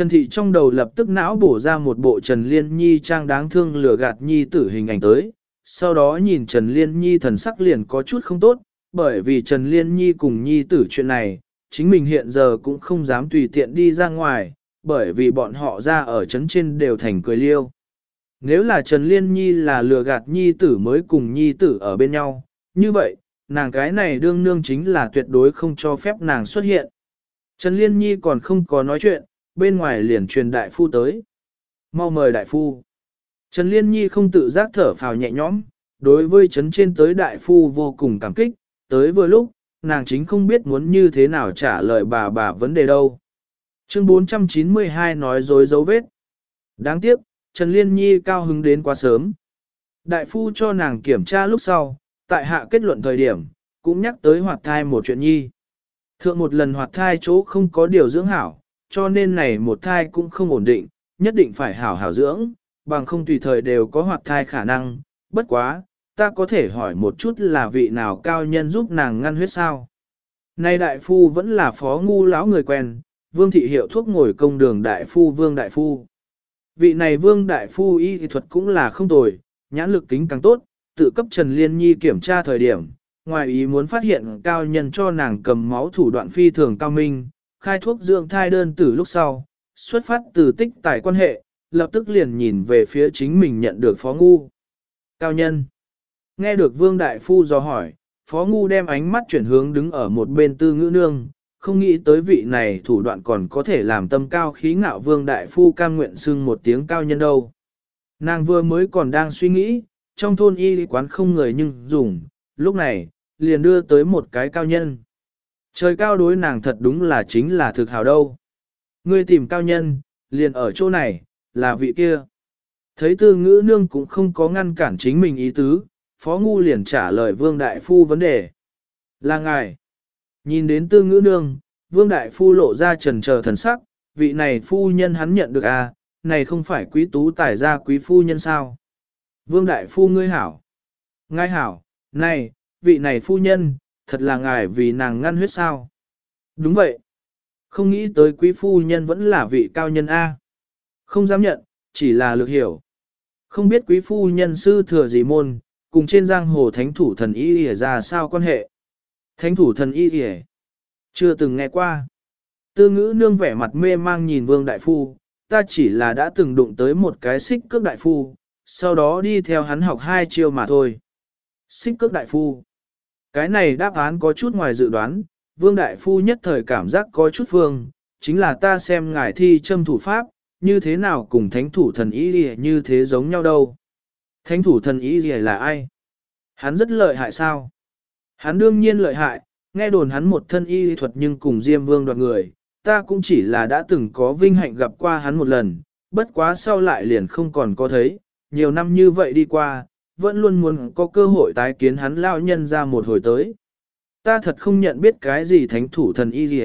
Trần Thị trong đầu lập tức não bổ ra một bộ Trần Liên Nhi trang đáng thương lừa gạt Nhi tử hình ảnh tới, sau đó nhìn Trần Liên Nhi thần sắc liền có chút không tốt, bởi vì Trần Liên Nhi cùng Nhi tử chuyện này, chính mình hiện giờ cũng không dám tùy tiện đi ra ngoài, bởi vì bọn họ ra ở trấn trên đều thành cười liêu. Nếu là Trần Liên Nhi là lừa gạt Nhi tử mới cùng Nhi tử ở bên nhau, như vậy, nàng cái này đương nương chính là tuyệt đối không cho phép nàng xuất hiện. Trần Liên Nhi còn không có nói chuyện, bên ngoài liền truyền đại phu tới. Mau mời đại phu. Trần Liên Nhi không tự giác thở phào nhẹ nhõm, đối với chấn trên tới đại phu vô cùng cảm kích, tới vừa lúc, nàng chính không biết muốn như thế nào trả lời bà bà vấn đề đâu. Chương 492 nói dối dấu vết. Đáng tiếc, Trần Liên Nhi cao hứng đến quá sớm. Đại phu cho nàng kiểm tra lúc sau, tại hạ kết luận thời điểm, cũng nhắc tới hoạt thai một chuyện nhi. Thượng một lần hoạt thai chỗ không có điều dưỡng hảo, cho nên này một thai cũng không ổn định, nhất định phải hảo hảo dưỡng, bằng không tùy thời đều có hoạt thai khả năng, bất quá, ta có thể hỏi một chút là vị nào cao nhân giúp nàng ngăn huyết sao. Nay đại phu vẫn là phó ngu lão người quen, vương thị hiệu thuốc ngồi công đường đại phu vương đại phu. Vị này vương đại phu y thì thuật cũng là không tồi, nhãn lực kính càng tốt, tự cấp Trần Liên Nhi kiểm tra thời điểm, ngoài ý muốn phát hiện cao nhân cho nàng cầm máu thủ đoạn phi thường cao minh, khai thuốc dưỡng thai đơn tử lúc sau, xuất phát từ tích tài quan hệ, lập tức liền nhìn về phía chính mình nhận được phó ngu. Cao nhân. Nghe được vương đại phu do hỏi, phó ngu đem ánh mắt chuyển hướng đứng ở một bên tư ngữ nương, không nghĩ tới vị này thủ đoạn còn có thể làm tâm cao khí ngạo vương đại phu cam nguyện xưng một tiếng cao nhân đâu. Nàng vừa mới còn đang suy nghĩ, trong thôn y quán không người nhưng dùng, lúc này, liền đưa tới một cái cao nhân. Trời cao đối nàng thật đúng là chính là thực hào đâu. Ngươi tìm cao nhân, liền ở chỗ này, là vị kia. Thấy tư ngữ nương cũng không có ngăn cản chính mình ý tứ, phó ngu liền trả lời vương đại phu vấn đề. Là ngài. Nhìn đến tư ngữ nương, vương đại phu lộ ra trần chờ thần sắc, vị này phu nhân hắn nhận được à, này không phải quý tú tài gia quý phu nhân sao. Vương đại phu ngươi hảo. Ngài hảo, này, vị này phu nhân, thật là ngài vì nàng ngăn huyết sao. Đúng vậy. Không nghĩ tới quý phu nhân vẫn là vị cao nhân A. Không dám nhận, chỉ là lực hiểu. Không biết quý phu nhân sư thừa gì môn, cùng trên giang hồ thánh thủ thần y ỉa ra sao quan hệ. Thánh thủ thần y ỉa. Chưa từng nghe qua. Tư ngữ nương vẻ mặt mê mang nhìn vương đại phu, ta chỉ là đã từng đụng tới một cái xích cước đại phu, sau đó đi theo hắn học hai chiêu mà thôi. Xích cước đại phu. Cái này đáp án có chút ngoài dự đoán, vương đại phu nhất thời cảm giác có chút phương, chính là ta xem ngài thi châm thủ pháp, như thế nào cùng thánh thủ thần ý gì như thế giống nhau đâu. Thánh thủ thần ý gì là ai? Hắn rất lợi hại sao? Hắn đương nhiên lợi hại, nghe đồn hắn một thân y thuật nhưng cùng Diêm Vương đoạt người, ta cũng chỉ là đã từng có vinh hạnh gặp qua hắn một lần, bất quá sau lại liền không còn có thấy, nhiều năm như vậy đi qua, vẫn luôn muốn có cơ hội tái kiến hắn lao nhân ra một hồi tới. Ta thật không nhận biết cái gì thánh thủ thần y gì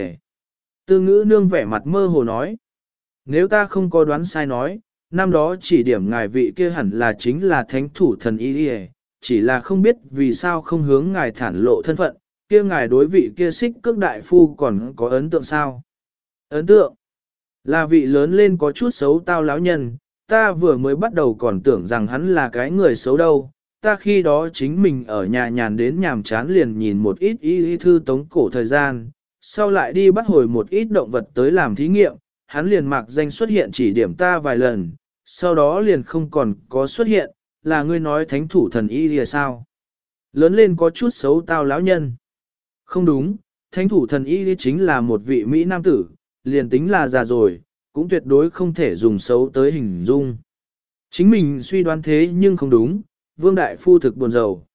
Tư ngữ nương vẻ mặt mơ hồ nói. Nếu ta không có đoán sai nói, năm đó chỉ điểm ngài vị kia hẳn là chính là thánh thủ thần y gì chỉ là không biết vì sao không hướng ngài thản lộ thân phận, kia ngài đối vị kia xích cước đại phu còn có ấn tượng sao? Ấn tượng là vị lớn lên có chút xấu tao lão nhân, ta vừa mới bắt đầu còn tưởng rằng hắn là cái người xấu đâu, ta khi đó chính mình ở nhà nhàn đến nhàm chán liền nhìn một ít y thư tống cổ thời gian, sau lại đi bắt hồi một ít động vật tới làm thí nghiệm, hắn liền mặc danh xuất hiện chỉ điểm ta vài lần, sau đó liền không còn có xuất hiện, là ngươi nói thánh thủ thần y lìa sao. Lớn lên có chút xấu tao lão nhân. Không đúng, thánh thủ thần y chính là một vị Mỹ nam tử, liền tính là già rồi, cũng tuyệt đối không thể dùng xấu tới hình dung. Chính mình suy đoán thế nhưng không đúng, Vương Đại Phu thực buồn rầu.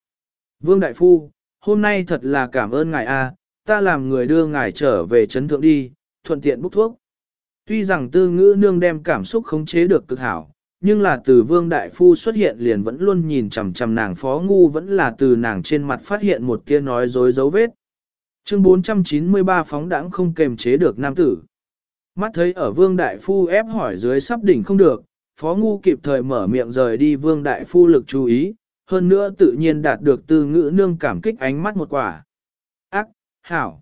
Vương Đại Phu, hôm nay thật là cảm ơn ngài a, ta làm người đưa ngài trở về chấn thượng đi, thuận tiện bốc thuốc. Tuy rằng tư ngữ nương đem cảm xúc khống chế được cực hảo, nhưng là từ Vương Đại Phu xuất hiện liền vẫn luôn nhìn chằm chằm nàng phó ngu vẫn là từ nàng trên mặt phát hiện một tia nói dối dấu vết. Chương 493 phóng đãng không kềm chế được nam tử. Mắt thấy ở vương đại phu ép hỏi dưới sắp đỉnh không được, phó ngu kịp thời mở miệng rời đi vương đại phu lực chú ý, hơn nữa tự nhiên đạt được từ ngữ nương cảm kích ánh mắt một quả. Ác, hảo.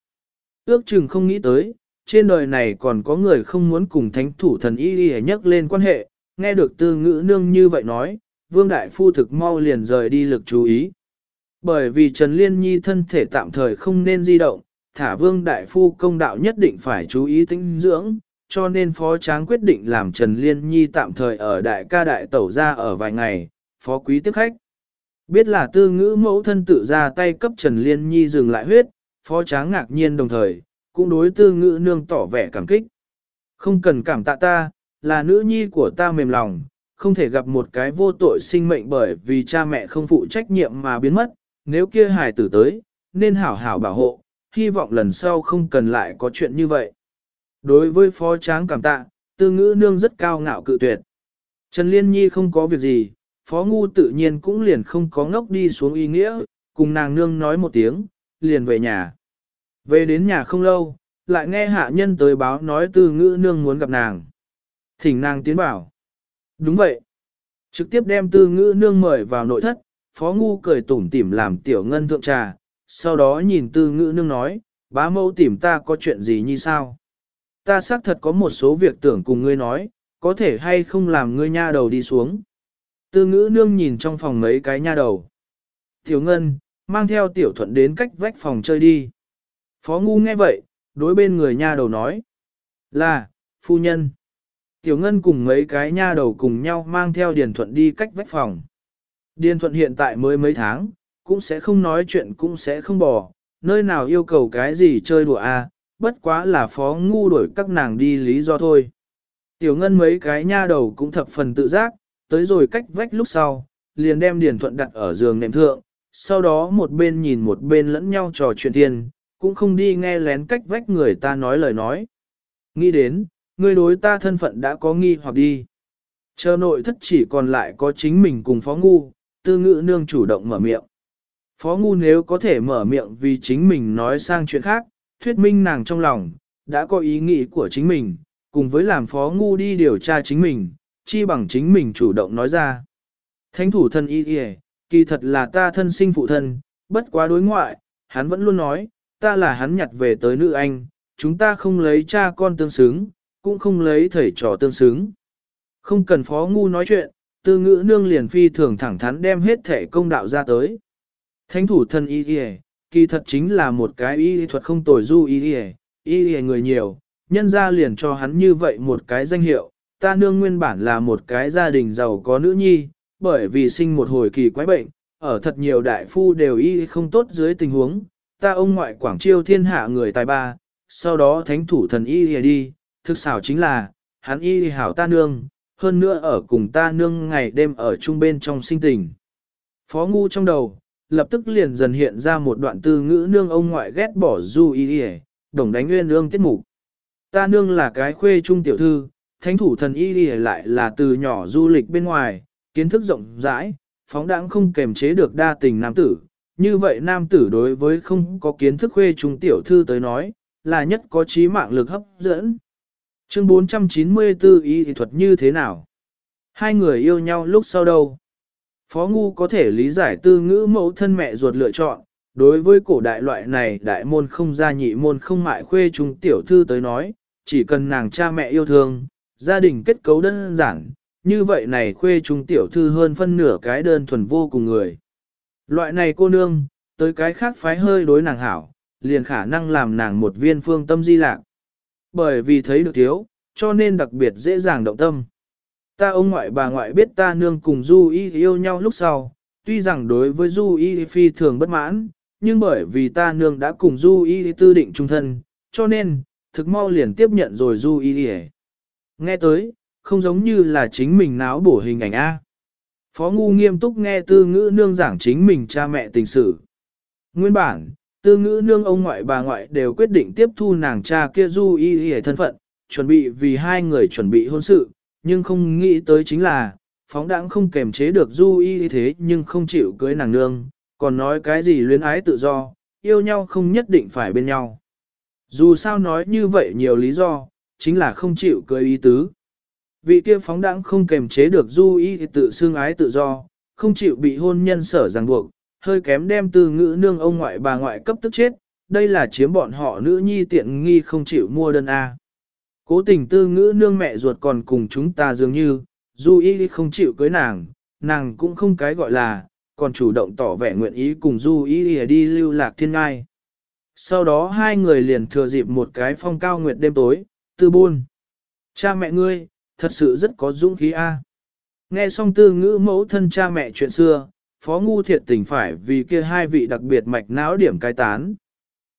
Ước chừng không nghĩ tới, trên đời này còn có người không muốn cùng thánh thủ thần y y nhắc lên quan hệ, nghe được từ ngữ nương như vậy nói, vương đại phu thực mau liền rời đi lực chú ý. Bởi vì Trần Liên Nhi thân thể tạm thời không nên di động, thả vương đại phu công đạo nhất định phải chú ý tinh dưỡng, cho nên phó tráng quyết định làm Trần Liên Nhi tạm thời ở đại ca đại tẩu ra ở vài ngày, phó quý tiếp khách. Biết là tư ngữ mẫu thân tự ra tay cấp Trần Liên Nhi dừng lại huyết, phó tráng ngạc nhiên đồng thời, cũng đối tư ngữ nương tỏ vẻ cảm kích. Không cần cảm tạ ta, là nữ nhi của ta mềm lòng, không thể gặp một cái vô tội sinh mệnh bởi vì cha mẹ không phụ trách nhiệm mà biến mất, nếu kia hài tử tới, nên hảo hảo bảo hộ, hy vọng lần sau không cần lại có chuyện như vậy. Đối với phó tráng cảm tạ, tư ngữ nương rất cao ngạo cự tuyệt. Trần Liên Nhi không có việc gì, phó ngu tự nhiên cũng liền không có ngốc đi xuống ý nghĩa, cùng nàng nương nói một tiếng, liền về nhà. Về đến nhà không lâu, lại nghe hạ nhân tới báo nói tư ngữ nương muốn gặp nàng. Thỉnh nàng tiến bảo. Đúng vậy. Trực tiếp đem tư ngữ nương mời vào nội thất, phó ngu cười tủm tỉm làm tiểu ngân thượng trà, sau đó nhìn tư ngữ nương nói, bá mẫu tìm ta có chuyện gì như sao? Ta xác thật có một số việc tưởng cùng ngươi nói, có thể hay không làm ngươi nha đầu đi xuống. Tư ngữ nương nhìn trong phòng mấy cái nha đầu. Tiểu ngân, mang theo tiểu thuận đến cách vách phòng chơi đi. Phó ngu nghe vậy, đối bên người nha đầu nói. Là, phu nhân. Tiểu ngân cùng mấy cái nha đầu cùng nhau mang theo điền thuận đi cách vách phòng. Điền thuận hiện tại mới mấy tháng, cũng sẽ không nói chuyện cũng sẽ không bỏ, nơi nào yêu cầu cái gì chơi đùa à, bất quá là phó ngu đổi các nàng đi lý do thôi. Tiểu ngân mấy cái nha đầu cũng thập phần tự giác, tới rồi cách vách lúc sau, liền đem điền thuận đặt ở giường nệm thượng, sau đó một bên nhìn một bên lẫn nhau trò chuyện thiên, cũng không đi nghe lén cách vách người ta nói lời nói. Nghĩ đến, người đối ta thân phận đã có nghi hoặc đi. Chờ nội thất chỉ còn lại có chính mình cùng phó ngu, tư ngữ nương chủ động mở miệng. Phó ngu nếu có thể mở miệng vì chính mình nói sang chuyện khác, thuyết minh nàng trong lòng, đã có ý nghĩ của chính mình, cùng với làm phó ngu đi điều tra chính mình, chi bằng chính mình chủ động nói ra. Thánh thủ thân y kìa, kỳ thật là ta thân sinh phụ thân, bất quá đối ngoại, hắn vẫn luôn nói, ta là hắn nhặt về tới nữ anh, chúng ta không lấy cha con tương xứng, cũng không lấy thầy trò tương xứng. Không cần phó ngu nói chuyện, tư ngữ nương liền phi thường thẳng thắn đem hết thể công đạo ra tới. Thánh thủ thân y y kỳ thật chính là một cái y thuật không tồi du y y y người nhiều, nhân ra liền cho hắn như vậy một cái danh hiệu, ta nương nguyên bản là một cái gia đình giàu có nữ nhi, bởi vì sinh một hồi kỳ quái bệnh, ở thật nhiều đại phu đều y không tốt dưới tình huống, ta ông ngoại quảng chiêu thiên hạ người tài ba, sau đó thánh thủ thần y y đi, thực xảo chính là, hắn y hảo ta nương, hơn nữa ở cùng ta nương ngày đêm ở chung bên trong sinh tình. Phó ngu trong đầu, lập tức liền dần hiện ra một đoạn tư ngữ nương ông ngoại ghét bỏ du y y, đồng đánh nguyên nương tiết mục. Ta nương là cái khuê trung tiểu thư, thánh thủ thần y y lại là từ nhỏ du lịch bên ngoài, kiến thức rộng rãi, phóng đãng không kềm chế được đa tình nam tử, như vậy nam tử đối với không có kiến thức khuê trung tiểu thư tới nói, là nhất có trí mạng lực hấp dẫn. Chương 494 y thuật như thế nào? Hai người yêu nhau lúc sau đâu? Phó Ngu có thể lý giải tư ngữ mẫu thân mẹ ruột lựa chọn, đối với cổ đại loại này đại môn không gia nhị môn không mại khuê trung tiểu thư tới nói, chỉ cần nàng cha mẹ yêu thương, gia đình kết cấu đơn giản, như vậy này khuê trung tiểu thư hơn phân nửa cái đơn thuần vô cùng người. Loại này cô nương, tới cái khác phái hơi đối nàng hảo, liền khả năng làm nàng một viên phương tâm di lạc. Bởi vì thấy được thiếu, cho nên đặc biệt dễ dàng động tâm. Ta ông ngoại bà ngoại biết ta nương cùng Du Y yêu nhau lúc sau, tuy rằng đối với Du Y phi thường bất mãn, nhưng bởi vì ta nương đã cùng Du Y tư định trung thân, cho nên, thực mau liền tiếp nhận rồi Du Y Nghe tới, không giống như là chính mình náo bổ hình ảnh A. Phó Ngu nghiêm túc nghe tư ngữ nương giảng chính mình cha mẹ tình sự. Nguyên bản, tư ngữ nương ông ngoại bà ngoại đều quyết định tiếp thu nàng cha kia du y y thân phận, chuẩn bị vì hai người chuẩn bị hôn sự, nhưng không nghĩ tới chính là, phóng đãng không kềm chế được du y thế nhưng không chịu cưới nàng nương, còn nói cái gì luyến ái tự do, yêu nhau không nhất định phải bên nhau. Dù sao nói như vậy nhiều lý do, chính là không chịu cưới ý tứ. Vị kia phóng đãng không kềm chế được du y tự xương ái tự do, không chịu bị hôn nhân sở ràng buộc, hơi kém đem từ ngữ nương ông ngoại bà ngoại cấp tức chết, đây là chiếm bọn họ nữ nhi tiện nghi không chịu mua đơn A. Cố tình tư ngữ nương mẹ ruột còn cùng chúng ta dường như, dù y không chịu cưới nàng, nàng cũng không cái gọi là, còn chủ động tỏ vẻ nguyện ý cùng du y đi lưu lạc thiên ngai. Sau đó hai người liền thừa dịp một cái phong cao nguyệt đêm tối, tư buôn. Cha mẹ ngươi, thật sự rất có dũng khí A. Nghe xong tư ngữ mẫu thân cha mẹ chuyện xưa, phó ngu thiệt tình phải vì kia hai vị đặc biệt mạch não điểm cai tán.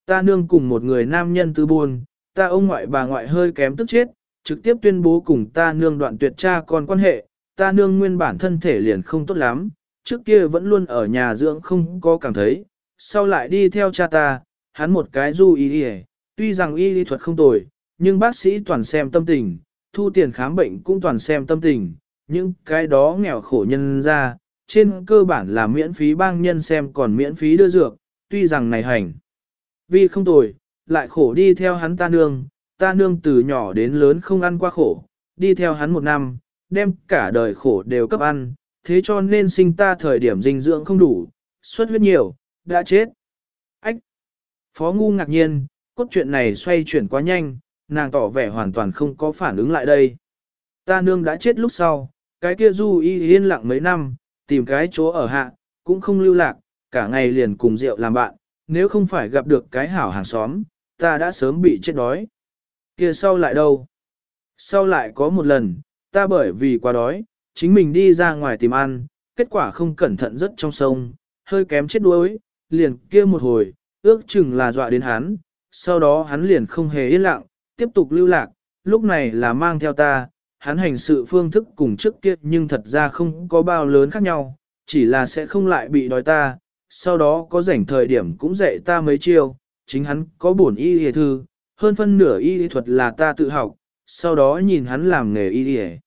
Ta nương cùng một người nam nhân tư buôn, ta ông ngoại bà ngoại hơi kém tức chết, trực tiếp tuyên bố cùng ta nương đoạn tuyệt cha con quan hệ, ta nương nguyên bản thân thể liền không tốt lắm, trước kia vẫn luôn ở nhà dưỡng không có cảm thấy, sau lại đi theo cha ta, hắn một cái du y y, tuy rằng y lý thuật không tồi, nhưng bác sĩ toàn xem tâm tình, thu tiền khám bệnh cũng toàn xem tâm tình, những cái đó nghèo khổ nhân ra, trên cơ bản là miễn phí bang nhân xem còn miễn phí đưa dược, tuy rằng này hành. Vì không tồi, lại khổ đi theo hắn ta nương, ta nương từ nhỏ đến lớn không ăn qua khổ, đi theo hắn một năm, đem cả đời khổ đều cấp ăn, thế cho nên sinh ta thời điểm dinh dưỡng không đủ, xuất huyết nhiều, đã chết. Ách! Phó ngu ngạc nhiên, cốt truyện này xoay chuyển quá nhanh, nàng tỏ vẻ hoàn toàn không có phản ứng lại đây. Ta nương đã chết lúc sau, cái kia du y yên lặng mấy năm, tìm cái chỗ ở hạ, cũng không lưu lạc, cả ngày liền cùng rượu làm bạn, nếu không phải gặp được cái hảo hàng xóm, ta đã sớm bị chết đói. Kia sau lại đâu? Sau lại có một lần, ta bởi vì quá đói, chính mình đi ra ngoài tìm ăn, kết quả không cẩn thận rất trong sông, hơi kém chết đuối, liền kia một hồi, ước chừng là dọa đến hắn, sau đó hắn liền không hề yên lặng, tiếp tục lưu lạc, lúc này là mang theo ta, hắn hành sự phương thức cùng trước kia nhưng thật ra không có bao lớn khác nhau, chỉ là sẽ không lại bị đói ta, sau đó có rảnh thời điểm cũng dạy ta mấy chiêu, chính hắn có bổn y y thư, hơn phân nửa y y thuật là ta tự học, sau đó nhìn hắn làm nghề y y.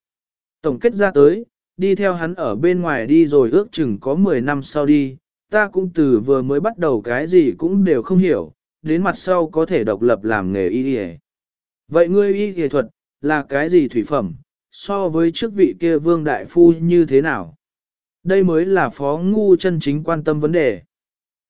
Tổng kết ra tới, đi theo hắn ở bên ngoài đi rồi ước chừng có 10 năm sau đi, ta cũng từ vừa mới bắt đầu cái gì cũng đều không hiểu, đến mặt sau có thể độc lập làm nghề y y. Vậy ngươi y y thuật, là cái gì thủy phẩm, so với trước vị kia vương đại phu như thế nào? Đây mới là phó ngu chân chính quan tâm vấn đề.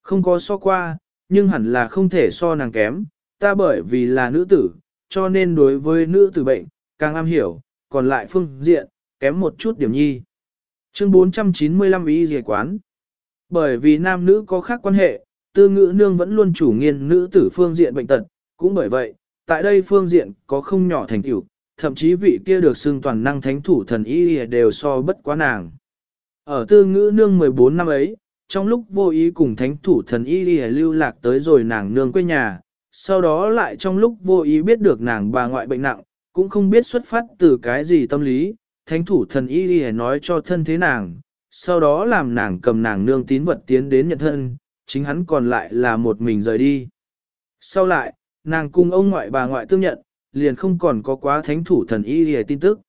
Không có so qua, nhưng hẳn là không thể so nàng kém, ta bởi vì là nữ tử, cho nên đối với nữ tử bệnh, càng am hiểu, còn lại phương diện, kém một chút điểm nhi. Chương 495 ý dề quán. Bởi vì nam nữ có khác quan hệ, tư ngữ nương vẫn luôn chủ nghiên nữ tử phương diện bệnh tật, cũng bởi vậy, tại đây phương diện có không nhỏ thành tựu, thậm chí vị kia được xưng toàn năng thánh thủ thần y đều so bất quá nàng. Ở tư ngữ nương 14 năm ấy, trong lúc vô ý cùng thánh thủ thần y lưu lạc tới rồi nàng nương quê nhà, sau đó lại trong lúc vô ý biết được nàng bà ngoại bệnh nặng, cũng không biết xuất phát từ cái gì tâm lý, thánh thủ thần y nói cho thân thế nàng, sau đó làm nàng cầm nàng nương tín vật tiến đến nhận thân, chính hắn còn lại là một mình rời đi. Sau lại, nàng cùng ông ngoại bà ngoại tương nhận, liền không còn có quá thánh thủ thần y đi tin tức.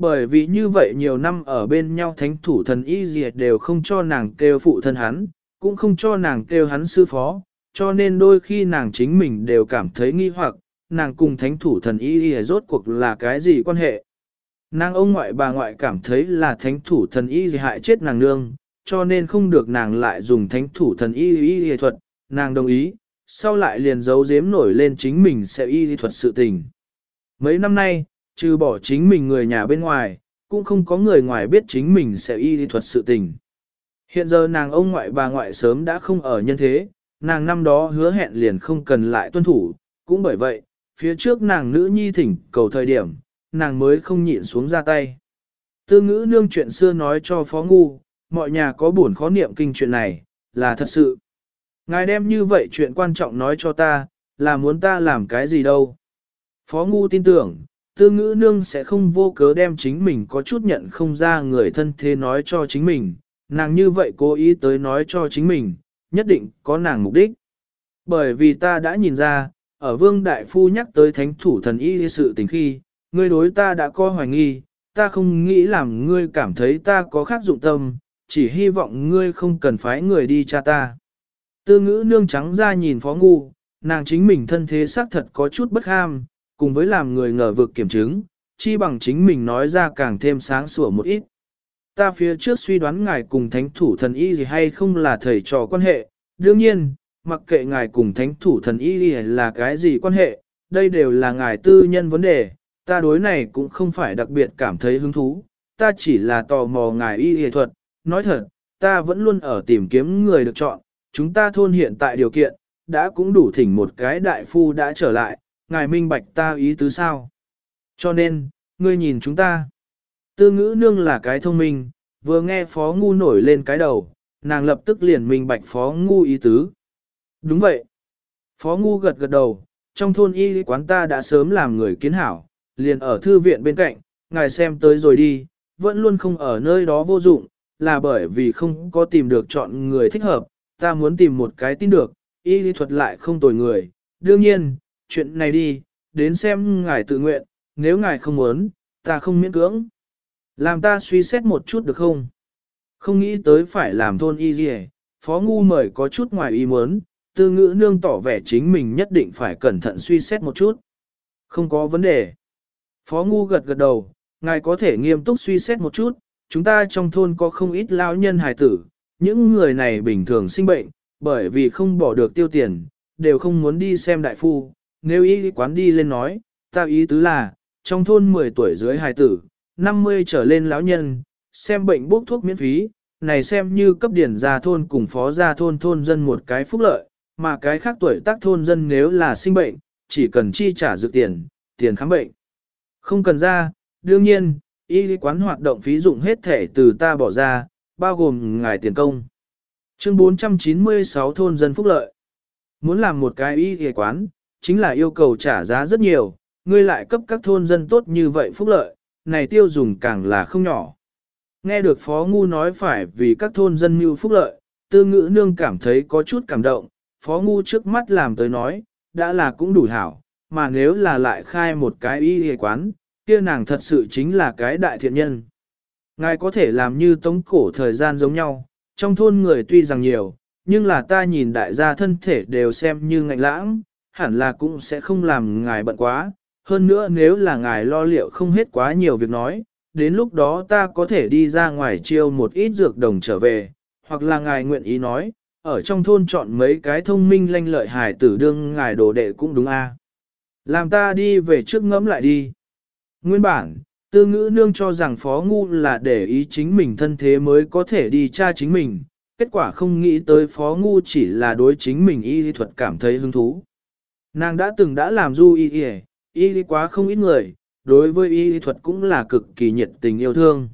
Bởi vì như vậy nhiều năm ở bên nhau thánh thủ thần y diệt đều không cho nàng kêu phụ thân hắn, cũng không cho nàng kêu hắn sư phó, cho nên đôi khi nàng chính mình đều cảm thấy nghi hoặc, nàng cùng thánh thủ thần y diệt rốt cuộc là cái gì quan hệ. Nàng ông ngoại bà ngoại cảm thấy là thánh thủ thần y diệt hại chết nàng nương, cho nên không được nàng lại dùng thánh thủ thần y y y thuật, nàng đồng ý, sau lại liền giấu giếm nổi lên chính mình sẽ y thuật sự tình. Mấy năm nay, trừ bỏ chính mình người nhà bên ngoài, cũng không có người ngoài biết chính mình sẽ y thuật sự tình. Hiện giờ nàng ông ngoại bà ngoại sớm đã không ở nhân thế, nàng năm đó hứa hẹn liền không cần lại tuân thủ, cũng bởi vậy, phía trước nàng nữ nhi thỉnh cầu thời điểm, nàng mới không nhịn xuống ra tay. Tư ngữ nương chuyện xưa nói cho phó ngu, mọi nhà có buồn khó niệm kinh chuyện này, là thật sự. Ngài đem như vậy chuyện quan trọng nói cho ta, là muốn ta làm cái gì đâu. Phó Ngu tin tưởng, tư ngữ nương sẽ không vô cớ đem chính mình có chút nhận không ra người thân thế nói cho chính mình, nàng như vậy cố ý tới nói cho chính mình, nhất định có nàng mục đích. Bởi vì ta đã nhìn ra, ở vương đại phu nhắc tới thánh thủ thần y sự tình khi, ngươi đối ta đã có hoài nghi, ta không nghĩ làm ngươi cảm thấy ta có khác dụng tâm, chỉ hy vọng ngươi không cần phái người đi cha ta. Tư ngữ nương trắng ra nhìn phó ngu, nàng chính mình thân thế xác thật có chút bất ham, cùng với làm người ngờ vực kiểm chứng, chi bằng chính mình nói ra càng thêm sáng sủa một ít. Ta phía trước suy đoán ngài cùng thánh thủ thần y gì hay không là thầy trò quan hệ, đương nhiên, mặc kệ ngài cùng thánh thủ thần y là cái gì quan hệ, đây đều là ngài tư nhân vấn đề, ta đối này cũng không phải đặc biệt cảm thấy hứng thú, ta chỉ là tò mò ngài y y thuật, nói thật, ta vẫn luôn ở tìm kiếm người được chọn, chúng ta thôn hiện tại điều kiện, đã cũng đủ thỉnh một cái đại phu đã trở lại, ngài minh bạch ta ý tứ sao. Cho nên, ngươi nhìn chúng ta. Tư ngữ nương là cái thông minh, vừa nghe phó ngu nổi lên cái đầu, nàng lập tức liền minh bạch phó ngu ý tứ. Đúng vậy. Phó ngu gật gật đầu, trong thôn y quán ta đã sớm làm người kiến hảo, liền ở thư viện bên cạnh, ngài xem tới rồi đi, vẫn luôn không ở nơi đó vô dụng, là bởi vì không có tìm được chọn người thích hợp, ta muốn tìm một cái tin được, y lý thuật lại không tồi người. Đương nhiên, chuyện này đi, đến xem ngài tự nguyện, nếu ngài không muốn, ta không miễn cưỡng. Làm ta suy xét một chút được không? Không nghĩ tới phải làm thôn y gì phó ngu mời có chút ngoài ý muốn, tư ngữ nương tỏ vẻ chính mình nhất định phải cẩn thận suy xét một chút. Không có vấn đề. Phó ngu gật gật đầu, ngài có thể nghiêm túc suy xét một chút, chúng ta trong thôn có không ít lao nhân hài tử, những người này bình thường sinh bệnh, bởi vì không bỏ được tiêu tiền, đều không muốn đi xem đại phu, nếu ý quán đi lên nói, ta ý tứ là, trong thôn 10 tuổi dưới hài tử, 50 trở lên lão nhân, xem bệnh bốc thuốc miễn phí, này xem như cấp điển gia thôn cùng phó gia thôn thôn dân một cái phúc lợi, mà cái khác tuổi tác thôn dân nếu là sinh bệnh, chỉ cần chi trả dược tiền, tiền khám bệnh. Không cần ra, đương nhiên, y quán hoạt động phí dụng hết thể từ ta bỏ ra, bao gồm ngài tiền công. Chương 496 thôn dân phúc lợi. Muốn làm một cái y quán, chính là yêu cầu trả giá rất nhiều, ngươi lại cấp các thôn dân tốt như vậy phúc lợi, này tiêu dùng càng là không nhỏ. Nghe được Phó Ngu nói phải vì các thôn dân mưu phúc lợi, tư ngữ nương cảm thấy có chút cảm động, Phó Ngu trước mắt làm tới nói, đã là cũng đủ hảo, mà nếu là lại khai một cái y y quán, kia nàng thật sự chính là cái đại thiện nhân. Ngài có thể làm như tống cổ thời gian giống nhau, trong thôn người tuy rằng nhiều, nhưng là ta nhìn đại gia thân thể đều xem như ngạnh lãng, hẳn là cũng sẽ không làm ngài bận quá. Hơn nữa nếu là ngài lo liệu không hết quá nhiều việc nói, đến lúc đó ta có thể đi ra ngoài chiêu một ít dược đồng trở về, hoặc là ngài nguyện ý nói, ở trong thôn chọn mấy cái thông minh lanh lợi hài tử đương ngài đồ đệ cũng đúng a. Làm ta đi về trước ngẫm lại đi. Nguyên bản, tư ngữ nương cho rằng phó ngu là để ý chính mình thân thế mới có thể đi tra chính mình, kết quả không nghĩ tới phó ngu chỉ là đối chính mình y thuật cảm thấy hứng thú. Nàng đã từng đã làm du y y, y lý quá không ít người, đối với y lý thuật cũng là cực kỳ nhiệt tình yêu thương.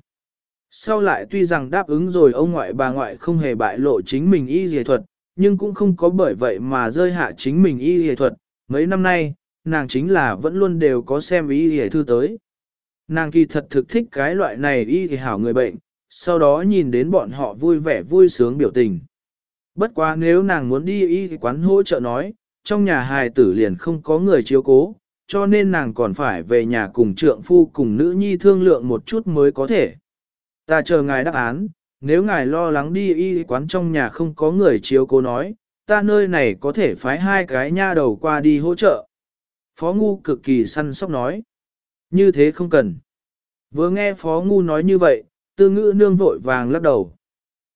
Sau lại tuy rằng đáp ứng rồi ông ngoại bà ngoại không hề bại lộ chính mình y lý thuật, nhưng cũng không có bởi vậy mà rơi hạ chính mình y lý thuật. Mấy năm nay, nàng chính là vẫn luôn đều có xem y y thư tới. Nàng kỳ thật thực thích cái loại này y y hảo người bệnh, sau đó nhìn đến bọn họ vui vẻ vui sướng biểu tình. Bất quá nếu nàng muốn đi y quán hỗ trợ nói, trong nhà hài tử liền không có người chiếu cố, cho nên nàng còn phải về nhà cùng trượng phu cùng nữ nhi thương lượng một chút mới có thể. Ta chờ ngài đáp án, nếu ngài lo lắng đi y quán trong nhà không có người chiếu cố nói, ta nơi này có thể phái hai cái nha đầu qua đi hỗ trợ. Phó Ngu cực kỳ săn sóc nói. Như thế không cần. Vừa nghe Phó Ngu nói như vậy, tư ngữ nương vội vàng lắc đầu.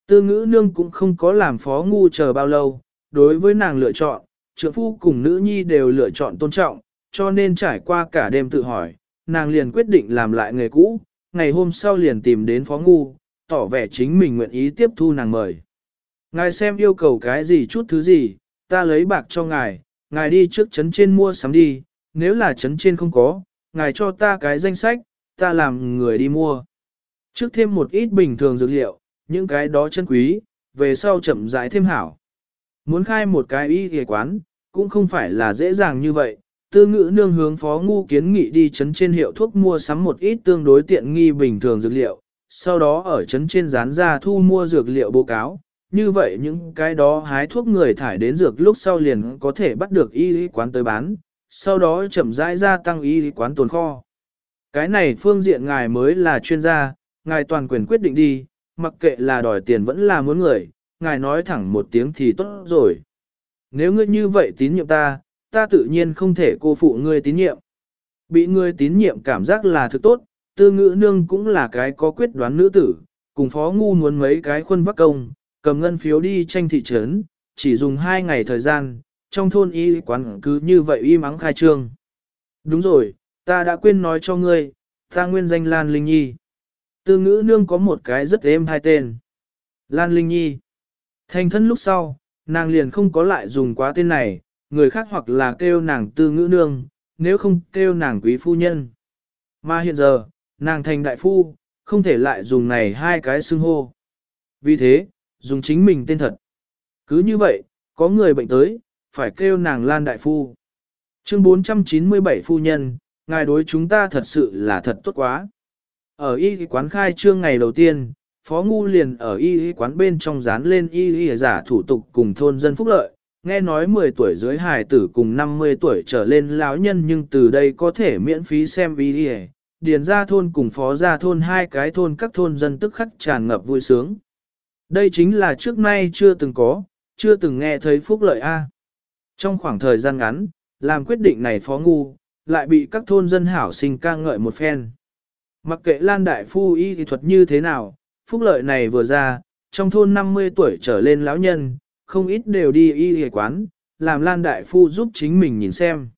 Tư ngữ nương cũng không có làm Phó Ngu chờ bao lâu, đối với nàng lựa chọn, trượng phu cùng nữ nhi đều lựa chọn tôn trọng, cho nên trải qua cả đêm tự hỏi, nàng liền quyết định làm lại nghề cũ, ngày hôm sau liền tìm đến Phó Ngu, tỏ vẻ chính mình nguyện ý tiếp thu nàng mời. Ngài xem yêu cầu cái gì chút thứ gì, ta lấy bạc cho ngài, ngài đi trước chấn trên mua sắm đi, nếu là chấn trên không có, ngài cho ta cái danh sách, ta làm người đi mua. Trước thêm một ít bình thường dược liệu, những cái đó chân quý, về sau chậm rãi thêm hảo. Muốn khai một cái y ghề quán, cũng không phải là dễ dàng như vậy. Tư ngữ nương hướng phó ngu kiến nghị đi chấn trên hiệu thuốc mua sắm một ít tương đối tiện nghi bình thường dược liệu, sau đó ở chấn trên dán ra thu mua dược liệu báo cáo. Như vậy những cái đó hái thuốc người thải đến dược lúc sau liền có thể bắt được y quán tới bán, sau đó chậm rãi gia tăng y quán tồn kho. Cái này phương diện ngài mới là chuyên gia, ngài toàn quyền quyết định đi, mặc kệ là đòi tiền vẫn là muốn người, ngài nói thẳng một tiếng thì tốt rồi. Nếu ngươi như vậy tín nhiệm ta, ta tự nhiên không thể cô phụ ngươi tín nhiệm. Bị ngươi tín nhiệm cảm giác là thực tốt, tư ngữ nương cũng là cái có quyết đoán nữ tử, cùng phó ngu muốn mấy cái khuân vắc công, cầm ngân phiếu đi tranh thị trấn, chỉ dùng hai ngày thời gian, trong thôn y quán cứ như vậy y mắng khai trương. Đúng rồi, ta đã quên nói cho ngươi, ta nguyên danh Lan Linh Nhi. Tư ngữ nương có một cái rất êm hai tên. Lan Linh Nhi. Thành thân lúc sau, nàng liền không có lại dùng quá tên này, người khác hoặc là kêu nàng tư ngữ nương, nếu không kêu nàng quý phu nhân. Mà hiện giờ, nàng thành đại phu, không thể lại dùng này hai cái xưng hô. Vì thế, dùng chính mình tên thật. Cứ như vậy, có người bệnh tới, phải kêu nàng Lan Đại Phu. Chương 497 Phu Nhân, ngài đối chúng ta thật sự là thật tốt quá. Ở y quán khai trương ngày đầu tiên, Phó Ngu liền ở y y quán bên trong dán lên y y giả thủ tục cùng thôn dân phúc lợi, nghe nói 10 tuổi dưới hài tử cùng 50 tuổi trở lên lão nhân nhưng từ đây có thể miễn phí xem y điền ra thôn cùng phó ra thôn hai cái thôn các thôn dân tức khắc tràn ngập vui sướng. Đây chính là trước nay chưa từng có, chưa từng nghe thấy phúc lợi A. Trong khoảng thời gian ngắn, làm quyết định này phó ngu, lại bị các thôn dân hảo sinh ca ngợi một phen. Mặc kệ Lan Đại Phu y thì thuật như thế nào, phúc lợi này vừa ra, trong thôn 50 tuổi trở lên lão nhân, không ít đều đi y y quán, làm Lan Đại Phu giúp chính mình nhìn xem.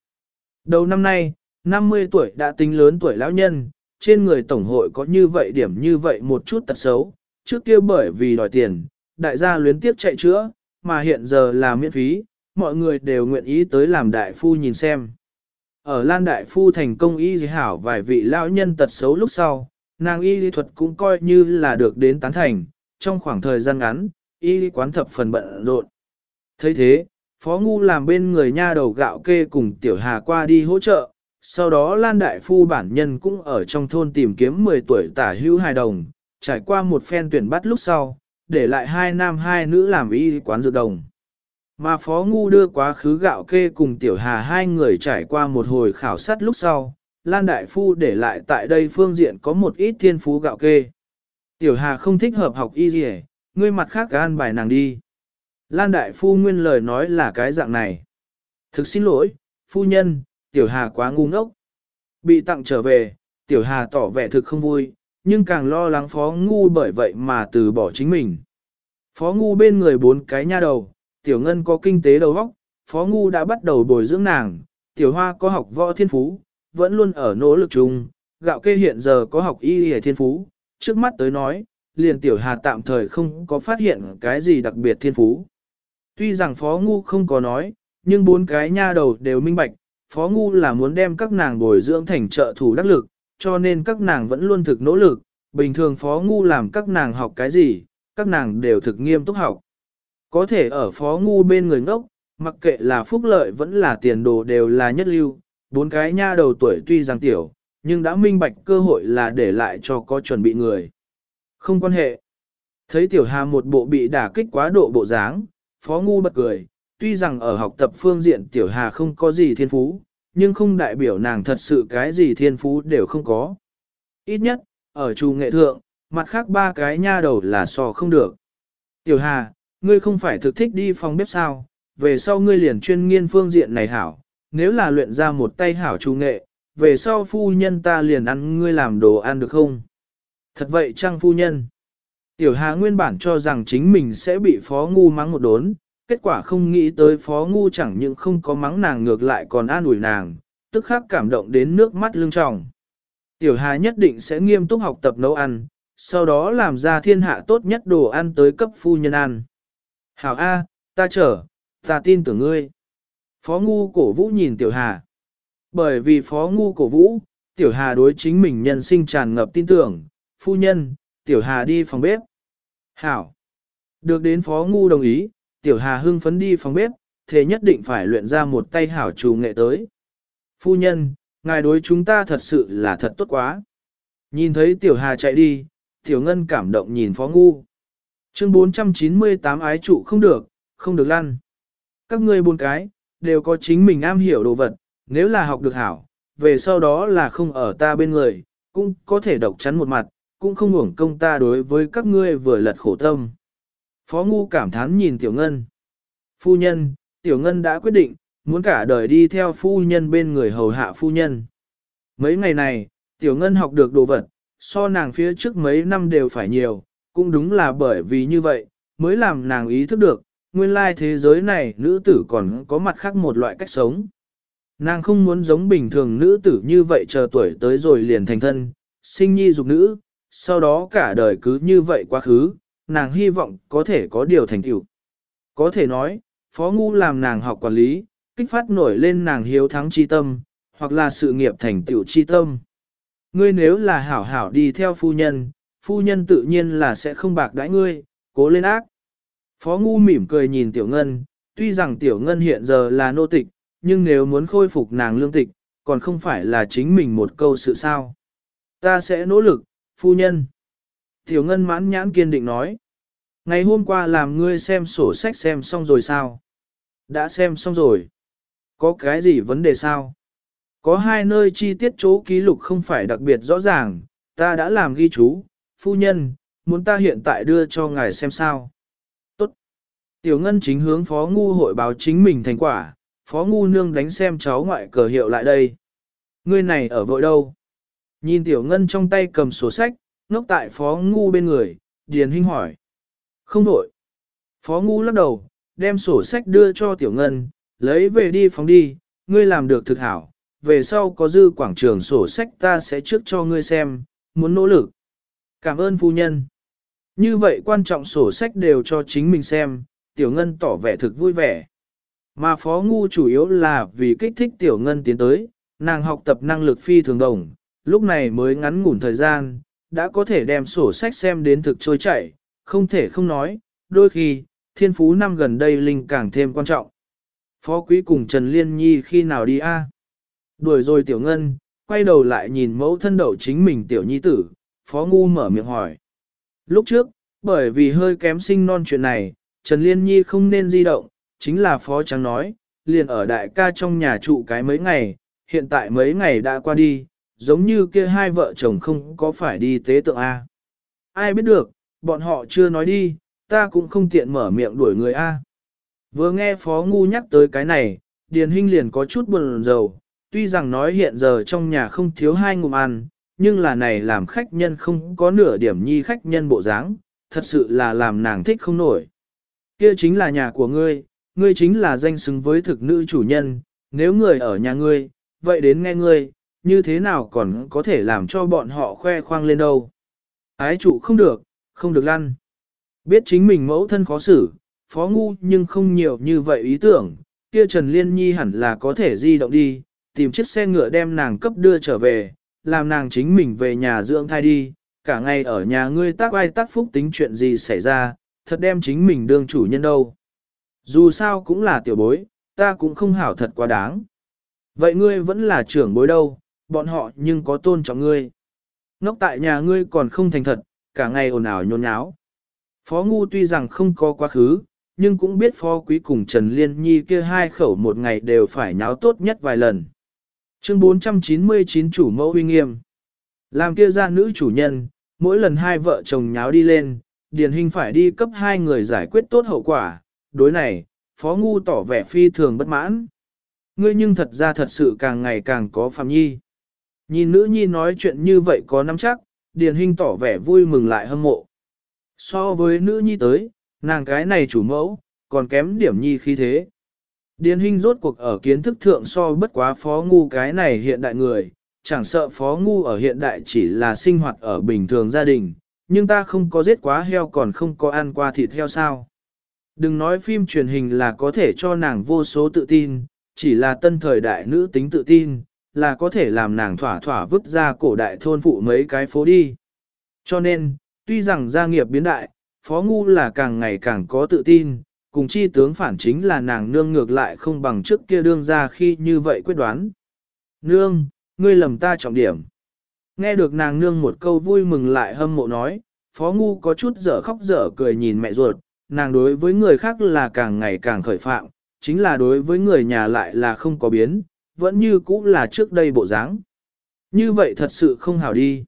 Đầu năm nay, 50 tuổi đã tính lớn tuổi lão nhân, trên người tổng hội có như vậy điểm như vậy một chút tật xấu, trước kia bởi vì đòi tiền, đại gia luyến tiếp chạy chữa, mà hiện giờ là miễn phí, mọi người đều nguyện ý tới làm đại phu nhìn xem. Ở Lan Đại Phu thành công y dị hảo vài vị lão nhân tật xấu lúc sau, nàng y lý thuật cũng coi như là được đến tán thành, trong khoảng thời gian ngắn, y lý quán thập phần bận rộn. thấy thế, Phó Ngu làm bên người nha đầu gạo kê cùng Tiểu Hà qua đi hỗ trợ, sau đó Lan Đại Phu bản nhân cũng ở trong thôn tìm kiếm 10 tuổi tả hữu hài đồng, trải qua một phen tuyển bắt lúc sau, để lại hai nam hai nữ làm y quán dược đồng. Mà Phó Ngu đưa quá khứ gạo kê cùng Tiểu Hà hai người trải qua một hồi khảo sát lúc sau, Lan Đại Phu để lại tại đây phương diện có một ít thiên phú gạo kê. Tiểu Hà không thích hợp học y gì ngươi mặt khác gan bài nàng đi. Lan Đại Phu nguyên lời nói là cái dạng này. Thực xin lỗi, phu nhân, Tiểu Hà quá ngu ngốc. Bị tặng trở về, Tiểu Hà tỏ vẻ thực không vui, nhưng càng lo lắng Phó Ngu bởi vậy mà từ bỏ chính mình. Phó Ngu bên người bốn cái nha đầu, Tiểu Ngân có kinh tế đầu óc, Phó Ngu đã bắt đầu bồi dưỡng nàng, Tiểu Hoa có học võ thiên phú, vẫn luôn ở nỗ lực chung, gạo kê hiện giờ có học y y thiên phú, trước mắt tới nói, liền Tiểu Hà tạm thời không có phát hiện cái gì đặc biệt thiên phú. Tuy rằng Phó Ngu không có nói, nhưng bốn cái nha đầu đều minh bạch, Phó Ngu là muốn đem các nàng bồi dưỡng thành trợ thủ đắc lực, cho nên các nàng vẫn luôn thực nỗ lực, bình thường Phó Ngu làm các nàng học cái gì, các nàng đều thực nghiêm túc học. Có thể ở Phó Ngu bên người ngốc, mặc kệ là phúc lợi vẫn là tiền đồ đều là nhất lưu, bốn cái nha đầu tuổi tuy rằng tiểu, nhưng đã minh bạch cơ hội là để lại cho có chuẩn bị người. Không quan hệ. Thấy tiểu hà một bộ bị đả kích quá độ bộ dáng, Phó Ngu bật cười, tuy rằng ở học tập phương diện tiểu hà không có gì thiên phú, nhưng không đại biểu nàng thật sự cái gì thiên phú đều không có. Ít nhất, ở trù nghệ thượng, mặt khác ba cái nha đầu là so không được. Tiểu hà, ngươi không phải thực thích đi phòng bếp sao, về sau ngươi liền chuyên nghiên phương diện này hảo, nếu là luyện ra một tay hảo trung nghệ, về sau phu nhân ta liền ăn ngươi làm đồ ăn được không? Thật vậy chăng phu nhân? Tiểu Hà nguyên bản cho rằng chính mình sẽ bị phó ngu mắng một đốn, kết quả không nghĩ tới phó ngu chẳng những không có mắng nàng ngược lại còn an ủi nàng, tức khắc cảm động đến nước mắt lưng tròng. Tiểu Hà nhất định sẽ nghiêm túc học tập nấu ăn, sau đó làm ra thiên hạ tốt nhất đồ ăn tới cấp phu nhân ăn. Hảo A, ta chờ, ta tin tưởng ngươi. Phó ngu cổ vũ nhìn Tiểu Hà. Bởi vì phó ngu cổ vũ, Tiểu Hà đối chính mình nhân sinh tràn ngập tin tưởng, phu nhân, Tiểu Hà đi phòng bếp. Hảo. Được đến phó ngu đồng ý, Tiểu Hà hưng phấn đi phòng bếp, thế nhất định phải luyện ra một tay hảo trù nghệ tới. Phu nhân, ngài đối chúng ta thật sự là thật tốt quá. Nhìn thấy Tiểu Hà chạy đi, Tiểu Ngân cảm động nhìn phó ngu. Chương 498 ái trụ không được, không được lăn. Các ngươi buồn cái, đều có chính mình am hiểu đồ vật, nếu là học được hảo, về sau đó là không ở ta bên người, cũng có thể độc chắn một mặt, cũng không uổng công ta đối với các ngươi vừa lật khổ tâm. Phó Ngu cảm thán nhìn Tiểu Ngân. Phu nhân, Tiểu Ngân đã quyết định, muốn cả đời đi theo phu nhân bên người hầu hạ phu nhân. Mấy ngày này, Tiểu Ngân học được đồ vật, so nàng phía trước mấy năm đều phải nhiều, cũng đúng là bởi vì như vậy, mới làm nàng ý thức được, nguyên lai thế giới này nữ tử còn có mặt khác một loại cách sống. Nàng không muốn giống bình thường nữ tử như vậy chờ tuổi tới rồi liền thành thân, sinh nhi dục nữ, sau đó cả đời cứ như vậy quá khứ, nàng hy vọng có thể có điều thành tựu. Có thể nói, Phó Ngu làm nàng học quản lý, kích phát nổi lên nàng hiếu thắng chi tâm, hoặc là sự nghiệp thành tựu chi tâm. Ngươi nếu là hảo hảo đi theo phu nhân, phu nhân tự nhiên là sẽ không bạc đãi ngươi, cố lên ác. Phó Ngu mỉm cười nhìn Tiểu Ngân, tuy rằng Tiểu Ngân hiện giờ là nô tịch, nhưng nếu muốn khôi phục nàng lương tịch, còn không phải là chính mình một câu sự sao. Ta sẽ nỗ lực, phu nhân. Tiểu Ngân mãn nhãn kiên định nói. Ngày hôm qua làm ngươi xem sổ sách xem xong rồi sao? Đã xem xong rồi. Có cái gì vấn đề sao? Có hai nơi chi tiết chỗ ký lục không phải đặc biệt rõ ràng, ta đã làm ghi chú, phu nhân, muốn ta hiện tại đưa cho ngài xem sao. Tiểu Ngân chính hướng Phó Ngu hội báo chính mình thành quả, Phó Ngu nương đánh xem cháu ngoại cờ hiệu lại đây. Ngươi này ở vội đâu? Nhìn Tiểu Ngân trong tay cầm sổ sách, ngốc tại Phó Ngu bên người, Điền Hinh hỏi. Không vội. Phó Ngu lắc đầu, đem sổ sách đưa cho Tiểu Ngân, lấy về đi phóng đi, ngươi làm được thực hảo, về sau có dư quảng trường sổ sách ta sẽ trước cho ngươi xem, muốn nỗ lực. Cảm ơn phu nhân. Như vậy quan trọng sổ sách đều cho chính mình xem, Tiểu Ngân tỏ vẻ thực vui vẻ. Mà Phó Ngu chủ yếu là vì kích thích Tiểu Ngân tiến tới, nàng học tập năng lực phi thường đồng, lúc này mới ngắn ngủn thời gian, đã có thể đem sổ sách xem đến thực trôi chảy, không thể không nói, đôi khi, thiên phú năm gần đây linh càng thêm quan trọng. Phó quý cùng Trần Liên Nhi khi nào đi a? Đuổi rồi tiểu ngân, quay đầu lại nhìn mẫu thân đậu chính mình tiểu nhi tử, phó ngu mở miệng hỏi. Lúc trước, bởi vì hơi kém sinh non chuyện này, Trần Liên Nhi không nên di động, chính là phó trắng nói, liền ở đại ca trong nhà trụ cái mấy ngày, hiện tại mấy ngày đã qua đi, giống như kia hai vợ chồng không có phải đi tế tượng A. Ai biết được, bọn họ chưa nói đi, ta cũng không tiện mở miệng đuổi người A. Vừa nghe Phó Ngu nhắc tới cái này, Điền Hinh liền có chút buồn rầu, tuy rằng nói hiện giờ trong nhà không thiếu hai ngụm ăn, nhưng là này làm khách nhân không có nửa điểm nhi khách nhân bộ dáng, thật sự là làm nàng thích không nổi. Kia chính là nhà của ngươi, ngươi chính là danh xứng với thực nữ chủ nhân, nếu người ở nhà ngươi, vậy đến nghe ngươi, như thế nào còn có thể làm cho bọn họ khoe khoang lên đâu. Ái chủ không được, không được lăn. Biết chính mình mẫu thân khó xử, phó ngu nhưng không nhiều như vậy ý tưởng, kia Trần Liên Nhi hẳn là có thể di động đi, tìm chiếc xe ngựa đem nàng cấp đưa trở về, làm nàng chính mình về nhà dưỡng thai đi, cả ngày ở nhà ngươi tác ai tác phúc tính chuyện gì xảy ra, thật đem chính mình đương chủ nhân đâu. Dù sao cũng là tiểu bối, ta cũng không hảo thật quá đáng. Vậy ngươi vẫn là trưởng bối đâu, bọn họ nhưng có tôn trọng ngươi. Ngốc tại nhà ngươi còn không thành thật, cả ngày ồn ào nhôn nháo. Phó Ngu tuy rằng không có quá khứ, nhưng cũng biết Phó Quý cùng Trần Liên Nhi kia hai khẩu một ngày đều phải nháo tốt nhất vài lần. Chương 499 chủ mẫu huy nghiêm. Làm kia ra nữ chủ nhân, mỗi lần hai vợ chồng nháo đi lên, Điền Hinh phải đi cấp hai người giải quyết tốt hậu quả. Đối này, Phó Ngu tỏ vẻ phi thường bất mãn. Ngươi nhưng thật ra thật sự càng ngày càng có phạm nhi. Nhìn nữ nhi nói chuyện như vậy có nắm chắc, Điền Hinh tỏ vẻ vui mừng lại hâm mộ. So với nữ nhi tới, nàng cái này chủ mẫu, còn kém điểm nhi khi thế. Điền Hinh rốt cuộc ở kiến thức thượng so bất quá phó ngu cái này hiện đại người, chẳng sợ phó ngu ở hiện đại chỉ là sinh hoạt ở bình thường gia đình, nhưng ta không có giết quá heo còn không có ăn qua thịt heo sao. Đừng nói phim truyền hình là có thể cho nàng vô số tự tin, chỉ là tân thời đại nữ tính tự tin, là có thể làm nàng thỏa thỏa vứt ra cổ đại thôn phụ mấy cái phố đi. Cho nên, tuy rằng gia nghiệp biến đại, Phó Ngu là càng ngày càng có tự tin, cùng chi tướng phản chính là nàng nương ngược lại không bằng trước kia đương ra khi như vậy quyết đoán. Nương, ngươi lầm ta trọng điểm. Nghe được nàng nương một câu vui mừng lại hâm mộ nói, Phó Ngu có chút dở khóc dở cười nhìn mẹ ruột, nàng đối với người khác là càng ngày càng khởi phạm, chính là đối với người nhà lại là không có biến, vẫn như cũ là trước đây bộ dáng. Như vậy thật sự không hảo đi.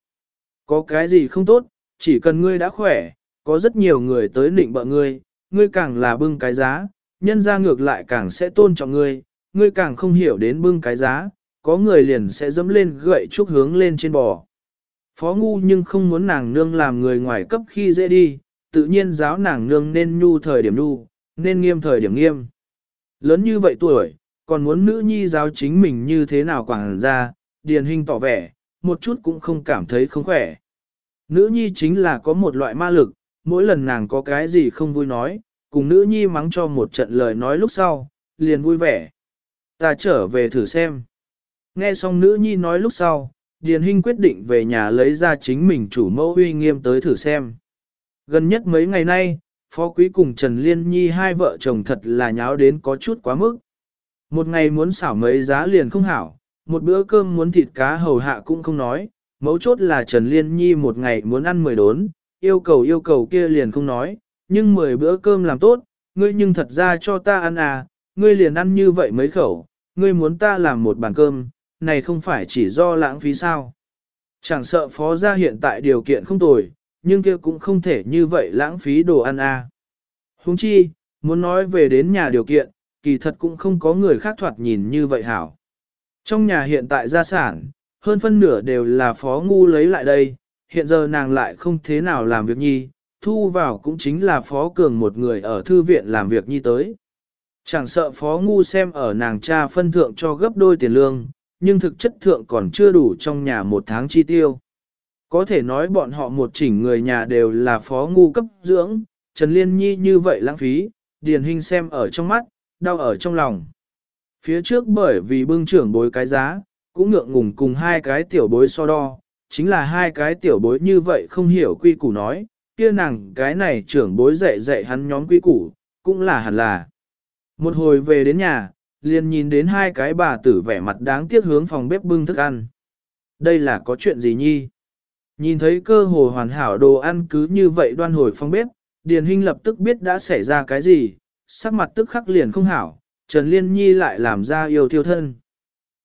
Có cái gì không tốt, chỉ cần ngươi đã khỏe, có rất nhiều người tới định bợ ngươi, ngươi càng là bưng cái giá, nhân ra ngược lại càng sẽ tôn trọng ngươi, ngươi càng không hiểu đến bưng cái giá, có người liền sẽ dẫm lên gậy trúc hướng lên trên bò. Phó ngu nhưng không muốn nàng nương làm người ngoài cấp khi dễ đi, tự nhiên giáo nàng nương nên nhu thời điểm nhu, nên nghiêm thời điểm nghiêm. Lớn như vậy tuổi, còn muốn nữ nhi giáo chính mình như thế nào quảng ra, điền hình tỏ vẻ, một chút cũng không cảm thấy không khỏe. Nữ nhi chính là có một loại ma lực, mỗi lần nàng có cái gì không vui nói, cùng nữ nhi mắng cho một trận lời nói lúc sau, liền vui vẻ. Ta trở về thử xem. Nghe xong nữ nhi nói lúc sau, Điền Hinh quyết định về nhà lấy ra chính mình chủ mẫu uy nghiêm tới thử xem. Gần nhất mấy ngày nay, Phó Quý cùng Trần Liên Nhi hai vợ chồng thật là nháo đến có chút quá mức. Một ngày muốn xảo mấy giá liền không hảo, một bữa cơm muốn thịt cá hầu hạ cũng không nói, mấu chốt là Trần Liên Nhi một ngày muốn ăn 10 đốn, yêu cầu yêu cầu kia liền không nói, nhưng 10 bữa cơm làm tốt, ngươi nhưng thật ra cho ta ăn à, ngươi liền ăn như vậy mấy khẩu, ngươi muốn ta làm một bàn cơm, này không phải chỉ do lãng phí sao. Chẳng sợ phó gia hiện tại điều kiện không tồi, nhưng kia cũng không thể như vậy lãng phí đồ ăn à. Huống chi, muốn nói về đến nhà điều kiện, kỳ thật cũng không có người khác thoạt nhìn như vậy hảo. Trong nhà hiện tại gia sản, hơn phân nửa đều là phó ngu lấy lại đây, hiện giờ nàng lại không thế nào làm việc nhi, thu vào cũng chính là phó cường một người ở thư viện làm việc nhi tới. Chẳng sợ phó ngu xem ở nàng cha phân thượng cho gấp đôi tiền lương, nhưng thực chất thượng còn chưa đủ trong nhà một tháng chi tiêu. Có thể nói bọn họ một chỉnh người nhà đều là phó ngu cấp dưỡng, Trần Liên Nhi như vậy lãng phí, Điền Hình xem ở trong mắt, đau ở trong lòng. Phía trước bởi vì bưng trưởng bối cái giá, cũng ngượng ngùng cùng hai cái tiểu bối so đo, chính là hai cái tiểu bối như vậy không hiểu quy củ nói, kia nàng cái này trưởng bối dạy dạy hắn nhóm quy củ, cũng là hẳn là. Một hồi về đến nhà, liền nhìn đến hai cái bà tử vẻ mặt đáng tiếc hướng phòng bếp bưng thức ăn. Đây là có chuyện gì nhi? Nhìn thấy cơ hồ hoàn hảo đồ ăn cứ như vậy đoan hồi phòng bếp, Điền Hinh lập tức biết đã xảy ra cái gì, sắc mặt tức khắc liền không hảo, Trần Liên Nhi lại làm ra yêu thiêu thân.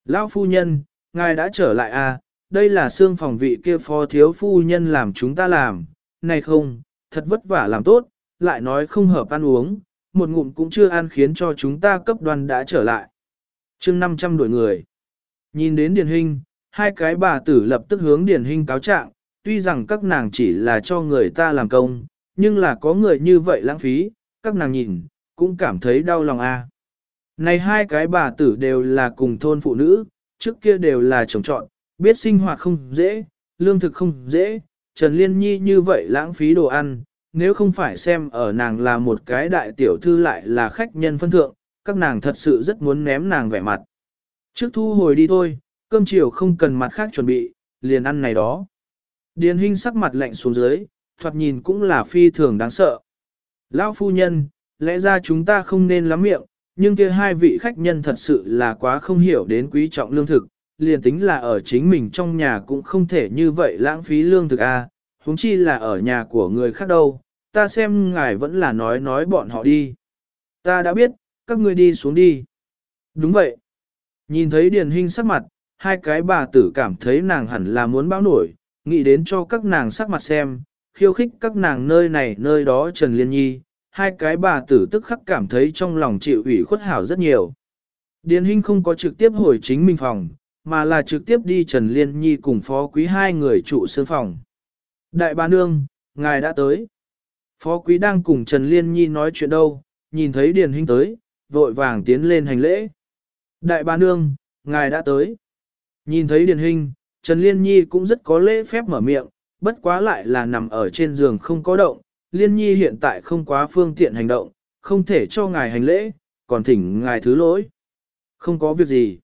Lão phu nhân, ngài đã trở lại à, đây là xương phòng vị kia phó thiếu phu nhân làm chúng ta làm, này không, thật vất vả làm tốt, lại nói không hợp ăn uống, một ngụm cũng chưa ăn khiến cho chúng ta cấp đoàn đã trở lại. chương 500 đuổi người. Nhìn đến Điền Hinh, hai cái bà tử lập tức hướng Điền Hinh cáo trạng, tuy rằng các nàng chỉ là cho người ta làm công, nhưng là có người như vậy lãng phí, các nàng nhìn, cũng cảm thấy đau lòng a. Này hai cái bà tử đều là cùng thôn phụ nữ, trước kia đều là chồng chọn, biết sinh hoạt không dễ, lương thực không dễ, Trần Liên Nhi như vậy lãng phí đồ ăn, nếu không phải xem ở nàng là một cái đại tiểu thư lại là khách nhân phân thượng, các nàng thật sự rất muốn ném nàng vẻ mặt. Trước thu hồi đi thôi, cơm chiều không cần mặt khác chuẩn bị, liền ăn này đó. Điền Hinh sắc mặt lạnh xuống dưới, thoạt nhìn cũng là phi thường đáng sợ. Lão phu nhân, lẽ ra chúng ta không nên lắm miệng, nhưng kia hai vị khách nhân thật sự là quá không hiểu đến quý trọng lương thực, liền tính là ở chính mình trong nhà cũng không thể như vậy lãng phí lương thực a, à, huống chi là ở nhà của người khác đâu, ta xem ngài vẫn là nói nói bọn họ đi. Ta đã biết, các ngươi đi xuống đi. Đúng vậy. Nhìn thấy Điền Hinh sắc mặt, hai cái bà tử cảm thấy nàng hẳn là muốn báo nổi, nghĩ đến cho các nàng sắc mặt xem, khiêu khích các nàng nơi này nơi đó Trần Liên Nhi, hai cái bà tử tức khắc cảm thấy trong lòng chịu ủy khuất hảo rất nhiều. Điền Hinh không có trực tiếp hồi chính mình phòng, mà là trực tiếp đi Trần Liên Nhi cùng phó quý hai người trụ sương phòng. Đại bà nương, ngài đã tới. Phó quý đang cùng Trần Liên Nhi nói chuyện đâu, nhìn thấy Điền Hinh tới, vội vàng tiến lên hành lễ. Đại bà nương, ngài đã tới. Nhìn thấy Điền Hinh, Trần Liên Nhi cũng rất có lễ phép mở miệng, bất quá lại là nằm ở trên giường không có động. Liên Nhi hiện tại không quá phương tiện hành động, không thể cho ngài hành lễ, còn thỉnh ngài thứ lỗi. Không có việc gì.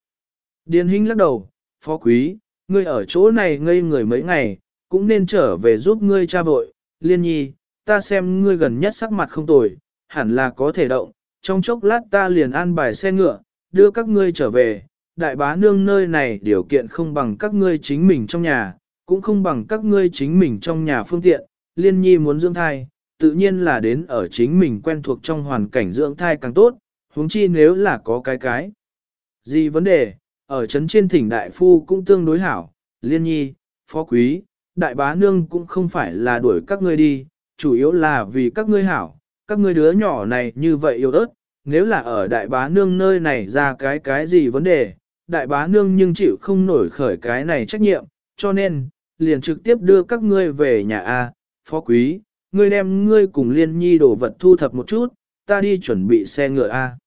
Điền Hinh lắc đầu, phó quý, ngươi ở chỗ này ngây người mấy ngày, cũng nên trở về giúp ngươi cha vội. Liên Nhi, ta xem ngươi gần nhất sắc mặt không tồi, hẳn là có thể động, trong chốc lát ta liền an bài xe ngựa, đưa các ngươi trở về, đại bá nương nơi này điều kiện không bằng các ngươi chính mình trong nhà, cũng không bằng các ngươi chính mình trong nhà phương tiện, liên nhi muốn dưỡng thai, tự nhiên là đến ở chính mình quen thuộc trong hoàn cảnh dưỡng thai càng tốt, huống chi nếu là có cái cái. Gì vấn đề, ở trấn trên thỉnh đại phu cũng tương đối hảo, liên nhi, phó quý, đại bá nương cũng không phải là đuổi các ngươi đi, chủ yếu là vì các ngươi hảo, các ngươi đứa nhỏ này như vậy yêu ớt, nếu là ở đại bá nương nơi này ra cái cái gì vấn đề, đại bá nương nhưng chịu không nổi khởi cái này trách nhiệm, cho nên, liền trực tiếp đưa các ngươi về nhà A, phó quý, ngươi đem ngươi cùng liên nhi đồ vật thu thập một chút, ta đi chuẩn bị xe ngựa A.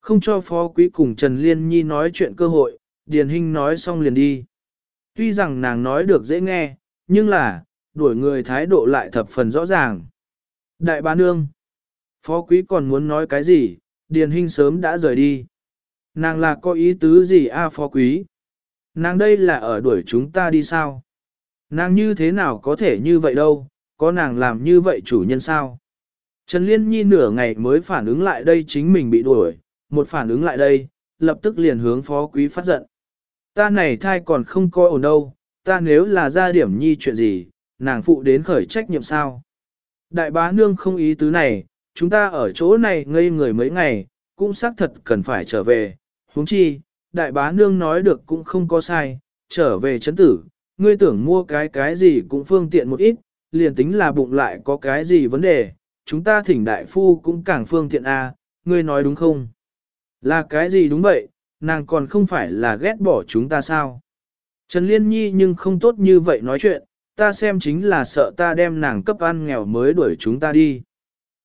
Không cho phó quý cùng Trần Liên Nhi nói chuyện cơ hội, Điền Hinh nói xong liền đi. Tuy rằng nàng nói được dễ nghe, nhưng là, đuổi người thái độ lại thập phần rõ ràng. Đại bá nương, phó quý còn muốn nói cái gì, Điền hình sớm đã rời đi. Nàng là có ý tứ gì a phó quý? Nàng đây là ở đuổi chúng ta đi sao? Nàng như thế nào có thể như vậy đâu, có nàng làm như vậy chủ nhân sao? Trần Liên Nhi nửa ngày mới phản ứng lại đây chính mình bị đuổi, một phản ứng lại đây, lập tức liền hướng phó quý phát giận. Ta này thai còn không coi ổn đâu, ta nếu là ra điểm nhi chuyện gì, nàng phụ đến khởi trách nhiệm sao? Đại bá nương không ý tứ này, chúng ta ở chỗ này ngây người mấy ngày, cũng xác thật cần phải trở về, huống chi, đại bá nương nói được cũng không có sai, trở về chấn tử, ngươi tưởng mua cái cái gì cũng phương tiện một ít, liền tính là bụng lại có cái gì vấn đề, chúng ta thỉnh đại phu cũng càng phương tiện a, à, ngươi nói đúng không? Là cái gì đúng vậy, nàng còn không phải là ghét bỏ chúng ta sao? Trần Liên Nhi nhưng không tốt như vậy nói chuyện, ta xem chính là sợ ta đem nàng cấp ăn nghèo mới đuổi chúng ta đi.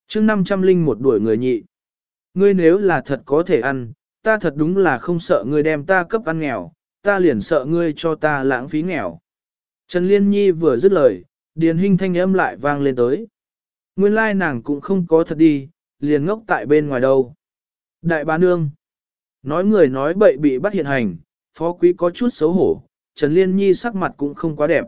chương 500 linh một đuổi người nhị. Ngươi nếu là thật có thể ăn, ta thật đúng là không sợ ngươi đem ta cấp ăn nghèo, ta liền sợ ngươi cho ta lãng phí nghèo. Trần Liên Nhi vừa dứt lời, điền hình thanh âm lại vang lên tới. Nguyên lai nàng cũng không có thật đi, liền ngốc tại bên ngoài đâu. Đại bá nương. Nói người nói bậy bị bắt hiện hành, phó quý có chút xấu hổ, Trần Liên Nhi sắc mặt cũng không quá đẹp.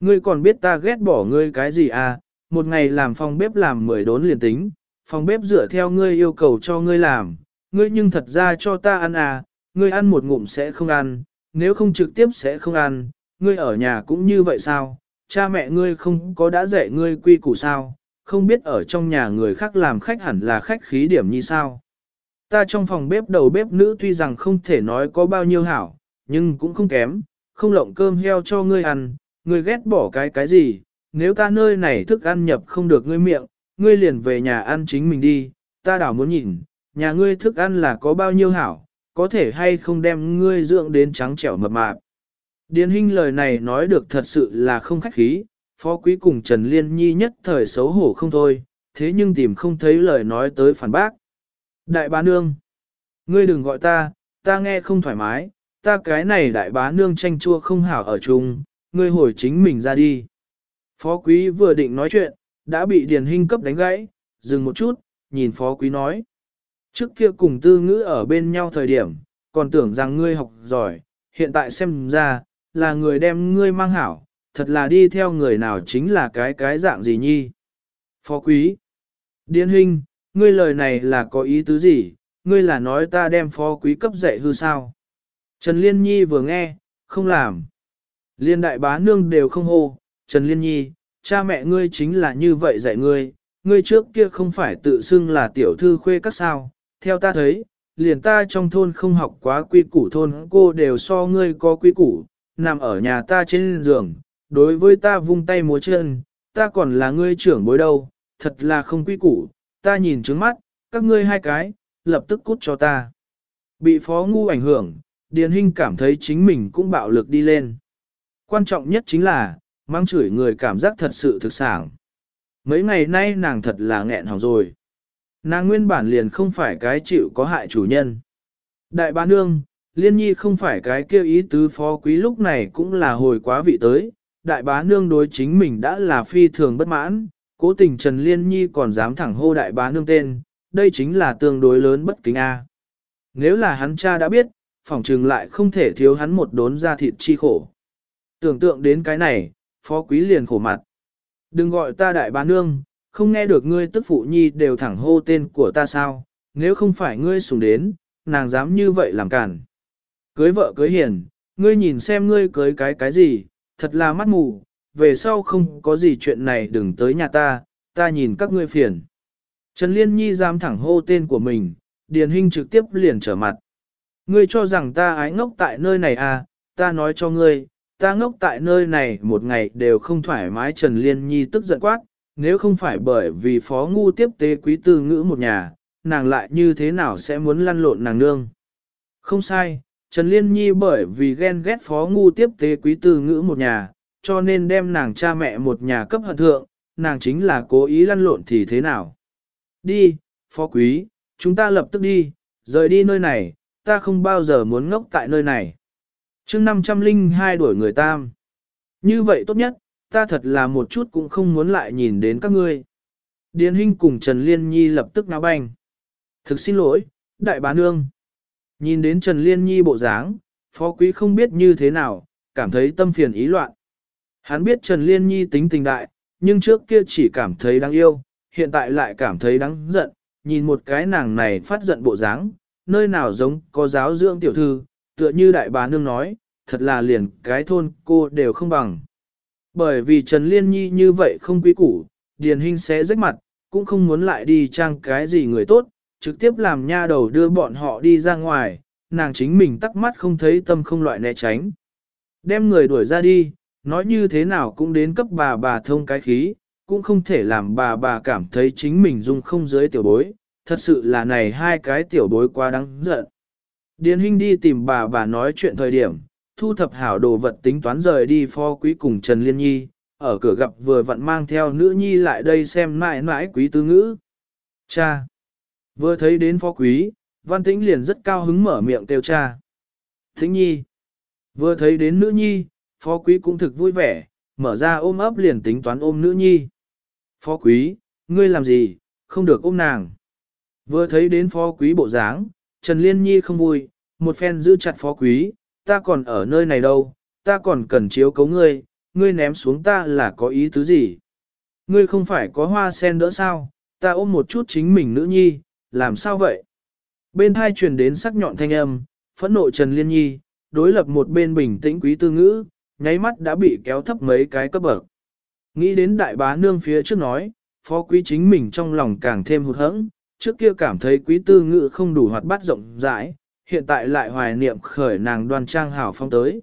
Ngươi còn biết ta ghét bỏ ngươi cái gì à, một ngày làm phòng bếp làm mười đốn liền tính, phòng bếp dựa theo ngươi yêu cầu cho ngươi làm, ngươi nhưng thật ra cho ta ăn à, ngươi ăn một ngụm sẽ không ăn, nếu không trực tiếp sẽ không ăn, ngươi ở nhà cũng như vậy sao, cha mẹ ngươi không có đã dạy ngươi quy củ sao, không biết ở trong nhà người khác làm khách hẳn là khách khí điểm như sao. Ta trong phòng bếp đầu bếp nữ tuy rằng không thể nói có bao nhiêu hảo, nhưng cũng không kém, không lộng cơm heo cho ngươi ăn, ngươi ghét bỏ cái cái gì, nếu ta nơi này thức ăn nhập không được ngươi miệng, ngươi liền về nhà ăn chính mình đi, ta đảo muốn nhìn, nhà ngươi thức ăn là có bao nhiêu hảo, có thể hay không đem ngươi dưỡng đến trắng trẻo mập mạp. Điền Hinh lời này nói được thật sự là không khách khí, phó quý cùng Trần Liên Nhi nhất thời xấu hổ không thôi, thế nhưng tìm không thấy lời nói tới phản bác. Đại bá nương, ngươi đừng gọi ta, ta nghe không thoải mái, ta cái này đại bá nương tranh chua không hảo ở chung, ngươi hồi chính mình ra đi. Phó quý vừa định nói chuyện, đã bị Điền Hinh cấp đánh gãy, dừng một chút, nhìn phó quý nói. Trước kia cùng tư ngữ ở bên nhau thời điểm, còn tưởng rằng ngươi học giỏi, hiện tại xem ra, là người đem ngươi mang hảo, thật là đi theo người nào chính là cái cái dạng gì nhi. Phó quý. Điền Hinh, ngươi lời này là có ý tứ gì, ngươi là nói ta đem phó quý cấp dạy hư sao. Trần Liên Nhi vừa nghe, không làm. Liên đại bá nương đều không hô, Trần Liên Nhi, cha mẹ ngươi chính là như vậy dạy ngươi, ngươi trước kia không phải tự xưng là tiểu thư khuê các sao, theo ta thấy, liền ta trong thôn không học quá quy củ thôn cô đều so ngươi có quy củ, nằm ở nhà ta trên giường, đối với ta vung tay múa chân, ta còn là ngươi trưởng bối đâu, thật là không quy củ, ta nhìn trứng mắt, các ngươi hai cái, lập tức cút cho ta. Bị phó ngu ảnh hưởng, Điền Hinh cảm thấy chính mình cũng bạo lực đi lên. Quan trọng nhất chính là, mang chửi người cảm giác thật sự thực sản. Mấy ngày nay nàng thật là nghẹn hỏng rồi. Nàng nguyên bản liền không phải cái chịu có hại chủ nhân. Đại bá nương, liên nhi không phải cái kêu ý tứ phó quý lúc này cũng là hồi quá vị tới. Đại bá nương đối chính mình đã là phi thường bất mãn, cố tình Trần Liên Nhi còn dám thẳng hô đại bá nương tên, đây chính là tương đối lớn bất kính A. Nếu là hắn cha đã biết, phỏng trừng lại không thể thiếu hắn một đốn ra thịt chi khổ. Tưởng tượng đến cái này, phó quý liền khổ mặt. Đừng gọi ta đại bá nương, không nghe được ngươi tức phụ nhi đều thẳng hô tên của ta sao, nếu không phải ngươi sùng đến, nàng dám như vậy làm cản. Cưới vợ cưới hiền, ngươi nhìn xem ngươi cưới cái cái gì, thật là mắt mù, về sau không có gì chuyện này đừng tới nhà ta, ta nhìn các ngươi phiền. Trần Liên Nhi dám thẳng hô tên của mình, Điền Hinh trực tiếp liền trở mặt. Ngươi cho rằng ta ái ngốc tại nơi này à, ta nói cho ngươi, ta ngốc tại nơi này một ngày đều không thoải mái Trần Liên Nhi tức giận quát, nếu không phải bởi vì phó ngu tiếp tế quý tư ngữ một nhà, nàng lại như thế nào sẽ muốn lăn lộn nàng nương. Không sai, Trần Liên Nhi bởi vì ghen ghét phó ngu tiếp tế quý tư ngữ một nhà, cho nên đem nàng cha mẹ một nhà cấp hận thượng, nàng chính là cố ý lăn lộn thì thế nào. Đi, phó quý, chúng ta lập tức đi, rời đi nơi này, ta không bao giờ muốn ngốc tại nơi này. chương 502 đuổi người tam. Như vậy tốt nhất, ta thật là một chút cũng không muốn lại nhìn đến các ngươi. Điền Hinh cùng Trần Liên Nhi lập tức náo banh. Thực xin lỗi, đại bá nương. Nhìn đến Trần Liên Nhi bộ dáng, phó quý không biết như thế nào, cảm thấy tâm phiền ý loạn. Hắn biết Trần Liên Nhi tính tình đại, nhưng trước kia chỉ cảm thấy đáng yêu, hiện tại lại cảm thấy đáng giận, nhìn một cái nàng này phát giận bộ dáng, nơi nào giống có giáo dưỡng tiểu thư, tựa như đại bá nương nói, thật là liền cái thôn cô đều không bằng. Bởi vì Trần Liên Nhi như vậy không quý củ, Điền Hinh sẽ rách mặt, cũng không muốn lại đi trang cái gì người tốt, trực tiếp làm nha đầu đưa bọn họ đi ra ngoài, nàng chính mình tắc mắt không thấy tâm không loại né tránh. Đem người đuổi ra đi, nói như thế nào cũng đến cấp bà bà thông cái khí, cũng không thể làm bà bà cảm thấy chính mình dung không dưới tiểu bối, thật sự là này hai cái tiểu bối quá đáng giận. Điền Hinh đi tìm bà bà nói chuyện thời điểm, thu thập hảo đồ vật tính toán rời đi phó quý cùng Trần Liên Nhi, ở cửa gặp vừa vặn mang theo nữ nhi lại đây xem mãi mãi quý tư ngữ. Cha! Vừa thấy đến phó quý, văn tĩnh liền rất cao hứng mở miệng kêu cha. Thính nhi! Vừa thấy đến nữ nhi, phó quý cũng thực vui vẻ, mở ra ôm ấp liền tính toán ôm nữ nhi. Phó quý, ngươi làm gì, không được ôm nàng. Vừa thấy đến phó quý bộ dáng, Trần Liên Nhi không vui, một phen giữ chặt phó quý, ta còn ở nơi này đâu, ta còn cần chiếu cấu ngươi, ngươi ném xuống ta là có ý tứ gì? Ngươi không phải có hoa sen đỡ sao, ta ôm một chút chính mình nữ nhi, làm sao vậy? Bên hai truyền đến sắc nhọn thanh âm, phẫn nộ Trần Liên Nhi, đối lập một bên bình tĩnh quý tư ngữ, nháy mắt đã bị kéo thấp mấy cái cấp bậc. Nghĩ đến đại bá nương phía trước nói, phó quý chính mình trong lòng càng thêm hụt hẫng, trước kia cảm thấy quý tư ngữ không đủ hoạt bát rộng rãi, hiện tại lại hoài niệm khởi nàng đoan trang hảo phong tới.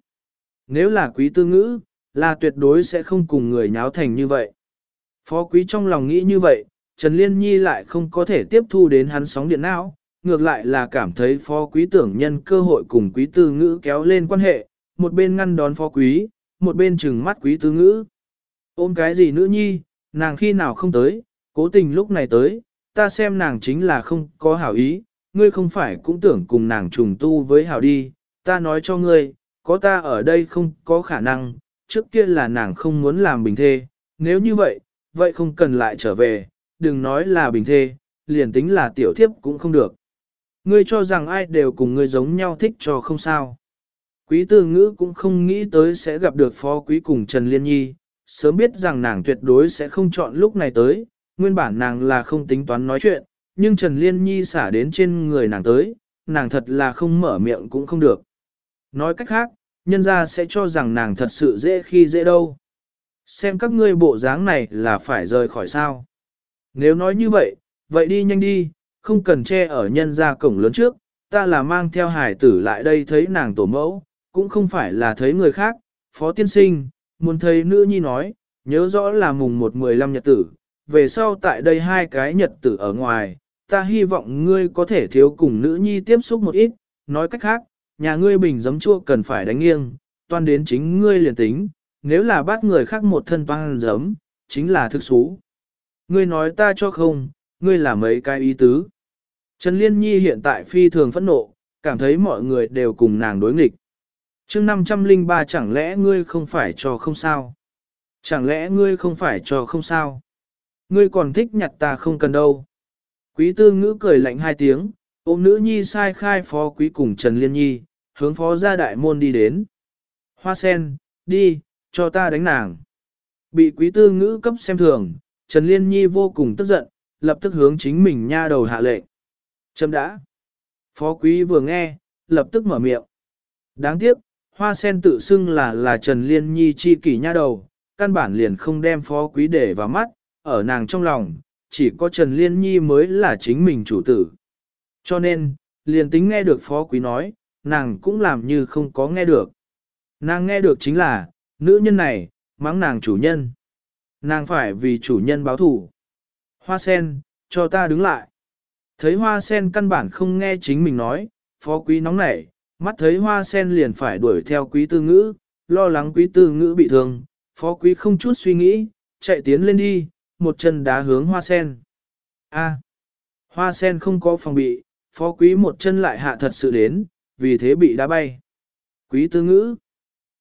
Nếu là quý tư ngữ, là tuyệt đối sẽ không cùng người nháo thành như vậy. Phó quý trong lòng nghĩ như vậy, Trần Liên Nhi lại không có thể tiếp thu đến hắn sóng điện não, ngược lại là cảm thấy phó quý tưởng nhân cơ hội cùng quý tư ngữ kéo lên quan hệ, một bên ngăn đón phó quý, một bên trừng mắt quý tư ngữ. Ôm cái gì nữ nhi, nàng khi nào không tới, cố tình lúc này tới, ta xem nàng chính là không có hảo ý, ngươi không phải cũng tưởng cùng nàng trùng tu với hảo đi, ta nói cho ngươi, có ta ở đây không có khả năng, trước kia là nàng không muốn làm bình thê, nếu như vậy, vậy không cần lại trở về, đừng nói là bình thê, liền tính là tiểu thiếp cũng không được. Ngươi cho rằng ai đều cùng ngươi giống nhau thích cho không sao. Quý tư ngữ cũng không nghĩ tới sẽ gặp được phó quý cùng Trần Liên Nhi, sớm biết rằng nàng tuyệt đối sẽ không chọn lúc này tới, nguyên bản nàng là không tính toán nói chuyện, nhưng Trần Liên Nhi xả đến trên người nàng tới, nàng thật là không mở miệng cũng không được. Nói cách khác, nhân ra sẽ cho rằng nàng thật sự dễ khi dễ đâu. Xem các ngươi bộ dáng này là phải rời khỏi sao. Nếu nói như vậy, vậy đi nhanh đi, không cần che ở nhân ra cổng lớn trước, ta là mang theo hải tử lại đây thấy nàng tổ mẫu, cũng không phải là thấy người khác, phó tiên sinh, muốn thấy nữ nhi nói, nhớ rõ là mùng 1-15 nhật tử, về sau tại đây hai cái nhật tử ở ngoài, ta hy vọng ngươi có thể thiếu cùng nữ nhi tiếp xúc một ít, nói cách khác, nhà ngươi bình giấm chua cần phải đánh nghiêng, toan đến chính ngươi liền tính, nếu là bắt người khác một thân toan giấm, chính là thực xú. Ngươi nói ta cho không, ngươi là mấy cái ý tứ. Trần Liên Nhi hiện tại phi thường phẫn nộ, cảm thấy mọi người đều cùng nàng đối nghịch. chương 503 chẳng lẽ ngươi không phải cho không sao? Chẳng lẽ ngươi không phải cho không sao? Ngươi còn thích nhặt ta không cần đâu. Quý tư ngữ cười lạnh hai tiếng, ôm nữ nhi sai khai phó quý cùng Trần Liên Nhi, hướng phó ra đại môn đi đến. Hoa sen, đi, cho ta đánh nàng. Bị quý tư ngữ cấp xem thường, Trần Liên Nhi vô cùng tức giận, lập tức hướng chính mình nha đầu hạ lệnh. Chấm đã. Phó quý vừa nghe, lập tức mở miệng. Đáng tiếc, hoa sen tự xưng là là Trần Liên Nhi chi kỷ nha đầu, căn bản liền không đem phó quý để vào mắt, ở nàng trong lòng, chỉ có Trần Liên Nhi mới là chính mình chủ tử. Cho nên, liền tính nghe được phó quý nói, nàng cũng làm như không có nghe được. Nàng nghe được chính là, nữ nhân này, mắng nàng chủ nhân. Nàng phải vì chủ nhân báo thủ. Hoa sen, cho ta đứng lại. Thấy hoa sen căn bản không nghe chính mình nói, phó quý nóng nảy, mắt thấy hoa sen liền phải đuổi theo quý tư ngữ, lo lắng quý tư ngữ bị thương, phó quý không chút suy nghĩ, chạy tiến lên đi, một chân đá hướng hoa sen. A. Hoa sen không có phòng bị, phó quý một chân lại hạ thật sự đến, vì thế bị đá bay. Quý tư ngữ.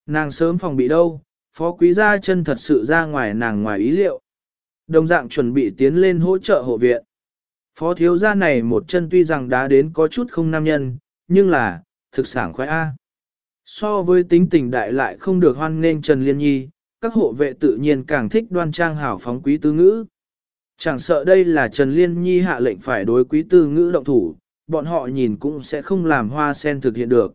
Nàng sớm phòng bị đâu, phó quý ra chân thật sự ra ngoài nàng ngoài ý liệu. Đồng dạng chuẩn bị tiến lên hỗ trợ hộ viện. Phó thiếu gia này một chân tuy rằng đá đến có chút không nam nhân, nhưng là, thực sản khoái A. So với tính tình đại lại không được hoan nên Trần Liên Nhi, các hộ vệ tự nhiên càng thích đoan trang hảo phóng quý tư ngữ. Chẳng sợ đây là Trần Liên Nhi hạ lệnh phải đối quý tư ngữ động thủ, bọn họ nhìn cũng sẽ không làm hoa sen thực hiện được.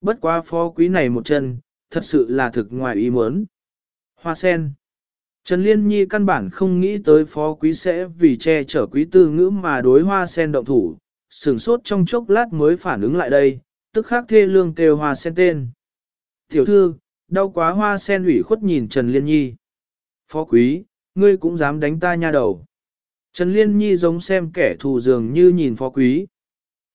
Bất quá phó quý này một chân, thật sự là thực ngoài ý muốn. Hoa sen. Trần Liên Nhi căn bản không nghĩ tới phó quý sẽ vì che chở quý tư ngữ mà đối hoa sen động thủ, sửng sốt trong chốc lát mới phản ứng lại đây, tức khắc thê lương kêu hoa sen tên. Tiểu thư, đau quá hoa sen ủy khuất nhìn Trần Liên Nhi. Phó quý, ngươi cũng dám đánh ta nha đầu. Trần Liên Nhi giống xem kẻ thù dường như nhìn phó quý.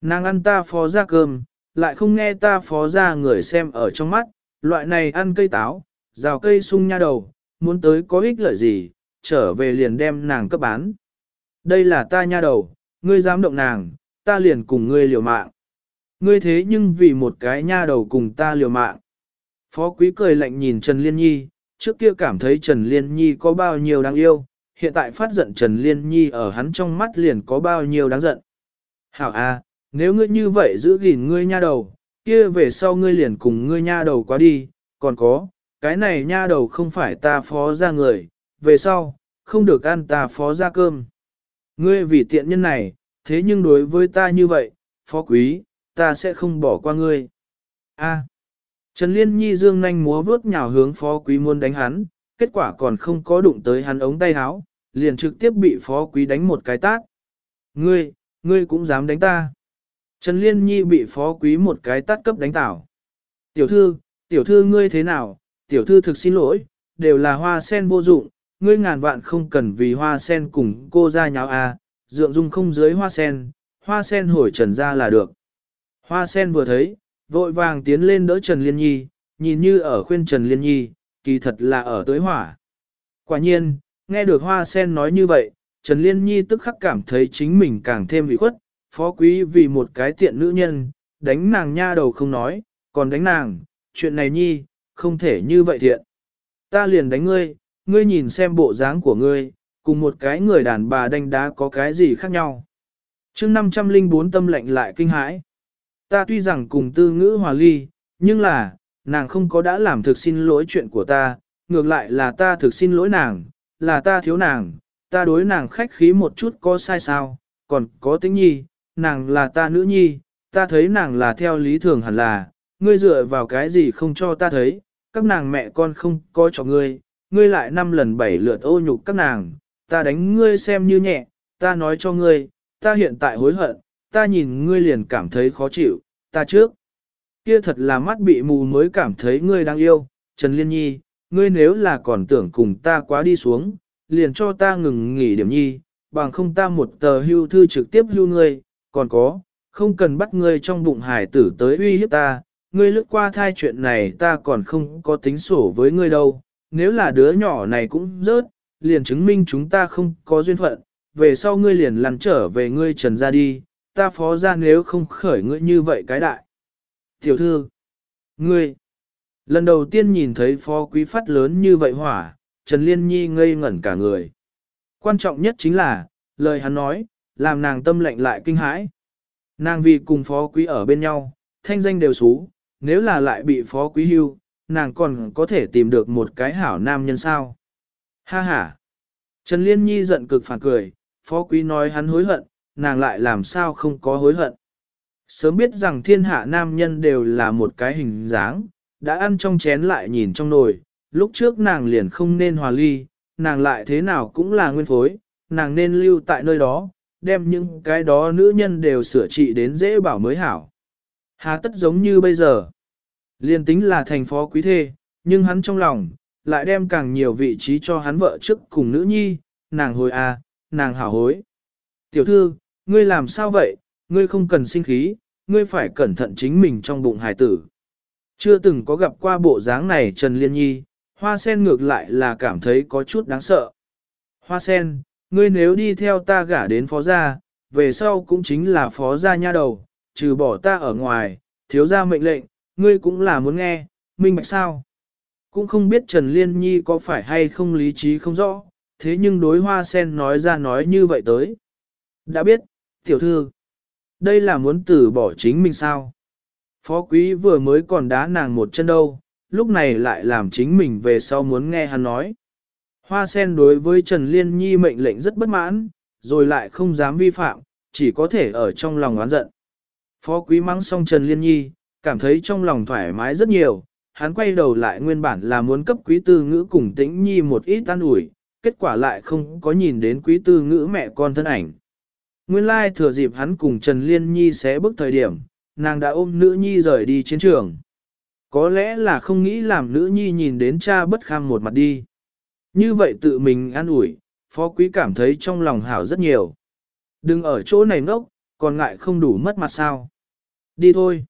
Nàng ăn ta phó ra cơm, lại không nghe ta phó ra người xem ở trong mắt, loại này ăn cây táo, rào cây sung nha đầu, muốn tới có ích lợi gì, trở về liền đem nàng cấp bán. Đây là ta nha đầu, ngươi dám động nàng, ta liền cùng ngươi liều mạng. Ngươi thế nhưng vì một cái nha đầu cùng ta liều mạng. Phó quý cười lạnh nhìn Trần Liên Nhi, trước kia cảm thấy Trần Liên Nhi có bao nhiêu đáng yêu, hiện tại phát giận Trần Liên Nhi ở hắn trong mắt liền có bao nhiêu đáng giận. Hảo a, nếu ngươi như vậy giữ gìn ngươi nha đầu, kia về sau ngươi liền cùng ngươi nha đầu quá đi, còn có, cái này nha đầu không phải ta phó ra người, về sau, không được ăn ta phó ra cơm. Ngươi vì tiện nhân này, thế nhưng đối với ta như vậy, phó quý, ta sẽ không bỏ qua ngươi. A. Trần Liên Nhi dương nhanh múa vướt nhào hướng phó quý muốn đánh hắn, kết quả còn không có đụng tới hắn ống tay áo, liền trực tiếp bị phó quý đánh một cái tát. Ngươi, ngươi cũng dám đánh ta. Trần Liên Nhi bị phó quý một cái tát cấp đánh tảo. Tiểu thư, tiểu thư ngươi thế nào, tiểu thư thực xin lỗi, đều là hoa sen vô dụng, ngươi ngàn vạn không cần vì hoa sen cùng cô ra nháo à, dượng dung không dưới hoa sen, hoa sen hồi trần ra là được. Hoa sen vừa thấy, vội vàng tiến lên đỡ Trần Liên Nhi, nhìn như ở khuyên Trần Liên Nhi, kỳ thật là ở tới hỏa. Quả nhiên, nghe được hoa sen nói như vậy, Trần Liên Nhi tức khắc cảm thấy chính mình càng thêm bị khuất, phó quý vì một cái tiện nữ nhân, đánh nàng nha đầu không nói, còn đánh nàng, chuyện này Nhi, không thể như vậy thiện. Ta liền đánh ngươi, ngươi nhìn xem bộ dáng của ngươi, cùng một cái người đàn bà đánh đá có cái gì khác nhau. chương 504 tâm lệnh lại kinh hãi. Ta tuy rằng cùng tư ngữ hòa ly, nhưng là, nàng không có đã làm thực xin lỗi chuyện của ta, ngược lại là ta thực xin lỗi nàng, là ta thiếu nàng, ta đối nàng khách khí một chút có sai sao, còn có tính nhi, nàng là ta nữ nhi, ta thấy nàng là theo lý thường hẳn là, ngươi dựa vào cái gì không cho ta thấy, các nàng mẹ con không có cho ngươi, ngươi lại năm lần bảy lượt ô nhục các nàng, ta đánh ngươi xem như nhẹ, ta nói cho ngươi, ta hiện tại hối hận, ta nhìn ngươi liền cảm thấy khó chịu, ta trước. Kia thật là mắt bị mù mới cảm thấy ngươi đang yêu, Trần Liên Nhi, ngươi nếu là còn tưởng cùng ta quá đi xuống, liền cho ta ngừng nghỉ điểm nhi, bằng không ta một tờ hưu thư trực tiếp hưu ngươi, còn có, không cần bắt ngươi trong bụng hải tử tới uy hiếp ta, ngươi lướt qua thai chuyện này ta còn không có tính sổ với ngươi đâu, nếu là đứa nhỏ này cũng rớt, liền chứng minh chúng ta không có duyên phận, về sau ngươi liền lăn trở về ngươi trần ra đi, ta phó ra nếu không khởi ngươi như vậy cái đại. Tiểu thư, ngươi, lần đầu tiên nhìn thấy phó quý phát lớn như vậy hỏa, Trần Liên Nhi ngây ngẩn cả người. Quan trọng nhất chính là, lời hắn nói, làm nàng tâm lệnh lại kinh hãi. Nàng vì cùng phó quý ở bên nhau, thanh danh đều xú, nếu là lại bị phó quý hưu, nàng còn có thể tìm được một cái hảo nam nhân sao. Ha ha! Trần Liên Nhi giận cực phản cười, phó quý nói hắn hối hận, nàng lại làm sao không có hối hận. Sớm biết rằng thiên hạ nam nhân đều là một cái hình dáng, đã ăn trong chén lại nhìn trong nồi, lúc trước nàng liền không nên hòa ly, nàng lại thế nào cũng là nguyên phối, nàng nên lưu tại nơi đó, đem những cái đó nữ nhân đều sửa trị đến dễ bảo mới hảo. Hà tất giống như bây giờ. Liên tính là thành phó quý thê, nhưng hắn trong lòng, lại đem càng nhiều vị trí cho hắn vợ trước cùng nữ nhi, nàng hồi à, nàng hảo hối. Tiểu thư, ngươi làm sao vậy, ngươi không cần sinh khí, ngươi phải cẩn thận chính mình trong bụng hài tử. Chưa từng có gặp qua bộ dáng này Trần Liên Nhi, hoa sen ngược lại là cảm thấy có chút đáng sợ. Hoa sen, ngươi nếu đi theo ta gả đến phó gia, về sau cũng chính là phó gia nha đầu, trừ bỏ ta ở ngoài, thiếu gia mệnh lệnh, ngươi cũng là muốn nghe, minh bạch sao. Cũng không biết Trần Liên Nhi có phải hay không lý trí không rõ, thế nhưng đối hoa sen nói ra nói như vậy tới. Đã biết, tiểu thư, đây là muốn từ bỏ chính mình sao? Phó quý vừa mới còn đá nàng một chân đâu, lúc này lại làm chính mình về sau muốn nghe hắn nói. Hoa sen đối với Trần Liên Nhi mệnh lệnh rất bất mãn, rồi lại không dám vi phạm, chỉ có thể ở trong lòng oán giận. Phó quý mắng xong Trần Liên Nhi, cảm thấy trong lòng thoải mái rất nhiều, hắn quay đầu lại nguyên bản là muốn cấp quý tư ngữ cùng tĩnh nhi một ít an ủi, kết quả lại không có nhìn đến quý tư ngữ mẹ con thân ảnh. Nguyên lai thừa dịp hắn cùng Trần Liên Nhi sẽ bước thời điểm, nàng đã ôm nữ nhi rời đi chiến trường. Có lẽ là không nghĩ làm nữ nhi nhìn đến cha bất kham một mặt đi. Như vậy tự mình an ủi, phó quý cảm thấy trong lòng hảo rất nhiều. Đừng ở chỗ này ngốc, còn ngại không đủ mất mặt sao. Đi thôi.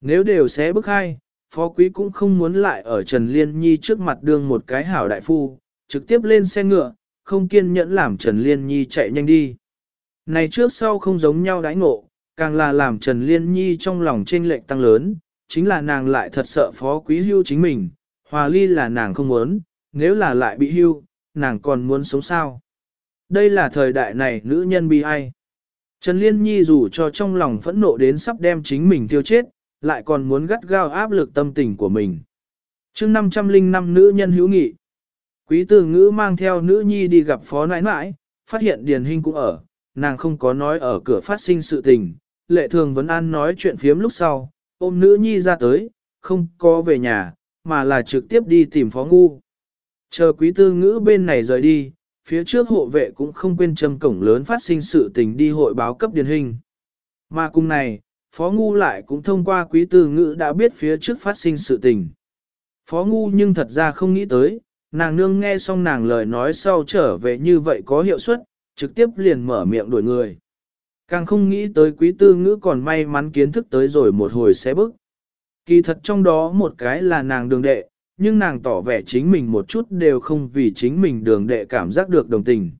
Nếu đều sẽ bước hai, phó quý cũng không muốn lại ở Trần Liên Nhi trước mặt đương một cái hảo đại phu, trực tiếp lên xe ngựa, không kiên nhẫn làm Trần Liên Nhi chạy nhanh đi. Này trước sau không giống nhau đãi ngộ, càng là làm Trần Liên Nhi trong lòng chênh lệch tăng lớn, chính là nàng lại thật sợ phó quý hưu chính mình, hòa ly là nàng không muốn, nếu là lại bị hưu, nàng còn muốn sống sao. Đây là thời đại này nữ nhân bi ai. Trần Liên Nhi dù cho trong lòng phẫn nộ đến sắp đem chính mình tiêu chết, lại còn muốn gắt gao áp lực tâm tình của mình. chương 505 nữ nhân hữu nghị. Quý tử ngữ mang theo nữ nhi đi gặp phó nãi nãi, phát hiện Điền Hinh cũng ở, nàng không có nói ở cửa phát sinh sự tình. Lệ thường vẫn an nói chuyện phiếm lúc sau, ôm nữ nhi ra tới, không có về nhà, mà là trực tiếp đi tìm phó ngu. Chờ quý tư ngữ bên này rời đi, phía trước hộ vệ cũng không quên châm cổng lớn phát sinh sự tình đi hội báo cấp điển hình. Mà cùng này, Phó Ngu lại cũng thông qua quý tư ngữ đã biết phía trước phát sinh sự tình. Phó Ngu nhưng thật ra không nghĩ tới, nàng nương nghe xong nàng lời nói sau trở về như vậy có hiệu suất, trực tiếp liền mở miệng đuổi người. Càng không nghĩ tới quý tư ngữ còn may mắn kiến thức tới rồi một hồi xé bức. Kỳ thật trong đó một cái là nàng đường đệ, nhưng nàng tỏ vẻ chính mình một chút đều không vì chính mình đường đệ cảm giác được đồng tình.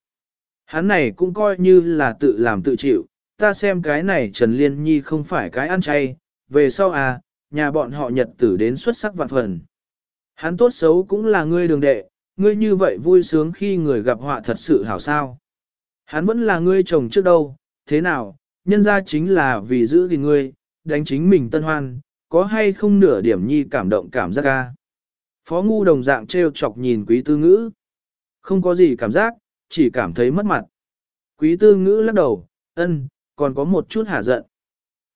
Hắn này cũng coi như là tự làm tự chịu, ta xem cái này Trần Liên Nhi không phải cái ăn chay, về sau à, nhà bọn họ nhật tử đến xuất sắc vạn phần. Hắn tốt xấu cũng là ngươi đường đệ, ngươi như vậy vui sướng khi người gặp họa thật sự hảo sao. Hắn vẫn là ngươi chồng trước đâu, thế nào, nhân ra chính là vì giữ gìn ngươi, đánh chính mình tân hoan, có hay không nửa điểm nhi cảm động cảm giác ca. Phó ngu đồng dạng trêu chọc nhìn quý tư ngữ. Không có gì cảm giác, chỉ cảm thấy mất mặt. Quý tư ngữ lắc đầu, ân, còn có một chút hả giận.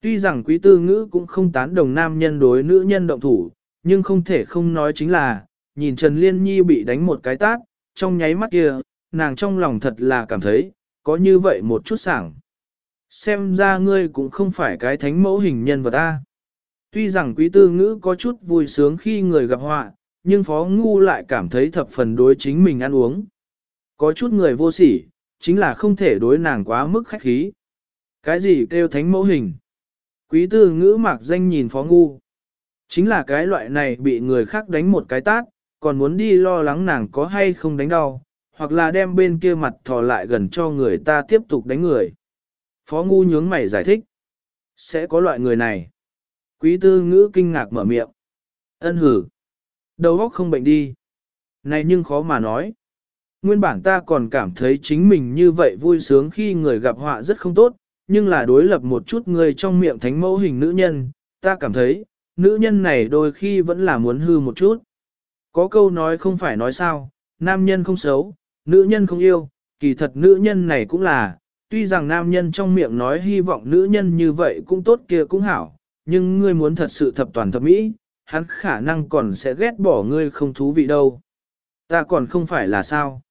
Tuy rằng quý tư ngữ cũng không tán đồng nam nhân đối nữ nhân động thủ, nhưng không thể không nói chính là, nhìn Trần Liên Nhi bị đánh một cái tát, trong nháy mắt kia, nàng trong lòng thật là cảm thấy, có như vậy một chút sảng. Xem ra ngươi cũng không phải cái thánh mẫu hình nhân vật ta. Tuy rằng quý tư ngữ có chút vui sướng khi người gặp họa, nhưng Phó Ngu lại cảm thấy thập phần đối chính mình ăn uống. Có chút người vô sỉ, chính là không thể đối nàng quá mức khách khí. Cái gì kêu thánh mẫu hình? Quý tư ngữ mạc danh nhìn Phó Ngu. Chính là cái loại này bị người khác đánh một cái tát, còn muốn đi lo lắng nàng có hay không đánh đau, hoặc là đem bên kia mặt thò lại gần cho người ta tiếp tục đánh người. Phó Ngu nhướng mày giải thích. Sẽ có loại người này. Quý tư ngữ kinh ngạc mở miệng. Ân hử. Đầu óc không bệnh đi. Này nhưng khó mà nói. Nguyên bản ta còn cảm thấy chính mình như vậy vui sướng khi người gặp họa rất không tốt, nhưng là đối lập một chút người trong miệng thánh mẫu hình nữ nhân, ta cảm thấy, nữ nhân này đôi khi vẫn là muốn hư một chút. Có câu nói không phải nói sao, nam nhân không xấu, nữ nhân không yêu, kỳ thật nữ nhân này cũng là, tuy rằng nam nhân trong miệng nói hy vọng nữ nhân như vậy cũng tốt kia cũng hảo, nhưng ngươi muốn thật sự thập toàn thập mỹ, hắn khả năng còn sẽ ghét bỏ ngươi không thú vị đâu. Ta còn không phải là sao.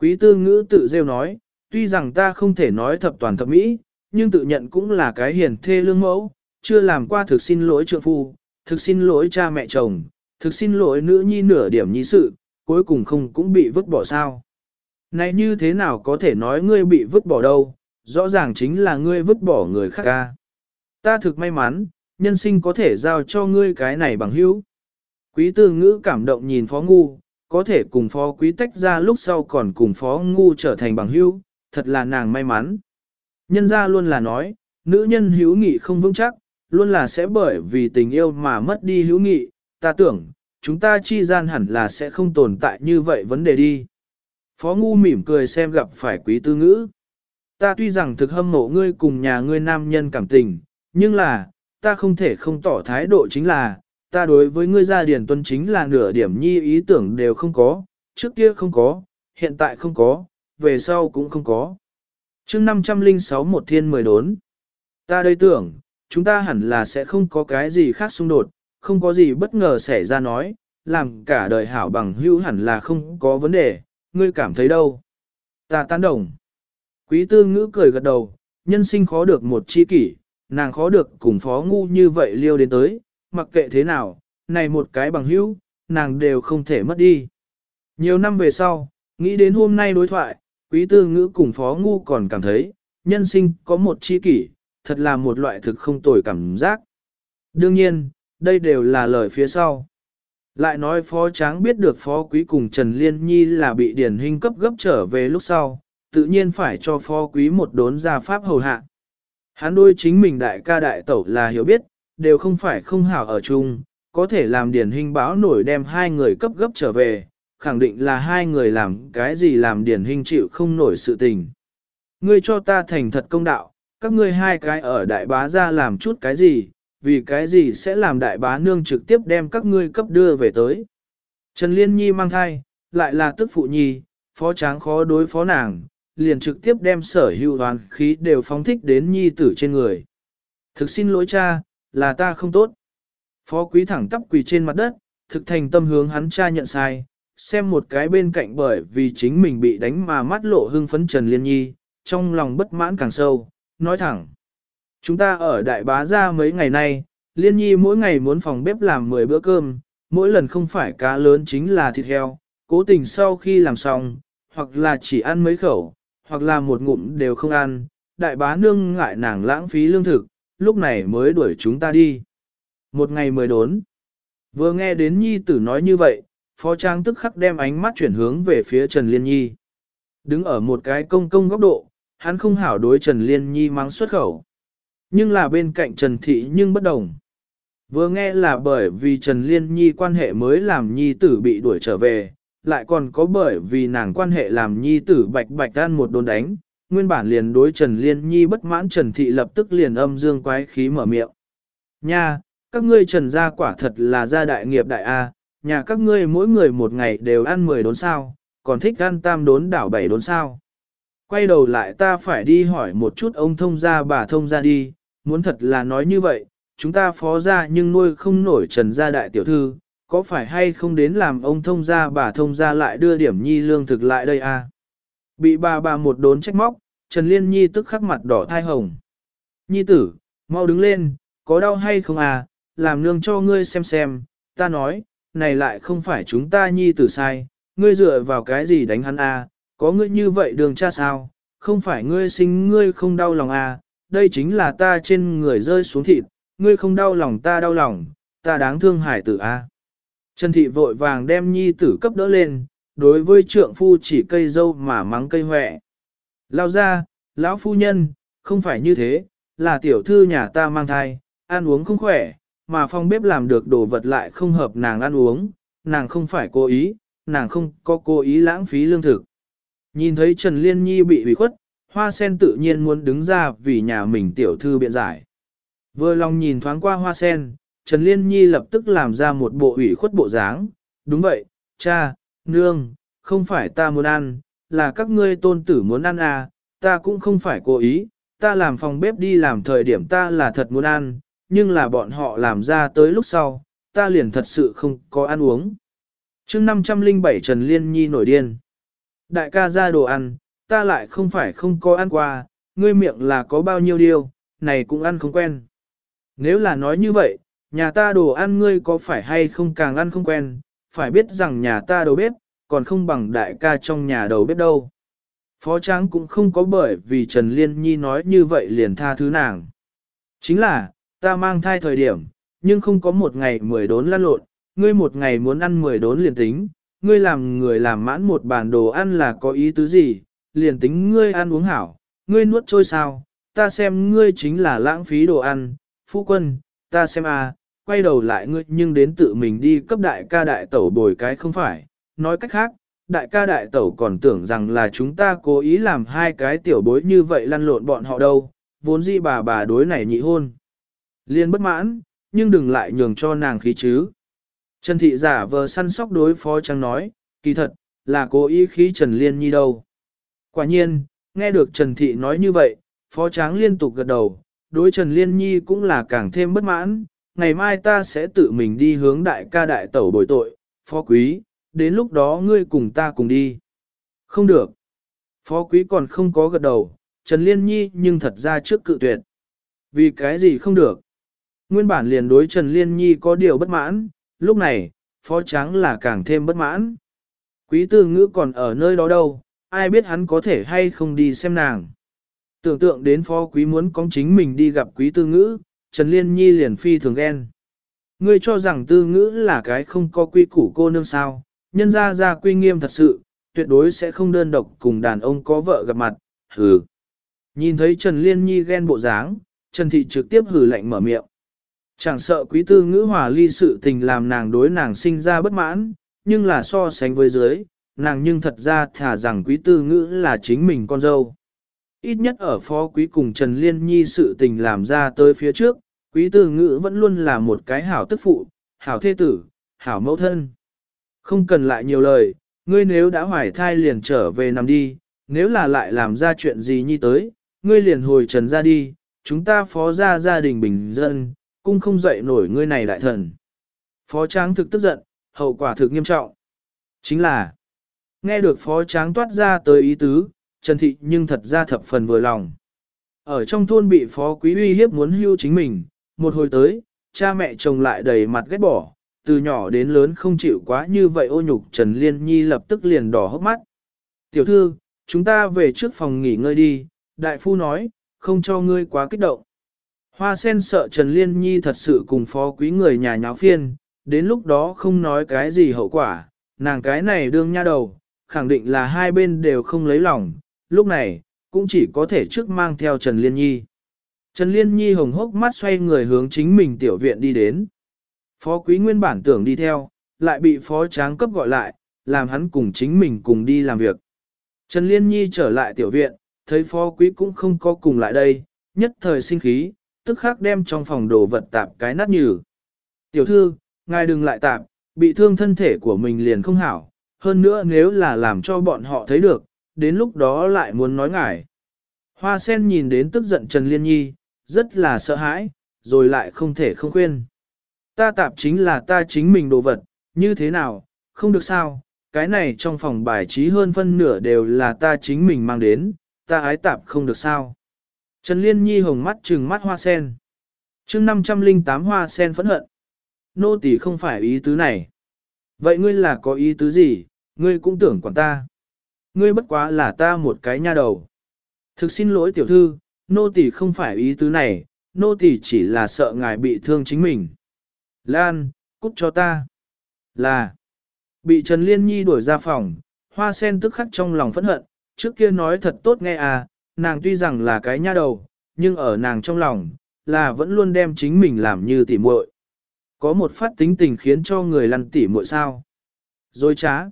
Quý tư ngữ tự rêu nói, tuy rằng ta không thể nói thập toàn thập mỹ, nhưng tự nhận cũng là cái hiền thê lương mẫu, chưa làm qua thực xin lỗi trượng phu, thực xin lỗi cha mẹ chồng, thực xin lỗi nữ nhi nửa điểm nhi sự, cuối cùng không cũng bị vứt bỏ sao. Này như thế nào có thể nói ngươi bị vứt bỏ đâu, rõ ràng chính là ngươi vứt bỏ người khác ca. Ta thực may mắn, nhân sinh có thể giao cho ngươi cái này bằng hữu. Quý tư ngữ cảm động nhìn phó ngu, có thể cùng phó quý tách ra lúc sau còn cùng phó ngu trở thành bằng hữu, thật là nàng may mắn. Nhân ra luôn là nói, nữ nhân hữu nghị không vững chắc, luôn là sẽ bởi vì tình yêu mà mất đi hữu nghị, ta tưởng, chúng ta chi gian hẳn là sẽ không tồn tại như vậy vấn đề đi. Phó Ngu mỉm cười xem gặp phải quý tư ngữ. Ta tuy rằng thực hâm mộ ngươi cùng nhà ngươi nam nhân cảm tình, nhưng là, ta không thể không tỏ thái độ chính là, ta đối với ngươi gia điển tuân chính là nửa điểm nhi ý tưởng đều không có, trước kia không có, hiện tại không có, về sau cũng không có. chương 506 một thiên mười đốn. Ta đây tưởng, chúng ta hẳn là sẽ không có cái gì khác xung đột, không có gì bất ngờ xảy ra nói, làm cả đời hảo bằng hữu hẳn là không có vấn đề, ngươi cảm thấy đâu? Ta tán đồng. Quý tư ngữ cười gật đầu, nhân sinh khó được một chi kỷ, nàng khó được cùng phó ngu như vậy liêu đến tới, mặc kệ thế nào, này một cái bằng hữu, nàng đều không thể mất đi. Nhiều năm về sau, nghĩ đến hôm nay đối thoại, quý tư ngữ cùng phó ngu còn cảm thấy, nhân sinh có một chi kỷ, thật là một loại thực không tồi cảm giác. Đương nhiên, đây đều là lời phía sau. Lại nói phó tráng biết được phó quý cùng Trần Liên Nhi là bị điển hình cấp gấp trở về lúc sau, tự nhiên phải cho phó quý một đốn gia pháp hầu hạ. Hắn đôi chính mình đại ca đại tẩu là hiểu biết, đều không phải không hảo ở chung, có thể làm điển hình báo nổi đem hai người cấp gấp trở về, khẳng định là hai người làm cái gì làm điển hình chịu không nổi sự tình. Ngươi cho ta thành thật công đạo, các ngươi hai cái ở đại bá ra làm chút cái gì, vì cái gì sẽ làm đại bá nương trực tiếp đem các ngươi cấp đưa về tới. Trần Liên Nhi mang thai, lại là tức phụ nhi, phó tráng khó đối phó nàng, liền trực tiếp đem sở hữu đoàn khí đều phóng thích đến nhi tử trên người. Thực xin lỗi cha, là ta không tốt. Phó quý thẳng tắp quỳ trên mặt đất, thực thành tâm hướng hắn cha nhận sai, xem một cái bên cạnh bởi vì chính mình bị đánh mà mắt lộ hưng phấn Trần Liên Nhi, trong lòng bất mãn càng sâu, nói thẳng. Chúng ta ở đại bá ra mấy ngày nay, Liên Nhi mỗi ngày muốn phòng bếp làm 10 bữa cơm, mỗi lần không phải cá lớn chính là thịt heo, cố tình sau khi làm xong, hoặc là chỉ ăn mấy khẩu, hoặc là một ngụm đều không ăn, đại bá nương ngại nàng lãng phí lương thực, lúc này mới đuổi chúng ta đi. Một ngày mới đốn. Vừa nghe đến Nhi tử nói như vậy, Phó Trang tức khắc đem ánh mắt chuyển hướng về phía Trần Liên Nhi. Đứng ở một cái công công góc độ, hắn không hảo đối Trần Liên Nhi mang xuất khẩu. Nhưng là bên cạnh Trần Thị nhưng bất đồng. Vừa nghe là bởi vì Trần Liên Nhi quan hệ mới làm Nhi tử bị đuổi trở về, lại còn có bởi vì nàng quan hệ làm Nhi tử bạch bạch ăn một đồn đánh, nguyên bản liền đối Trần Liên Nhi bất mãn Trần Thị lập tức liền âm dương quái khí mở miệng. Nha, các ngươi Trần gia quả thật là gia đại nghiệp đại A, nhà các ngươi mỗi người một ngày đều ăn 10 đốn sao, còn thích ăn tam đốn đảo bảy đốn sao. Quay đầu lại ta phải đi hỏi một chút ông thông gia bà thông gia đi, muốn thật là nói như vậy, chúng ta phó gia nhưng nuôi không nổi trần gia đại tiểu thư, có phải hay không đến làm ông thông gia bà thông gia lại đưa điểm nhi lương thực lại đây à? Bị bà bà một đốn trách móc, Trần Liên Nhi tức khắc mặt đỏ thai hồng. Nhi tử, mau đứng lên, có đau hay không à, làm nương cho ngươi xem xem, ta nói, này lại không phải chúng ta Nhi tử sai, ngươi dựa vào cái gì đánh hắn à, có ngươi như vậy đường cha sao, không phải ngươi sinh ngươi không đau lòng à, đây chính là ta trên người rơi xuống thịt, ngươi không đau lòng ta đau lòng, ta đáng thương hải tử a. À. Trần thị vội vàng đem nhi tử cấp đỡ lên, đối với trượng phu chỉ cây dâu mà mắng cây hoẹ. Lao ra, lão phu nhân, không phải như thế, là tiểu thư nhà ta mang thai, ăn uống không khỏe, mà phong bếp làm được đồ vật lại không hợp nàng ăn uống, nàng không phải cố ý, nàng không có cố ý lãng phí lương thực. Nhìn thấy Trần Liên Nhi bị ủy khuất, hoa sen tự nhiên muốn đứng ra vì nhà mình tiểu thư biện giải. Vừa lòng nhìn thoáng qua hoa sen, Trần Liên Nhi lập tức làm ra một bộ ủy khuất bộ dáng. Đúng vậy, cha, nương, không phải ta muốn ăn, là các ngươi tôn tử muốn ăn à, ta cũng không phải cố ý, ta làm phòng bếp đi làm thời điểm ta là thật muốn ăn, nhưng là bọn họ làm ra tới lúc sau, ta liền thật sự không có ăn uống. chương 507 Trần Liên Nhi nổi điên. Đại ca ra đồ ăn, ta lại không phải không có ăn qua, ngươi miệng là có bao nhiêu điều, này cũng ăn không quen. Nếu là nói như vậy, nhà ta đồ ăn ngươi có phải hay không càng ăn không quen, phải biết rằng nhà ta đầu bếp, còn không bằng đại ca trong nhà đầu bếp đâu. Phó Tráng cũng không có bởi vì Trần Liên Nhi nói như vậy liền tha thứ nàng. Chính là, ta mang thai thời điểm, nhưng không có một ngày mười đốn lăn lộn, ngươi một ngày muốn ăn mười đốn liền tính, ngươi làm người làm mãn một bàn đồ ăn là có ý tứ gì, liền tính ngươi ăn uống hảo, ngươi nuốt trôi sao, ta xem ngươi chính là lãng phí đồ ăn, phu quân, ta xem à, quay đầu lại ngươi nhưng đến tự mình đi cấp đại ca đại tẩu bồi cái không phải, nói cách khác, đại ca đại tẩu còn tưởng rằng là chúng ta cố ý làm hai cái tiểu bối như vậy lăn lộn bọn họ đâu, vốn dĩ bà bà đối này nhị hôn. Liên bất mãn, nhưng đừng lại nhường cho nàng khí chứ. Trần thị giả vờ săn sóc đối phó trắng nói, kỳ thật, là cố ý khí Trần Liên Nhi đâu. Quả nhiên, nghe được Trần thị nói như vậy, phó tráng liên tục gật đầu, đối Trần Liên Nhi cũng là càng thêm bất mãn, ngày mai ta sẽ tự mình đi hướng đại ca đại tẩu bồi tội, phó quý, đến lúc đó ngươi cùng ta cùng đi. Không được. Phó quý còn không có gật đầu, Trần Liên Nhi nhưng thật ra trước cự tuyệt. Vì cái gì không được? Nguyên bản liền đối Trần Liên Nhi có điều bất mãn, lúc này, phó tráng là càng thêm bất mãn. Quý tư ngữ còn ở nơi đó đâu, ai biết hắn có thể hay không đi xem nàng. Tưởng tượng đến phó quý muốn có chính mình đi gặp quý tư ngữ, Trần Liên Nhi liền phi thường ghen. Ngươi cho rằng tư ngữ là cái không có quy củ cô nương sao, nhân ra ra quy nghiêm thật sự, tuyệt đối sẽ không đơn độc cùng đàn ông có vợ gặp mặt, hừ. Nhìn thấy Trần Liên Nhi ghen bộ dáng, Trần Thị trực tiếp hừ lạnh mở miệng. Chẳng sợ quý tư ngữ hòa ly sự tình làm nàng đối nàng sinh ra bất mãn, nhưng là so sánh với dưới, nàng nhưng thật ra thả rằng quý tư ngữ là chính mình con dâu. Ít nhất ở phó quý cùng Trần Liên Nhi sự tình làm ra tới phía trước, quý tư ngữ vẫn luôn là một cái hảo tức phụ, hảo thê tử, hảo mẫu thân. Không cần lại nhiều lời, ngươi nếu đã hoài thai liền trở về nằm đi, nếu là lại làm ra chuyện gì như tới, ngươi liền hồi trần ra đi, chúng ta phó ra gia đình bình dân, cũng không dậy nổi ngươi này đại thần. Phó tráng thực tức giận, hậu quả thực nghiêm trọng. Chính là, nghe được phó tráng toát ra tới ý tứ, Trần Thị nhưng thật ra thập phần vừa lòng. Ở trong thôn bị phó quý uy hiếp muốn hưu chính mình, một hồi tới, cha mẹ chồng lại đầy mặt ghét bỏ, từ nhỏ đến lớn không chịu quá như vậy ô nhục Trần Liên Nhi lập tức liền đỏ hốc mắt. Tiểu thư, chúng ta về trước phòng nghỉ ngơi đi, đại phu nói, không cho ngươi quá kích động. Hoa sen sợ Trần Liên Nhi thật sự cùng phó quý người nhà nháo phiên, đến lúc đó không nói cái gì hậu quả, nàng cái này đương nha đầu, khẳng định là hai bên đều không lấy lòng, lúc này, cũng chỉ có thể trước mang theo Trần Liên Nhi. Trần Liên Nhi hồng hốc mắt xoay người hướng chính mình tiểu viện đi đến. Phó quý nguyên bản tưởng đi theo, lại bị phó tráng cấp gọi lại, làm hắn cùng chính mình cùng đi làm việc. Trần Liên Nhi trở lại tiểu viện, thấy phó quý cũng không có cùng lại đây, nhất thời sinh khí, tức khắc đem trong phòng đồ vật tạp cái nát nhừ. Tiểu thư, ngài đừng lại tạp, bị thương thân thể của mình liền không hảo, hơn nữa nếu là làm cho bọn họ thấy được, đến lúc đó lại muốn nói ngài. Hoa sen nhìn đến tức giận Trần Liên Nhi, rất là sợ hãi, rồi lại không thể không khuyên. Ta tạp chính là ta chính mình đồ vật, như thế nào, không được sao, cái này trong phòng bài trí hơn phân nửa đều là ta chính mình mang đến, ta ái tạp không được sao. Trần Liên Nhi hồng mắt trừng mắt hoa sen. chương 508 hoa sen phẫn hận. Nô tỳ không phải ý tứ này. Vậy ngươi là có ý tứ gì, ngươi cũng tưởng quản ta. Ngươi bất quá là ta một cái nha đầu. Thực xin lỗi tiểu thư, nô tỳ không phải ý tứ này, nô tỳ chỉ là sợ ngài bị thương chính mình. Lan, cút cho ta. Là. Bị Trần Liên Nhi đuổi ra phòng, hoa sen tức khắc trong lòng phẫn hận, trước kia nói thật tốt nghe à, nàng tuy rằng là cái nha đầu, nhưng ở nàng trong lòng, là vẫn luôn đem chính mình làm như tỉ muội. Có một phát tính tình khiến cho người lăn tỉ muội sao. Dối trá.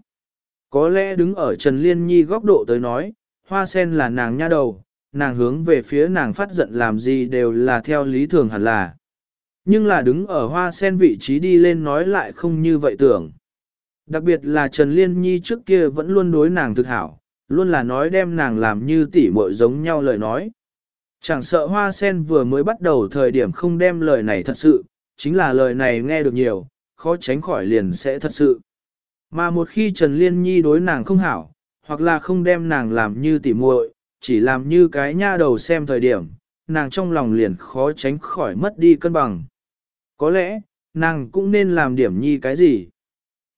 Có lẽ đứng ở Trần Liên Nhi góc độ tới nói, hoa sen là nàng nha đầu, nàng hướng về phía nàng phát giận làm gì đều là theo lý thường hẳn là. Nhưng là đứng ở hoa sen vị trí đi lên nói lại không như vậy tưởng. Đặc biệt là Trần Liên Nhi trước kia vẫn luôn đối nàng thực hảo, luôn là nói đem nàng làm như tỉ muội giống nhau lời nói. Chẳng sợ hoa sen vừa mới bắt đầu thời điểm không đem lời này thật sự, chính là lời này nghe được nhiều, khó tránh khỏi liền sẽ thật sự. Mà một khi Trần Liên Nhi đối nàng không hảo, hoặc là không đem nàng làm như tỉ muội, chỉ làm như cái nha đầu xem thời điểm, nàng trong lòng liền khó tránh khỏi mất đi cân bằng. Có lẽ, nàng cũng nên làm điểm nhi cái gì.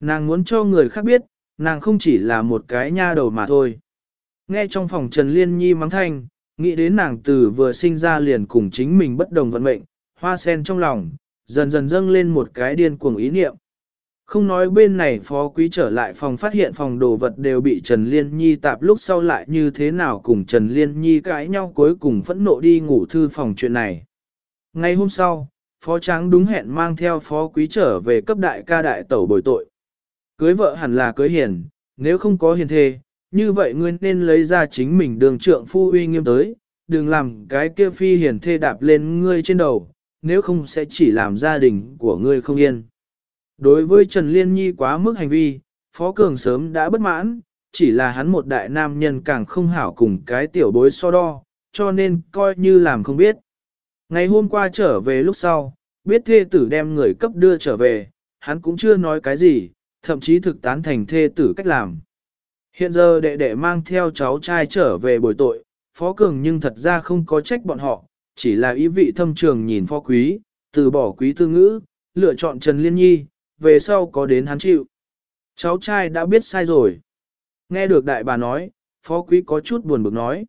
Nàng muốn cho người khác biết, nàng không chỉ là một cái nha đầu mà thôi. Nghe trong phòng Trần Liên Nhi mắng thanh, nghĩ đến nàng từ vừa sinh ra liền cùng chính mình bất đồng vận mệnh, hoa sen trong lòng, dần dần dâng lên một cái điên cuồng ý niệm. Không nói bên này phó quý trở lại phòng phát hiện phòng đồ vật đều bị Trần Liên Nhi tạp lúc sau lại như thế nào cùng Trần Liên Nhi cãi nhau cuối cùng phẫn nộ đi ngủ thư phòng chuyện này. Ngày hôm sau, phó tráng đúng hẹn mang theo phó quý trở về cấp đại ca đại tẩu bồi tội. Cưới vợ hẳn là cưới hiền, nếu không có hiền thê, như vậy ngươi nên lấy ra chính mình đường trượng phu uy nghiêm tới, đừng làm cái kia phi hiền thê đạp lên ngươi trên đầu, nếu không sẽ chỉ làm gia đình của ngươi không yên. Đối với Trần Liên Nhi quá mức hành vi, Phó Cường sớm đã bất mãn, chỉ là hắn một đại nam nhân càng không hảo cùng cái tiểu bối so đo, cho nên coi như làm không biết. Ngày hôm qua trở về lúc sau, biết thê tử đem người cấp đưa trở về, hắn cũng chưa nói cái gì, thậm chí thực tán thành thê tử cách làm. Hiện giờ đệ đệ mang theo cháu trai trở về bồi tội, Phó Cường nhưng thật ra không có trách bọn họ, chỉ là ý vị thâm trường nhìn Phó Quý, từ bỏ quý tư ngữ, lựa chọn Trần Liên Nhi, về sau có đến hắn chịu. Cháu trai đã biết sai rồi. Nghe được đại bà nói, Phó Quý có chút buồn bực nói.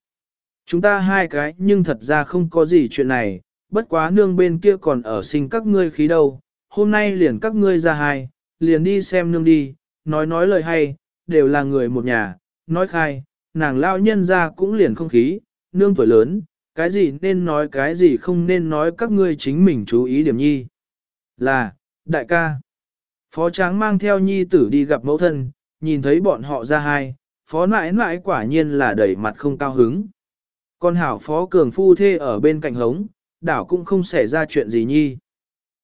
Chúng ta hai cái nhưng thật ra không có gì chuyện này, bất quá nương bên kia còn ở sinh các ngươi khí đâu, hôm nay liền các ngươi ra hai, liền đi xem nương đi, nói nói lời hay, đều là người một nhà, nói khai, nàng lao nhân ra cũng liền không khí, nương tuổi lớn, cái gì nên nói cái gì không nên nói các ngươi chính mình chú ý điểm nhi. Là, đại ca, phó tráng mang theo nhi tử đi gặp mẫu thân, nhìn thấy bọn họ ra hai, phó nãi nãi quả nhiên là đẩy mặt không cao hứng. Con hảo phó cường phu thê ở bên cạnh hống, đảo cũng không xảy ra chuyện gì nhi.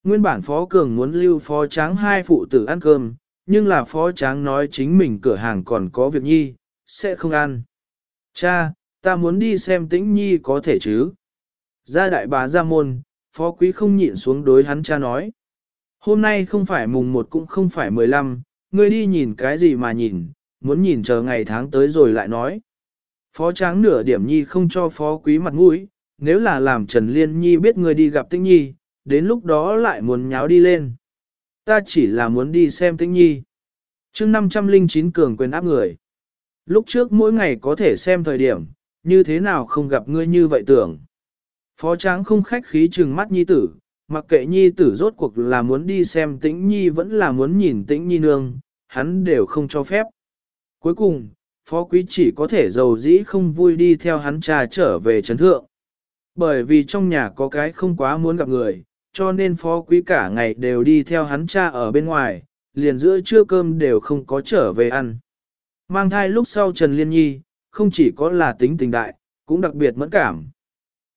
Nguyên bản phó cường muốn lưu phó tráng hai phụ tử ăn cơm, nhưng là phó tráng nói chính mình cửa hàng còn có việc nhi, sẽ không ăn. Cha, ta muốn đi xem tĩnh nhi có thể chứ. Gia đại bá ra môn, phó quý không nhịn xuống đối hắn cha nói. Hôm nay không phải mùng một cũng không phải 15, ngươi đi nhìn cái gì mà nhìn, muốn nhìn chờ ngày tháng tới rồi lại nói. Phó tráng nửa điểm nhi không cho phó quý mặt mũi, nếu là làm Trần Liên Nhi biết ngươi đi gặp Tĩnh Nhi, đến lúc đó lại muốn nháo đi lên. Ta chỉ là muốn đi xem Tĩnh Nhi. chương 509 cường quyền áp người. Lúc trước mỗi ngày có thể xem thời điểm, như thế nào không gặp ngươi như vậy tưởng. Phó tráng không khách khí trừng mắt nhi tử, mặc kệ nhi tử rốt cuộc là muốn đi xem tĩnh nhi vẫn là muốn nhìn tĩnh nhi nương, hắn đều không cho phép. Cuối cùng, phó quý chỉ có thể giàu dĩ không vui đi theo hắn trà trở về chấn thượng. Bởi vì trong nhà có cái không quá muốn gặp người, cho nên phó quý cả ngày đều đi theo hắn cha ở bên ngoài, liền giữa trưa cơm đều không có trở về ăn. Mang thai lúc sau Trần Liên Nhi, không chỉ có là tính tình đại, cũng đặc biệt mẫn cảm.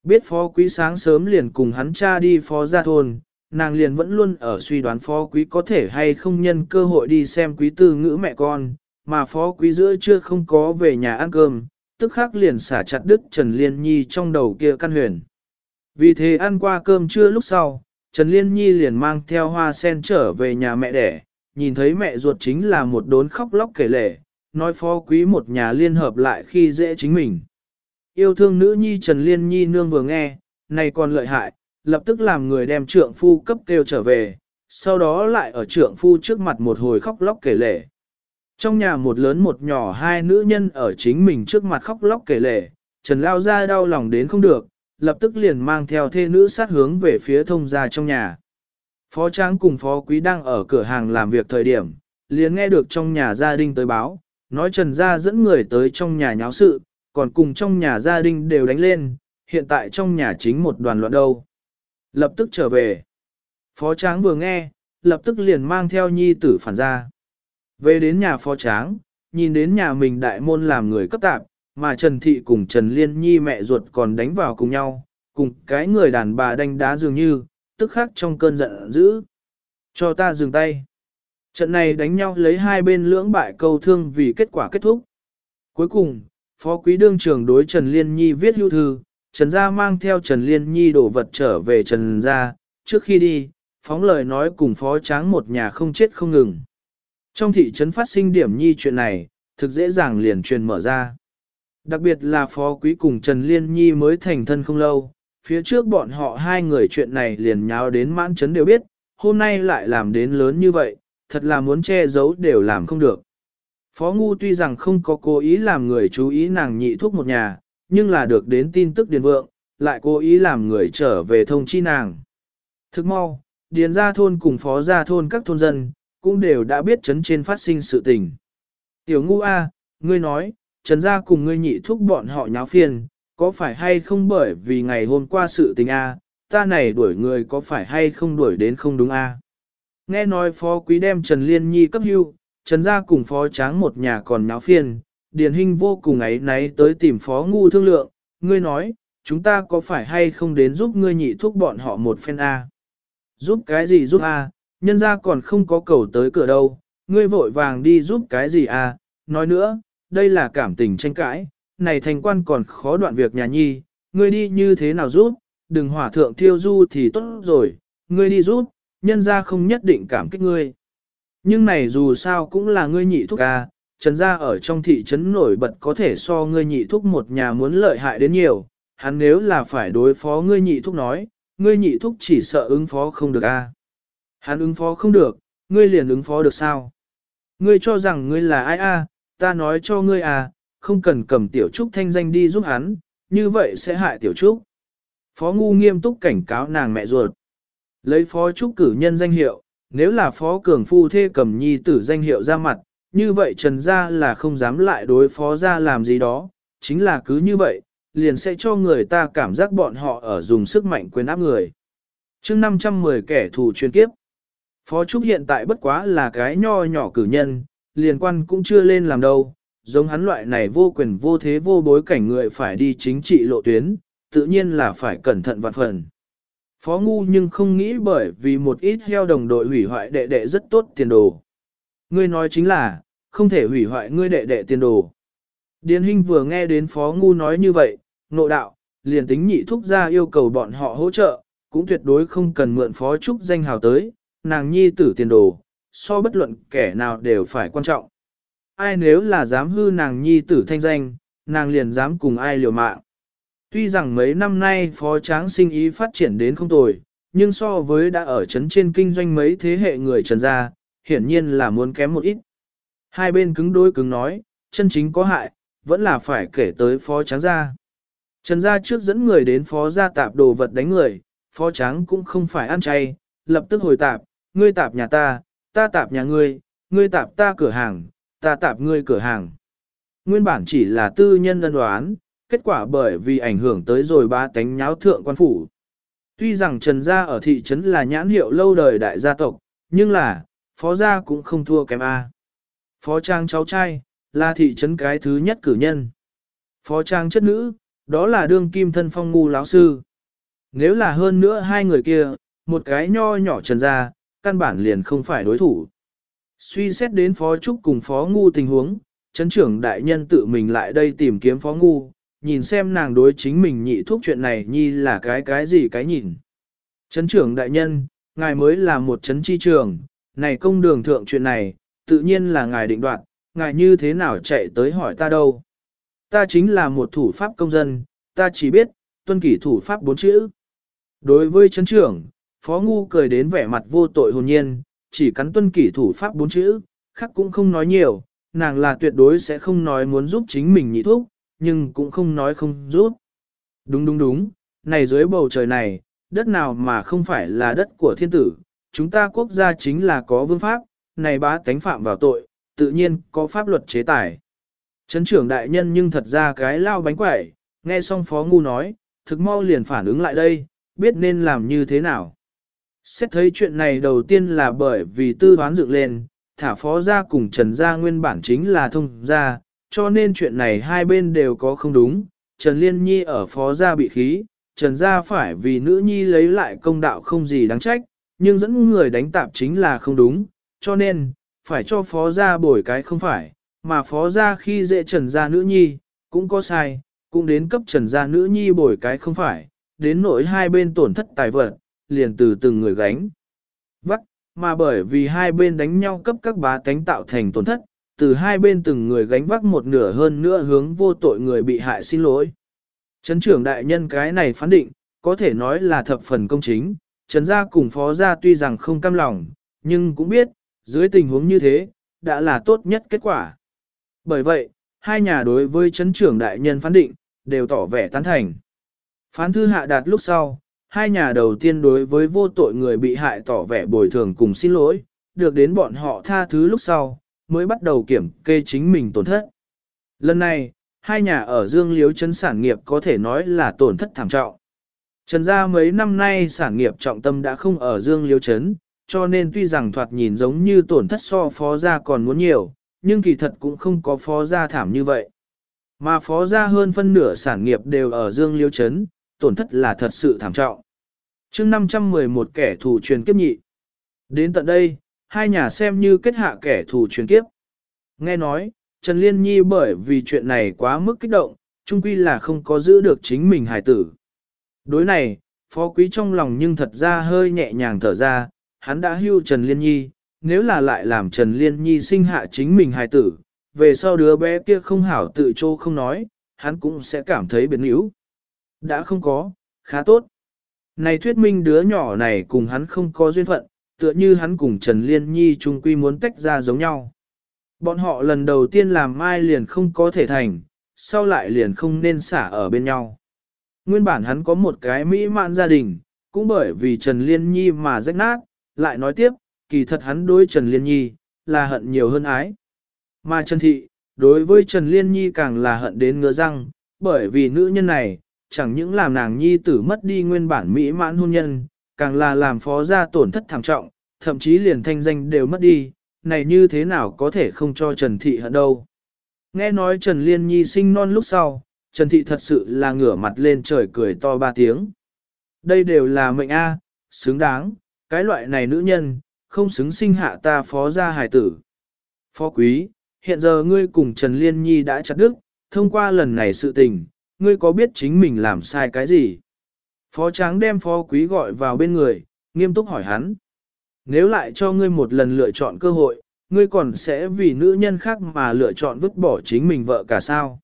Biết phó quý sáng sớm liền cùng hắn cha đi phó gia thôn, nàng liền vẫn luôn ở suy đoán phó quý có thể hay không nhân cơ hội đi xem quý tư ngữ mẹ con, mà phó quý giữa chưa không có về nhà ăn cơm, tức khắc liền xả chặt đứt Trần Liên Nhi trong đầu kia căn huyền. Vì thế ăn qua cơm trưa lúc sau, Trần Liên Nhi liền mang theo hoa sen trở về nhà mẹ đẻ, nhìn thấy mẹ ruột chính là một đốn khóc lóc kể lể, nói phó quý một nhà liên hợp lại khi dễ chính mình. Yêu thương nữ nhi Trần Liên Nhi nương vừa nghe, này còn lợi hại, lập tức làm người đem trượng phu cấp kêu trở về, sau đó lại ở trượng phu trước mặt một hồi khóc lóc kể lể. Trong nhà một lớn một nhỏ hai nữ nhân ở chính mình trước mặt khóc lóc kể lể, Trần Lao ra đau lòng đến không được, lập tức liền mang theo thê nữ sát hướng về phía thông gia trong nhà. Phó Tráng cùng Phó Quý đang ở cửa hàng làm việc thời điểm, liền nghe được trong nhà gia đình tới báo, nói Trần Gia dẫn người tới trong nhà nháo sự, còn cùng trong nhà gia đình đều đánh lên, hiện tại trong nhà chính một đoàn loạn đâu. Lập tức trở về. Phó Tráng vừa nghe, lập tức liền mang theo nhi tử phản ra. Về đến nhà phó tráng, nhìn đến nhà mình đại môn làm người cấp tạp, mà Trần Thị cùng Trần Liên Nhi mẹ ruột còn đánh vào cùng nhau, cùng cái người đàn bà đánh đá dường như, tức khắc trong cơn giận dữ. Cho ta dừng tay. Trận này đánh nhau lấy hai bên lưỡng bại câu thương vì kết quả kết thúc. Cuối cùng, Phó Quý Đương trưởng đối Trần Liên Nhi viết lưu thư, Trần Gia mang theo Trần Liên Nhi đổ vật trở về Trần Gia, trước khi đi, phóng lời nói cùng Phó Tráng một nhà không chết không ngừng. Trong thị trấn phát sinh điểm nhi chuyện này, thực dễ dàng liền truyền mở ra. Đặc biệt là phó quý cùng Trần Liên Nhi mới thành thân không lâu, phía trước bọn họ hai người chuyện này liền nháo đến mãn chấn đều biết, hôm nay lại làm đến lớn như vậy, thật là muốn che giấu đều làm không được. Phó Ngu tuy rằng không có cố ý làm người chú ý nàng nhị thuốc một nhà, nhưng là được đến tin tức điền vượng, lại cố ý làm người trở về thông chi nàng. Thức mau, điền ra thôn cùng phó ra thôn các thôn dân, cũng đều đã biết chấn trên phát sinh sự tình. Tiểu ngu A, ngươi nói, trần gia cùng ngươi nhị thúc bọn họ nháo phiền, có phải hay không bởi vì ngày hôm qua sự tình A, ta này đuổi người có phải hay không đuổi đến không đúng A. Nghe nói phó quý đem Trần Liên Nhi cấp hưu, Trần gia cùng phó tráng một nhà còn nháo phiền, Điền Hinh vô cùng ấy náy tới tìm phó ngu thương lượng, ngươi nói, chúng ta có phải hay không đến giúp ngươi nhị thúc bọn họ một phen A. Giúp cái gì giúp A, nhân gia còn không có cầu tới cửa đâu, ngươi vội vàng đi giúp cái gì A, nói nữa, đây là cảm tình tranh cãi, này thành quan còn khó đoạn việc nhà nhi, ngươi đi như thế nào giúp, đừng hỏa thượng thiêu du thì tốt rồi, ngươi đi giúp, nhân gia không nhất định cảm kích ngươi. Nhưng này dù sao cũng là ngươi nhị thúc A, trần gia ở trong thị trấn nổi bật có thể so ngươi nhị thúc một nhà muốn lợi hại đến nhiều, hắn nếu là phải đối phó ngươi nhị thúc nói, ngươi nhị thúc chỉ sợ ứng phó không được a. Hắn ứng phó không được, ngươi liền ứng phó được sao? Ngươi cho rằng ngươi là ai a? Ta nói cho ngươi à, không cần cầm tiểu trúc thanh danh đi giúp hắn, như vậy sẽ hại tiểu trúc. Phó ngu nghiêm túc cảnh cáo nàng mẹ ruột. Lấy phó trúc cử nhân danh hiệu, nếu là phó cường phu thê cầm nhi tử danh hiệu ra mặt, như vậy trần gia là không dám lại đối phó ra làm gì đó, chính là cứ như vậy, liền sẽ cho người ta cảm giác bọn họ ở dùng sức mạnh quyền áp người. chương 510 kẻ thù chuyên kiếp, Phó Trúc hiện tại bất quá là cái nho nhỏ cử nhân, liền quan cũng chưa lên làm đâu, giống hắn loại này vô quyền vô thế vô bối cảnh người phải đi chính trị lộ tuyến, tự nhiên là phải cẩn thận vạn phần. Phó ngu nhưng không nghĩ bởi vì một ít heo đồng đội hủy hoại đệ đệ rất tốt tiền đồ. Ngươi nói chính là, không thể hủy hoại ngươi đệ đệ tiền đồ. Điền Hinh vừa nghe đến Phó Ngu nói như vậy, nộ đạo, liền tính nhị thúc ra yêu cầu bọn họ hỗ trợ, cũng tuyệt đối không cần mượn Phó Trúc danh hào tới, nàng nhi tử tiền đồ, so bất luận kẻ nào đều phải quan trọng. Ai nếu là dám hư nàng nhi tử thanh danh, nàng liền dám cùng ai liều mạng. Tuy rằng mấy năm nay phó tráng sinh ý phát triển đến không tồi, nhưng so với đã ở chấn trên kinh doanh mấy thế hệ người trần gia, hiển nhiên là muốn kém một ít. Hai bên cứng đối cứng nói, chân chính có hại, vẫn là phải kể tới phó tráng gia. Trần gia trước dẫn người đến phó gia tạp đồ vật đánh người, phó tráng cũng không phải ăn chay, lập tức hồi tạp, ngươi tạp nhà ta, ta tạp nhà ngươi, ngươi tạp ta cửa hàng, ta tạp ngươi cửa hàng. Nguyên bản chỉ là tư nhân đơn đoán, kết quả bởi vì ảnh hưởng tới rồi ba tánh nháo thượng quan phủ. Tuy rằng Trần Gia ở thị trấn là nhãn hiệu lâu đời đại gia tộc, nhưng là, phó gia cũng không thua kém A. Phó trang cháu trai, là thị trấn cái thứ nhất cử nhân. Phó trang chất nữ, đó là đương kim thân phong ngu láo sư. Nếu là hơn nữa hai người kia, một cái nho nhỏ Trần Gia, căn bản liền không phải đối thủ. Suy xét đến phó trúc cùng phó ngu tình huống, chấn trưởng đại nhân tự mình lại đây tìm kiếm phó ngu, nhìn xem nàng đối chính mình nhị thuốc chuyện này nhi là cái cái gì cái nhìn. Chấn trưởng đại nhân, ngài mới là một chấn chi trường, này công đường thượng chuyện này, tự nhiên là ngài định đoạt, ngài như thế nào chạy tới hỏi ta đâu. Ta chính là một thủ pháp công dân, ta chỉ biết, tuân kỷ thủ pháp bốn chữ. Đối với chấn trưởng, Phó Ngu cười đến vẻ mặt vô tội hồn nhiên, chỉ cắn tuân kỷ thủ pháp bốn chữ, khác cũng không nói nhiều, nàng là tuyệt đối sẽ không nói muốn giúp chính mình nhị thuốc, nhưng cũng không nói không giúp. Đúng đúng đúng, này dưới bầu trời này, đất nào mà không phải là đất của thiên tử, chúng ta quốc gia chính là có vương pháp, này bá tánh phạm vào tội, tự nhiên có pháp luật chế tài. Trấn trưởng đại nhân nhưng thật ra cái lao bánh quẩy, nghe xong phó ngu nói, thực mau liền phản ứng lại đây, biết nên làm như thế nào. Xét thấy chuyện này đầu tiên là bởi vì tư toán dựng lên, thả phó gia cùng Trần gia nguyên bản chính là thông gia, cho nên chuyện này hai bên đều có không đúng. Trần Liên Nhi ở phó gia bị khí, Trần gia phải vì nữ nhi lấy lại công đạo không gì đáng trách, nhưng dẫn người đánh tạp chính là không đúng, cho nên, phải cho phó gia bồi cái không phải, mà phó gia khi dễ Trần gia nữ nhi, cũng có sai, cũng đến cấp Trần gia nữ nhi bồi cái không phải, đến nỗi hai bên tổn thất tài vật, liền từ từng người gánh. Vắc, mà bởi vì hai bên đánh nhau cấp các bá tánh tạo thành tổn thất, từ hai bên từng người gánh vác một nửa hơn nữa hướng vô tội người bị hại xin lỗi. Trấn trưởng đại nhân cái này phán định, có thể nói là thập phần công chính, trấn gia cùng phó gia tuy rằng không cam lòng, nhưng cũng biết, dưới tình huống như thế, đã là tốt nhất kết quả. Bởi vậy, hai nhà đối với trấn trưởng đại nhân phán định, đều tỏ vẻ tán thành. Phán thư hạ đạt lúc sau, hai nhà đầu tiên đối với vô tội người bị hại tỏ vẻ bồi thường cùng xin lỗi, được đến bọn họ tha thứ lúc sau, mới bắt đầu kiểm kê chính mình tổn thất. Lần này, hai nhà ở Dương Liếu Trấn sản nghiệp có thể nói là tổn thất thảm trọng. Trần gia mấy năm nay sản nghiệp trọng tâm đã không ở Dương Liếu Trấn, cho nên tuy rằng thoạt nhìn giống như tổn thất so phó gia còn muốn nhiều, nhưng kỳ thật cũng không có phó gia thảm như vậy. Mà phó gia hơn phân nửa sản nghiệp đều ở Dương Liêu Trấn, tổn thất là thật sự thảm trọng. chương 511 kẻ thù truyền kiếp nhị. Đến tận đây, hai nhà xem như kết hạ kẻ thù truyền kiếp. Nghe nói, Trần Liên Nhi bởi vì chuyện này quá mức kích động, chung quy là không có giữ được chính mình hài tử. Đối này, phó quý trong lòng nhưng thật ra hơi nhẹ nhàng thở ra, hắn đã hưu Trần Liên Nhi, nếu là lại làm Trần Liên Nhi sinh hạ chính mình hài tử, về sau đứa bé kia không hảo tự trô không nói, hắn cũng sẽ cảm thấy biến yếu. Đã không có, khá tốt. Này thuyết minh đứa nhỏ này cùng hắn không có duyên phận, tựa như hắn cùng Trần Liên Nhi chung quy muốn tách ra giống nhau. Bọn họ lần đầu tiên làm mai liền không có thể thành, sau lại liền không nên xả ở bên nhau. Nguyên bản hắn có một cái mỹ mãn gia đình, cũng bởi vì Trần Liên Nhi mà rách nát, lại nói tiếp, kỳ thật hắn đối Trần Liên Nhi, là hận nhiều hơn ái. Mà Trần Thị, đối với Trần Liên Nhi càng là hận đến ngứa răng, bởi vì nữ nhân này, chẳng những làm nàng nhi tử mất đi nguyên bản mỹ mãn hôn nhân, càng là làm phó gia tổn thất thảm trọng, thậm chí liền thanh danh đều mất đi, này như thế nào có thể không cho Trần Thị hận đâu. Nghe nói Trần Liên Nhi sinh non lúc sau, Trần Thị thật sự là ngửa mặt lên trời cười to ba tiếng. Đây đều là mệnh A, xứng đáng, cái loại này nữ nhân, không xứng sinh hạ ta phó gia hài tử. Phó quý, hiện giờ ngươi cùng Trần Liên Nhi đã chặt đức, thông qua lần này sự tình, ngươi có biết chính mình làm sai cái gì? Phó tráng đem phó quý gọi vào bên người, nghiêm túc hỏi hắn. Nếu lại cho ngươi một lần lựa chọn cơ hội, ngươi còn sẽ vì nữ nhân khác mà lựa chọn vứt bỏ chính mình vợ cả sao?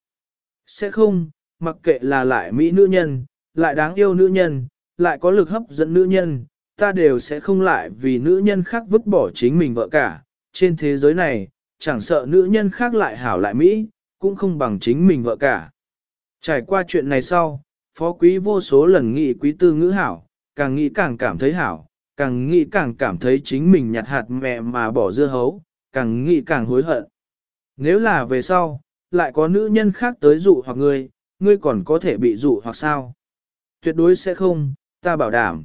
Sẽ không, mặc kệ là lại mỹ nữ nhân, lại đáng yêu nữ nhân, lại có lực hấp dẫn nữ nhân, ta đều sẽ không lại vì nữ nhân khác vứt bỏ chính mình vợ cả. Trên thế giới này, chẳng sợ nữ nhân khác lại hảo lại Mỹ, cũng không bằng chính mình vợ cả. Trải qua chuyện này sau, phó quý vô số lần nghĩ quý tư ngữ hảo, càng nghĩ càng cảm thấy hảo, càng nghĩ càng cảm thấy chính mình nhặt hạt mẹ mà bỏ dưa hấu, càng nghĩ càng hối hận. Nếu là về sau, lại có nữ nhân khác tới dụ hoặc ngươi, ngươi còn có thể bị dụ hoặc sao? Tuyệt đối sẽ không, ta bảo đảm.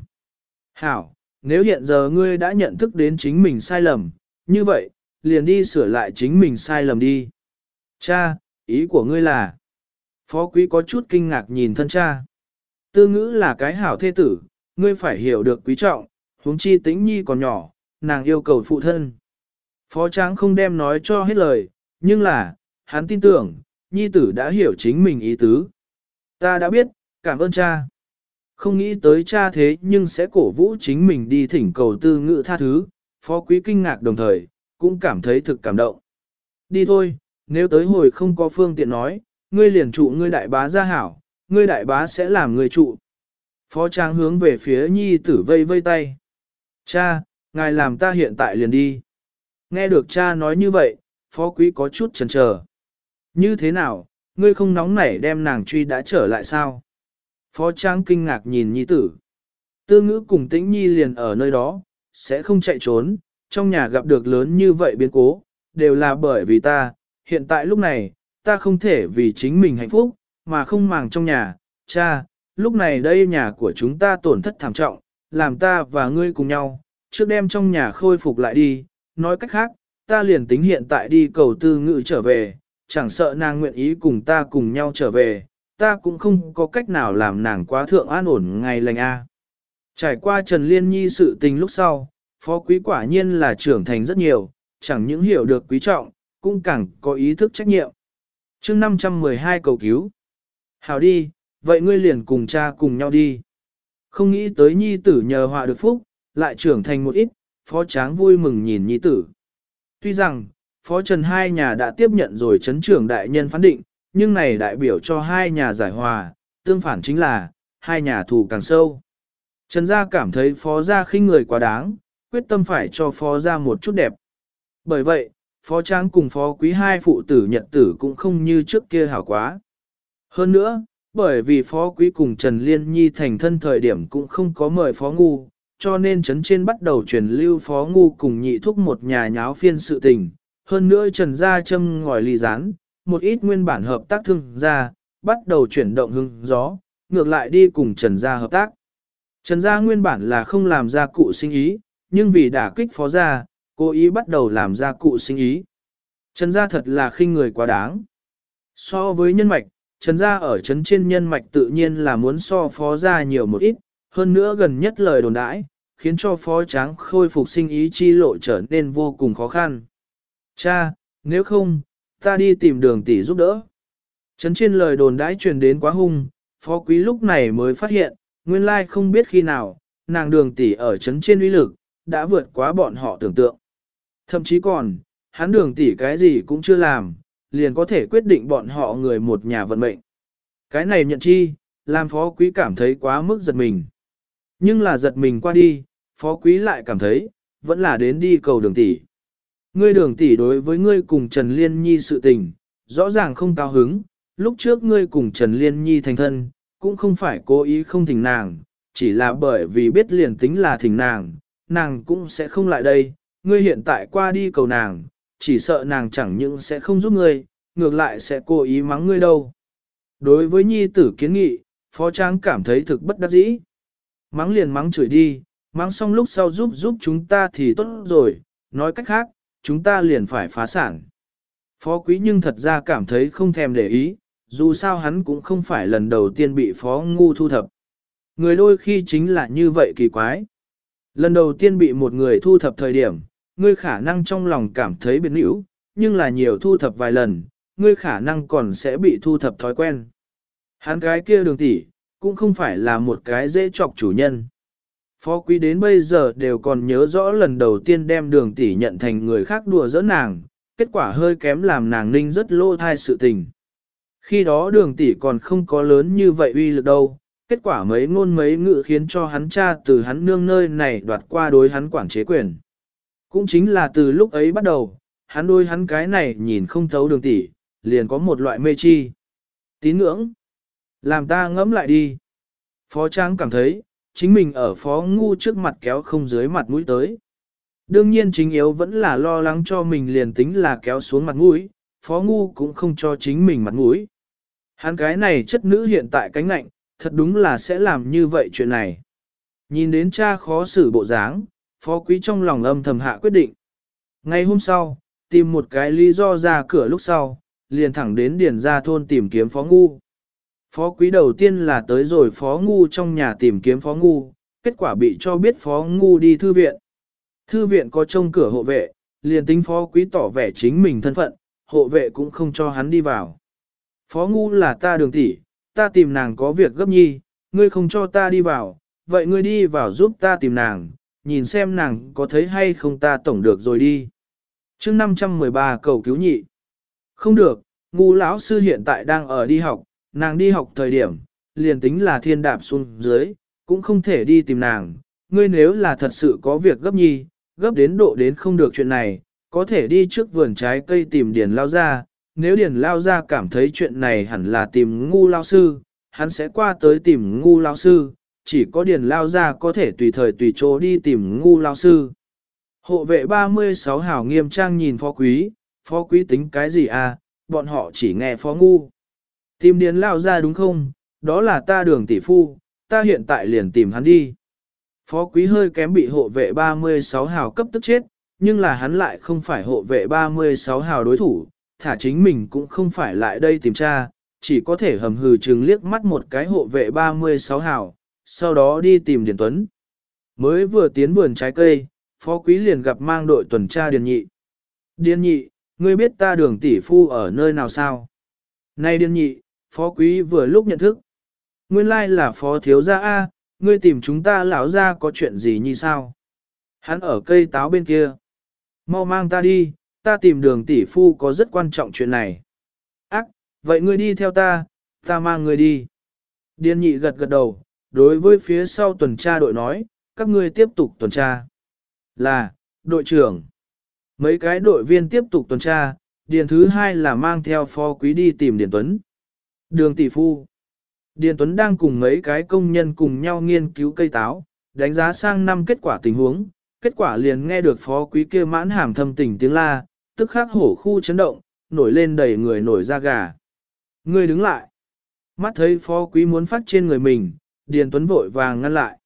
Hảo, nếu hiện giờ ngươi đã nhận thức đến chính mình sai lầm, như vậy, liền đi sửa lại chính mình sai lầm đi. Cha, ý của ngươi là, phó quý có chút kinh ngạc nhìn thân cha. Tư ngữ là cái hảo thế tử, ngươi phải hiểu được quý trọng, huống chi tĩnh nhi còn nhỏ, nàng yêu cầu phụ thân. Phó tráng không đem nói cho hết lời, nhưng là, hắn tin tưởng, nhi tử đã hiểu chính mình ý tứ. Ta đã biết, cảm ơn cha. Không nghĩ tới cha thế nhưng sẽ cổ vũ chính mình đi thỉnh cầu tư ngữ tha thứ, phó quý kinh ngạc đồng thời, cũng cảm thấy thực cảm động. Đi thôi, nếu tới hồi không có phương tiện nói, ngươi liền trụ ngươi đại bá ra hảo, ngươi đại bá sẽ làm ngươi trụ. Phó trang hướng về phía nhi tử vây vây tay. Cha, ngài làm ta hiện tại liền đi. Nghe được cha nói như vậy, phó quý có chút chần chờ. Như thế nào, ngươi không nóng nảy đem nàng truy đã trở lại sao? Phó trang kinh ngạc nhìn nhi tử. Tư ngữ cùng tĩnh nhi liền ở nơi đó, sẽ không chạy trốn, trong nhà gặp được lớn như vậy biến cố, đều là bởi vì ta, hiện tại lúc này, ta không thể vì chính mình hạnh phúc, mà không màng trong nhà, cha, lúc này đây nhà của chúng ta tổn thất thảm trọng, làm ta và ngươi cùng nhau, trước đem trong nhà khôi phục lại đi, nói cách khác, ta liền tính hiện tại đi cầu tư ngự trở về, chẳng sợ nàng nguyện ý cùng ta cùng nhau trở về, ta cũng không có cách nào làm nàng quá thượng an ổn ngày lành a. Trải qua Trần Liên Nhi sự tình lúc sau, phó quý quả nhiên là trưởng thành rất nhiều, chẳng những hiểu được quý trọng, cũng càng có ý thức trách nhiệm chương 512 cầu cứu. Hảo đi, vậy ngươi liền cùng cha cùng nhau đi. Không nghĩ tới nhi tử nhờ họa được phúc, lại trưởng thành một ít, phó tráng vui mừng nhìn nhi tử. Tuy rằng, phó trần hai nhà đã tiếp nhận rồi chấn trưởng đại nhân phán định, nhưng này đại biểu cho hai nhà giải hòa, tương phản chính là, hai nhà thù càng sâu. Trần gia cảm thấy phó gia khinh người quá đáng, quyết tâm phải cho phó gia một chút đẹp. Bởi vậy, phó tráng cùng phó quý hai phụ tử nhật tử cũng không như trước kia hảo quá. Hơn nữa, bởi vì phó quý cùng Trần Liên Nhi thành thân thời điểm cũng không có mời phó ngu, cho nên chấn trên bắt đầu truyền lưu phó ngu cùng nhị thúc một nhà nháo phiên sự tình. Hơn nữa trần gia châm ngòi ly rán, một ít nguyên bản hợp tác thương gia, bắt đầu chuyển động hưng gió, ngược lại đi cùng trần gia hợp tác. Trần gia nguyên bản là không làm gia cụ sinh ý, nhưng vì đả kích phó gia, cố ý bắt đầu làm ra cụ sinh ý. Trần gia thật là khinh người quá đáng. So với nhân mạch, Trần gia ở trấn trên nhân mạch tự nhiên là muốn so phó gia nhiều một ít, hơn nữa gần nhất lời đồn đãi, khiến cho phó tráng khôi phục sinh ý chi lộ trở nên vô cùng khó khăn. Cha, nếu không, ta đi tìm đường tỷ giúp đỡ. Trấn trên lời đồn đãi truyền đến quá hung, phó quý lúc này mới phát hiện, nguyên lai không biết khi nào, nàng đường tỷ ở trấn trên uy lực, đã vượt quá bọn họ tưởng tượng. Thậm chí còn, hắn đường tỷ cái gì cũng chưa làm, liền có thể quyết định bọn họ người một nhà vận mệnh. Cái này nhận chi, làm phó quý cảm thấy quá mức giật mình. Nhưng là giật mình qua đi, phó quý lại cảm thấy, vẫn là đến đi cầu đường tỷ. Ngươi đường tỷ đối với ngươi cùng Trần Liên Nhi sự tình, rõ ràng không cao hứng, lúc trước ngươi cùng Trần Liên Nhi thành thân, cũng không phải cố ý không thỉnh nàng, chỉ là bởi vì biết liền tính là thỉnh nàng, nàng cũng sẽ không lại đây, ngươi hiện tại qua đi cầu nàng, chỉ sợ nàng chẳng những sẽ không giúp ngươi, ngược lại sẽ cố ý mắng ngươi đâu. Đối với nhi tử kiến nghị, phó tráng cảm thấy thực bất đắc dĩ. Mắng liền mắng chửi đi, mắng xong lúc sau giúp giúp chúng ta thì tốt rồi, nói cách khác, chúng ta liền phải phá sản. Phó quý nhưng thật ra cảm thấy không thèm để ý, dù sao hắn cũng không phải lần đầu tiên bị phó ngu thu thập. Người đôi khi chính là như vậy kỳ quái. Lần đầu tiên bị một người thu thập thời điểm, ngươi khả năng trong lòng cảm thấy biệt nữ, nhưng là nhiều thu thập vài lần, ngươi khả năng còn sẽ bị thu thập thói quen. Hắn cái kia đường tỷ cũng không phải là một cái dễ chọc chủ nhân. Phó quý đến bây giờ đều còn nhớ rõ lần đầu tiên đem đường tỷ nhận thành người khác đùa giỡn nàng, kết quả hơi kém làm nàng ninh rất lô thai sự tình. Khi đó đường tỷ còn không có lớn như vậy uy lực đâu, kết quả mấy ngôn mấy ngữ khiến cho hắn cha từ hắn nương nơi này đoạt qua đối hắn quản chế quyền. Cũng chính là từ lúc ấy bắt đầu, hắn đôi hắn cái này nhìn không thấu đường tỷ, liền có một loại mê chi. Tín ngưỡng. Làm ta ngẫm lại đi. Phó Trang cảm thấy, chính mình ở phó ngu trước mặt kéo không dưới mặt mũi tới. Đương nhiên chính yếu vẫn là lo lắng cho mình liền tính là kéo xuống mặt mũi, phó ngu cũng không cho chính mình mặt mũi. Hắn cái này chất nữ hiện tại cánh lạnh, thật đúng là sẽ làm như vậy chuyện này. Nhìn đến cha khó xử bộ dáng, phó quý trong lòng âm thầm hạ quyết định. Ngày hôm sau, tìm một cái lý do ra cửa lúc sau, liền thẳng đến điền ra thôn tìm kiếm phó ngu. Phó quý đầu tiên là tới rồi phó ngu trong nhà tìm kiếm phó ngu, kết quả bị cho biết phó ngu đi thư viện. Thư viện có trông cửa hộ vệ, liền tính phó quý tỏ vẻ chính mình thân phận, hộ vệ cũng không cho hắn đi vào. Phó ngu là ta đường tỷ, ta tìm nàng có việc gấp nhi, ngươi không cho ta đi vào, vậy ngươi đi vào giúp ta tìm nàng, nhìn xem nàng có thấy hay không ta tổng được rồi đi. chương 513 cầu cứu nhị. Không được, ngu lão sư hiện tại đang ở đi học, nàng đi học thời điểm, liền tính là thiên đạp xuống dưới, cũng không thể đi tìm nàng. Ngươi nếu là thật sự có việc gấp nhi, gấp đến độ đến không được chuyện này, có thể đi trước vườn trái cây tìm điền lao ra. Nếu điền lao ra cảm thấy chuyện này hẳn là tìm ngu lao sư, hắn sẽ qua tới tìm ngu lao sư, chỉ có điền lao ra có thể tùy thời tùy chỗ đi tìm ngu lao sư. Hộ vệ 36 hảo nghiêm trang nhìn phó quý, phó quý tính cái gì à, bọn họ chỉ nghe phó ngu. Tìm điền lao ra đúng không, đó là ta đường tỷ phu, ta hiện tại liền tìm hắn đi. Phó quý hơi kém bị hộ vệ 36 hào cấp tức chết, nhưng là hắn lại không phải hộ vệ 36 hào đối thủ, thả chính mình cũng không phải lại đây tìm tra, chỉ có thể hầm hừ chừng liếc mắt một cái hộ vệ 36 hào, sau đó đi tìm Điền Tuấn. Mới vừa tiến vườn trái cây, phó quý liền gặp mang đội tuần tra Điền Nhị. Điền Nhị, ngươi biết ta đường tỷ phu ở nơi nào sao? Này Điền Nhị, phó quý vừa lúc nhận thức. Nguyên lai là phó thiếu gia A, ngươi tìm chúng ta lão ra có chuyện gì như sao? Hắn ở cây táo bên kia. Mau mang ta đi, ta tìm đường tỷ phu có rất quan trọng chuyện này. Ác, vậy ngươi đi theo ta, ta mang ngươi đi. Điền nhị gật gật đầu, đối với phía sau tuần tra đội nói, các ngươi tiếp tục tuần tra. Là, đội trưởng. Mấy cái đội viên tiếp tục tuần tra, điền thứ hai là mang theo phó quý đi tìm Điền Tuấn. Đường tỷ phu. Điền Tuấn đang cùng mấy cái công nhân cùng nhau nghiên cứu cây táo, đánh giá sang năm kết quả tình huống, kết quả liền nghe được phó quý kia mãn hàm thâm tình tiếng la, tức khắc hổ khu chấn động, nổi lên đầy người nổi da gà. người đứng lại. Mắt thấy phó quý muốn phát trên người mình, Điền Tuấn vội vàng ngăn lại.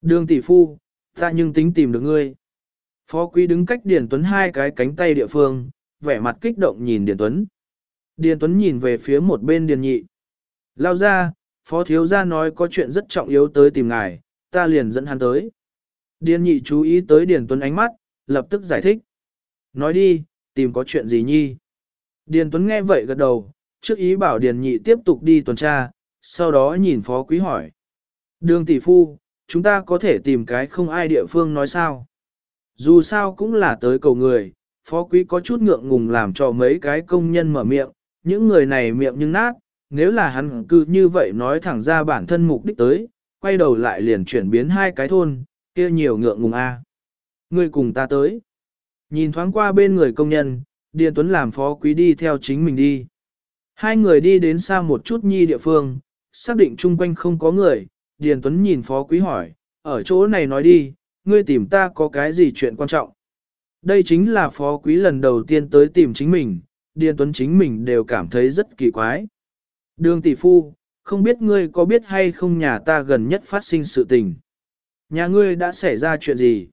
Đường tỷ phu, ta nhưng tính tìm được ngươi. Phó quý đứng cách Điền Tuấn hai cái cánh tay địa phương, vẻ mặt kích động nhìn Điền Tuấn. Điền Tuấn nhìn về phía một bên Điền Nhị. Lao ra, Phó Thiếu Gia nói có chuyện rất trọng yếu tới tìm ngài, ta liền dẫn hắn tới. Điền Nhị chú ý tới Điền Tuấn ánh mắt, lập tức giải thích. Nói đi, tìm có chuyện gì nhi? Điền Tuấn nghe vậy gật đầu, trước ý bảo Điền Nhị tiếp tục đi tuần tra, sau đó nhìn Phó Quý hỏi. Đường tỷ phu, chúng ta có thể tìm cái không ai địa phương nói sao? Dù sao cũng là tới cầu người, Phó Quý có chút ngượng ngùng làm cho mấy cái công nhân mở miệng, những người này miệng nhưng nát, nếu là hắn cứ như vậy nói thẳng ra bản thân mục đích tới, quay đầu lại liền chuyển biến hai cái thôn, kia nhiều ngượng ngùng a. À. Người cùng ta tới. Nhìn thoáng qua bên người công nhân, Điền Tuấn làm phó quý đi theo chính mình đi. Hai người đi đến xa một chút nhi địa phương, xác định chung quanh không có người, Điền Tuấn nhìn phó quý hỏi, ở chỗ này nói đi, ngươi tìm ta có cái gì chuyện quan trọng. Đây chính là phó quý lần đầu tiên tới tìm chính mình, Điền Tuấn chính mình đều cảm thấy rất kỳ quái. Đường tỷ phu, không biết ngươi có biết hay không nhà ta gần nhất phát sinh sự tình. Nhà ngươi đã xảy ra chuyện gì?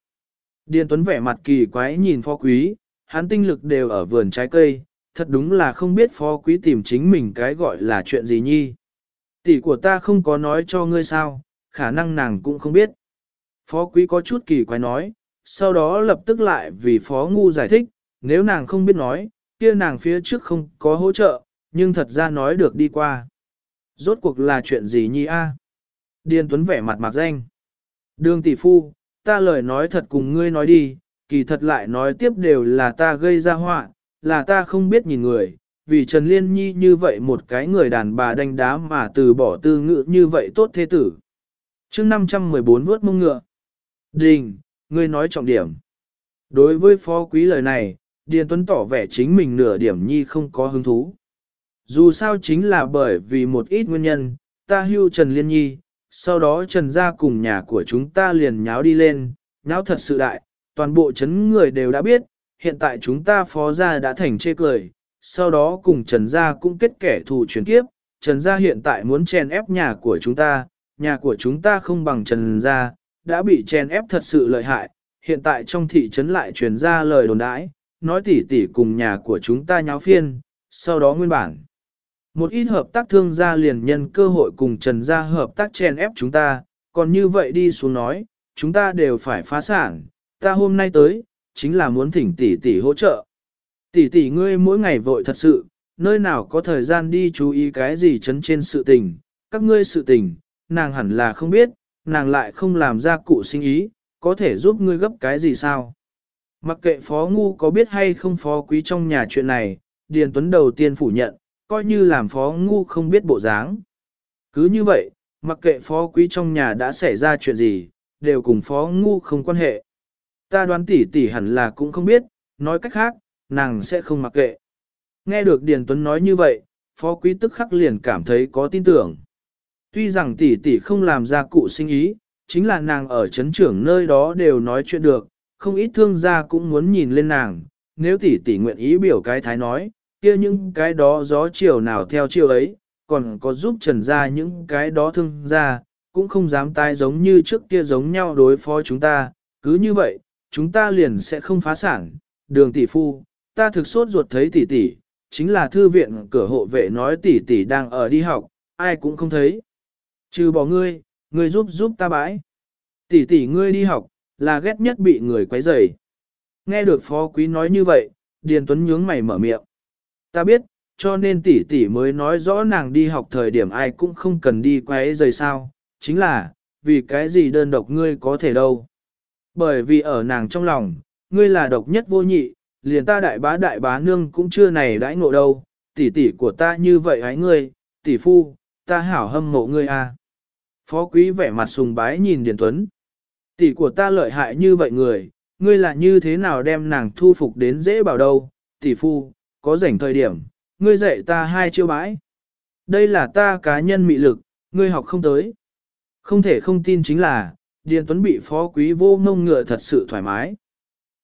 Điền Tuấn vẻ mặt kỳ quái nhìn phó quý, hắn tinh lực đều ở vườn trái cây, thật đúng là không biết phó quý tìm chính mình cái gọi là chuyện gì nhi. Tỷ của ta không có nói cho ngươi sao, khả năng nàng cũng không biết. Phó quý có chút kỳ quái nói, sau đó lập tức lại vì phó ngu giải thích, nếu nàng không biết nói, kia nàng phía trước không có hỗ trợ, nhưng thật ra nói được đi qua. Rốt cuộc là chuyện gì nhi a? Điền Tuấn vẻ mặt mạc danh. Đường tỷ phu, ta lời nói thật cùng ngươi nói đi, kỳ thật lại nói tiếp đều là ta gây ra họa, là ta không biết nhìn người, vì Trần Liên Nhi như vậy một cái người đàn bà đánh đá mà từ bỏ tư ngữ như vậy tốt thế tử. chương 514 vớt mông ngựa. Đình, ngươi nói trọng điểm. Đối với phó quý lời này, Điền Tuấn tỏ vẻ chính mình nửa điểm nhi không có hứng thú. Dù sao chính là bởi vì một ít nguyên nhân, ta hưu Trần Liên Nhi, sau đó Trần gia cùng nhà của chúng ta liền nháo đi lên, nháo thật sự đại, toàn bộ chấn người đều đã biết, hiện tại chúng ta phó gia đã thành chê cười, sau đó cùng Trần gia cũng kết kẻ thù chuyển kiếp, Trần gia hiện tại muốn chèn ép nhà của chúng ta, nhà của chúng ta không bằng Trần gia, đã bị chèn ép thật sự lợi hại, hiện tại trong thị trấn lại truyền ra lời đồn đãi, nói tỉ tỉ cùng nhà của chúng ta nháo phiên, sau đó nguyên bản. Một ít hợp tác thương gia liền nhân cơ hội cùng Trần gia hợp tác chèn ép chúng ta, còn như vậy đi xuống nói, chúng ta đều phải phá sản, ta hôm nay tới, chính là muốn thỉnh tỷ tỷ hỗ trợ. Tỷ tỷ ngươi mỗi ngày vội thật sự, nơi nào có thời gian đi chú ý cái gì chấn trên sự tình, các ngươi sự tình, nàng hẳn là không biết, nàng lại không làm ra cụ sinh ý, có thể giúp ngươi gấp cái gì sao. Mặc kệ phó ngu có biết hay không phó quý trong nhà chuyện này, Điền Tuấn đầu tiên phủ nhận, coi như làm phó ngu không biết bộ dáng. Cứ như vậy, mặc kệ phó quý trong nhà đã xảy ra chuyện gì, đều cùng phó ngu không quan hệ. Ta đoán tỷ tỷ hẳn là cũng không biết, nói cách khác, nàng sẽ không mặc kệ. Nghe được Điền Tuấn nói như vậy, phó quý tức khắc liền cảm thấy có tin tưởng. Tuy rằng tỷ tỷ không làm ra cụ sinh ý, chính là nàng ở chấn trưởng nơi đó đều nói chuyện được, không ít thương gia cũng muốn nhìn lên nàng, nếu tỷ tỷ nguyện ý biểu cái thái nói, kia những cái đó gió chiều nào theo chiều ấy, còn có giúp trần ra những cái đó thương gia cũng không dám tai giống như trước kia giống nhau đối phó chúng ta, cứ như vậy, chúng ta liền sẽ không phá sản. Đường tỷ phu, ta thực sốt ruột thấy tỷ tỷ, chính là thư viện cửa hộ vệ nói tỷ tỷ đang ở đi học, ai cũng không thấy. Trừ bỏ ngươi, ngươi giúp giúp ta bãi. Tỷ tỷ ngươi đi học, là ghét nhất bị người quấy rầy. Nghe được phó quý nói như vậy, Điền Tuấn nhướng mày mở miệng. Ta biết, cho nên tỷ tỷ mới nói rõ nàng đi học thời điểm ai cũng không cần đi quấy rầy sao, chính là, vì cái gì đơn độc ngươi có thể đâu. Bởi vì ở nàng trong lòng, ngươi là độc nhất vô nhị, liền ta đại bá đại bá nương cũng chưa này đãi ngộ đâu, tỷ tỷ của ta như vậy hãy ngươi, tỷ phu, ta hảo hâm mộ ngươi à. Phó quý vẻ mặt sùng bái nhìn Điền Tuấn. Tỷ của ta lợi hại như vậy người, ngươi là như thế nào đem nàng thu phục đến dễ bảo đâu, tỷ phu, có rảnh thời điểm, ngươi dạy ta hai chiêu bãi. Đây là ta cá nhân mị lực, ngươi học không tới. Không thể không tin chính là, Điền Tuấn bị phó quý vô ngông ngựa thật sự thoải mái.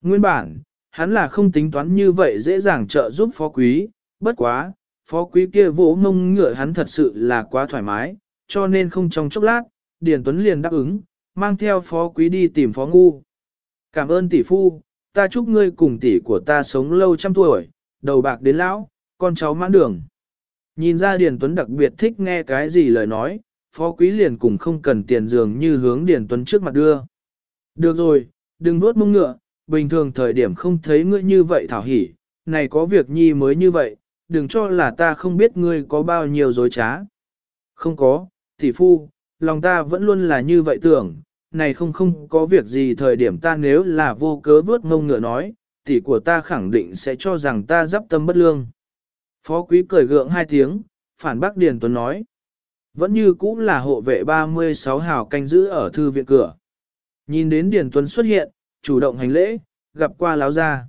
Nguyên bản, hắn là không tính toán như vậy dễ dàng trợ giúp phó quý, bất quá, phó quý kia vỗ mông ngựa hắn thật sự là quá thoải mái, cho nên không trong chốc lát, Điền Tuấn liền đáp ứng, mang theo phó quý đi tìm phó ngu. Cảm ơn tỷ phu, ta chúc ngươi cùng tỷ của ta sống lâu trăm tuổi, đầu bạc đến lão, con cháu mãn đường. Nhìn ra Điền Tuấn đặc biệt thích nghe cái gì lời nói, phó quý liền cùng không cần tiền dường như hướng Điền Tuấn trước mặt đưa. Được rồi, đừng nuốt mông ngựa, bình thường thời điểm không thấy ngươi như vậy thảo hỉ, này có việc nhi mới như vậy, đừng cho là ta không biết ngươi có bao nhiêu dối trá. Không có, tỷ phu, lòng ta vẫn luôn là như vậy tưởng, này không không có việc gì thời điểm ta nếu là vô cớ vớt ngông ngựa nói, tỷ của ta khẳng định sẽ cho rằng ta dắp tâm bất lương. Phó quý cười gượng hai tiếng, phản bác Điền Tuấn nói. Vẫn như cũ là hộ vệ 36 hào canh giữ ở thư viện cửa. Nhìn đến Điền Tuấn xuất hiện, chủ động hành lễ, gặp qua láo ra.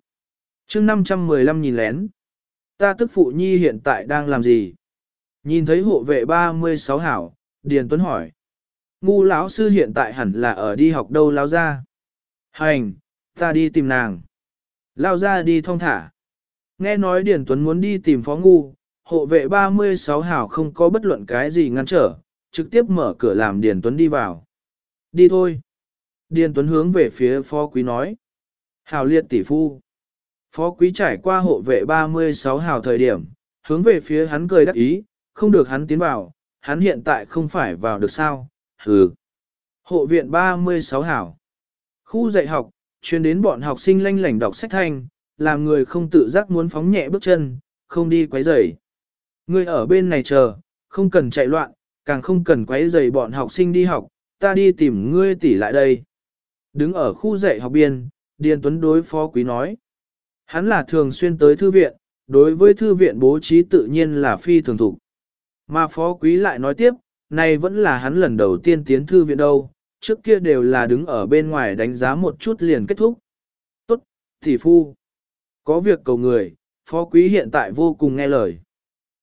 chương 515 nhìn lén. Ta tức phụ nhi hiện tại đang làm gì? Nhìn thấy hộ vệ 36 hảo, Điền Tuấn hỏi. Ngu lão sư hiện tại hẳn là ở đi học đâu lao ra. Hành, ta đi tìm nàng. Lao ra đi thong thả. Nghe nói Điền Tuấn muốn đi tìm phó ngu, hộ vệ 36 hảo không có bất luận cái gì ngăn trở, trực tiếp mở cửa làm Điền Tuấn đi vào. Đi thôi. Điền Tuấn hướng về phía phó quý nói. Hảo liệt tỷ phu. Phó quý trải qua hộ vệ 36 hào thời điểm, hướng về phía hắn cười đắc ý, không được hắn tiến vào, hắn hiện tại không phải vào được sao, hừ. Hộ viện 36 hảo. Khu dạy học, chuyên đến bọn học sinh lanh lảnh đọc sách thanh, làm người không tự giác muốn phóng nhẹ bước chân, không đi quấy rầy. Ngươi ở bên này chờ, không cần chạy loạn, càng không cần quấy rầy bọn học sinh đi học, ta đi tìm ngươi tỷ lại đây. Đứng ở khu dạy học biên, Điền Tuấn đối phó quý nói. Hắn là thường xuyên tới thư viện, đối với thư viện bố trí tự nhiên là phi thường thủ. Mà phó quý lại nói tiếp, này vẫn là hắn lần đầu tiên tiến thư viện đâu, trước kia đều là đứng ở bên ngoài đánh giá một chút liền kết thúc. Tốt, tỷ phu. Có việc cầu người, phó quý hiện tại vô cùng nghe lời.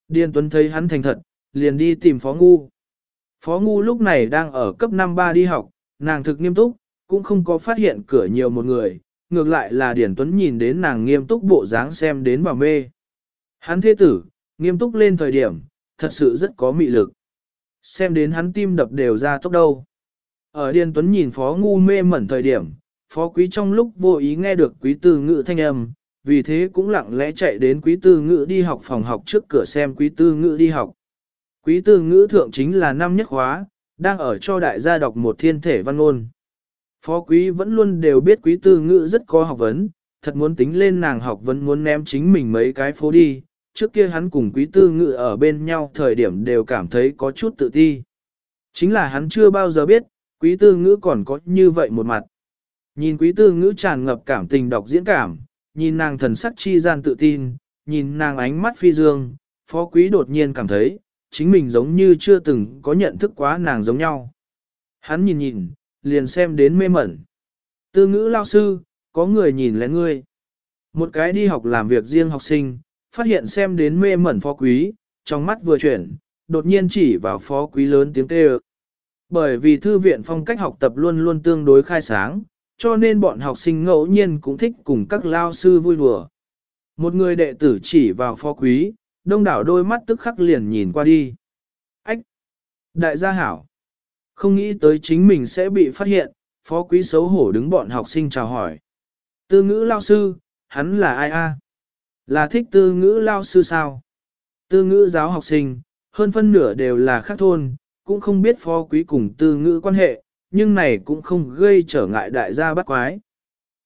Điền Tuấn thấy hắn thành thật, liền đi tìm phó ngu. Phó ngu lúc này đang ở cấp 5-3 đi học, nàng thực nghiêm túc, cũng không có phát hiện cửa nhiều một người, ngược lại là Điển Tuấn nhìn đến nàng nghiêm túc bộ dáng xem đến vào mê. Hắn thế tử, nghiêm túc lên thời điểm, thật sự rất có mị lực. Xem đến hắn tim đập đều ra tốc đâu. Ở Điền Tuấn nhìn Phó Ngu mê mẩn thời điểm, Phó Quý trong lúc vô ý nghe được Quý Tư Ngữ thanh âm, vì thế cũng lặng lẽ chạy đến Quý Tư Ngữ đi học phòng học trước cửa xem Quý Tư Ngữ đi học. Quý Tư Ngữ thượng chính là năm nhất khóa, đang ở cho đại gia đọc một thiên thể văn ngôn. Phó quý vẫn luôn đều biết quý tư ngữ rất có học vấn, thật muốn tính lên nàng học vấn muốn ném chính mình mấy cái phố đi, trước kia hắn cùng quý tư ngữ ở bên nhau thời điểm đều cảm thấy có chút tự ti. Chính là hắn chưa bao giờ biết, quý tư ngữ còn có như vậy một mặt. Nhìn quý tư ngữ tràn ngập cảm tình đọc diễn cảm, nhìn nàng thần sắc chi gian tự tin, nhìn nàng ánh mắt phi dương, phó quý đột nhiên cảm thấy, chính mình giống như chưa từng có nhận thức quá nàng giống nhau. Hắn nhìn nhìn, liền xem đến mê mẩn. Tư ngữ lao sư, có người nhìn lén ngươi. Một cái đi học làm việc riêng học sinh, phát hiện xem đến mê mẩn phó quý, trong mắt vừa chuyển, đột nhiên chỉ vào phó quý lớn tiếng kêu. Bởi vì thư viện phong cách học tập luôn luôn tương đối khai sáng, cho nên bọn học sinh ngẫu nhiên cũng thích cùng các lao sư vui đùa. Một người đệ tử chỉ vào phó quý, đông đảo đôi mắt tức khắc liền nhìn qua đi. Ách! Đại gia hảo! Không nghĩ tới chính mình sẽ bị phát hiện, phó quý xấu hổ đứng bọn học sinh chào hỏi. Tư ngữ lao sư, hắn là ai a? Là thích tư ngữ lao sư sao? Tư ngữ giáo học sinh, hơn phân nửa đều là khác thôn, cũng không biết phó quý cùng tư ngữ quan hệ, nhưng này cũng không gây trở ngại đại gia bắt quái.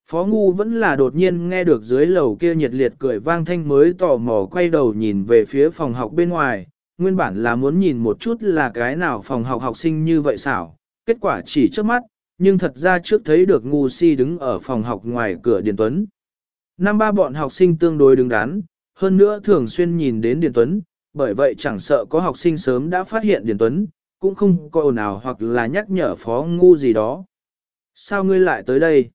Phó Ngu vẫn là đột nhiên nghe được dưới lầu kia nhiệt liệt cười vang thanh mới tò mò quay đầu nhìn về phía phòng học bên ngoài, nguyên bản là muốn nhìn một chút là cái nào phòng học học sinh như vậy xảo, kết quả chỉ trước mắt, nhưng thật ra trước thấy được ngu si đứng ở phòng học ngoài cửa Điền Tuấn. Năm ba bọn học sinh tương đối đứng đắn, hơn nữa thường xuyên nhìn đến Điền Tuấn, bởi vậy chẳng sợ có học sinh sớm đã phát hiện Điền Tuấn, cũng không có ồn nào hoặc là nhắc nhở phó ngu gì đó. Sao ngươi lại tới đây?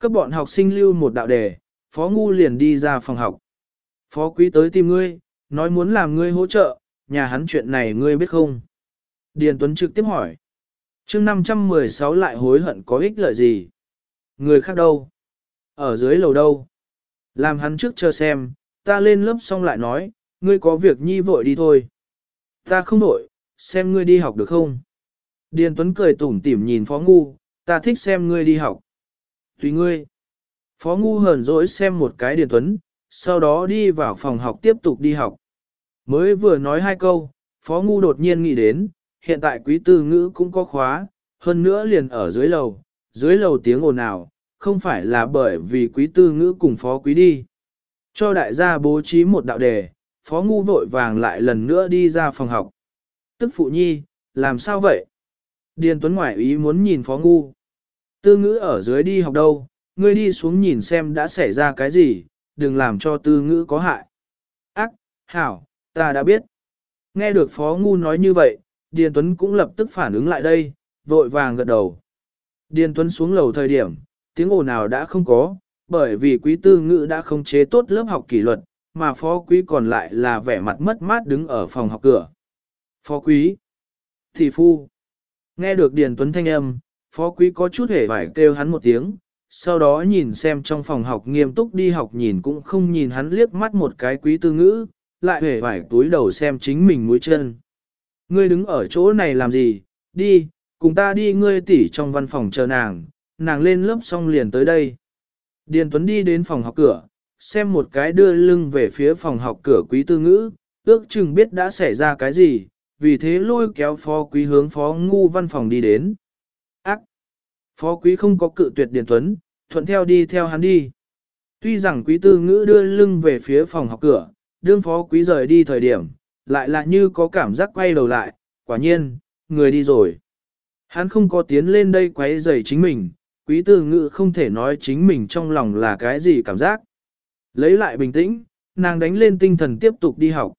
Các bọn học sinh lưu một đạo đề, phó ngu liền đi ra phòng học. Phó quý tới tìm ngươi, nói muốn làm ngươi hỗ trợ, nhà hắn chuyện này ngươi biết không? Điền Tuấn trực tiếp hỏi. chương 516 lại hối hận có ích lợi gì? Người khác đâu? Ở dưới lầu đâu? Làm hắn trước chờ xem, ta lên lớp xong lại nói, ngươi có việc nhi vội đi thôi. Ta không vội, xem ngươi đi học được không? Điền Tuấn cười tủm tỉm nhìn Phó Ngu, ta thích xem ngươi đi học. Tùy ngươi. Phó Ngu hờn dỗi xem một cái Điền Tuấn, sau đó đi vào phòng học tiếp tục đi học. Mới vừa nói hai câu, Phó Ngu đột nhiên nghĩ đến, hiện tại quý tư ngữ cũng có khóa, hơn nữa liền ở dưới lầu, dưới lầu tiếng ồn ào, không phải là bởi vì quý tư ngữ cùng Phó Quý đi. Cho đại gia bố trí một đạo đề, Phó Ngu vội vàng lại lần nữa đi ra phòng học. Tức phụ nhi, làm sao vậy? Điền Tuấn ngoại ý muốn nhìn Phó Ngu. Tư ngữ ở dưới đi học đâu, ngươi đi xuống nhìn xem đã xảy ra cái gì, đừng làm cho tư ngữ có hại. Ác, hảo, ta đã biết. Nghe được Phó Ngu nói như vậy, Điền Tuấn cũng lập tức phản ứng lại đây, vội vàng gật đầu. Điền Tuấn xuống lầu thời điểm, tiếng ồn nào đã không có, bởi vì quý tư ngữ đã không chế tốt lớp học kỷ luật, mà phó quý còn lại là vẻ mặt mất mát đứng ở phòng học cửa. Phó quý, thị phu, nghe được Điền Tuấn thanh âm, phó quý có chút hề vải kêu hắn một tiếng, sau đó nhìn xem trong phòng học nghiêm túc đi học nhìn cũng không nhìn hắn liếc mắt một cái quý tư ngữ, lại hề vải túi đầu xem chính mình mũi chân. Ngươi đứng ở chỗ này làm gì, đi, cùng ta đi ngươi tỉ trong văn phòng chờ nàng, nàng lên lớp xong liền tới đây. Điền Tuấn đi đến phòng học cửa, xem một cái đưa lưng về phía phòng học cửa quý tư ngữ, ước chừng biết đã xảy ra cái gì, vì thế lôi kéo phó quý hướng phó ngu văn phòng đi đến. Ác! Phó quý không có cự tuyệt Điền Tuấn, thuận theo đi theo hắn đi. Tuy rằng quý tư ngữ đưa lưng về phía phòng học cửa, đương phó quý rời đi thời điểm, lại là như có cảm giác quay đầu lại, quả nhiên, người đi rồi. Hắn không có tiến lên đây quấy rầy chính mình, quý tư ngự không thể nói chính mình trong lòng là cái gì cảm giác. Lấy lại bình tĩnh, nàng đánh lên tinh thần tiếp tục đi học.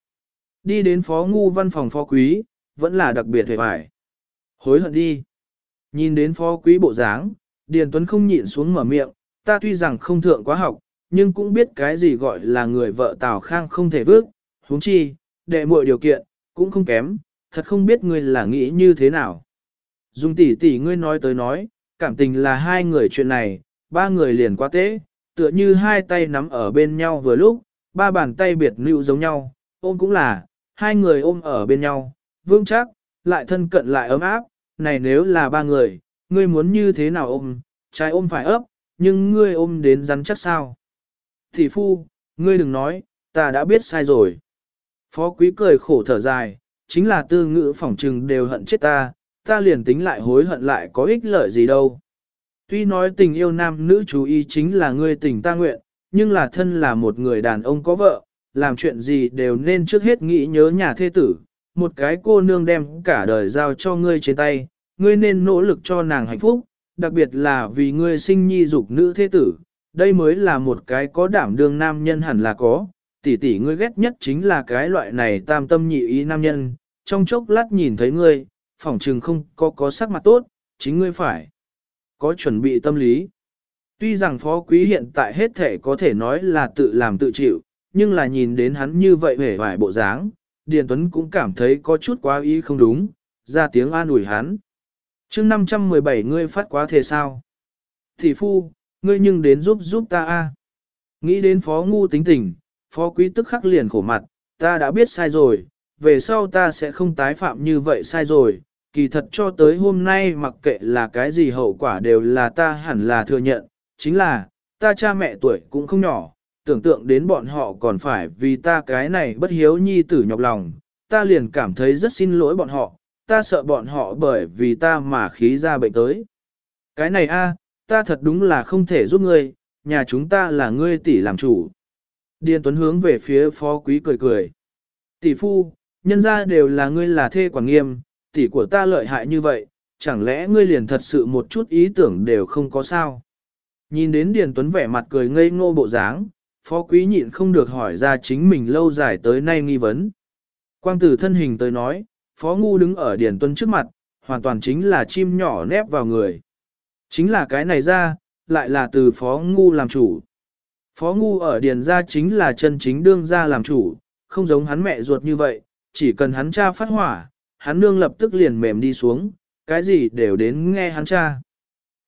Đi đến phó ngu văn phòng phó quý, vẫn là đặc biệt hề hoài. Hối hận đi. Nhìn đến phó quý bộ dáng, Điền Tuấn không nhịn xuống mở miệng, ta tuy rằng không thượng quá học, nhưng cũng biết cái gì gọi là người vợ Tào Khang không thể vước, huống chi, đệ muội điều kiện, cũng không kém, thật không biết ngươi là nghĩ như thế nào. Dung tỷ tỷ ngươi nói tới nói, cảm tình là hai người chuyện này, ba người liền quá tế, tựa như hai tay nắm ở bên nhau vừa lúc, ba bàn tay biệt nữ giống nhau, ôm cũng là, hai người ôm ở bên nhau, vững chắc, lại thân cận lại ấm áp, này nếu là ba người, ngươi muốn như thế nào ôm, trái ôm phải ấp, nhưng ngươi ôm đến rắn chắc sao. Thị phu, ngươi đừng nói, ta đã biết sai rồi. Phó quý cười khổ thở dài, chính là tư ngữ phỏng trừng đều hận chết ta, ta liền tính lại hối hận lại có ích lợi gì đâu. Tuy nói tình yêu nam nữ chú ý chính là ngươi tình ta nguyện, nhưng là thân là một người đàn ông có vợ, làm chuyện gì đều nên trước hết nghĩ nhớ nhà thê tử, một cái cô nương đem cả đời giao cho ngươi trên tay, ngươi nên nỗ lực cho nàng hạnh phúc, đặc biệt là vì ngươi sinh nhi dục nữ thế tử, đây mới là một cái có đảm đương nam nhân hẳn là có, tỷ tỷ ngươi ghét nhất chính là cái loại này tam tâm nhị ý nam nhân, trong chốc lát nhìn thấy ngươi, phỏng trừng không có có sắc mặt tốt, chính ngươi phải có chuẩn bị tâm lý. Tuy rằng phó quý hiện tại hết thể có thể nói là tự làm tự chịu, nhưng là nhìn đến hắn như vậy vẻ vải bộ dáng, Điền Tuấn cũng cảm thấy có chút quá ý không đúng, ra tiếng an ủi hắn. chương 517 ngươi phát quá thể sao? Thị phu, ngươi nhưng đến giúp giúp ta a Nghĩ đến phó ngu tính tình, phó quý tức khắc liền khổ mặt, ta đã biết sai rồi, về sau ta sẽ không tái phạm như vậy sai rồi, kỳ thật cho tới hôm nay mặc kệ là cái gì hậu quả đều là ta hẳn là thừa nhận, chính là, ta cha mẹ tuổi cũng không nhỏ, tưởng tượng đến bọn họ còn phải vì ta cái này bất hiếu nhi tử nhọc lòng, ta liền cảm thấy rất xin lỗi bọn họ, ta sợ bọn họ bởi vì ta mà khí ra bệnh tới. Cái này a, ta thật đúng là không thể giúp ngươi, nhà chúng ta là ngươi tỷ làm chủ. Điền Tuấn hướng về phía phó quý cười cười. Tỷ phu, nhân ra đều là ngươi là thê quản nghiêm, tỷ của ta lợi hại như vậy, chẳng lẽ ngươi liền thật sự một chút ý tưởng đều không có sao? Nhìn đến Điền Tuấn vẻ mặt cười ngây ngô bộ dáng, phó quý nhịn không được hỏi ra chính mình lâu dài tới nay nghi vấn. Quang tử thân hình tới nói, phó ngu đứng ở Điền Tuấn trước mặt, hoàn toàn chính là chim nhỏ nép vào người. Chính là cái này ra, lại là từ phó ngu làm chủ. Phó ngu ở Điền gia chính là chân chính đương gia làm chủ, không giống hắn mẹ ruột như vậy, chỉ cần hắn cha phát hỏa, hắn nương lập tức liền mềm đi xuống, cái gì đều đến nghe hắn cha.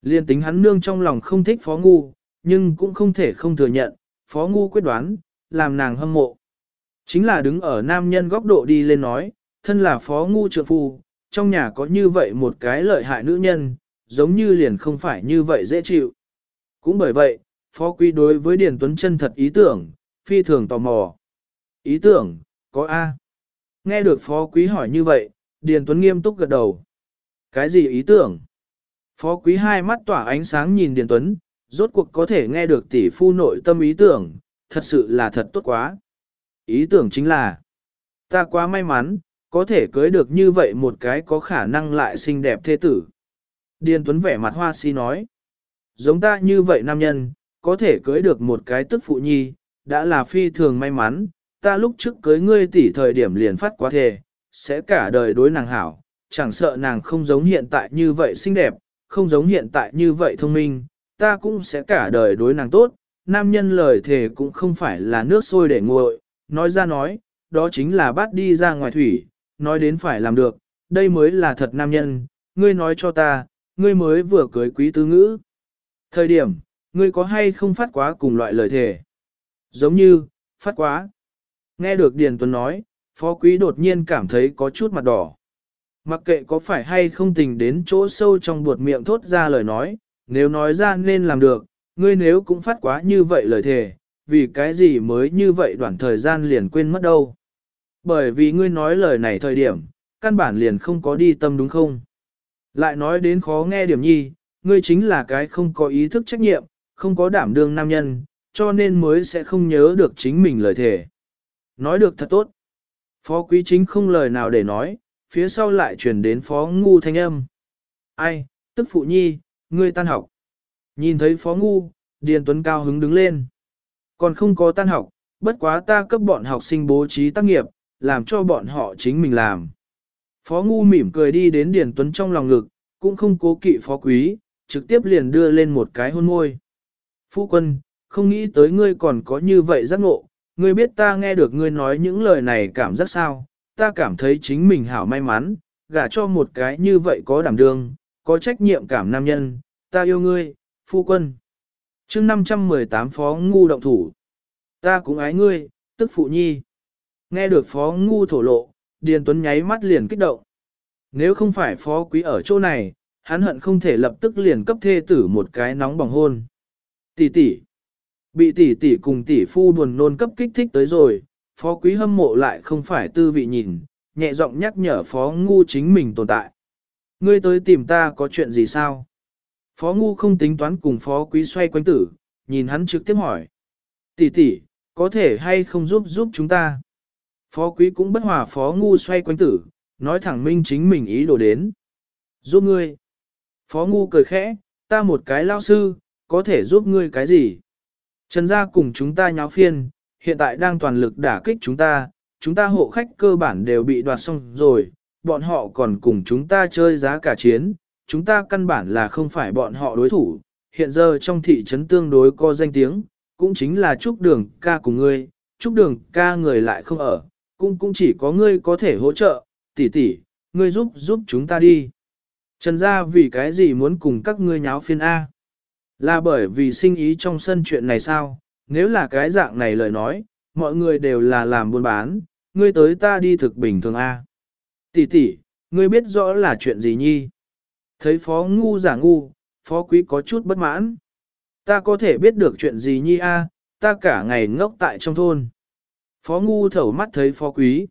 Liên tính hắn nương trong lòng không thích phó ngu, nhưng cũng không thể không thừa nhận, phó ngu quyết đoán, làm nàng hâm mộ. Chính là đứng ở nam nhân góc độ đi lên nói, thân là phó ngu trượng phu, trong nhà có như vậy một cái lợi hại nữ nhân, giống như liền không phải như vậy dễ chịu. Cũng bởi vậy, phó quý đối với Điền Tuấn chân thật ý tưởng, phi thường tò mò. Ý tưởng, có A. Nghe được phó quý hỏi như vậy, Điền Tuấn nghiêm túc gật đầu. Cái gì ý tưởng? Phó quý hai mắt tỏa ánh sáng nhìn Điền Tuấn, rốt cuộc có thể nghe được tỷ phu nội tâm ý tưởng, thật sự là thật tốt quá. Ý tưởng chính là, ta quá may mắn, có thể cưới được như vậy một cái có khả năng lại xinh đẹp thế tử. Điền Tuấn vẻ mặt hoa si nói, giống ta như vậy nam nhân, có thể cưới được một cái tức phụ nhi, đã là phi thường may mắn, ta lúc trước cưới ngươi tỷ thời điểm liền phát quá thề, sẽ cả đời đối nàng hảo, chẳng sợ nàng không giống hiện tại như vậy xinh đẹp, không giống hiện tại như vậy thông minh, ta cũng sẽ cả đời đối nàng tốt, nam nhân lời thề cũng không phải là nước sôi để nguội, nói ra nói, đó chính là bắt đi ra ngoài thủy, nói đến phải làm được, đây mới là thật nam nhân, ngươi nói cho ta, ngươi mới vừa cưới quý tứ ngữ. Thời điểm, ngươi có hay không phát quá cùng loại lời thề? Giống như, phát quá. Nghe được Điền Tuấn nói, Phó Quý đột nhiên cảm thấy có chút mặt đỏ. Mặc kệ có phải hay không tình đến chỗ sâu trong buột miệng thốt ra lời nói, nếu nói ra nên làm được, ngươi nếu cũng phát quá như vậy lời thề, vì cái gì mới như vậy đoạn thời gian liền quên mất đâu. Bởi vì ngươi nói lời này thời điểm, căn bản liền không có đi tâm đúng không? Lại nói đến khó nghe điểm nhi, ngươi chính là cái không có ý thức trách nhiệm, không có đảm đương nam nhân, cho nên mới sẽ không nhớ được chính mình lời thề. Nói được thật tốt. Phó quý chính không lời nào để nói, phía sau lại chuyển đến phó ngu thanh âm. Ai, tức phụ nhi, ngươi tan học. Nhìn thấy phó ngu, Điền Tuấn cao hứng đứng lên. Còn không có tan học, bất quá ta cấp bọn học sinh bố trí tác nghiệp, làm cho bọn họ chính mình làm. Phó ngu mỉm cười đi đến Điền Tuấn trong lòng ngực, cũng không cố kỵ phó quý, trực tiếp liền đưa lên một cái hôn môi. Phu quân, không nghĩ tới ngươi còn có như vậy giác ngộ, ngươi biết ta nghe được ngươi nói những lời này cảm giác sao, ta cảm thấy chính mình hảo may mắn, gả cho một cái như vậy có đảm đương, có trách nhiệm cảm nam nhân, ta yêu ngươi, phu quân. chương 518 phó ngu động thủ, ta cũng ái ngươi, tức phụ nhi. Nghe được phó ngu thổ lộ, Điền Tuấn nháy mắt liền kích động. Nếu không phải phó quý ở chỗ này, hắn hận không thể lập tức liền cấp thê tử một cái nóng bỏng hôn. Tỷ tỷ, bị tỷ tỷ cùng tỷ phu buồn nôn cấp kích thích tới rồi, phó quý hâm mộ lại không phải tư vị nhìn, nhẹ giọng nhắc nhở phó ngu chính mình tồn tại. Ngươi tới tìm ta có chuyện gì sao? Phó ngu không tính toán cùng phó quý xoay quanh tử, nhìn hắn trực tiếp hỏi. Tỷ tỷ, có thể hay không giúp giúp chúng ta? Phó quý cũng bất hòa phó ngu xoay quanh tử, nói thẳng minh chính mình ý đồ đến. Giúp ngươi. Phó ngu cười khẽ, ta một cái lao sư, có thể giúp ngươi cái gì? Trần gia cùng chúng ta nháo phiên, hiện tại đang toàn lực đả kích chúng ta, chúng ta hộ khách cơ bản đều bị đoạt xong rồi, bọn họ còn cùng chúng ta chơi giá cả chiến, chúng ta căn bản là không phải bọn họ đối thủ, hiện giờ trong thị trấn tương đối có danh tiếng, cũng chính là chúc đường ca cùng ngươi, chúc đường ca người lại không ở, cũng cũng chỉ có ngươi có thể hỗ trợ, tỷ tỷ, ngươi giúp giúp chúng ta đi. Trần gia vì cái gì muốn cùng các ngươi nháo phiên A? Là bởi vì sinh ý trong sân chuyện này sao? Nếu là cái dạng này lời nói, mọi người đều là làm buôn bán, ngươi tới ta đi thực bình thường A. Tỷ tỷ, ngươi biết rõ là chuyện gì nhi? Thấy phó ngu giả ngu, phó quý có chút bất mãn. Ta có thể biết được chuyện gì nhi A, ta cả ngày ngốc tại trong thôn. Phó ngu thẩu mắt thấy phó quý.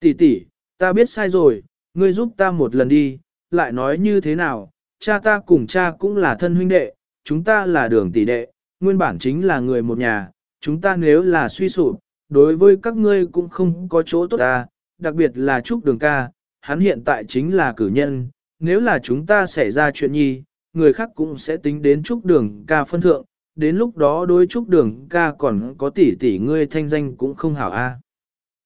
Tỷ tỷ, ta biết sai rồi, ngươi giúp ta một lần đi, lại nói như thế nào, cha ta cùng cha cũng là thân huynh đệ, chúng ta là đường tỷ đệ, nguyên bản chính là người một nhà, chúng ta nếu là suy sụp, đối với các ngươi cũng không có chỗ tốt ta, đặc biệt là Trúc Đường ca, hắn hiện tại chính là cử nhân, nếu là chúng ta xảy ra chuyện nhi, người khác cũng sẽ tính đến Trúc Đường ca phân thượng, đến lúc đó đối Trúc Đường ca còn có tỷ tỷ ngươi thanh danh cũng không hảo a.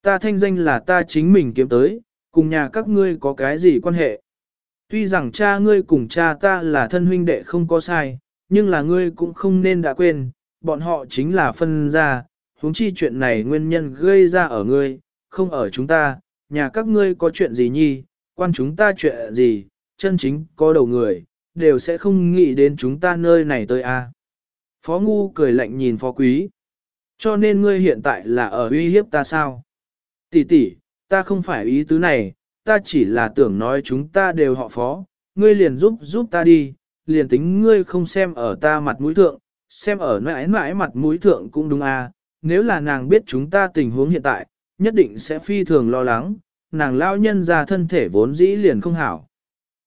Ta thanh danh là ta chính mình kiếm tới, cùng nhà các ngươi có cái gì quan hệ. Tuy rằng cha ngươi cùng cha ta là thân huynh đệ không có sai, nhưng là ngươi cũng không nên đã quên, bọn họ chính là phân ra, huống chi chuyện này nguyên nhân gây ra ở ngươi, không ở chúng ta, nhà các ngươi có chuyện gì nhi, quan chúng ta chuyện gì, chân chính có đầu người, đều sẽ không nghĩ đến chúng ta nơi này tới a. Phó Ngu cười lạnh nhìn Phó Quý. Cho nên ngươi hiện tại là ở uy hiếp ta sao? Tỷ tỷ, ta không phải ý tứ này, ta chỉ là tưởng nói chúng ta đều họ Phó, ngươi liền giúp giúp ta đi, liền tính ngươi không xem ở ta mặt mũi thượng, xem ở mãi mãi mặt mũi thượng cũng đúng a. nếu là nàng biết chúng ta tình huống hiện tại, nhất định sẽ phi thường lo lắng, nàng lão nhân ra thân thể vốn dĩ liền không hảo.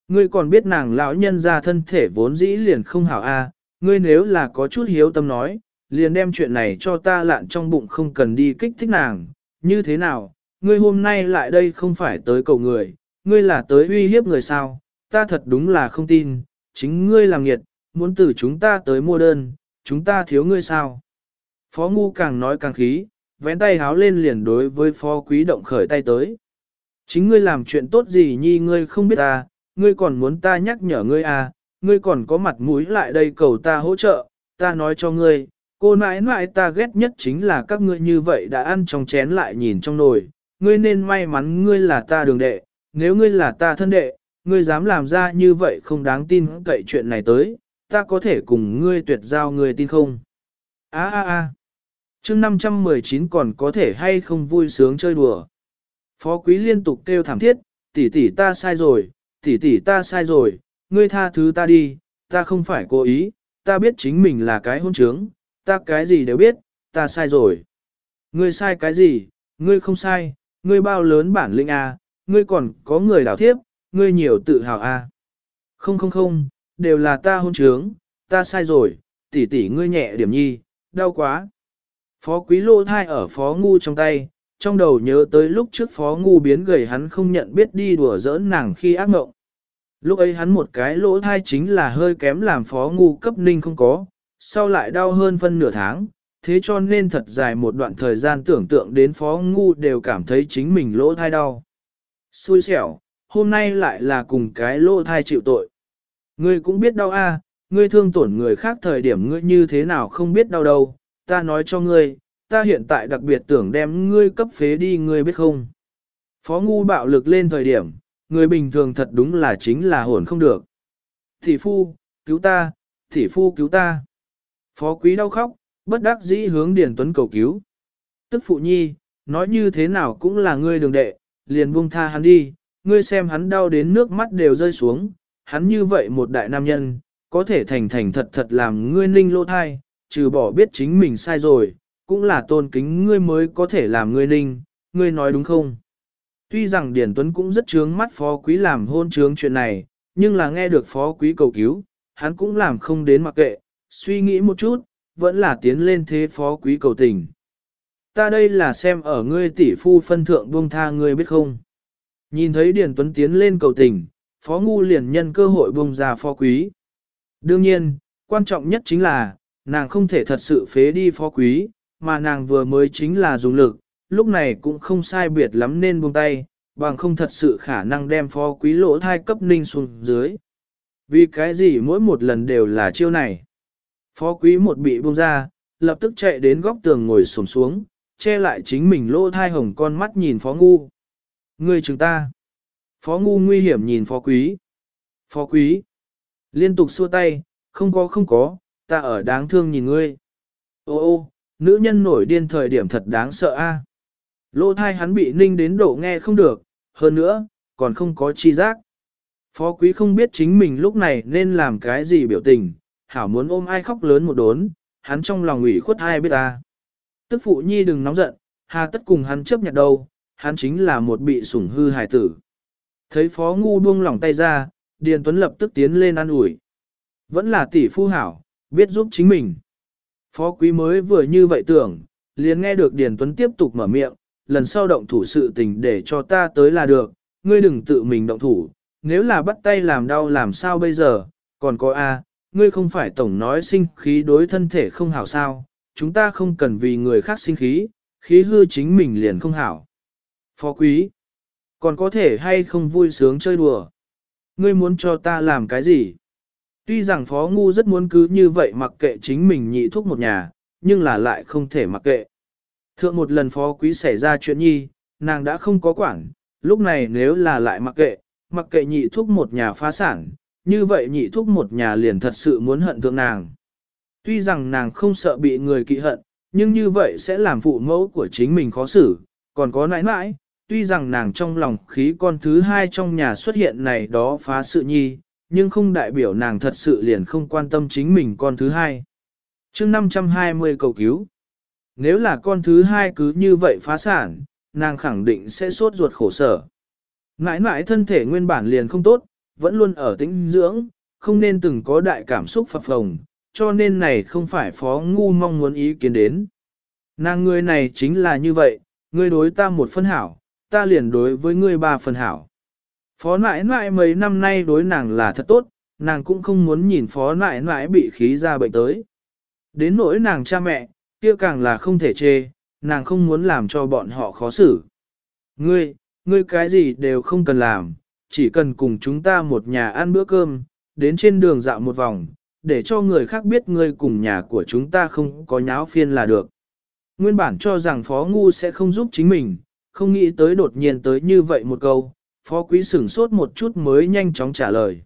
Ngươi còn biết nàng lão nhân ra thân thể vốn dĩ liền không hảo a, ngươi nếu là có chút hiếu tâm nói, liền đem chuyện này cho ta lạn trong bụng không cần đi kích thích nàng, như thế nào, ngươi hôm nay lại đây không phải tới cầu người, ngươi là tới uy hiếp người sao, ta thật đúng là không tin, chính ngươi làm nghiệt, muốn từ chúng ta tới mua đơn, chúng ta thiếu ngươi sao. Phó ngu càng nói càng khí, vén tay háo lên liền đối với phó quý động khởi tay tới. Chính ngươi làm chuyện tốt gì nhi ngươi không biết ta, ngươi còn muốn ta nhắc nhở ngươi à, ngươi còn có mặt mũi lại đây cầu ta hỗ trợ, ta nói cho ngươi, cô nãi nãi ta ghét nhất chính là các ngươi như vậy đã ăn trong chén lại nhìn trong nồi, ngươi nên may mắn ngươi là ta đường đệ, nếu ngươi là ta thân đệ, ngươi dám làm ra như vậy không đáng tin cậy chuyện này tới, ta có thể cùng ngươi tuyệt giao ngươi tin không? Á á á, chương 519 còn có thể hay không vui sướng chơi đùa. Phó quý liên tục kêu thảm thiết, tỷ tỷ ta sai rồi, tỷ tỷ ta sai rồi, ngươi tha thứ ta đi, ta không phải cố ý, ta biết chính mình là cái hôn trướng, ta cái gì đều biết, ta sai rồi. Ngươi sai cái gì, ngươi không sai, ngươi bao lớn bản lĩnh à, ngươi còn có người đảo thiếp, ngươi nhiều tự hào à. Không không không, đều là ta hôn trướng, ta sai rồi, tỷ tỷ ngươi nhẹ điểm nhi, đau quá. Phó quý lô thai ở phó ngu trong tay, trong đầu nhớ tới lúc trước phó ngu biến gầy hắn không nhận biết đi đùa giỡn nàng khi ác mộng. Lúc ấy hắn một cái lỗ thai chính là hơi kém làm phó ngu cấp ninh không có, sau lại đau hơn phân nửa tháng, thế cho nên thật dài một đoạn thời gian tưởng tượng đến phó ngu đều cảm thấy chính mình lỗ thai đau. Xui xẻo, hôm nay lại là cùng cái lỗ thai chịu tội. Ngươi cũng biết đau a, ngươi thương tổn người khác thời điểm ngươi như thế nào không biết đau đâu, ta nói cho ngươi, ta hiện tại đặc biệt tưởng đem ngươi cấp phế đi ngươi biết không. Phó ngu bạo lực lên thời điểm, người bình thường thật đúng là chính là hồn không được. Thị phu, cứu ta, thị phu cứu ta. Phó quý đau khóc, bất đắc dĩ hướng Điền Tuấn cầu cứu. Tức phụ nhi, nói như thế nào cũng là ngươi đường đệ, liền buông tha hắn đi, ngươi xem hắn đau đến nước mắt đều rơi xuống, hắn như vậy một đại nam nhân, có thể thành thành thật thật làm ngươi ninh lô thai, trừ bỏ biết chính mình sai rồi, cũng là tôn kính ngươi mới có thể làm ngươi ninh, ngươi nói đúng không? Tuy rằng Điền Tuấn cũng rất chướng mắt phó quý làm hôn trướng chuyện này, nhưng là nghe được phó quý cầu cứu, hắn cũng làm không đến mặc kệ, suy nghĩ một chút, vẫn là tiến lên thế phó quý cầu tình. Ta đây là xem ở ngươi tỷ phu phân thượng buông tha ngươi biết không. Nhìn thấy Điền Tuấn tiến lên cầu tình, phó ngu liền nhân cơ hội buông ra phó quý. Đương nhiên, quan trọng nhất chính là, nàng không thể thật sự phế đi phó quý, mà nàng vừa mới chính là dùng lực, lúc này cũng không sai biệt lắm nên buông tay, bằng không thật sự khả năng đem phó quý lỗ thai cấp ninh xuống dưới. Vì cái gì mỗi một lần đều là chiêu này. Phó quý một bị buông ra, lập tức chạy đến góc tường ngồi xổm xuống, che lại chính mình lỗ thai hồng con mắt nhìn phó ngu. Người chúng ta. Phó ngu nguy hiểm nhìn phó quý. Phó quý. Liên tục xua tay, không có không có, ta ở đáng thương nhìn ngươi. Ô ô, nữ nhân nổi điên thời điểm thật đáng sợ a. Lô thai hắn bị ninh đến độ nghe không được, hơn nữa, còn không có chi giác. Phó quý không biết chính mình lúc này nên làm cái gì biểu tình, hảo muốn ôm ai khóc lớn một đốn, hắn trong lòng ủy khuất ai biết ta. Tức phụ nhi đừng nóng giận, hà tất cùng hắn chấp nhận đâu, hắn chính là một bị sủng hư hài tử. Thấy phó ngu buông lỏng tay ra, Điền Tuấn lập tức tiến lên an ủi. Vẫn là tỷ phu hảo, biết giúp chính mình. Phó quý mới vừa như vậy tưởng, liền nghe được Điền Tuấn tiếp tục mở miệng, lần sau động thủ sự tình để cho ta tới là được, ngươi đừng tự mình động thủ, nếu là bắt tay làm đau làm sao bây giờ, còn có A, ngươi không phải tổng nói sinh khí đối thân thể không hảo sao, chúng ta không cần vì người khác sinh khí, khí hư chính mình liền không hảo. Phó quý, còn có thể hay không vui sướng chơi đùa? Ngươi muốn cho ta làm cái gì? Tuy rằng phó ngu rất muốn cứ như vậy mặc kệ chính mình nhị thuốc một nhà, nhưng là lại không thể mặc kệ. Thượng một lần phó quý xảy ra chuyện nhi, nàng đã không có quản, lúc này nếu là lại mặc kệ, mặc kệ nhị thúc một nhà phá sản, như vậy nhị thúc một nhà liền thật sự muốn hận thượng nàng. Tuy rằng nàng không sợ bị người kỵ hận, nhưng như vậy sẽ làm phụ mẫu của chính mình khó xử, còn có nãi nãi, tuy rằng nàng trong lòng khí con thứ hai trong nhà xuất hiện này đó phá sự nhi, nhưng không đại biểu nàng thật sự liền không quan tâm chính mình con thứ hai. chương 520 cầu cứu. Nếu là con thứ hai cứ như vậy phá sản, nàng khẳng định sẽ sốt ruột khổ sở. Ngãi ngãi thân thể nguyên bản liền không tốt, vẫn luôn ở tĩnh dưỡng, không nên từng có đại cảm xúc phập phồng, cho nên này không phải phó ngu mong muốn ý kiến đến. Nàng người này chính là như vậy, ngươi đối ta một phân hảo, ta liền đối với ngươi ba phần hảo. Phó nãi nãi mấy năm nay đối nàng là thật tốt, nàng cũng không muốn nhìn phó nãi nãi bị khí ra bệnh tới. Đến nỗi nàng cha mẹ, kia càng là không thể chê, nàng không muốn làm cho bọn họ khó xử. Ngươi, ngươi cái gì đều không cần làm, chỉ cần cùng chúng ta một nhà ăn bữa cơm, đến trên đường dạo một vòng, để cho người khác biết ngươi cùng nhà của chúng ta không có nháo phiên là được. Nguyên bản cho rằng Phó Ngu sẽ không giúp chính mình, không nghĩ tới đột nhiên tới như vậy một câu, Phó Quý sửng sốt một chút mới nhanh chóng trả lời.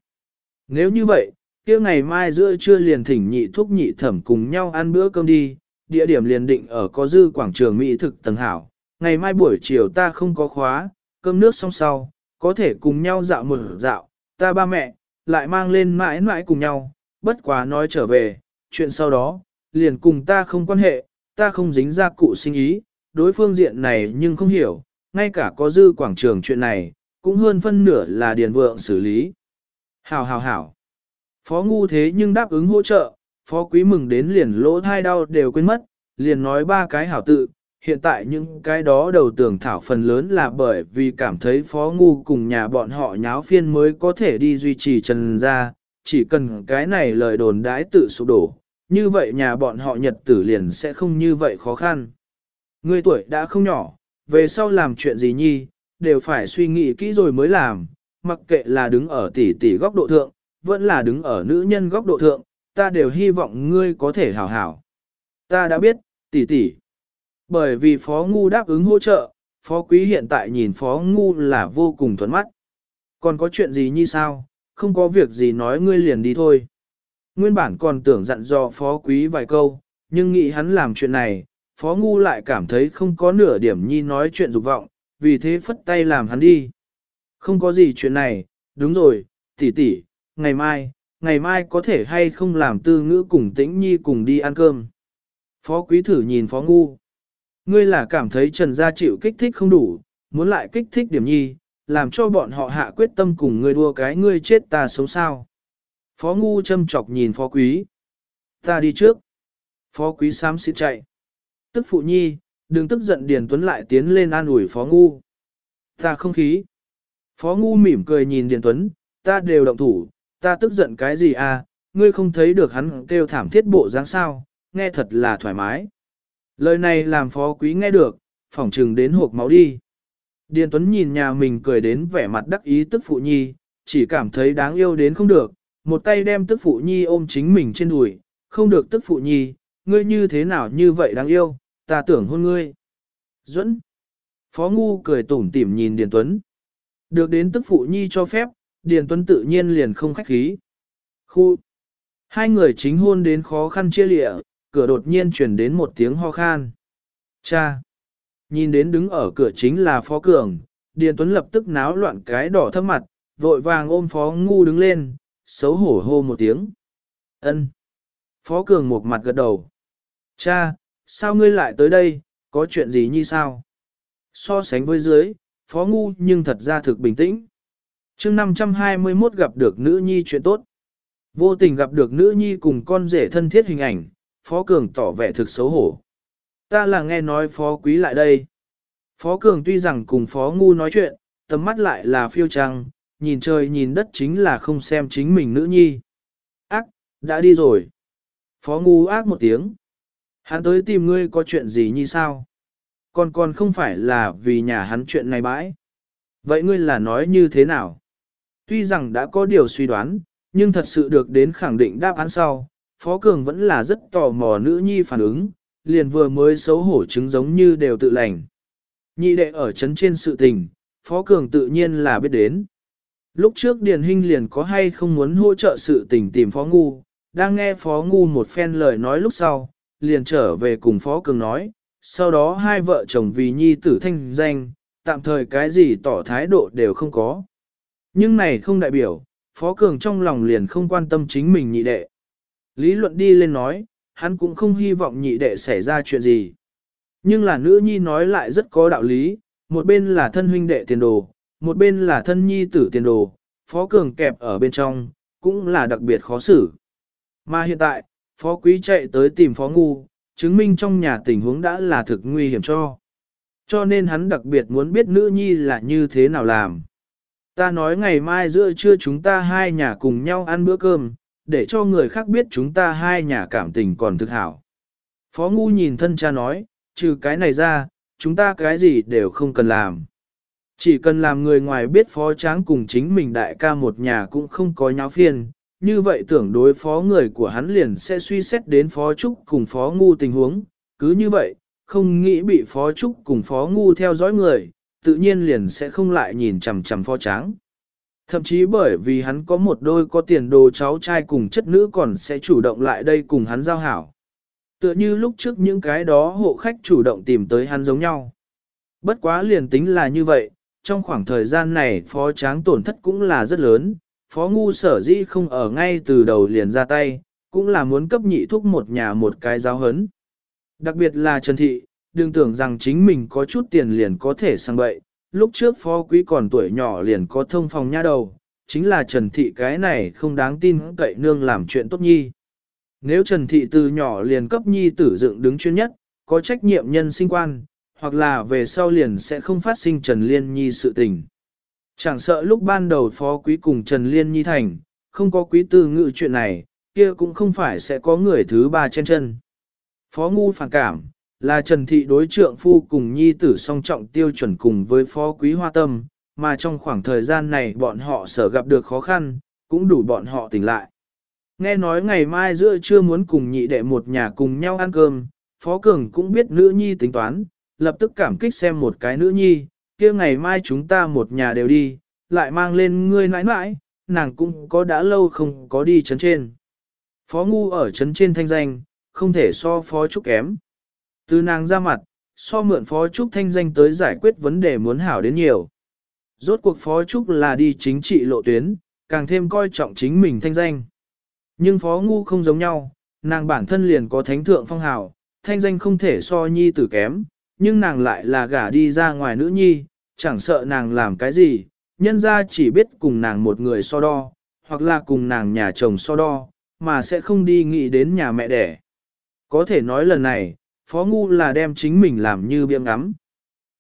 Nếu như vậy, kia ngày mai giữa trưa liền thỉnh nhị thúc nhị thẩm cùng nhau ăn bữa cơm đi, địa điểm liền định ở có dư quảng trường Mỹ thực tầng hảo. Ngày mai buổi chiều ta không có khóa, cơm nước xong sau, có thể cùng nhau dạo một dạo, ta ba mẹ, lại mang lên mãi mãi cùng nhau, bất quá nói trở về, chuyện sau đó, liền cùng ta không quan hệ, ta không dính ra cụ sinh ý, đối phương diện này nhưng không hiểu, ngay cả có dư quảng trường chuyện này, cũng hơn phân nửa là điền vượng xử lý. Hảo hảo hảo. Phó ngu thế nhưng đáp ứng hỗ trợ, phó quý mừng đến liền lỗ thai đau đều quên mất, liền nói ba cái hảo tự, hiện tại những cái đó đầu tưởng thảo phần lớn là bởi vì cảm thấy phó ngu cùng nhà bọn họ nháo phiên mới có thể đi duy trì trần ra, chỉ cần cái này lời đồn đãi tự sụp đổ, như vậy nhà bọn họ nhật tử liền sẽ không như vậy khó khăn. Người tuổi đã không nhỏ, về sau làm chuyện gì nhi, đều phải suy nghĩ kỹ rồi mới làm, mặc kệ là đứng ở tỷ tỷ góc độ thượng, vẫn là đứng ở nữ nhân góc độ thượng, ta đều hy vọng ngươi có thể hảo hảo. Ta đã biết, tỷ tỷ. Bởi vì Phó Ngu đáp ứng hỗ trợ, Phó Quý hiện tại nhìn Phó Ngu là vô cùng thuận mắt. Còn có chuyện gì như sao, không có việc gì nói ngươi liền đi thôi. Nguyên bản còn tưởng dặn dò Phó Quý vài câu, nhưng nghĩ hắn làm chuyện này, Phó Ngu lại cảm thấy không có nửa điểm nhi nói chuyện dục vọng, vì thế phất tay làm hắn đi. Không có gì chuyện này, đúng rồi, tỷ tỷ, ngày mai, ngày mai có thể hay không làm tư ngữ cùng tĩnh nhi cùng đi ăn cơm. Phó quý thử nhìn phó ngu. Ngươi là cảm thấy trần gia chịu kích thích không đủ, muốn lại kích thích điểm nhi, làm cho bọn họ hạ quyết tâm cùng ngươi đua cái ngươi chết ta sống sao. Phó ngu châm chọc nhìn phó quý. Ta đi trước. Phó quý xám xịt chạy. Tức phụ nhi, đừng tức giận Điền Tuấn lại tiến lên an ủi phó ngu. Ta không khí. Phó ngu mỉm cười nhìn Điền Tuấn, ta đều động thủ, ta tức giận cái gì à, ngươi không thấy được hắn kêu thảm thiết bộ dáng sao, nghe thật là thoải mái. Lời này làm phó quý nghe được, phỏng trừng đến hộp máu đi. Điền Tuấn nhìn nhà mình cười đến vẻ mặt đắc ý tức phụ nhi, chỉ cảm thấy đáng yêu đến không được, một tay đem tức phụ nhi ôm chính mình trên đùi, không được tức phụ nhi, ngươi như thế nào như vậy đáng yêu, ta tưởng hôn ngươi. Duẫn. Phó Ngu cười tủm tỉm nhìn Điền Tuấn. Được đến tức phụ nhi cho phép, Điền Tuấn tự nhiên liền không khách khí. Khu. Hai người chính hôn đến khó khăn chia lịa, cửa đột nhiên chuyển đến một tiếng ho khan. Cha. Nhìn đến đứng ở cửa chính là Phó Cường, Điền Tuấn lập tức náo loạn cái đỏ thấp mặt, vội vàng ôm Phó Ngu đứng lên, xấu hổ hô một tiếng. Ân. Phó Cường một mặt gật đầu. Cha, sao ngươi lại tới đây, có chuyện gì như sao? So sánh với dưới, Phó Ngu nhưng thật ra thực bình tĩnh chương 521 gặp được nữ nhi chuyện tốt. Vô tình gặp được nữ nhi cùng con rể thân thiết hình ảnh, Phó Cường tỏ vẻ thực xấu hổ. Ta là nghe nói Phó Quý lại đây. Phó Cường tuy rằng cùng Phó Ngu nói chuyện, tầm mắt lại là phiêu trăng, nhìn trời nhìn đất chính là không xem chính mình nữ nhi. Ác, đã đi rồi. Phó Ngu ác một tiếng. Hắn tới tìm ngươi có chuyện gì như sao? Còn còn không phải là vì nhà hắn chuyện này bãi. Vậy ngươi là nói như thế nào? Tuy rằng đã có điều suy đoán, nhưng thật sự được đến khẳng định đáp án sau, Phó Cường vẫn là rất tò mò nữ nhi phản ứng, liền vừa mới xấu hổ chứng giống như đều tự lành. Nhị đệ ở chấn trên sự tình, Phó Cường tự nhiên là biết đến. Lúc trước Điền Hinh liền có hay không muốn hỗ trợ sự tình tìm Phó Ngu, đang nghe Phó Ngu một phen lời nói lúc sau, liền trở về cùng Phó Cường nói, sau đó hai vợ chồng vì nhi tử thanh danh, tạm thời cái gì tỏ thái độ đều không có. Nhưng này không đại biểu, Phó Cường trong lòng liền không quan tâm chính mình nhị đệ. Lý luận đi lên nói, hắn cũng không hy vọng nhị đệ xảy ra chuyện gì. Nhưng là nữ nhi nói lại rất có đạo lý, một bên là thân huynh đệ tiền đồ, một bên là thân nhi tử tiền đồ, Phó Cường kẹp ở bên trong, cũng là đặc biệt khó xử. Mà hiện tại, Phó Quý chạy tới tìm Phó Ngu, chứng minh trong nhà tình huống đã là thực nguy hiểm cho. Cho nên hắn đặc biệt muốn biết nữ nhi là như thế nào làm. Ta nói ngày mai giữa trưa chúng ta hai nhà cùng nhau ăn bữa cơm, để cho người khác biết chúng ta hai nhà cảm tình còn thực hảo. Phó Ngu nhìn thân cha nói, trừ cái này ra, chúng ta cái gì đều không cần làm. Chỉ cần làm người ngoài biết phó tráng cùng chính mình đại ca một nhà cũng không có nháo phiền, như vậy tưởng đối phó người của hắn liền sẽ suy xét đến phó trúc cùng phó ngu tình huống, cứ như vậy, không nghĩ bị phó trúc cùng phó ngu theo dõi người, tự nhiên liền sẽ không lại nhìn chằm chằm phó tráng. Thậm chí bởi vì hắn có một đôi có tiền đồ cháu trai cùng chất nữ còn sẽ chủ động lại đây cùng hắn giao hảo. Tựa như lúc trước những cái đó hộ khách chủ động tìm tới hắn giống nhau. Bất quá liền tính là như vậy, trong khoảng thời gian này phó tráng tổn thất cũng là rất lớn, phó ngu sở dĩ không ở ngay từ đầu liền ra tay, cũng là muốn cấp nhị thúc một nhà một cái giáo hấn. Đặc biệt là Trần Thị, đừng tưởng rằng chính mình có chút tiền liền có thể sang bậy, lúc trước phó quý còn tuổi nhỏ liền có thông phòng nha đầu, chính là Trần Thị cái này không đáng tin cậy nương làm chuyện tốt nhi. Nếu Trần Thị từ nhỏ liền cấp nhi tử dựng đứng chuyên nhất, có trách nhiệm nhân sinh quan, hoặc là về sau liền sẽ không phát sinh Trần Liên Nhi sự tình. Chẳng sợ lúc ban đầu phó quý cùng Trần Liên Nhi thành, không có quý tư ngự chuyện này, kia cũng không phải sẽ có người thứ ba trên chân. Phó ngu phản cảm, là Trần Thị đối trượng phu cùng nhi tử song trọng tiêu chuẩn cùng với phó quý hoa tâm, mà trong khoảng thời gian này bọn họ sở gặp được khó khăn, cũng đủ bọn họ tỉnh lại. Nghe nói ngày mai giữa trưa muốn cùng nhị đệ một nhà cùng nhau ăn cơm, Phó Cường cũng biết nữ nhi tính toán, lập tức cảm kích xem một cái nữ nhi, kia ngày mai chúng ta một nhà đều đi, lại mang lên ngươi nãi nãi, nàng cũng có đã lâu không có đi chấn trên. Phó ngu ở chấn trên thanh danh, không thể so phó trúc kém. Từ nàng ra mặt, so mượn phó trúc thanh danh tới giải quyết vấn đề muốn hảo đến nhiều. Rốt cuộc phó trúc là đi chính trị lộ tuyến, càng thêm coi trọng chính mình thanh danh. Nhưng phó ngu không giống nhau, nàng bản thân liền có thánh thượng phong hào, thanh danh không thể so nhi tử kém, nhưng nàng lại là gả đi ra ngoài nữ nhi, chẳng sợ nàng làm cái gì, nhân ra chỉ biết cùng nàng một người so đo, hoặc là cùng nàng nhà chồng so đo, mà sẽ không đi nghĩ đến nhà mẹ đẻ. Có thể nói lần này, Phó Ngu là đem chính mình làm như biếng ngắm.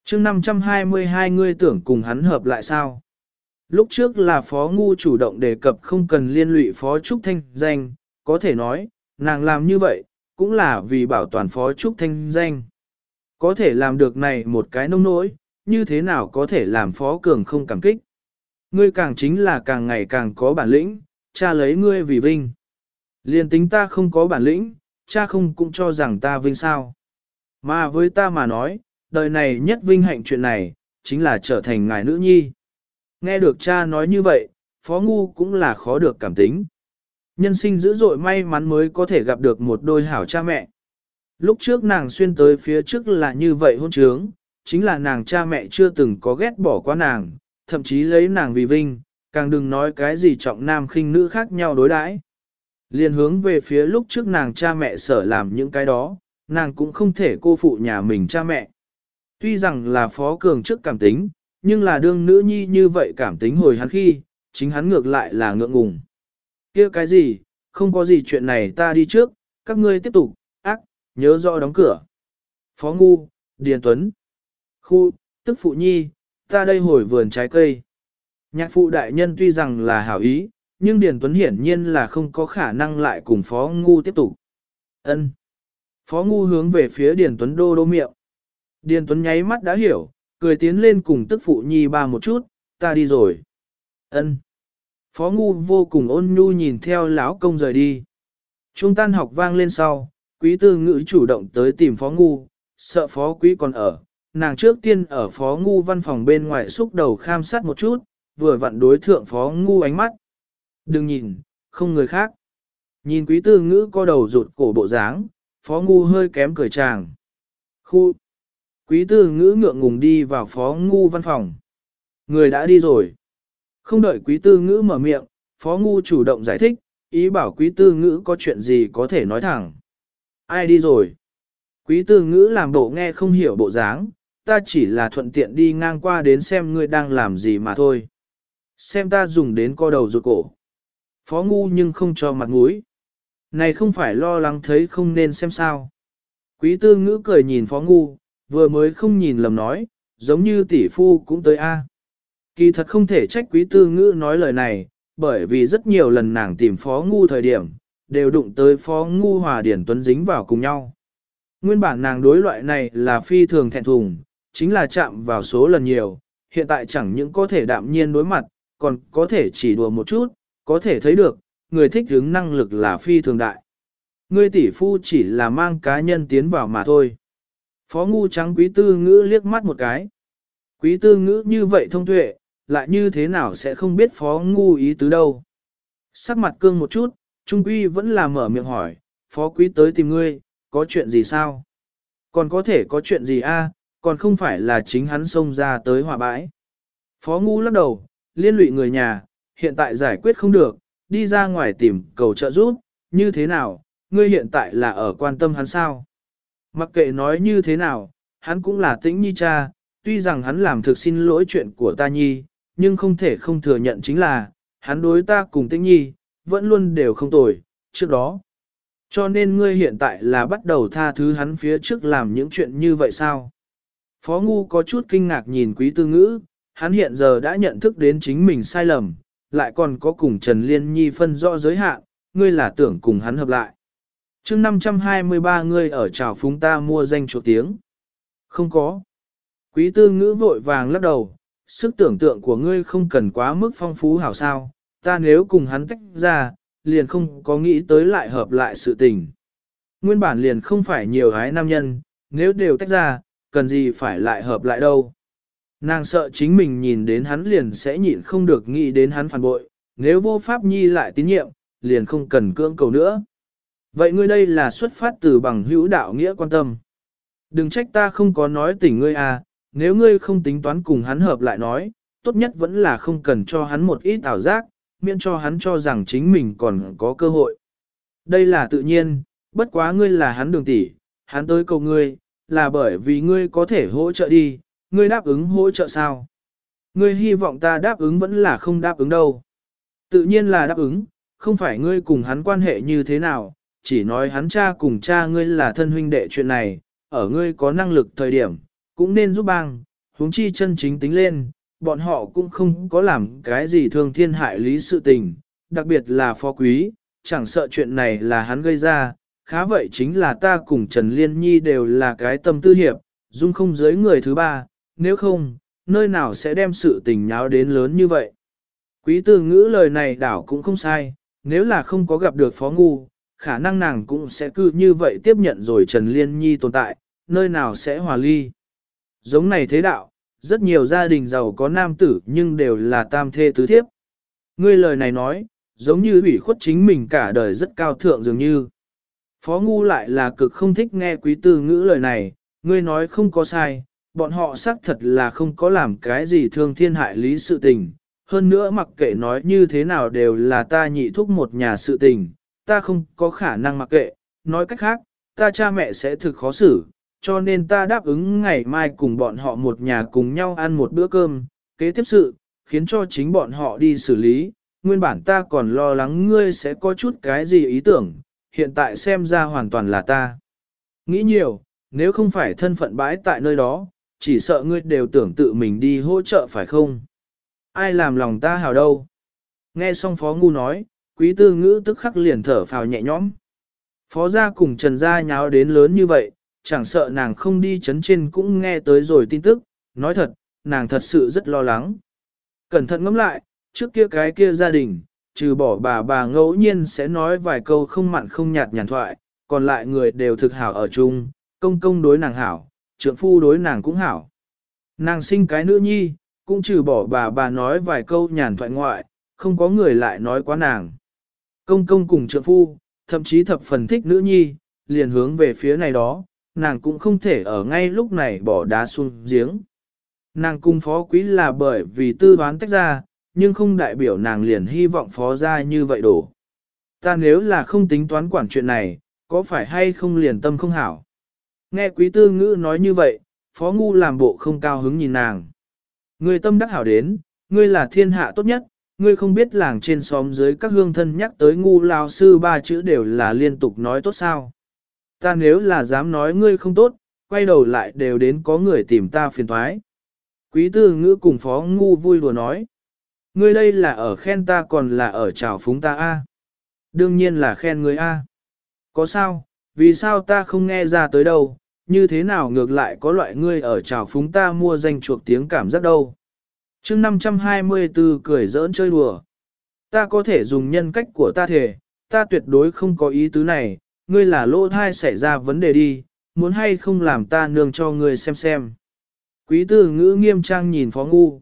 chương 522 ngươi tưởng cùng hắn hợp lại sao? Lúc trước là Phó Ngu chủ động đề cập không cần liên lụy Phó Trúc Thanh danh, có thể nói, nàng làm như vậy, cũng là vì bảo toàn Phó Trúc Thanh danh. Có thể làm được này một cái nông nỗi, như thế nào có thể làm Phó Cường không cảm kích. Ngươi càng chính là càng ngày càng có bản lĩnh, cha lấy ngươi vì vinh. Liên tính ta không có bản lĩnh, cha không cũng cho rằng ta vinh sao. Mà với ta mà nói, đời này nhất vinh hạnh chuyện này, chính là trở thành ngài nữ nhi. Nghe được cha nói như vậy, Phó Ngu cũng là khó được cảm tính. Nhân sinh dữ dội may mắn mới có thể gặp được một đôi hảo cha mẹ. Lúc trước nàng xuyên tới phía trước là như vậy hôn trướng, chính là nàng cha mẹ chưa từng có ghét bỏ qua nàng, thậm chí lấy nàng vì vinh, càng đừng nói cái gì trọng nam khinh nữ khác nhau đối đãi liền hướng về phía lúc trước nàng cha mẹ sở làm những cái đó, nàng cũng không thể cô phụ nhà mình cha mẹ. Tuy rằng là phó cường trước cảm tính, nhưng là đương nữ nhi như vậy cảm tính hồi hắn khi, chính hắn ngược lại là ngượng ngùng. kia cái gì, không có gì chuyện này ta đi trước, các ngươi tiếp tục, ác, nhớ rõ đóng cửa. Phó Ngu, Điền Tuấn. Khu, tức phụ nhi, ta đây hồi vườn trái cây. Nhạc phụ đại nhân tuy rằng là hảo ý, nhưng Điền Tuấn hiển nhiên là không có khả năng lại cùng Phó Ngu tiếp tục. Ân. Phó Ngu hướng về phía Điền Tuấn đô đô miệng. Điền Tuấn nháy mắt đã hiểu, cười tiến lên cùng tức phụ nhi ba một chút, ta đi rồi. Ân. Phó Ngu vô cùng ôn nhu nhìn theo lão công rời đi. Trung tan học vang lên sau, quý tư ngữ chủ động tới tìm Phó Ngu, sợ Phó Quý còn ở, nàng trước tiên ở phó ngu văn phòng bên ngoài xúc đầu kham sát một chút, vừa vặn đối thượng phó ngu ánh mắt. Đừng nhìn, không người khác. Nhìn quý tư ngữ co đầu rụt cổ bộ dáng, phó ngu hơi kém cười chàng. Khu! Quý tư ngữ ngượng ngùng đi vào phó ngu văn phòng. Người đã đi rồi. Không đợi quý tư ngữ mở miệng, phó ngu chủ động giải thích, ý bảo quý tư ngữ có chuyện gì có thể nói thẳng. Ai đi rồi? Quý tư ngữ làm bộ nghe không hiểu bộ dáng, ta chỉ là thuận tiện đi ngang qua đến xem ngươi đang làm gì mà thôi. Xem ta dùng đến co đầu rụt cổ. Phó ngu nhưng không cho mặt mũi. Này không phải lo lắng thấy không nên xem sao. Quý tư ngữ cười nhìn phó ngu, vừa mới không nhìn lầm nói, giống như tỷ phu cũng tới A. Kỳ thật không thể trách quý tư ngữ nói lời này, bởi vì rất nhiều lần nàng tìm phó ngu thời điểm, đều đụng tới phó ngu hòa điển tuấn dính vào cùng nhau. Nguyên bản nàng đối loại này là phi thường thẹn thùng, chính là chạm vào số lần nhiều, hiện tại chẳng những có thể đạm nhiên đối mặt, còn có thể chỉ đùa một chút, có thể thấy được, người thích hướng năng lực là phi thường đại. Ngươi tỷ phu chỉ là mang cá nhân tiến vào mà thôi. Phó ngu trắng quý tư ngữ liếc mắt một cái. Quý tư ngữ như vậy thông tuệ, lại như thế nào sẽ không biết phó ngu ý tứ đâu. Sắc mặt cương một chút, trung quy vẫn là mở miệng hỏi, phó quý tới tìm ngươi, có chuyện gì sao? Còn có thể có chuyện gì a? còn không phải là chính hắn xông ra tới hỏa bãi. Phó ngu lắc đầu, liên lụy người nhà, hiện tại giải quyết không được, đi ra ngoài tìm cầu trợ giúp, như thế nào, ngươi hiện tại là ở quan tâm hắn sao? Mặc kệ nói như thế nào, hắn cũng là tĩnh nhi cha, tuy rằng hắn làm thực xin lỗi chuyện của ta nhi, nhưng không thể không thừa nhận chính là, hắn đối ta cùng tĩnh nhi, vẫn luôn đều không tồi, trước đó. Cho nên ngươi hiện tại là bắt đầu tha thứ hắn phía trước làm những chuyện như vậy sao? Phó Ngu có chút kinh ngạc nhìn quý tư ngữ, hắn hiện giờ đã nhận thức đến chính mình sai lầm, lại còn có cùng Trần Liên Nhi phân rõ giới hạn, ngươi là tưởng cùng hắn hợp lại. mươi 523 ngươi ở trào phúng ta mua danh chỗ tiếng. Không có. Quý tư ngữ vội vàng lắc đầu, sức tưởng tượng của ngươi không cần quá mức phong phú hảo sao, ta nếu cùng hắn tách ra, liền không có nghĩ tới lại hợp lại sự tình. Nguyên bản liền không phải nhiều gái nam nhân, nếu đều tách ra, cần gì phải lại hợp lại đâu. Nàng sợ chính mình nhìn đến hắn liền sẽ nhịn không được nghĩ đến hắn phản bội, nếu vô pháp nhi lại tín nhiệm, liền không cần cưỡng cầu nữa. Vậy ngươi đây là xuất phát từ bằng hữu đạo nghĩa quan tâm. Đừng trách ta không có nói tỉnh ngươi à, nếu ngươi không tính toán cùng hắn hợp lại nói, tốt nhất vẫn là không cần cho hắn một ít ảo giác, miễn cho hắn cho rằng chính mình còn có cơ hội. Đây là tự nhiên, bất quá ngươi là hắn đường tỷ, hắn tới cầu ngươi, là bởi vì ngươi có thể hỗ trợ đi, ngươi đáp ứng hỗ trợ sao? Ngươi hy vọng ta đáp ứng vẫn là không đáp ứng đâu. Tự nhiên là đáp ứng, không phải ngươi cùng hắn quan hệ như thế nào, chỉ nói hắn cha cùng cha ngươi là thân huynh đệ chuyện này, ở ngươi có năng lực thời điểm, cũng nên giúp bang, huống chi chân chính tính lên, bọn họ cũng không có làm cái gì thương thiên hại lý sự tình, đặc biệt là phó quý, chẳng sợ chuyện này là hắn gây ra, khá vậy chính là ta cùng Trần Liên Nhi đều là cái tâm tư hiệp, dung không giới người thứ ba, nếu không, nơi nào sẽ đem sự tình nháo đến lớn như vậy. Quý tư ngữ lời này đảo cũng không sai, nếu là không có gặp được phó ngu, khả năng nàng cũng sẽ cứ như vậy tiếp nhận rồi Trần Liên Nhi tồn tại, nơi nào sẽ hòa ly. Giống này thế đạo, rất nhiều gia đình giàu có nam tử nhưng đều là tam thê tứ thiếp. Ngươi lời này nói, giống như ủy khuất chính mình cả đời rất cao thượng dường như. Phó ngu lại là cực không thích nghe quý tư ngữ lời này, ngươi nói không có sai, bọn họ xác thật là không có làm cái gì thương thiên hại lý sự tình. Hơn nữa mặc kệ nói như thế nào đều là ta nhị thúc một nhà sự tình, ta không có khả năng mặc kệ, nói cách khác, ta cha mẹ sẽ thực khó xử, cho nên ta đáp ứng ngày mai cùng bọn họ một nhà cùng nhau ăn một bữa cơm, kế tiếp sự, khiến cho chính bọn họ đi xử lý, nguyên bản ta còn lo lắng ngươi sẽ có chút cái gì ý tưởng, hiện tại xem ra hoàn toàn là ta. Nghĩ nhiều, nếu không phải thân phận bãi tại nơi đó, chỉ sợ ngươi đều tưởng tự mình đi hỗ trợ phải không? Ai làm lòng ta hào đâu? Nghe xong phó ngu nói, quý tư ngữ tức khắc liền thở phào nhẹ nhõm. Phó gia cùng trần gia nháo đến lớn như vậy, chẳng sợ nàng không đi chấn trên cũng nghe tới rồi tin tức, nói thật, nàng thật sự rất lo lắng. Cẩn thận ngẫm lại, trước kia cái kia gia đình, trừ bỏ bà bà ngẫu nhiên sẽ nói vài câu không mặn không nhạt nhàn thoại, còn lại người đều thực hảo ở chung, công công đối nàng hảo, trượng phu đối nàng cũng hảo. Nàng sinh cái nữ nhi, cũng trừ bỏ bà bà nói vài câu nhàn thoại ngoại, không có người lại nói quá nàng. Công công cùng trượng phu, thậm chí thập phần thích nữ nhi, liền hướng về phía này đó, nàng cũng không thể ở ngay lúc này bỏ đá xuống giếng. Nàng cung phó quý là bởi vì tư đoán tách ra, nhưng không đại biểu nàng liền hy vọng phó ra như vậy đổ. Ta nếu là không tính toán quản chuyện này, có phải hay không liền tâm không hảo? Nghe quý tư ngữ nói như vậy, phó ngu làm bộ không cao hứng nhìn nàng. người tâm đắc hảo đến, ngươi là thiên hạ tốt nhất, ngươi không biết làng trên xóm dưới các hương thân nhắc tới ngu lao sư ba chữ đều là liên tục nói tốt sao. Ta nếu là dám nói ngươi không tốt, quay đầu lại đều đến có người tìm ta phiền thoái. Quý tư ngữ cùng phó ngu vui đùa nói. Ngươi đây là ở khen ta còn là ở chào phúng ta a? Đương nhiên là khen ngươi a. Có sao, vì sao ta không nghe ra tới đâu, như thế nào ngược lại có loại ngươi ở trào phúng ta mua danh chuộc tiếng cảm giác đâu. chương 524 cười giỡn chơi đùa. Ta có thể dùng nhân cách của ta thể, ta tuyệt đối không có ý tứ này, ngươi là lỗ thai xảy ra vấn đề đi, muốn hay không làm ta nương cho ngươi xem xem. Quý tử ngữ nghiêm trang nhìn phó ngu.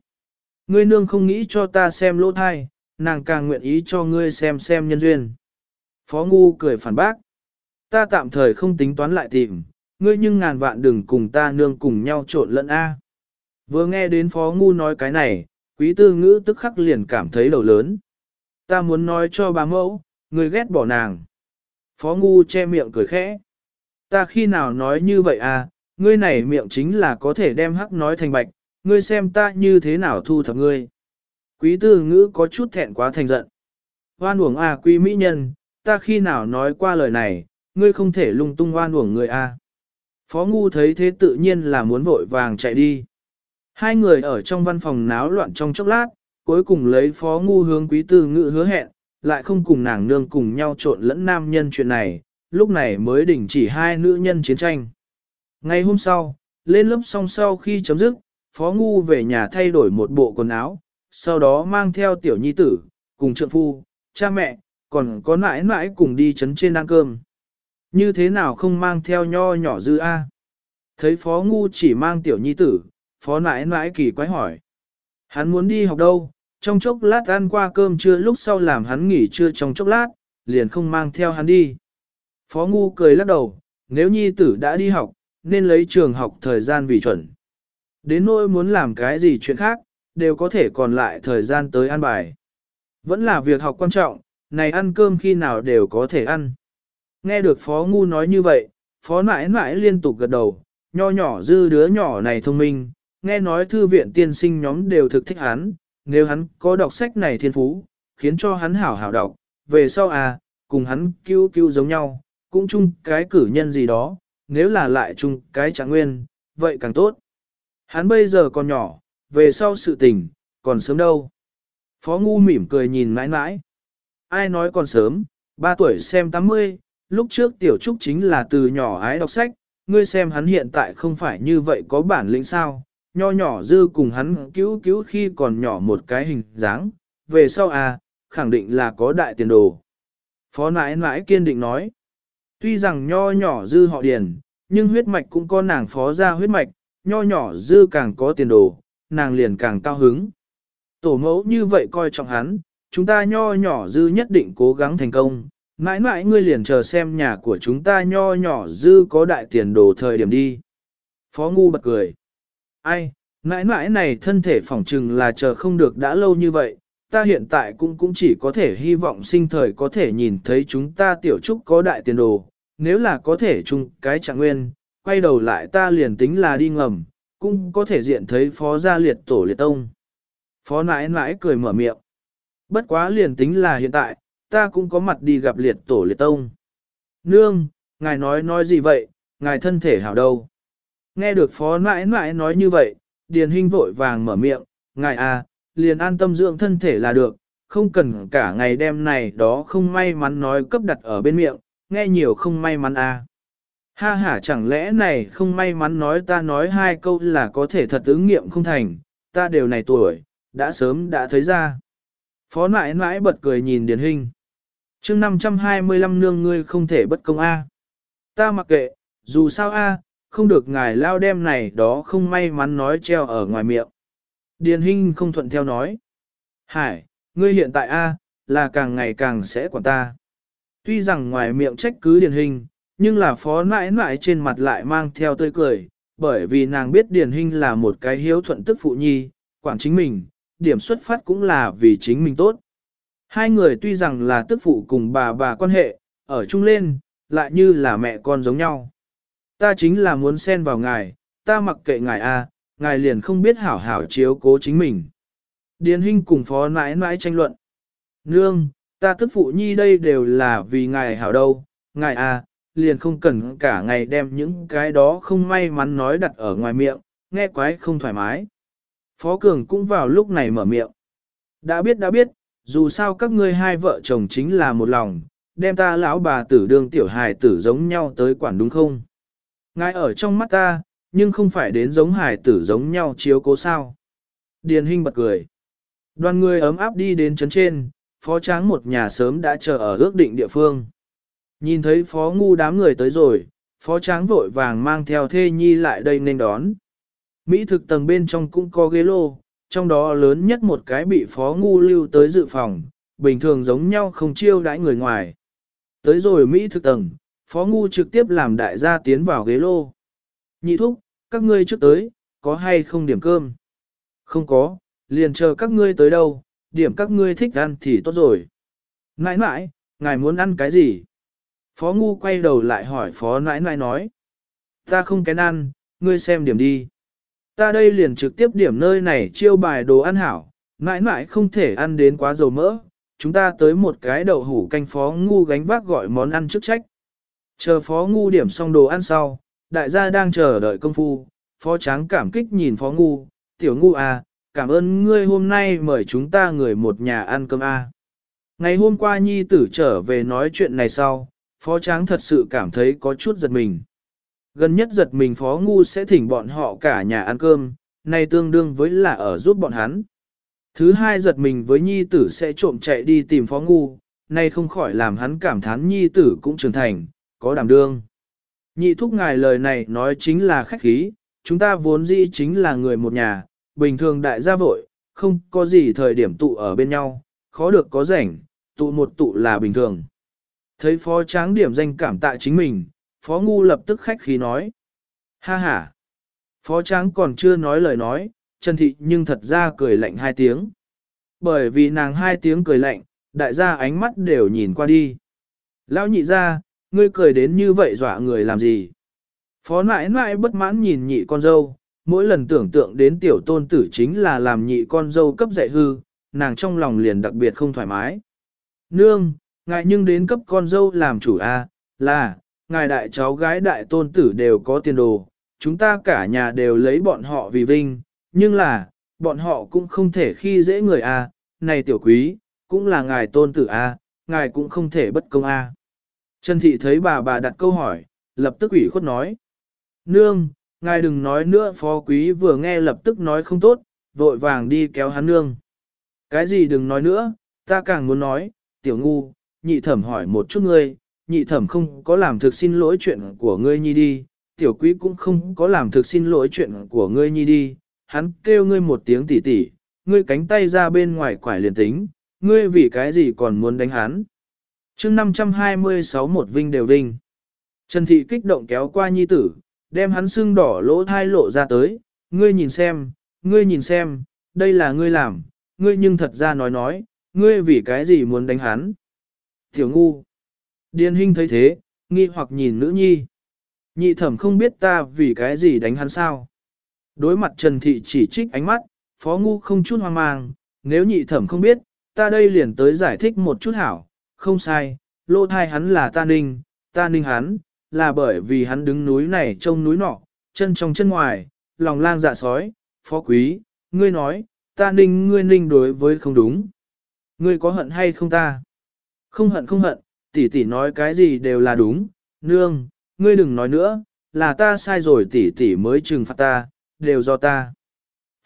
Ngươi nương không nghĩ cho ta xem lỗ thai, nàng càng nguyện ý cho ngươi xem xem nhân duyên. Phó ngu cười phản bác. Ta tạm thời không tính toán lại tìm, ngươi nhưng ngàn vạn đừng cùng ta nương cùng nhau trộn lẫn A. Vừa nghe đến phó ngu nói cái này, quý tư ngữ tức khắc liền cảm thấy đầu lớn. Ta muốn nói cho bà mẫu, ngươi ghét bỏ nàng. Phó ngu che miệng cười khẽ. Ta khi nào nói như vậy à, ngươi này miệng chính là có thể đem hắc nói thành bạch, ngươi xem ta như thế nào thu thập ngươi. Quý tư ngữ có chút thẹn quá thành giận. Hoan uổng à quý mỹ nhân, ta khi nào nói qua lời này, ngươi không thể lung tung hoan uổng người à. Phó Ngu thấy thế tự nhiên là muốn vội vàng chạy đi. Hai người ở trong văn phòng náo loạn trong chốc lát, cuối cùng lấy Phó Ngu hướng quý tư ngự hứa hẹn, lại không cùng nàng nương cùng nhau trộn lẫn nam nhân chuyện này, lúc này mới đình chỉ hai nữ nhân chiến tranh. Ngày hôm sau, lên lớp xong sau khi chấm dứt, Phó Ngu về nhà thay đổi một bộ quần áo, sau đó mang theo tiểu nhi tử, cùng trượng phu, cha mẹ, còn có nãi nãi cùng đi chấn trên ăn cơm. Như thế nào không mang theo nho nhỏ dư A? Thấy phó ngu chỉ mang tiểu nhi tử, phó nãi nãi kỳ quái hỏi. Hắn muốn đi học đâu, trong chốc lát ăn qua cơm trưa lúc sau làm hắn nghỉ trưa trong chốc lát, liền không mang theo hắn đi. Phó ngu cười lắc đầu, nếu nhi tử đã đi học, nên lấy trường học thời gian vì chuẩn. Đến nỗi muốn làm cái gì chuyện khác, đều có thể còn lại thời gian tới ăn bài. Vẫn là việc học quan trọng, này ăn cơm khi nào đều có thể ăn. Nghe được Phó Ngu nói như vậy, Phó nãi nãi liên tục gật đầu, nho nhỏ dư đứa nhỏ này thông minh, nghe nói thư viện tiên sinh nhóm đều thực thích hắn, nếu hắn có đọc sách này thiên phú, khiến cho hắn hảo hảo đọc, về sau à, cùng hắn cứu cứu giống nhau, cũng chung cái cử nhân gì đó, nếu là lại chung cái trạng nguyên, vậy càng tốt. Hắn bây giờ còn nhỏ, về sau sự tình, còn sớm đâu. Phó Ngu mỉm cười nhìn mãi mãi. Ai nói còn sớm, ba tuổi xem 80, lúc trước tiểu trúc chính là từ nhỏ ái đọc sách, ngươi xem hắn hiện tại không phải như vậy có bản lĩnh sao, nho nhỏ dư cùng hắn cứu cứu khi còn nhỏ một cái hình dáng, về sau à, khẳng định là có đại tiền đồ. Phó nãi nãi kiên định nói, tuy rằng nho nhỏ dư họ điền, nhưng huyết mạch cũng có nàng phó ra huyết mạch, nho nhỏ dư càng có tiền đồ, nàng liền càng cao hứng. Tổ mẫu như vậy coi trọng hắn, chúng ta nho nhỏ dư nhất định cố gắng thành công, Mãi mãi ngươi liền chờ xem nhà của chúng ta nho nhỏ dư có đại tiền đồ thời điểm đi. Phó Ngu bật cười. Ai, mãi mãi này thân thể phỏng trừng là chờ không được đã lâu như vậy, ta hiện tại cũng cũng chỉ có thể hy vọng sinh thời có thể nhìn thấy chúng ta tiểu trúc có đại tiền đồ, nếu là có thể chung cái trạng nguyên, quay đầu lại ta liền tính là đi ngầm, cũng có thể diện thấy phó gia liệt tổ liệt tông. Phó nãi nãi cười mở miệng. Bất quá liền tính là hiện tại, ta cũng có mặt đi gặp liệt tổ liệt tông. Nương, ngài nói nói gì vậy, ngài thân thể hảo đâu. Nghe được phó mãi mãi nói như vậy, điền hình vội vàng mở miệng, ngài à, liền an tâm dưỡng thân thể là được, không cần cả ngày đêm này đó không may mắn nói cấp đặt ở bên miệng, nghe nhiều không may mắn à. Ha ha chẳng lẽ này không may mắn nói ta nói hai câu là có thể thật ứng nghiệm không thành, ta đều này tuổi, đã sớm đã thấy ra. Phó nãi nãi bật cười nhìn điền hình chương 525 nương ngươi không thể bất công A. Ta mặc kệ, dù sao A, không được ngài lao đem này đó không may mắn nói treo ở ngoài miệng. Điền Hinh không thuận theo nói. Hải, ngươi hiện tại A, là càng ngày càng sẽ quản ta. Tuy rằng ngoài miệng trách cứ Điền Hinh, nhưng là phó nãi nãi trên mặt lại mang theo tươi cười, bởi vì nàng biết Điền Hinh là một cái hiếu thuận tức phụ nhi, quản chính mình, điểm xuất phát cũng là vì chính mình tốt. Hai người tuy rằng là tức phụ cùng bà bà quan hệ, ở chung lên, lại như là mẹ con giống nhau. Ta chính là muốn xen vào ngài, ta mặc kệ ngài a, ngài liền không biết hảo hảo chiếu cố chính mình. Điền Hinh cùng phó nãi nãi tranh luận. Nương, ta tức phụ nhi đây đều là vì ngài hảo đâu, ngài a, liền không cần cả ngày đem những cái đó không may mắn nói đặt ở ngoài miệng, nghe quái không thoải mái. Phó Cường cũng vào lúc này mở miệng. Đã biết đã biết, dù sao các ngươi hai vợ chồng chính là một lòng, đem ta lão bà tử đương tiểu hài tử giống nhau tới quản đúng không? Ngài ở trong mắt ta, nhưng không phải đến giống hài tử giống nhau chiếu cố sao. Điền Hinh bật cười. Đoàn người ấm áp đi đến chấn trên, phó tráng một nhà sớm đã chờ ở ước định địa phương. Nhìn thấy phó ngu đám người tới rồi, phó tráng vội vàng mang theo thê nhi lại đây nên đón. Mỹ thực tầng bên trong cũng có ghế lô, trong đó lớn nhất một cái bị phó ngu lưu tới dự phòng, bình thường giống nhau không chiêu đãi người ngoài. Tới rồi Mỹ thực tầng, phó ngu trực tiếp làm đại gia tiến vào ghế lô. Nhị thúc, các ngươi trước tới, có hay không điểm cơm? Không có, liền chờ các ngươi tới đâu, điểm các ngươi thích ăn thì tốt rồi. Nãi nãi, ngài muốn ăn cái gì? Phó ngu quay đầu lại hỏi phó nãi nãi nói. Ta không kén ăn, ngươi xem điểm đi. Ta đây liền trực tiếp điểm nơi này chiêu bài đồ ăn hảo, mãi mãi không thể ăn đến quá dầu mỡ, chúng ta tới một cái đậu hủ canh phó ngu gánh vác gọi món ăn trước trách. Chờ phó ngu điểm xong đồ ăn sau, đại gia đang chờ đợi công phu, phó tráng cảm kích nhìn phó ngu, tiểu ngu à, cảm ơn ngươi hôm nay mời chúng ta người một nhà ăn cơm à. Ngày hôm qua nhi tử trở về nói chuyện này sau, phó tráng thật sự cảm thấy có chút giật mình. Gần nhất giật mình phó ngu sẽ thỉnh bọn họ cả nhà ăn cơm, này tương đương với là ở giúp bọn hắn. Thứ hai giật mình với nhi tử sẽ trộm chạy đi tìm phó ngu, nay không khỏi làm hắn cảm thán nhi tử cũng trưởng thành, có đảm đương. Nhị thúc ngài lời này nói chính là khách khí, chúng ta vốn dĩ chính là người một nhà, bình thường đại gia vội, không có gì thời điểm tụ ở bên nhau, khó được có rảnh, tụ một tụ là bình thường. Thấy phó tráng điểm danh cảm tạ chính mình, phó ngu lập tức khách khí nói. Ha ha! Phó tráng còn chưa nói lời nói, Trần Thị nhưng thật ra cười lạnh hai tiếng. Bởi vì nàng hai tiếng cười lạnh, đại gia ánh mắt đều nhìn qua đi. Lão nhị ra, ngươi cười đến như vậy dọa người làm gì? Phó nãi nãi bất mãn nhìn nhị con dâu, mỗi lần tưởng tượng đến tiểu tôn tử chính là làm nhị con dâu cấp dạy hư, nàng trong lòng liền đặc biệt không thoải mái. Nương, ngại nhưng đến cấp con dâu làm chủ A, là, ngài đại cháu gái đại tôn tử đều có tiền đồ, chúng ta cả nhà đều lấy bọn họ vì vinh, nhưng là, bọn họ cũng không thể khi dễ người a. này tiểu quý, cũng là ngài tôn tử a, ngài cũng không thể bất công a. Trần Thị thấy bà bà đặt câu hỏi, lập tức ủy khuất nói. Nương, ngài đừng nói nữa phó quý vừa nghe lập tức nói không tốt, vội vàng đi kéo hắn nương. Cái gì đừng nói nữa, ta càng muốn nói, tiểu ngu, nhị thẩm hỏi một chút ngươi, nhị thẩm không có làm thực xin lỗi chuyện của ngươi nhi đi, tiểu quý cũng không có làm thực xin lỗi chuyện của ngươi nhi đi, hắn kêu ngươi một tiếng tỉ tỉ, ngươi cánh tay ra bên ngoài quải liền tính, ngươi vì cái gì còn muốn đánh hắn. chương 526 một vinh đều vinh. Trần Thị kích động kéo qua nhi tử, đem hắn xương đỏ lỗ thai lộ ra tới, ngươi nhìn xem, ngươi nhìn xem, đây là ngươi làm, ngươi nhưng thật ra nói nói, ngươi vì cái gì muốn đánh hắn. Tiểu ngu. Điền Hinh thấy thế, nghi hoặc nhìn nữ nhi. Nhị thẩm không biết ta vì cái gì đánh hắn sao. Đối mặt Trần Thị chỉ trích ánh mắt, Phó Ngu không chút hoang mang, nếu nhị thẩm không biết, ta đây liền tới giải thích một chút hảo, không sai, lô thai hắn là ta ninh, ta ninh hắn, là bởi vì hắn đứng núi này trông núi nọ, chân trong chân ngoài, lòng lang dạ sói, Phó Quý, ngươi nói, ta ninh ngươi ninh đối với không đúng. Ngươi có hận hay không ta? Không hận không hận, tỷ tỷ nói cái gì đều là đúng, nương, ngươi đừng nói nữa, là ta sai rồi tỷ tỷ mới trừng phạt ta, đều do ta.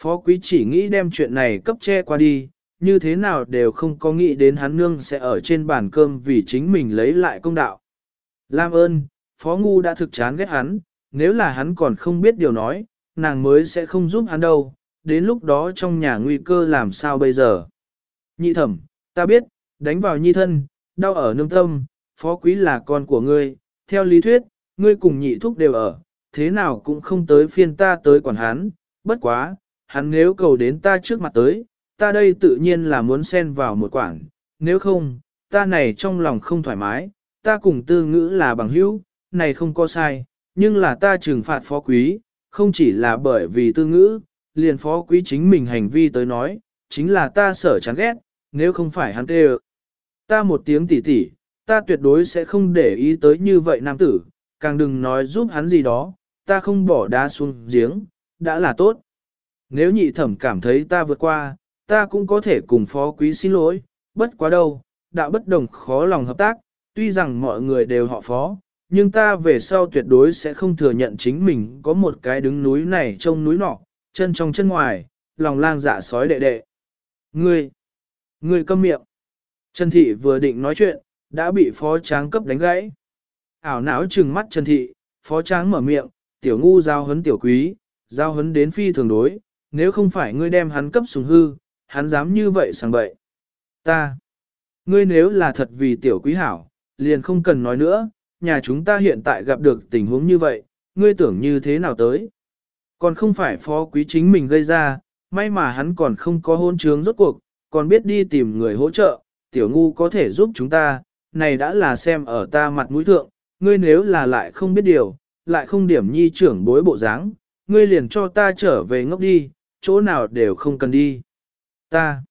Phó quý chỉ nghĩ đem chuyện này cấp che qua đi, như thế nào đều không có nghĩ đến hắn nương sẽ ở trên bàn cơm vì chính mình lấy lại công đạo. Lam ơn, phó ngu đã thực chán ghét hắn, nếu là hắn còn không biết điều nói, nàng mới sẽ không giúp hắn đâu, đến lúc đó trong nhà nguy cơ làm sao bây giờ. Nhị thẩm, ta biết, đánh vào nhi thân, đau ở nương tâm, phó quý là con của ngươi, theo lý thuyết, ngươi cùng nhị thúc đều ở, thế nào cũng không tới phiên ta tới quản hắn, bất quá, hắn nếu cầu đến ta trước mặt tới, ta đây tự nhiên là muốn xen vào một quản, nếu không, ta này trong lòng không thoải mái, ta cùng tư ngữ là bằng hữu, này không có sai, nhưng là ta trừng phạt phó quý, không chỉ là bởi vì tư ngữ, liền phó quý chính mình hành vi tới nói, chính là ta sở chán ghét, nếu không phải hắn tê Ta một tiếng tỉ tỉ, ta tuyệt đối sẽ không để ý tới như vậy nam tử, càng đừng nói giúp hắn gì đó, ta không bỏ đá xuống giếng, đã là tốt. Nếu nhị thẩm cảm thấy ta vượt qua, ta cũng có thể cùng phó quý xin lỗi, bất quá đâu, đạo bất đồng khó lòng hợp tác, tuy rằng mọi người đều họ phó, nhưng ta về sau tuyệt đối sẽ không thừa nhận chính mình có một cái đứng núi này trông núi nọ, chân trong chân ngoài, lòng lang dạ sói đệ đệ. Ngươi, ngươi câm miệng. Trần Thị vừa định nói chuyện, đã bị phó tráng cấp đánh gãy. Ảo não trừng mắt Trần Thị, phó tráng mở miệng, tiểu ngu giao hấn tiểu quý, giao hấn đến phi thường đối, nếu không phải ngươi đem hắn cấp xuống hư, hắn dám như vậy sang bậy. Ta, ngươi nếu là thật vì tiểu quý hảo, liền không cần nói nữa, nhà chúng ta hiện tại gặp được tình huống như vậy, ngươi tưởng như thế nào tới. Còn không phải phó quý chính mình gây ra, may mà hắn còn không có hôn trướng rốt cuộc, còn biết đi tìm người hỗ trợ, tiểu ngu có thể giúp chúng ta, này đã là xem ở ta mặt mũi thượng, ngươi nếu là lại không biết điều, lại không điểm nhi trưởng bối bộ dáng, ngươi liền cho ta trở về ngốc đi, chỗ nào đều không cần đi. Ta,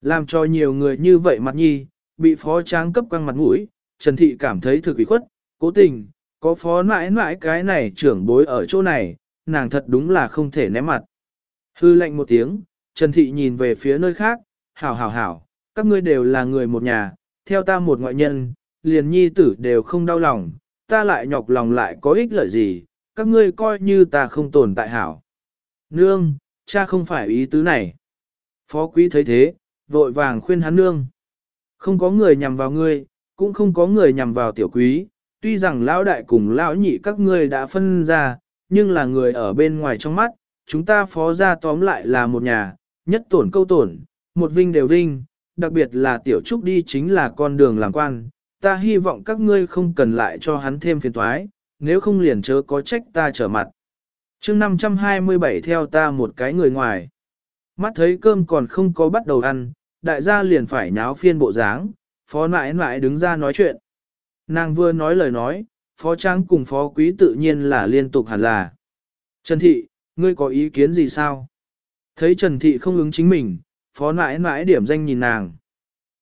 làm cho nhiều người như vậy mặt nhi, bị phó tráng cấp quăng mặt mũi, Trần Thị cảm thấy thực ủy khuất, cố tình, có phó mãi mãi cái này trưởng bối ở chỗ này, nàng thật đúng là không thể ném mặt. Hư lệnh một tiếng, Trần Thị nhìn về phía nơi khác, hảo hảo hảo, các ngươi đều là người một nhà, theo ta một ngoại nhân, liền nhi tử đều không đau lòng, ta lại nhọc lòng lại có ích lợi gì, các ngươi coi như ta không tồn tại hảo. Nương, cha không phải ý tứ này. Phó quý thấy thế, vội vàng khuyên hắn nương. Không có người nhằm vào ngươi, cũng không có người nhằm vào tiểu quý, tuy rằng lão đại cùng lão nhị các ngươi đã phân ra, nhưng là người ở bên ngoài trong mắt, chúng ta phó ra tóm lại là một nhà, nhất tổn câu tổn, một vinh đều vinh, đặc biệt là tiểu trúc đi chính là con đường làm quan, ta hy vọng các ngươi không cần lại cho hắn thêm phiền toái, nếu không liền chớ có trách ta trở mặt. chương 527 theo ta một cái người ngoài. Mắt thấy cơm còn không có bắt đầu ăn, đại gia liền phải nháo phiên bộ dáng, phó nãi nãi đứng ra nói chuyện. Nàng vừa nói lời nói, phó trang cùng phó quý tự nhiên là liên tục hẳn là. Trần Thị, ngươi có ý kiến gì sao? Thấy Trần Thị không ứng chính mình, phó nãi nãi điểm danh nhìn nàng.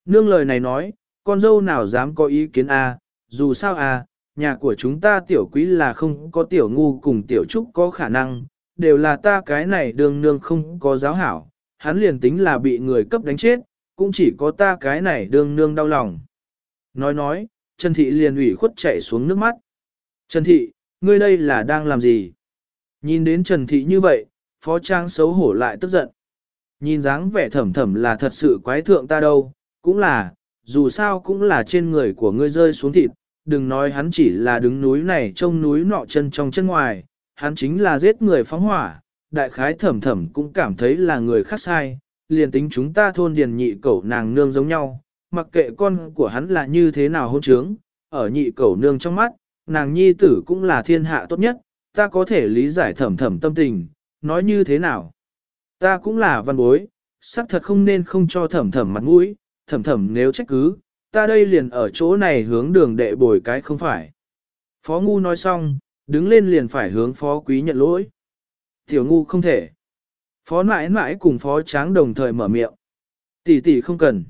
Nương lời này nói, con dâu nào dám có ý kiến a? dù sao a, nhà của chúng ta tiểu quý là không có tiểu ngu cùng tiểu trúc có khả năng, đều là ta cái này đường nương không có giáo hảo, hắn liền tính là bị người cấp đánh chết, cũng chỉ có ta cái này đường nương đau lòng. Nói nói, Trần Thị liền ủy khuất chạy xuống nước mắt. Trần Thị, ngươi đây là đang làm gì? Nhìn đến Trần Thị như vậy, Phó Trang xấu hổ lại tức giận. Nhìn dáng vẻ thẩm thẩm là thật sự quái thượng ta đâu, cũng là, dù sao cũng là trên người của ngươi rơi xuống thịt, đừng nói hắn chỉ là đứng núi này trông núi nọ chân trong chân ngoài, hắn chính là giết người phóng hỏa, đại khái thẩm thẩm cũng cảm thấy là người khác sai, liền tính chúng ta thôn điền nhị cẩu nàng nương giống nhau, mặc kệ con của hắn là như thế nào hôn trướng, ở nhị cẩu nương trong mắt, nàng nhi tử cũng là thiên hạ tốt nhất, ta có thể lý giải thẩm thẩm tâm tình, nói như thế nào. Ta cũng là văn bối, xác thật không nên không cho thẩm thẩm mặt mũi, thẩm thẩm nếu trách cứ, ta đây liền ở chỗ này hướng đường đệ bồi cái không phải. Phó ngu nói xong, đứng lên liền phải hướng phó quý nhận lỗi. Tiểu ngu không thể. Phó mãi mãi cùng phó tráng đồng thời mở miệng. Tỷ tỷ không cần.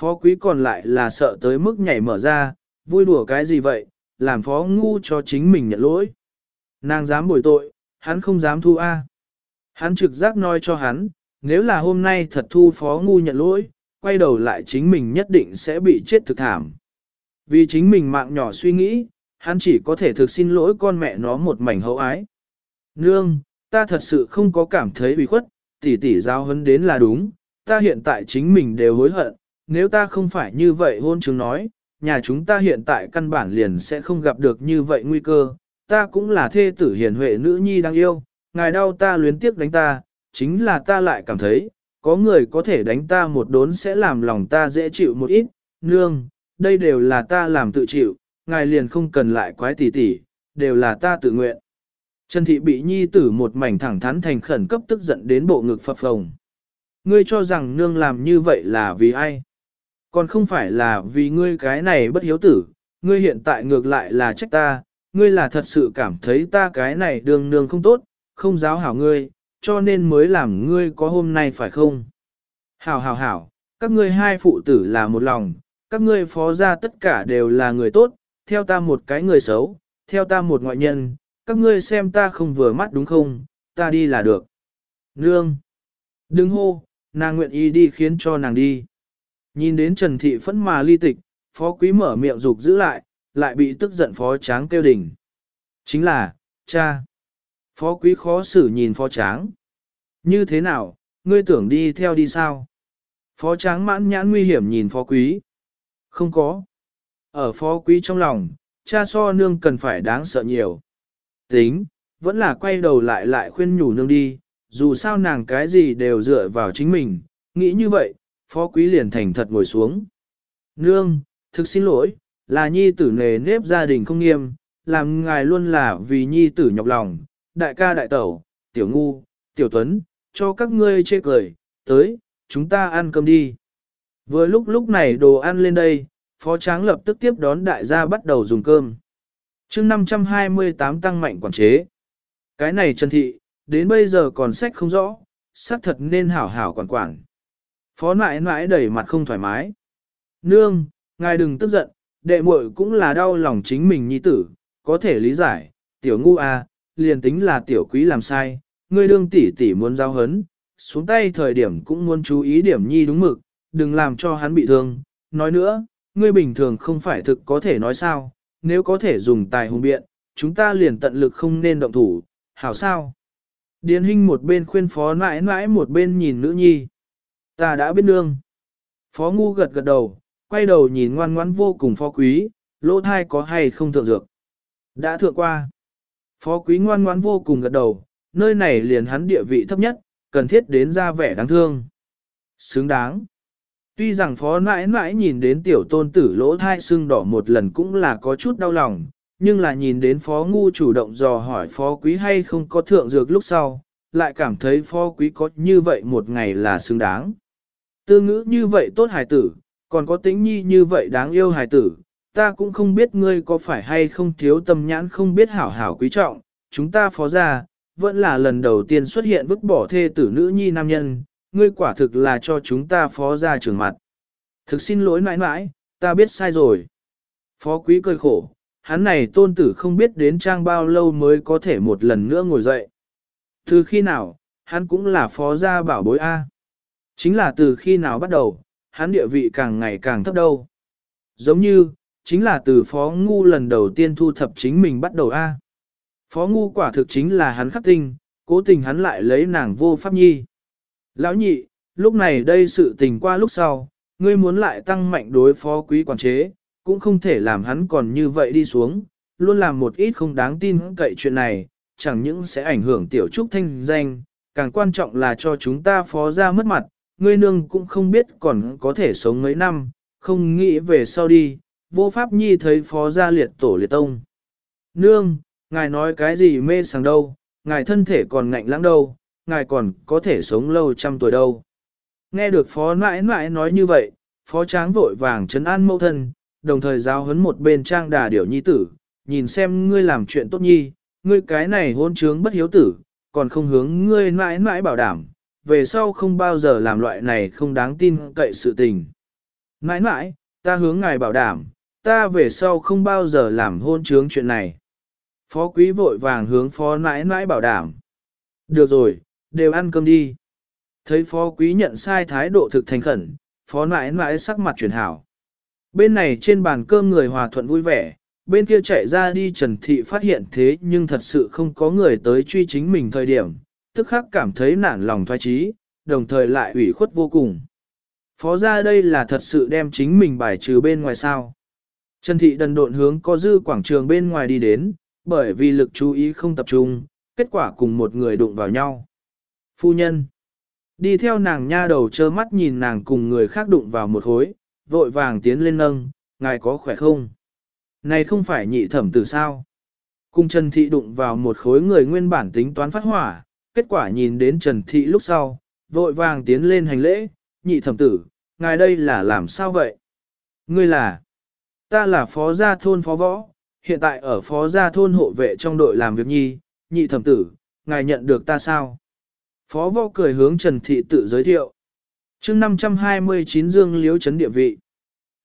Phó quý còn lại là sợ tới mức nhảy mở ra, vui đùa cái gì vậy, làm phó ngu cho chính mình nhận lỗi. Nàng dám bồi tội, hắn không dám thu A. Hắn trực giác nói cho hắn, nếu là hôm nay thật thu phó ngu nhận lỗi, quay đầu lại chính mình nhất định sẽ bị chết thực thảm. Vì chính mình mạng nhỏ suy nghĩ, hắn chỉ có thể thực xin lỗi con mẹ nó một mảnh hậu ái. Nương, ta thật sự không có cảm thấy bị khuất, tỷ tỷ giao hấn đến là đúng, ta hiện tại chính mình đều hối hận, nếu ta không phải như vậy hôn chứng nói, nhà chúng ta hiện tại căn bản liền sẽ không gặp được như vậy nguy cơ, ta cũng là thê tử hiền huệ nữ nhi đang yêu, ngài đau ta luyến tiếc đánh ta, chính là ta lại cảm thấy, có người có thể đánh ta một đốn sẽ làm lòng ta dễ chịu một ít, nương, đây đều là ta làm tự chịu, ngài liền không cần lại quái tỉ tỉ, đều là ta tự nguyện. Trần Thị bị nhi tử một mảnh thẳng thắn thành khẩn cấp tức giận đến bộ ngực phập phồng. Ngươi cho rằng nương làm như vậy là vì ai? Còn không phải là vì ngươi cái này bất hiếu tử, ngươi hiện tại ngược lại là trách ta, ngươi là thật sự cảm thấy ta cái này đường nương không tốt, không giáo hảo ngươi, cho nên mới làm ngươi có hôm nay phải không? Hảo hảo hảo, các ngươi hai phụ tử là một lòng, các ngươi phó ra tất cả đều là người tốt, theo ta một cái người xấu, theo ta một ngoại nhân, các ngươi xem ta không vừa mắt đúng không, ta đi là được. Nương! Đừng hô, nàng nguyện ý đi khiến cho nàng đi. Nhìn đến Trần Thị phẫn mà ly tịch, phó quý mở miệng dục giữ lại, lại bị tức giận phó tráng kêu đỉnh. Chính là, cha. Phó quý khó xử nhìn phó tráng. Như thế nào, ngươi tưởng đi theo đi sao? Phó tráng mãn nhãn nguy hiểm nhìn phó quý. Không có. Ở phó quý trong lòng, cha so nương cần phải đáng sợ nhiều. Tính, vẫn là quay đầu lại lại khuyên nhủ nương đi, dù sao nàng cái gì đều dựa vào chính mình, nghĩ như vậy, phó quý liền thành thật ngồi xuống. Nương, thực xin lỗi, là nhi tử nề nếp gia đình không nghiêm, làm ngài luôn là vì nhi tử nhọc lòng, đại ca đại tẩu, tiểu ngu, tiểu tuấn, cho các ngươi chê cười, tới, chúng ta ăn cơm đi. Vừa lúc lúc này đồ ăn lên đây, phó tráng lập tức tiếp đón đại gia bắt đầu dùng cơm. chương 528 tăng mạnh quản chế. Cái này Trần Thị, đến bây giờ còn sách không rõ, xác thật nên hảo hảo quản quản. Phó mãi mãi đẩy mặt không thoải mái. Nương, ngài đừng tức giận, đệ muội cũng là đau lòng chính mình nhi tử, có thể lý giải, tiểu ngu à, liền tính là tiểu quý làm sai, ngươi đương tỷ tỷ muốn giao hấn, xuống tay thời điểm cũng muốn chú ý điểm nhi đúng mực, đừng làm cho hắn bị thương. Nói nữa, ngươi bình thường không phải thực có thể nói sao, nếu có thể dùng tài hùng biện, chúng ta liền tận lực không nên động thủ, hảo sao? Điền Hinh một bên khuyên phó mãi mãi một bên nhìn nữ nhi. Ta đã biết nương. Phó ngu gật gật đầu, quay đầu nhìn ngoan ngoãn vô cùng phó quý, lỗ thai có hay không thượng dược. Đã thượng qua. Phó quý ngoan ngoãn vô cùng gật đầu, nơi này liền hắn địa vị thấp nhất, cần thiết đến ra vẻ đáng thương. Xứng đáng. Tuy rằng phó mãi mãi nhìn đến tiểu tôn tử lỗ thai sưng đỏ một lần cũng là có chút đau lòng, nhưng là nhìn đến phó ngu chủ động dò hỏi phó quý hay không có thượng dược lúc sau, lại cảm thấy phó quý có như vậy một ngày là xứng đáng. Tư ngữ như vậy tốt hài tử, còn có tính nhi như vậy đáng yêu hài tử, ta cũng không biết ngươi có phải hay không thiếu tâm nhãn không biết hảo hảo quý trọng, chúng ta phó ra, vẫn là lần đầu tiên xuất hiện vứt bỏ thê tử nữ nhi nam nhân, ngươi quả thực là cho chúng ta phó ra trường mặt. Thực xin lỗi mãi mãi, ta biết sai rồi. Phó quý cười khổ, hắn này tôn tử không biết đến trang bao lâu mới có thể một lần nữa ngồi dậy. Từ khi nào, hắn cũng là phó gia bảo bối A. Chính là từ khi nào bắt đầu, hắn địa vị càng ngày càng thấp đâu. Giống như, chính là từ phó ngu lần đầu tiên thu thập chính mình bắt đầu A. Phó ngu quả thực chính là hắn khắc tinh, cố tình hắn lại lấy nàng vô pháp nhi. Lão nhị, lúc này đây sự tình qua lúc sau, ngươi muốn lại tăng mạnh đối phó quý quản chế, cũng không thể làm hắn còn như vậy đi xuống, luôn làm một ít không đáng tin cậy chuyện này, chẳng những sẽ ảnh hưởng tiểu trúc thanh danh, càng quan trọng là cho chúng ta phó ra mất mặt, ngươi nương cũng không biết còn có thể sống mấy năm, không nghĩ về sau đi, vô pháp nhi thấy phó gia liệt tổ liệt tông. Nương, ngài nói cái gì mê sảng đâu, ngài thân thể còn ngạnh lãng đâu, ngài còn có thể sống lâu trăm tuổi đâu. Nghe được phó mãi mãi nói như vậy, phó tráng vội vàng chấn an mẫu thân, đồng thời giao huấn một bên trang đà điểu nhi tử, nhìn xem ngươi làm chuyện tốt nhi, ngươi cái này hôn trướng bất hiếu tử, còn không hướng ngươi mãi mãi bảo đảm, về sau không bao giờ làm loại này không đáng tin cậy sự tình. Mãi mãi, ta hướng ngài bảo đảm, ta về sau không bao giờ làm hôn trướng chuyện này. Phó quý vội vàng hướng phó nãi nãi bảo đảm. Được rồi, đều ăn cơm đi. Thấy phó quý nhận sai thái độ thực thành khẩn, phó nãi nãi sắc mặt chuyển hảo. Bên này trên bàn cơm người hòa thuận vui vẻ, bên kia chạy ra đi Trần Thị phát hiện thế nhưng thật sự không có người tới truy chính mình thời điểm, tức khắc cảm thấy nản lòng thoái trí, đồng thời lại ủy khuất vô cùng. Phó ra đây là thật sự đem chính mình bài trừ bên ngoài sao. Trần Thị đần độn hướng có dư quảng trường bên ngoài đi đến, bởi vì lực chú ý không tập trung, kết quả cùng một người đụng vào nhau. Phu nhân. Đi theo nàng nha đầu trơ mắt nhìn nàng cùng người khác đụng vào một hối, vội vàng tiến lên nâng, ngài có khỏe không? Này không phải nhị thẩm tử sao? Cùng Trần Thị đụng vào một khối người nguyên bản tính toán phát hỏa, kết quả nhìn đến Trần Thị lúc sau, vội vàng tiến lên hành lễ, nhị thẩm tử, ngài đây là làm sao vậy? Ngươi là, ta là phó gia thôn phó võ, hiện tại ở phó gia thôn hộ vệ trong đội làm việc nhi, nhị thẩm tử, ngài nhận được ta sao? Phó võ cười hướng Trần Thị tự giới thiệu. chương 529 Dương Liếu Trấn địa vị.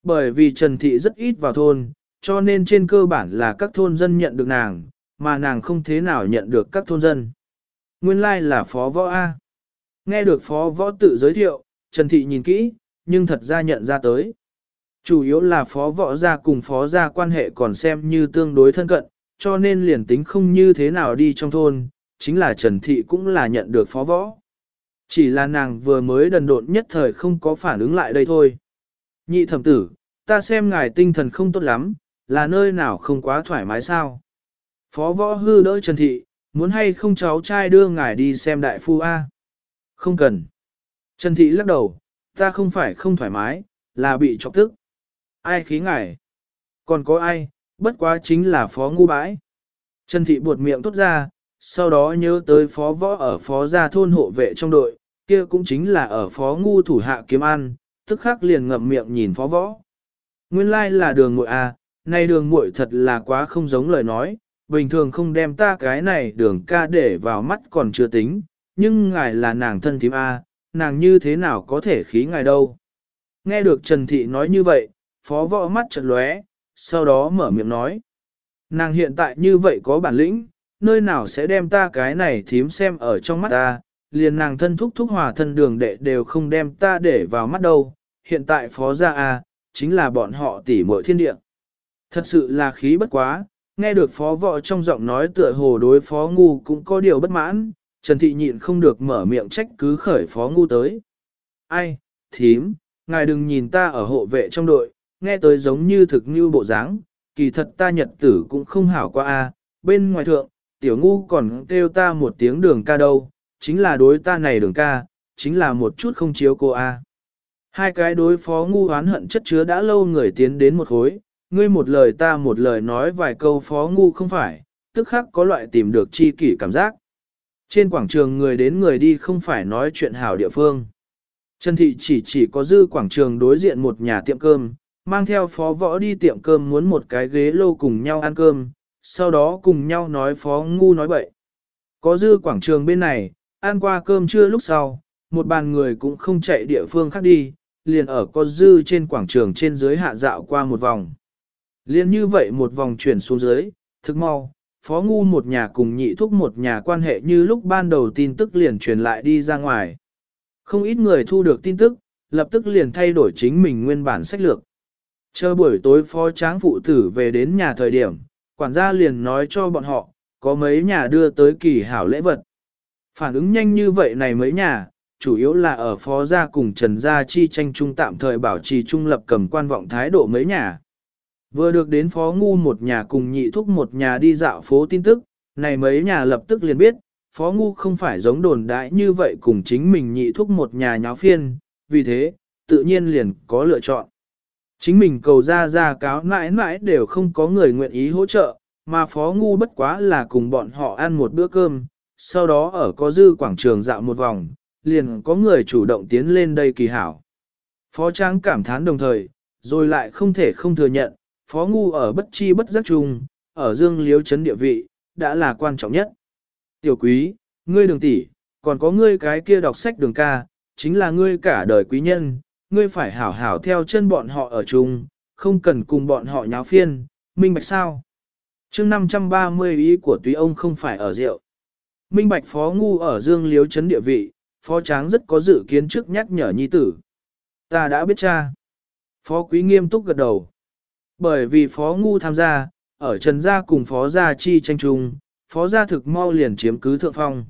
Bởi vì Trần Thị rất ít vào thôn, cho nên trên cơ bản là các thôn dân nhận được nàng, mà nàng không thế nào nhận được các thôn dân. Nguyên lai like là phó võ A. Nghe được phó võ tự giới thiệu, Trần Thị nhìn kỹ, nhưng thật ra nhận ra tới. Chủ yếu là phó võ gia cùng phó gia quan hệ còn xem như tương đối thân cận, cho nên liền tính không như thế nào đi trong thôn, chính là Trần Thị cũng là nhận được phó võ. Chỉ là nàng vừa mới đần độn nhất thời không có phản ứng lại đây thôi. Nhị thẩm tử, ta xem ngài tinh thần không tốt lắm, là nơi nào không quá thoải mái sao? Phó võ hư đỡ Trần Thị, muốn hay không cháu trai đưa ngài đi xem đại phu A? Không cần. Trần Thị lắc đầu, ta không phải không thoải mái, là bị chọc tức. Ai khí ngài? Còn có ai, bất quá chính là phó ngu bãi. Trần Thị buột miệng tốt ra, sau đó nhớ tới phó võ ở phó gia thôn hộ vệ trong đội, kia cũng chính là ở phó ngu thủ hạ kiếm ăn, tức khắc liền ngậm miệng nhìn phó võ. Nguyên lai là đường muội à, nay đường muội thật là quá không giống lời nói, bình thường không đem ta cái này đường ca để vào mắt còn chưa tính, nhưng ngài là nàng thân thím A, nàng như thế nào có thể khí ngài đâu. Nghe được Trần Thị nói như vậy, phó võ mắt chợt lóe, sau đó mở miệng nói. Nàng hiện tại như vậy có bản lĩnh, nơi nào sẽ đem ta cái này thím xem ở trong mắt ta, liền nàng thân thúc thúc hòa thân đường đệ đều không đem ta để vào mắt đâu, hiện tại phó gia A, chính là bọn họ tỉ mội thiên địa. Thật sự là khí bất quá, nghe được phó võ trong giọng nói tựa hồ đối phó ngu cũng có điều bất mãn, Trần Thị nhịn không được mở miệng trách cứ khởi phó ngu tới. Ai, thím, ngài đừng nhìn ta ở hộ vệ trong đội, nghe tới giống như thực như bộ dáng, kỳ thật ta nhật tử cũng không hảo qua a. bên ngoài thượng, tiểu ngu còn kêu ta một tiếng đường ca đâu, chính là đối ta này đường ca, chính là một chút không chiếu cô a. Hai cái đối phó ngu oán hận chất chứa đã lâu người tiến đến một khối, ngươi một lời ta một lời nói vài câu phó ngu không phải, tức khắc có loại tìm được chi kỷ cảm giác. Trên quảng trường người đến người đi không phải nói chuyện hảo địa phương. Trần Thị chỉ chỉ có dư quảng trường đối diện một nhà tiệm cơm, mang theo phó võ đi tiệm cơm muốn một cái ghế lô cùng nhau ăn cơm, sau đó cùng nhau nói phó ngu nói bậy. Có dư quảng trường bên này, ăn qua cơm trưa lúc sau, một bàn người cũng không chạy địa phương khác đi, liền ở có dư trên quảng trường trên dưới hạ dạo qua một vòng. Liên như vậy một vòng chuyển xuống dưới, thức mau, phó ngu một nhà cùng nhị thúc một nhà quan hệ như lúc ban đầu tin tức liền truyền lại đi ra ngoài. Không ít người thu được tin tức, lập tức liền thay đổi chính mình nguyên bản sách lược. Chờ buổi tối phó tráng phụ tử về đến nhà thời điểm, quản gia liền nói cho bọn họ, có mấy nhà đưa tới kỳ hảo lễ vật. Phản ứng nhanh như vậy này mấy nhà, chủ yếu là ở phó gia cùng Trần Gia chi tranh trung tạm thời bảo trì trung lập cầm quan vọng thái độ mấy nhà. Vừa được đến phó ngu một nhà cùng nhị thúc một nhà đi dạo phố tin tức, này mấy nhà lập tức liền biết, phó ngu không phải giống đồn đại như vậy cùng chính mình nhị thúc một nhà nháo phiên, vì thế, tự nhiên liền có lựa chọn. Chính mình cầu ra ra cáo mãi mãi đều không có người nguyện ý hỗ trợ, mà phó ngu bất quá là cùng bọn họ ăn một bữa cơm, sau đó ở có dư quảng trường dạo một vòng, liền có người chủ động tiến lên đây kỳ hảo. Phó Trang cảm thán đồng thời, rồi lại không thể không thừa nhận, Phó Ngu ở bất chi bất giác chung, ở dương liếu chấn địa vị, đã là quan trọng nhất. Tiểu quý, ngươi đường tỷ, còn có ngươi cái kia đọc sách đường ca, chính là ngươi cả đời quý nhân, ngươi phải hảo hảo theo chân bọn họ ở chung, không cần cùng bọn họ nháo phiên, minh bạch sao. chương 530 ý của túy ông không phải ở rượu. Minh bạch phó ngu ở dương liếu chấn địa vị, phó tráng rất có dự kiến trước nhắc nhở nhi tử. Ta đã biết cha. Phó quý nghiêm túc gật đầu. Bởi vì phó ngu tham gia, ở trần gia cùng phó gia chi tranh chung, phó gia thực mau liền chiếm cứ thượng phong.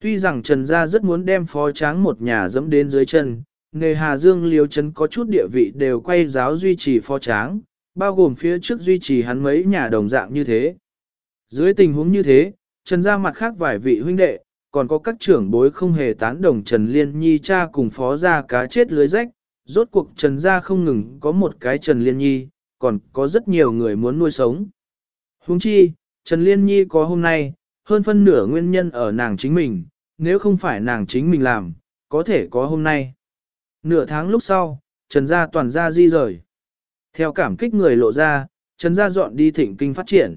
Tuy rằng trần gia rất muốn đem phó tráng một nhà dẫm đến dưới chân, nghề Hà Dương Liêu Trấn có chút địa vị đều quay giáo duy trì phó tráng, bao gồm phía trước duy trì hắn mấy nhà đồng dạng như thế. Dưới tình huống như thế, trần gia mặt khác vài vị huynh đệ, còn có các trưởng bối không hề tán đồng Trần Liên Nhi cha cùng phó gia cá chết lưới rách, rốt cuộc Trần gia không ngừng có một cái Trần Liên Nhi, còn có rất nhiều người muốn nuôi sống. Huống chi, Trần Liên Nhi có hôm nay, hơn phân nửa nguyên nhân ở nàng chính mình, nếu không phải nàng chính mình làm, có thể có hôm nay. Nửa tháng lúc sau, Trần gia toàn gia di rời. Theo cảm kích người lộ ra, Trần gia dọn đi thịnh kinh phát triển.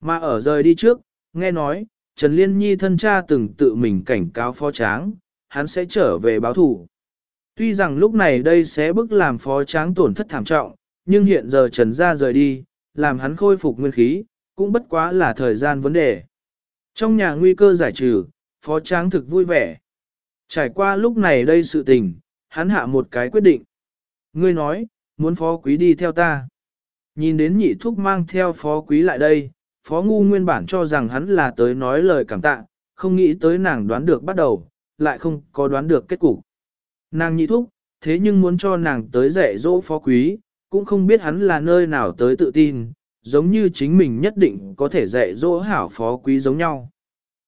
Mà ở rời đi trước, nghe nói, Trần Liên Nhi thân cha từng tự mình cảnh cáo phó tráng, hắn sẽ trở về báo thủ. Tuy rằng lúc này đây sẽ bức làm phó tráng tổn thất thảm trọng, nhưng hiện giờ Trần gia rời đi, làm hắn khôi phục nguyên khí, cũng bất quá là thời gian vấn đề. Trong nhà nguy cơ giải trừ, phó tráng thực vui vẻ. Trải qua lúc này đây sự tình, hắn hạ một cái quyết định. Ngươi nói, muốn phó quý đi theo ta. Nhìn đến nhị thúc mang theo phó quý lại đây, phó ngu nguyên bản cho rằng hắn là tới nói lời cảm tạ, không nghĩ tới nàng đoán được bắt đầu, lại không có đoán được kết cục. Nàng nhị thúc, thế nhưng muốn cho nàng tới dạy dỗ phó quý, cũng không biết hắn là nơi nào tới tự tin, giống như chính mình nhất định có thể dạy dỗ hảo phó quý giống nhau.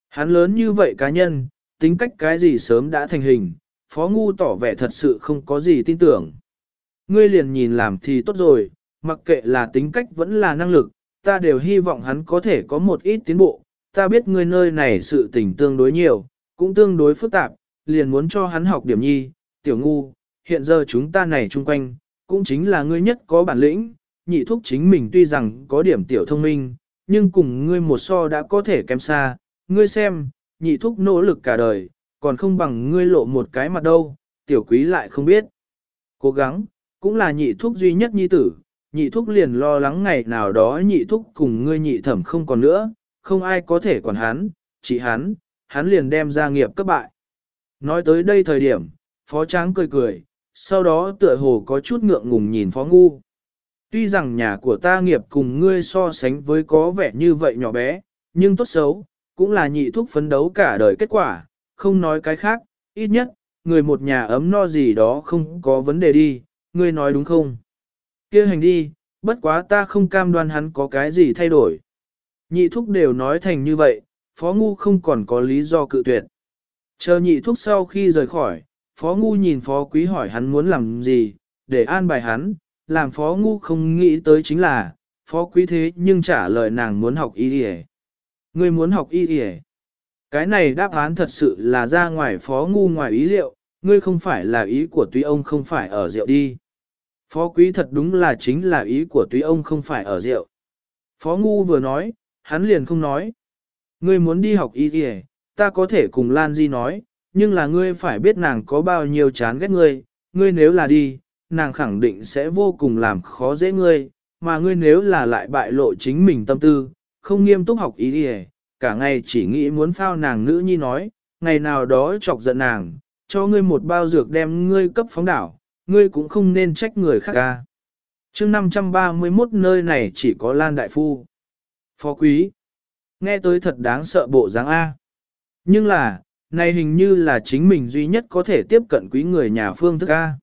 Hắn lớn như vậy cá nhân, tính cách cái gì sớm đã thành hình, phó ngu tỏ vẻ thật sự không có gì tin tưởng. Ngươi liền nhìn làm thì tốt rồi, mặc kệ là tính cách vẫn là năng lực, ta đều hy vọng hắn có thể có một ít tiến bộ. Ta biết ngươi nơi này sự tình tương đối nhiều, cũng tương đối phức tạp, liền muốn cho hắn học điểm nhi, tiểu ngu, hiện giờ chúng ta này chung quanh, cũng chính là ngươi nhất có bản lĩnh, nhị thúc chính mình tuy rằng có điểm tiểu thông minh, nhưng cùng ngươi một so đã có thể kém xa, ngươi xem, nhị thúc nỗ lực cả đời, còn không bằng ngươi lộ một cái mặt đâu, tiểu quý lại không biết. Cố gắng, cũng là nhị thúc duy nhất nhi tử, nhị thúc liền lo lắng ngày nào đó nhị thúc cùng ngươi nhị thẩm không còn nữa, không ai có thể quản hắn, chỉ hắn, hắn liền đem ra nghiệp cấp bại. Nói tới đây thời điểm, phó tráng cười cười, sau đó tựa hồ có chút ngượng ngùng nhìn phó ngu. Tuy rằng nhà của ta nghiệp cùng ngươi so sánh với có vẻ như vậy nhỏ bé, nhưng tốt xấu, cũng là nhị thúc phấn đấu cả đời kết quả, không nói cái khác, ít nhất, người một nhà ấm no gì đó không có vấn đề đi, ngươi nói đúng không? kia hành đi, bất quá ta không cam đoan hắn có cái gì thay đổi. Nhị thúc đều nói thành như vậy, phó ngu không còn có lý do cự tuyệt. Chờ nhị thúc sau khi rời khỏi, phó ngu nhìn phó quý hỏi hắn muốn làm gì, để an bài hắn, làm phó ngu không nghĩ tới chính là, phó quý thế nhưng trả lời nàng muốn học y đi Ngươi muốn học y đi cái này đáp án thật sự là ra ngoài phó ngu ngoài ý liệu, ngươi không phải là ý của tuy ông không phải ở rượu đi. Phó quý thật đúng là chính là ý của tuy ông không phải ở rượu. Phó ngu vừa nói, hắn liền không nói. Ngươi muốn đi học y kìa, ta có thể cùng Lan Di nói, nhưng là ngươi phải biết nàng có bao nhiêu chán ghét ngươi, ngươi nếu là đi, nàng khẳng định sẽ vô cùng làm khó dễ ngươi, mà ngươi nếu là lại bại lộ chính mình tâm tư, không nghiêm túc học ý kìa, cả ngày chỉ nghĩ muốn phao nàng nữ nhi nói, ngày nào đó chọc giận nàng, cho ngươi một bao dược đem ngươi cấp phóng đảo, ngươi cũng không nên trách người khác ca. chương 531 nơi này chỉ có Lan Đại Phu. Phó quý. Nghe tới thật đáng sợ bộ dáng A. Nhưng là, này hình như là chính mình duy nhất có thể tiếp cận quý người nhà phương thức A.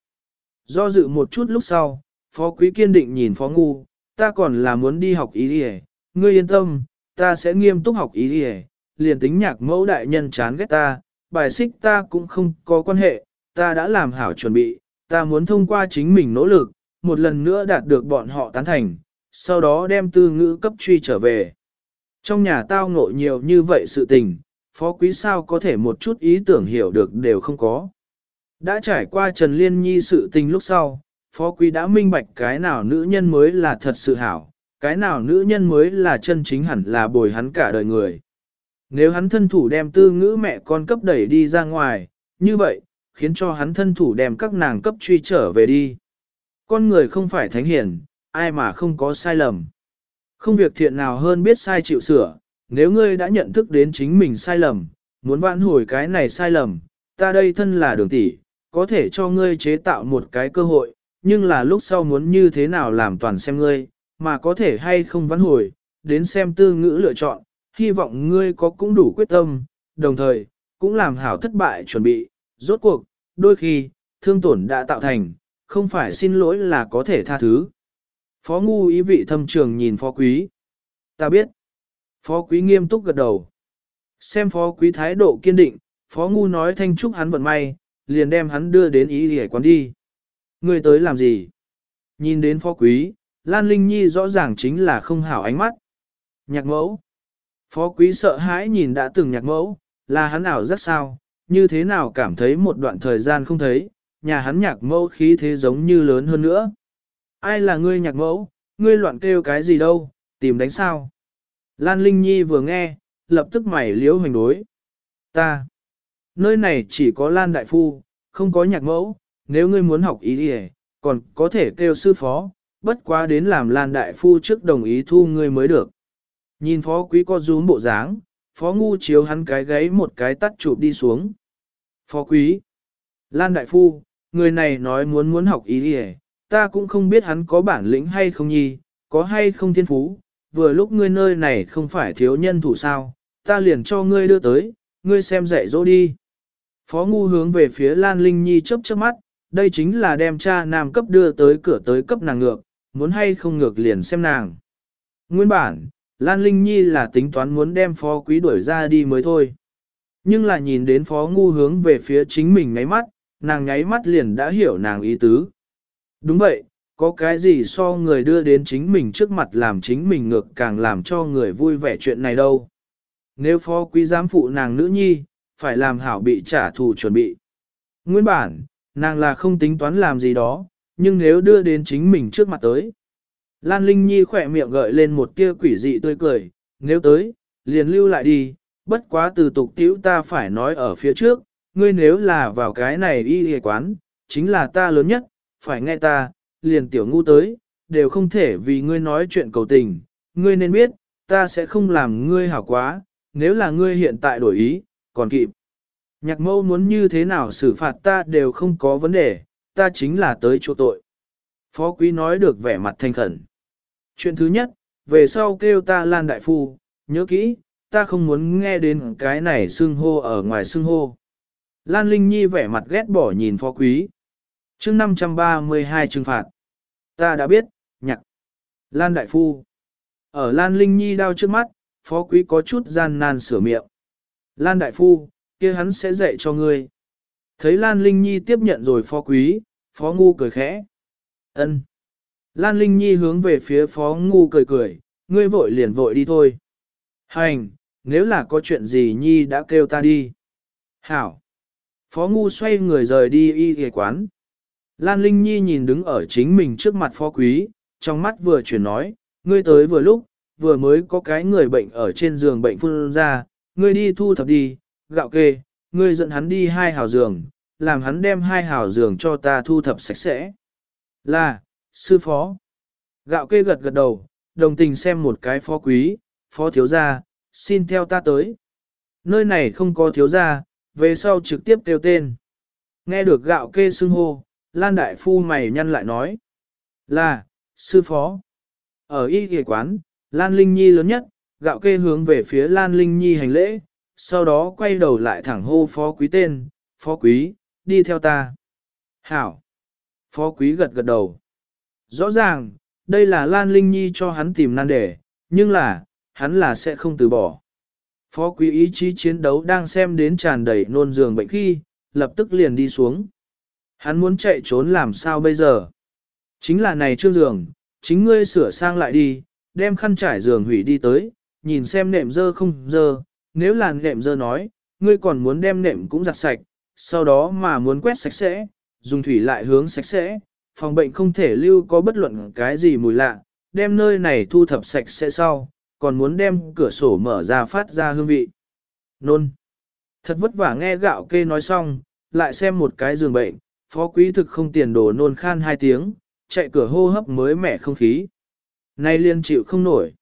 Do dự một chút lúc sau, phó quý kiên định nhìn phó ngu, ta còn là muốn đi học ý đi ngươi yên tâm, ta sẽ nghiêm túc học ý đi liền tính nhạc mẫu đại nhân chán ghét ta, bài xích ta cũng không có quan hệ, ta đã làm hảo chuẩn bị, ta muốn thông qua chính mình nỗ lực, một lần nữa đạt được bọn họ tán thành, sau đó đem tư ngữ cấp truy trở về. Trong nhà tao ngộ nhiều như vậy sự tình, phó quý sao có thể một chút ý tưởng hiểu được đều không có. Đã trải qua Trần Liên Nhi sự tình lúc sau, phó quý đã minh bạch cái nào nữ nhân mới là thật sự hảo, cái nào nữ nhân mới là chân chính hẳn là bồi hắn cả đời người. Nếu hắn thân thủ đem tư ngữ mẹ con cấp đẩy đi ra ngoài, như vậy, khiến cho hắn thân thủ đem các nàng cấp truy trở về đi. Con người không phải thánh hiển, ai mà không có sai lầm. Không việc thiện nào hơn biết sai chịu sửa, nếu ngươi đã nhận thức đến chính mình sai lầm, muốn vãn hồi cái này sai lầm, ta đây thân là đường tỷ, có thể cho ngươi chế tạo một cái cơ hội, nhưng là lúc sau muốn như thế nào làm toàn xem ngươi, mà có thể hay không vãn hồi, đến xem tư ngữ lựa chọn, hy vọng ngươi có cũng đủ quyết tâm, đồng thời, cũng làm hảo thất bại chuẩn bị, rốt cuộc, đôi khi, thương tổn đã tạo thành, không phải xin lỗi là có thể tha thứ. Phó ngu ý vị thâm trường nhìn phó quý. Ta biết. Phó quý nghiêm túc gật đầu. Xem phó quý thái độ kiên định, phó ngu nói thanh chúc hắn vận may, liền đem hắn đưa đến ý hề quán đi. Người tới làm gì? Nhìn đến phó quý, Lan Linh Nhi rõ ràng chính là không hảo ánh mắt. Nhạc mẫu. Phó quý sợ hãi nhìn đã từng nhạc mẫu, là hắn ảo rất sao, như thế nào cảm thấy một đoạn thời gian không thấy, nhà hắn nhạc mẫu khí thế giống như lớn hơn nữa. Ai là ngươi nhạc mẫu, ngươi loạn kêu cái gì đâu, tìm đánh sao. Lan Linh Nhi vừa nghe, lập tức mảy liếu hoành đối. Ta, nơi này chỉ có Lan Đại Phu, không có nhạc mẫu, nếu ngươi muốn học ý thì còn có thể kêu sư phó, bất quá đến làm Lan Đại Phu trước đồng ý thu ngươi mới được. Nhìn phó quý có rúm bộ dáng, phó ngu chiếu hắn cái gáy một cái tắt chụp đi xuống. Phó quý, Lan Đại Phu, người này nói muốn muốn học ý đi ta cũng không biết hắn có bản lĩnh hay không nhi, có hay không thiên phú, vừa lúc ngươi nơi này không phải thiếu nhân thủ sao, ta liền cho ngươi đưa tới, ngươi xem dạy dỗ đi. Phó ngu hướng về phía Lan Linh Nhi chớp chớp mắt, đây chính là đem cha nam cấp đưa tới cửa tới cấp nàng ngược, muốn hay không ngược liền xem nàng. Nguyên bản, Lan Linh Nhi là tính toán muốn đem phó quý đuổi ra đi mới thôi. Nhưng là nhìn đến phó ngu hướng về phía chính mình ngáy mắt, nàng nháy mắt liền đã hiểu nàng ý tứ. Đúng vậy, có cái gì so người đưa đến chính mình trước mặt làm chính mình ngược càng làm cho người vui vẻ chuyện này đâu. Nếu phó quý giám phụ nàng nữ nhi, phải làm hảo bị trả thù chuẩn bị. Nguyên bản, nàng là không tính toán làm gì đó, nhưng nếu đưa đến chính mình trước mặt tới. Lan Linh Nhi khỏe miệng gợi lên một tia quỷ dị tươi cười, nếu tới, liền lưu lại đi, bất quá từ tục tiểu ta phải nói ở phía trước, ngươi nếu là vào cái này y hề quán, chính là ta lớn nhất, phải nghe ta, liền tiểu ngu tới, đều không thể vì ngươi nói chuyện cầu tình, ngươi nên biết, ta sẽ không làm ngươi hảo quá, nếu là ngươi hiện tại đổi ý, còn kịp. Nhạc mâu muốn như thế nào xử phạt ta đều không có vấn đề, ta chính là tới chỗ tội. Phó quý nói được vẻ mặt thanh khẩn. Chuyện thứ nhất, về sau kêu ta Lan Đại Phu, nhớ kỹ, ta không muốn nghe đến cái này xưng hô ở ngoài xưng hô. Lan Linh Nhi vẻ mặt ghét bỏ nhìn phó quý chương 532 trừng phạt. Ta đã biết, nhạc. Lan Đại Phu. Ở Lan Linh Nhi đau trước mắt, phó quý có chút gian nan sửa miệng. Lan Đại Phu, kia hắn sẽ dạy cho ngươi. Thấy Lan Linh Nhi tiếp nhận rồi phó quý, phó ngu cười khẽ. ân Lan Linh Nhi hướng về phía phó ngu cười cười, ngươi vội liền vội đi thôi. Hành, nếu là có chuyện gì Nhi đã kêu ta đi. Hảo. Phó ngu xoay người rời đi y ghề quán. Lan Linh Nhi nhìn đứng ở chính mình trước mặt phó quý, trong mắt vừa chuyển nói, ngươi tới vừa lúc, vừa mới có cái người bệnh ở trên giường bệnh phun ra, ngươi đi thu thập đi, gạo kê, ngươi dẫn hắn đi hai hào giường, làm hắn đem hai hào giường cho ta thu thập sạch sẽ. Là, sư phó. Gạo kê gật gật đầu, đồng tình xem một cái phó quý, phó thiếu gia, xin theo ta tới. Nơi này không có thiếu gia, về sau trực tiếp kêu tên. Nghe được gạo kê xưng hô, Lan Đại Phu mày nhăn lại nói. Là, sư phó. Ở y ghề quán, Lan Linh Nhi lớn nhất, gạo kê hướng về phía Lan Linh Nhi hành lễ, sau đó quay đầu lại thẳng hô phó quý tên, phó quý, đi theo ta. Hảo. Phó quý gật gật đầu. Rõ ràng, đây là Lan Linh Nhi cho hắn tìm nan đề, nhưng là, hắn là sẽ không từ bỏ. Phó quý ý chí chiến đấu đang xem đến tràn đầy nôn giường bệnh khi, lập tức liền đi xuống. Hắn muốn chạy trốn làm sao bây giờ? Chính là này trương giường, chính ngươi sửa sang lại đi, đem khăn trải giường hủy đi tới, nhìn xem nệm dơ không dơ, nếu là nệm dơ nói, ngươi còn muốn đem nệm cũng giặt sạch, sau đó mà muốn quét sạch sẽ, dùng thủy lại hướng sạch sẽ, phòng bệnh không thể lưu có bất luận cái gì mùi lạ, đem nơi này thu thập sạch sẽ sau, còn muốn đem cửa sổ mở ra phát ra hương vị. Nôn. Thật vất vả nghe gạo kê nói xong, lại xem một cái giường bệnh, phó quý thực không tiền đồ nôn khan hai tiếng, chạy cửa hô hấp mới mẻ không khí. Nay liên chịu không nổi.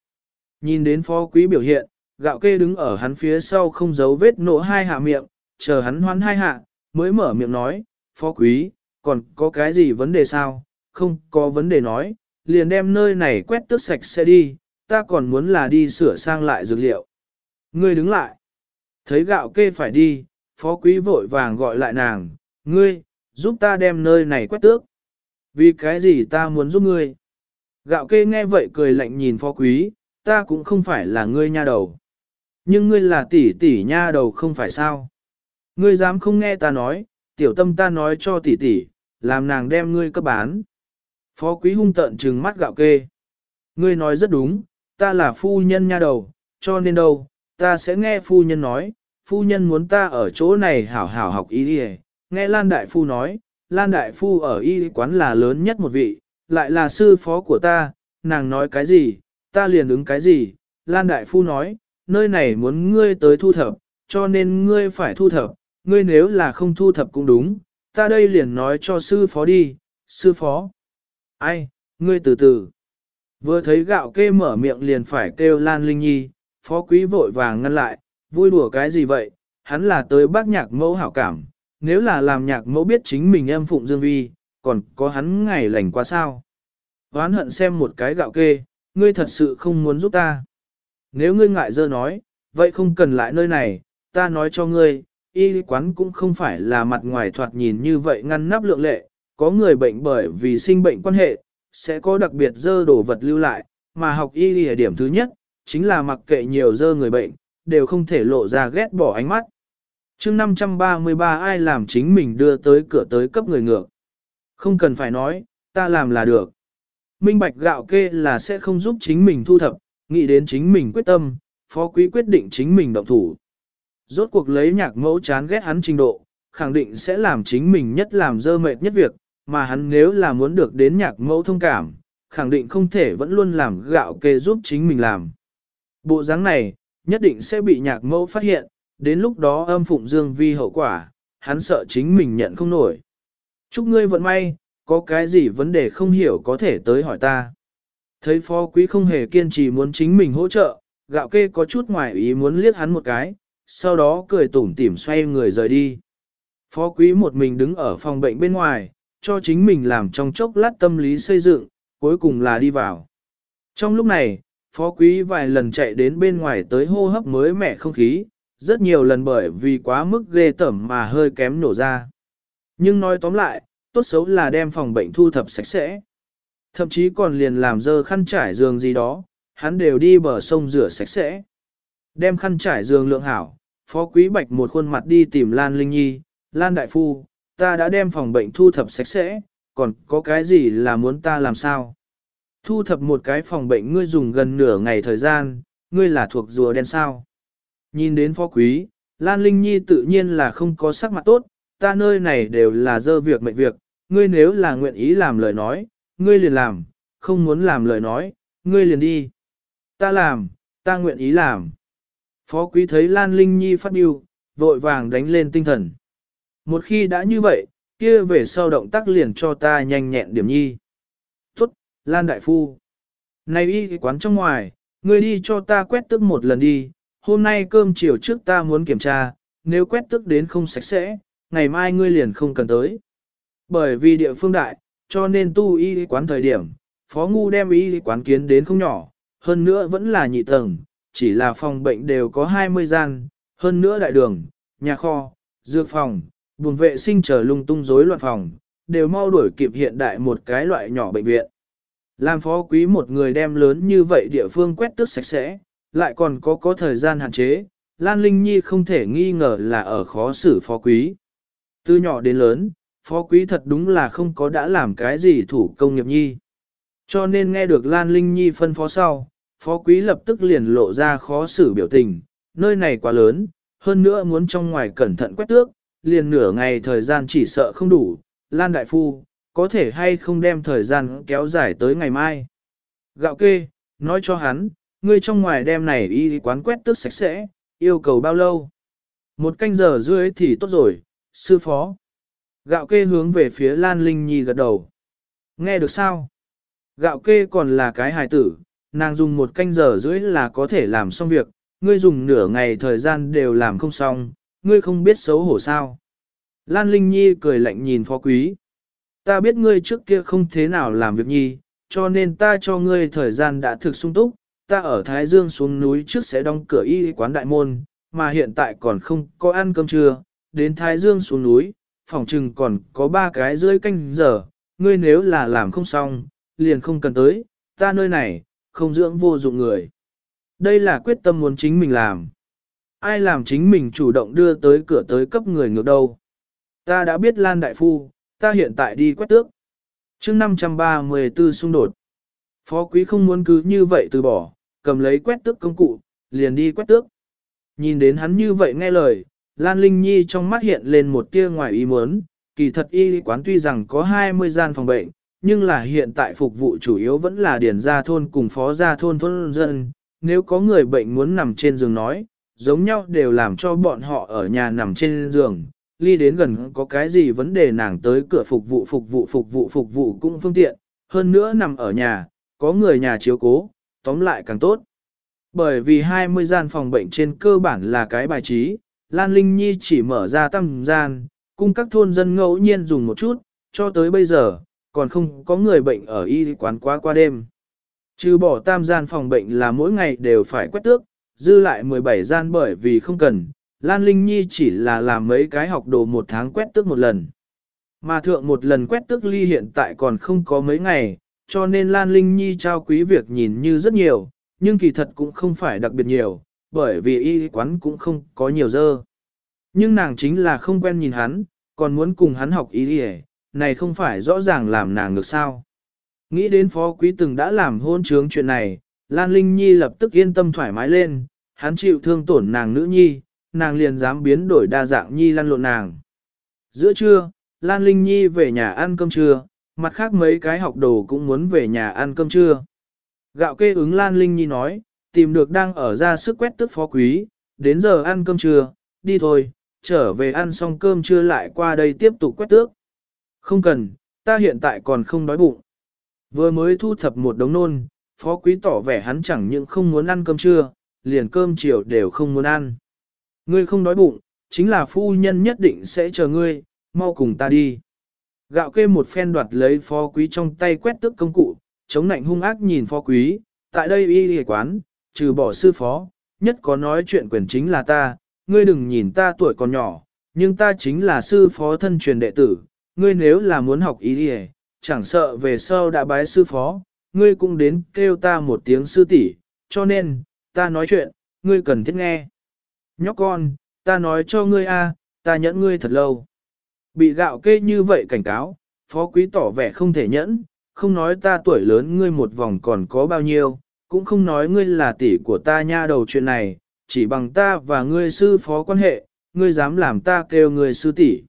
Nhìn đến phó quý biểu hiện, gạo kê đứng ở hắn phía sau không giấu vết nổ hai hạ miệng, chờ hắn hoán hai hạ, mới mở miệng nói, phó quý, còn có cái gì vấn đề sao, không có vấn đề nói, liền đem nơi này quét tước sạch sẽ đi, ta còn muốn là đi sửa sang lại dược liệu. Ngươi đứng lại. Thấy gạo kê phải đi, phó quý vội vàng gọi lại nàng, ngươi, giúp ta đem nơi này quét tước. Vì cái gì ta muốn giúp ngươi? Gạo kê nghe vậy cười lạnh nhìn phó quý, ta cũng không phải là ngươi nha đầu. Nhưng ngươi là tỷ tỷ nha đầu không phải sao? Ngươi dám không nghe ta nói, tiểu tâm ta nói cho tỷ tỷ, làm nàng đem ngươi cấp bán. Phó quý hung tận trừng mắt gạo kê. Ngươi nói rất đúng, ta là phu nhân nha đầu, cho nên đâu, ta sẽ nghe phu nhân nói, phu nhân muốn ta ở chỗ này hảo hảo học y đi nghe Lan Đại Phu nói, Lan Đại Phu ở y quán là lớn nhất một vị, lại là sư phó của ta, nàng nói cái gì, ta liền ứng cái gì, Lan Đại Phu nói, nơi này muốn ngươi tới thu thập, cho nên ngươi phải thu thập, ngươi nếu là không thu thập cũng đúng, ta đây liền nói cho sư phó đi, sư phó. Ai, ngươi từ từ. Vừa thấy gạo kê mở miệng liền phải kêu Lan Linh Nhi, phó quý vội vàng ngăn lại, vui đùa cái gì vậy, hắn là tới bác nhạc mẫu hảo cảm, nếu là làm nhạc mẫu biết chính mình em phụng dương vi, còn có hắn ngày lành quá sao. Hoán hận xem một cái gạo kê, ngươi thật sự không muốn giúp ta. Nếu ngươi ngại dơ nói, vậy không cần lại nơi này, ta nói cho ngươi, y quán cũng không phải là mặt ngoài thoạt nhìn như vậy ngăn nắp lượng lệ, có người bệnh bởi vì sinh bệnh quan hệ, sẽ có đặc biệt dơ đồ vật lưu lại, mà học y ở điểm thứ nhất, chính là mặc kệ nhiều dơ người bệnh, đều không thể lộ ra ghét bỏ ánh mắt. chương 533 ai làm chính mình đưa tới cửa tới cấp người ngược. Không cần phải nói, ta làm là được. Minh bạch gạo kê là sẽ không giúp chính mình thu thập, nghĩ đến chính mình quyết tâm, phó quý quyết định chính mình động thủ. Rốt cuộc lấy nhạc mẫu chán ghét hắn trình độ, khẳng định sẽ làm chính mình nhất làm dơ mệt nhất việc, mà hắn nếu là muốn được đến nhạc mẫu thông cảm, khẳng định không thể vẫn luôn làm gạo kê giúp chính mình làm. Bộ dáng này, nhất định sẽ bị nhạc mẫu phát hiện, đến lúc đó âm phụng dương vi hậu quả, hắn sợ chính mình nhận không nổi. Chúc ngươi vận may, có cái gì vấn đề không hiểu có thể tới hỏi ta. Thấy phó quý không hề kiên trì muốn chính mình hỗ trợ, gạo kê có chút ngoài ý muốn liếc hắn một cái, sau đó cười tủm tỉm xoay người rời đi. Phó quý một mình đứng ở phòng bệnh bên ngoài, cho chính mình làm trong chốc lát tâm lý xây dựng, cuối cùng là đi vào. Trong lúc này, phó quý vài lần chạy đến bên ngoài tới hô hấp mới mẻ không khí, rất nhiều lần bởi vì quá mức ghê tởm mà hơi kém nổ ra. Nhưng nói tóm lại, tốt xấu là đem phòng bệnh thu thập sạch sẽ. Thậm chí còn liền làm dơ khăn trải giường gì đó, hắn đều đi bờ sông rửa sạch sẽ. Đem khăn trải giường lượng hảo, phó quý bạch một khuôn mặt đi tìm Lan Linh Nhi, Lan Đại Phu, ta đã đem phòng bệnh thu thập sạch sẽ, còn có cái gì là muốn ta làm sao? Thu thập một cái phòng bệnh ngươi dùng gần nửa ngày thời gian, ngươi là thuộc rùa đen sao? Nhìn đến phó quý, Lan Linh Nhi tự nhiên là không có sắc mặt tốt, ta nơi này đều là dơ việc mệnh việc, ngươi nếu là nguyện ý làm lời nói, ngươi liền làm, không muốn làm lời nói, ngươi liền đi. Ta làm, ta nguyện ý làm. Phó quý thấy Lan Linh Nhi phát biểu, vội vàng đánh lên tinh thần. Một khi đã như vậy, kia về sau động tác liền cho ta nhanh nhẹn điểm nhi. Tốt, Lan Đại Phu. Này y quán trong ngoài, ngươi đi cho ta quét tức một lần đi, hôm nay cơm chiều trước ta muốn kiểm tra, nếu quét tức đến không sạch sẽ, ngày mai ngươi liền không cần tới. Bởi vì địa phương đại, cho nên tu y quán thời điểm, Phó Ngu đem y quán kiến đến không nhỏ, hơn nữa vẫn là nhị tầng, chỉ là phòng bệnh đều có 20 gian, hơn nữa đại đường, nhà kho, dược phòng, buồng vệ sinh chờ lung tung rối loạn phòng, đều mau đuổi kịp hiện đại một cái loại nhỏ bệnh viện. Làm phó quý một người đem lớn như vậy địa phương quét tước sạch sẽ, lại còn có có thời gian hạn chế, Lan Linh Nhi không thể nghi ngờ là ở khó xử phó quý. Từ nhỏ đến lớn, phó quý thật đúng là không có đã làm cái gì thủ công nghiệp nhi. Cho nên nghe được Lan Linh Nhi phân phó sau, phó quý lập tức liền lộ ra khó xử biểu tình, nơi này quá lớn, hơn nữa muốn trong ngoài cẩn thận quét tước, liền nửa ngày thời gian chỉ sợ không đủ, Lan Đại Phu, có thể hay không đem thời gian kéo dài tới ngày mai. Gạo kê, nói cho hắn, ngươi trong ngoài đem này y quán quét tước sạch sẽ, yêu cầu bao lâu? Một canh giờ rưỡi thì tốt rồi, sư phó. Gạo kê hướng về phía Lan Linh Nhi gật đầu. Nghe được sao? Gạo kê còn là cái hài tử, nàng dùng một canh giờ rưỡi là có thể làm xong việc, ngươi dùng nửa ngày thời gian đều làm không xong, ngươi không biết xấu hổ sao. Lan Linh Nhi cười lạnh nhìn phó quý. Ta biết ngươi trước kia không thế nào làm việc nhi, cho nên ta cho ngươi thời gian đã thực sung túc, ta ở Thái Dương xuống núi trước sẽ đóng cửa y quán đại môn, mà hiện tại còn không có ăn cơm trưa, đến Thái Dương xuống núi, phòng trừng còn có ba cái dưới canh giờ, ngươi nếu là làm không xong, liền không cần tới, ta nơi này, không dưỡng vô dụng người. Đây là quyết tâm muốn chính mình làm. Ai làm chính mình chủ động đưa tới cửa tới cấp người ngược đâu. Ta đã biết Lan Đại Phu, ta hiện tại đi quét tước. chương 534 xung đột. Phó quý không muốn cứ như vậy từ bỏ, cầm lấy quét tước công cụ, liền đi quét tước. Nhìn đến hắn như vậy nghe lời, Lan Linh Nhi trong mắt hiện lên một tia ngoài ý muốn, kỳ thật y quán tuy rằng có 20 gian phòng bệnh, nhưng là hiện tại phục vụ chủ yếu vẫn là điển gia thôn cùng phó gia thôn thôn dân. Nếu có người bệnh muốn nằm trên giường nói, giống nhau đều làm cho bọn họ ở nhà nằm trên giường, ly đến gần có cái gì vấn đề nàng tới cửa phục vụ phục vụ phục vụ phục vụ cũng phương tiện, hơn nữa nằm ở nhà, có người nhà chiếu cố, tóm lại càng tốt. Bởi vì 20 gian phòng bệnh trên cơ bản là cái bài trí, Lan Linh Nhi chỉ mở ra tăm gian, cung các thôn dân ngẫu nhiên dùng một chút, cho tới bây giờ, còn không có người bệnh ở y quán quá qua đêm. Trừ bỏ tam gian phòng bệnh là mỗi ngày đều phải quét tước, dư lại 17 gian bởi vì không cần, Lan Linh Nhi chỉ là làm mấy cái học đồ một tháng quét tước một lần. Mà thượng một lần quét tước ly hiện tại còn không có mấy ngày, cho nên Lan Linh Nhi trao quý việc nhìn như rất nhiều, nhưng kỳ thật cũng không phải đặc biệt nhiều, bởi vì y quán cũng không có nhiều dơ. Nhưng nàng chính là không quen nhìn hắn, còn muốn cùng hắn học y đi này không phải rõ ràng làm nàng được sao. Nghĩ đến phó quý từng đã làm hôn trướng chuyện này, Lan Linh Nhi lập tức yên tâm thoải mái lên, hắn chịu thương tổn nàng nữ nhi, nàng liền dám biến đổi đa dạng nhi lăn lộn nàng. Giữa trưa, Lan Linh Nhi về nhà ăn cơm trưa, mặt khác mấy cái học đồ cũng muốn về nhà ăn cơm trưa. Gạo kê ứng Lan Linh Nhi nói, tìm được đang ở ra sức quét tức phó quý, đến giờ ăn cơm trưa, đi thôi, trở về ăn xong cơm trưa lại qua đây tiếp tục quét tước. Không cần, ta hiện tại còn không đói bụng. Vừa mới thu thập một đống nôn, phó quý tỏ vẻ hắn chẳng những không muốn ăn cơm trưa, liền cơm chiều đều không muốn ăn. Ngươi không đói bụng, chính là phu nhân nhất định sẽ chờ ngươi, mau cùng ta đi. Gạo kê một phen đoạt lấy phó quý trong tay quét tức công cụ, chống nạnh hung ác nhìn phó quý, tại đây y y quán, trừ bỏ sư phó, nhất có nói chuyện quyền chính là ta, ngươi đừng nhìn ta tuổi còn nhỏ, nhưng ta chính là sư phó thân truyền đệ tử, ngươi nếu là muốn học ý y, chẳng sợ về sau đã bái sư phó, ngươi cũng đến kêu ta một tiếng sư tỷ, cho nên, ta nói chuyện, ngươi cần thiết nghe. Nhóc con, ta nói cho ngươi a, ta nhẫn ngươi thật lâu. Bị gạo kê như vậy cảnh cáo, phó quý tỏ vẻ không thể nhẫn, không nói ta tuổi lớn ngươi một vòng còn có bao nhiêu, cũng không nói ngươi là tỷ của ta nha đầu chuyện này, chỉ bằng ta và ngươi sư phó quan hệ, ngươi dám làm ta kêu ngươi sư tỷ.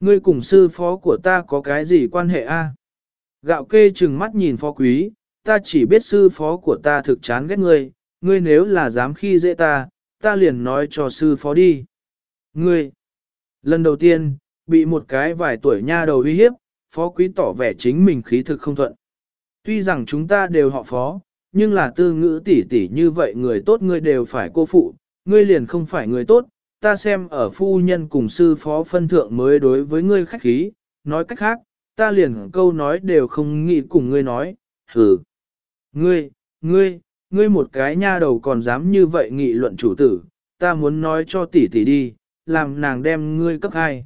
Ngươi cùng sư phó của ta có cái gì quan hệ a? Gạo kê chừng mắt nhìn phó quý, ta chỉ biết sư phó của ta thực chán ghét ngươi, ngươi nếu là dám khi dễ ta, ta liền nói cho sư phó đi. Ngươi, lần đầu tiên, bị một cái vài tuổi nha đầu uy hiếp, phó quý tỏ vẻ chính mình khí thực không thuận. Tuy rằng chúng ta đều họ phó, nhưng là tư ngữ tỷ tỷ như vậy người tốt ngươi đều phải cô phụ, ngươi liền không phải người tốt, ta xem ở phu nhân cùng sư phó phân thượng mới đối với ngươi khách khí, nói cách khác, ta liền câu nói đều không nghĩ cùng ngươi nói, hừ. Ngươi, ngươi, ngươi một cái nha đầu còn dám như vậy nghị luận chủ tử, ta muốn nói cho tỷ tỷ đi, làm nàng đem ngươi cấp hai.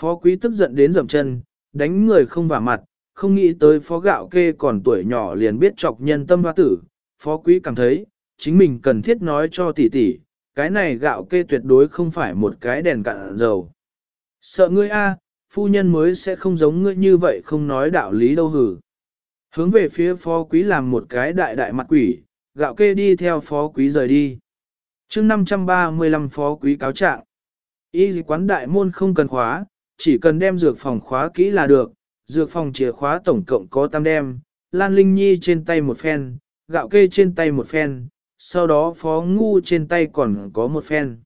Phó quý tức giận đến dậm chân, đánh người không vào mặt, không nghĩ tới phó gạo kê còn tuổi nhỏ liền biết chọc nhân tâm hoa tử. Phó quý cảm thấy, chính mình cần thiết nói cho tỷ tỷ, cái này gạo kê tuyệt đối không phải một cái đèn cạn dầu. Sợ ngươi a, phu nhân mới sẽ không giống ngươi như vậy không nói đạo lý đâu hử. Hướng về phía phó quý làm một cái đại đại mặt quỷ, gạo kê đi theo phó quý rời đi. chương 535 phó quý cáo trạng. Y quán đại môn không cần khóa, chỉ cần đem dược phòng khóa kỹ là được, dược phòng chìa khóa tổng cộng có tam đem, Lan Linh Nhi trên tay một phen, gạo kê trên tay một phen, sau đó phó ngu trên tay còn có một phen.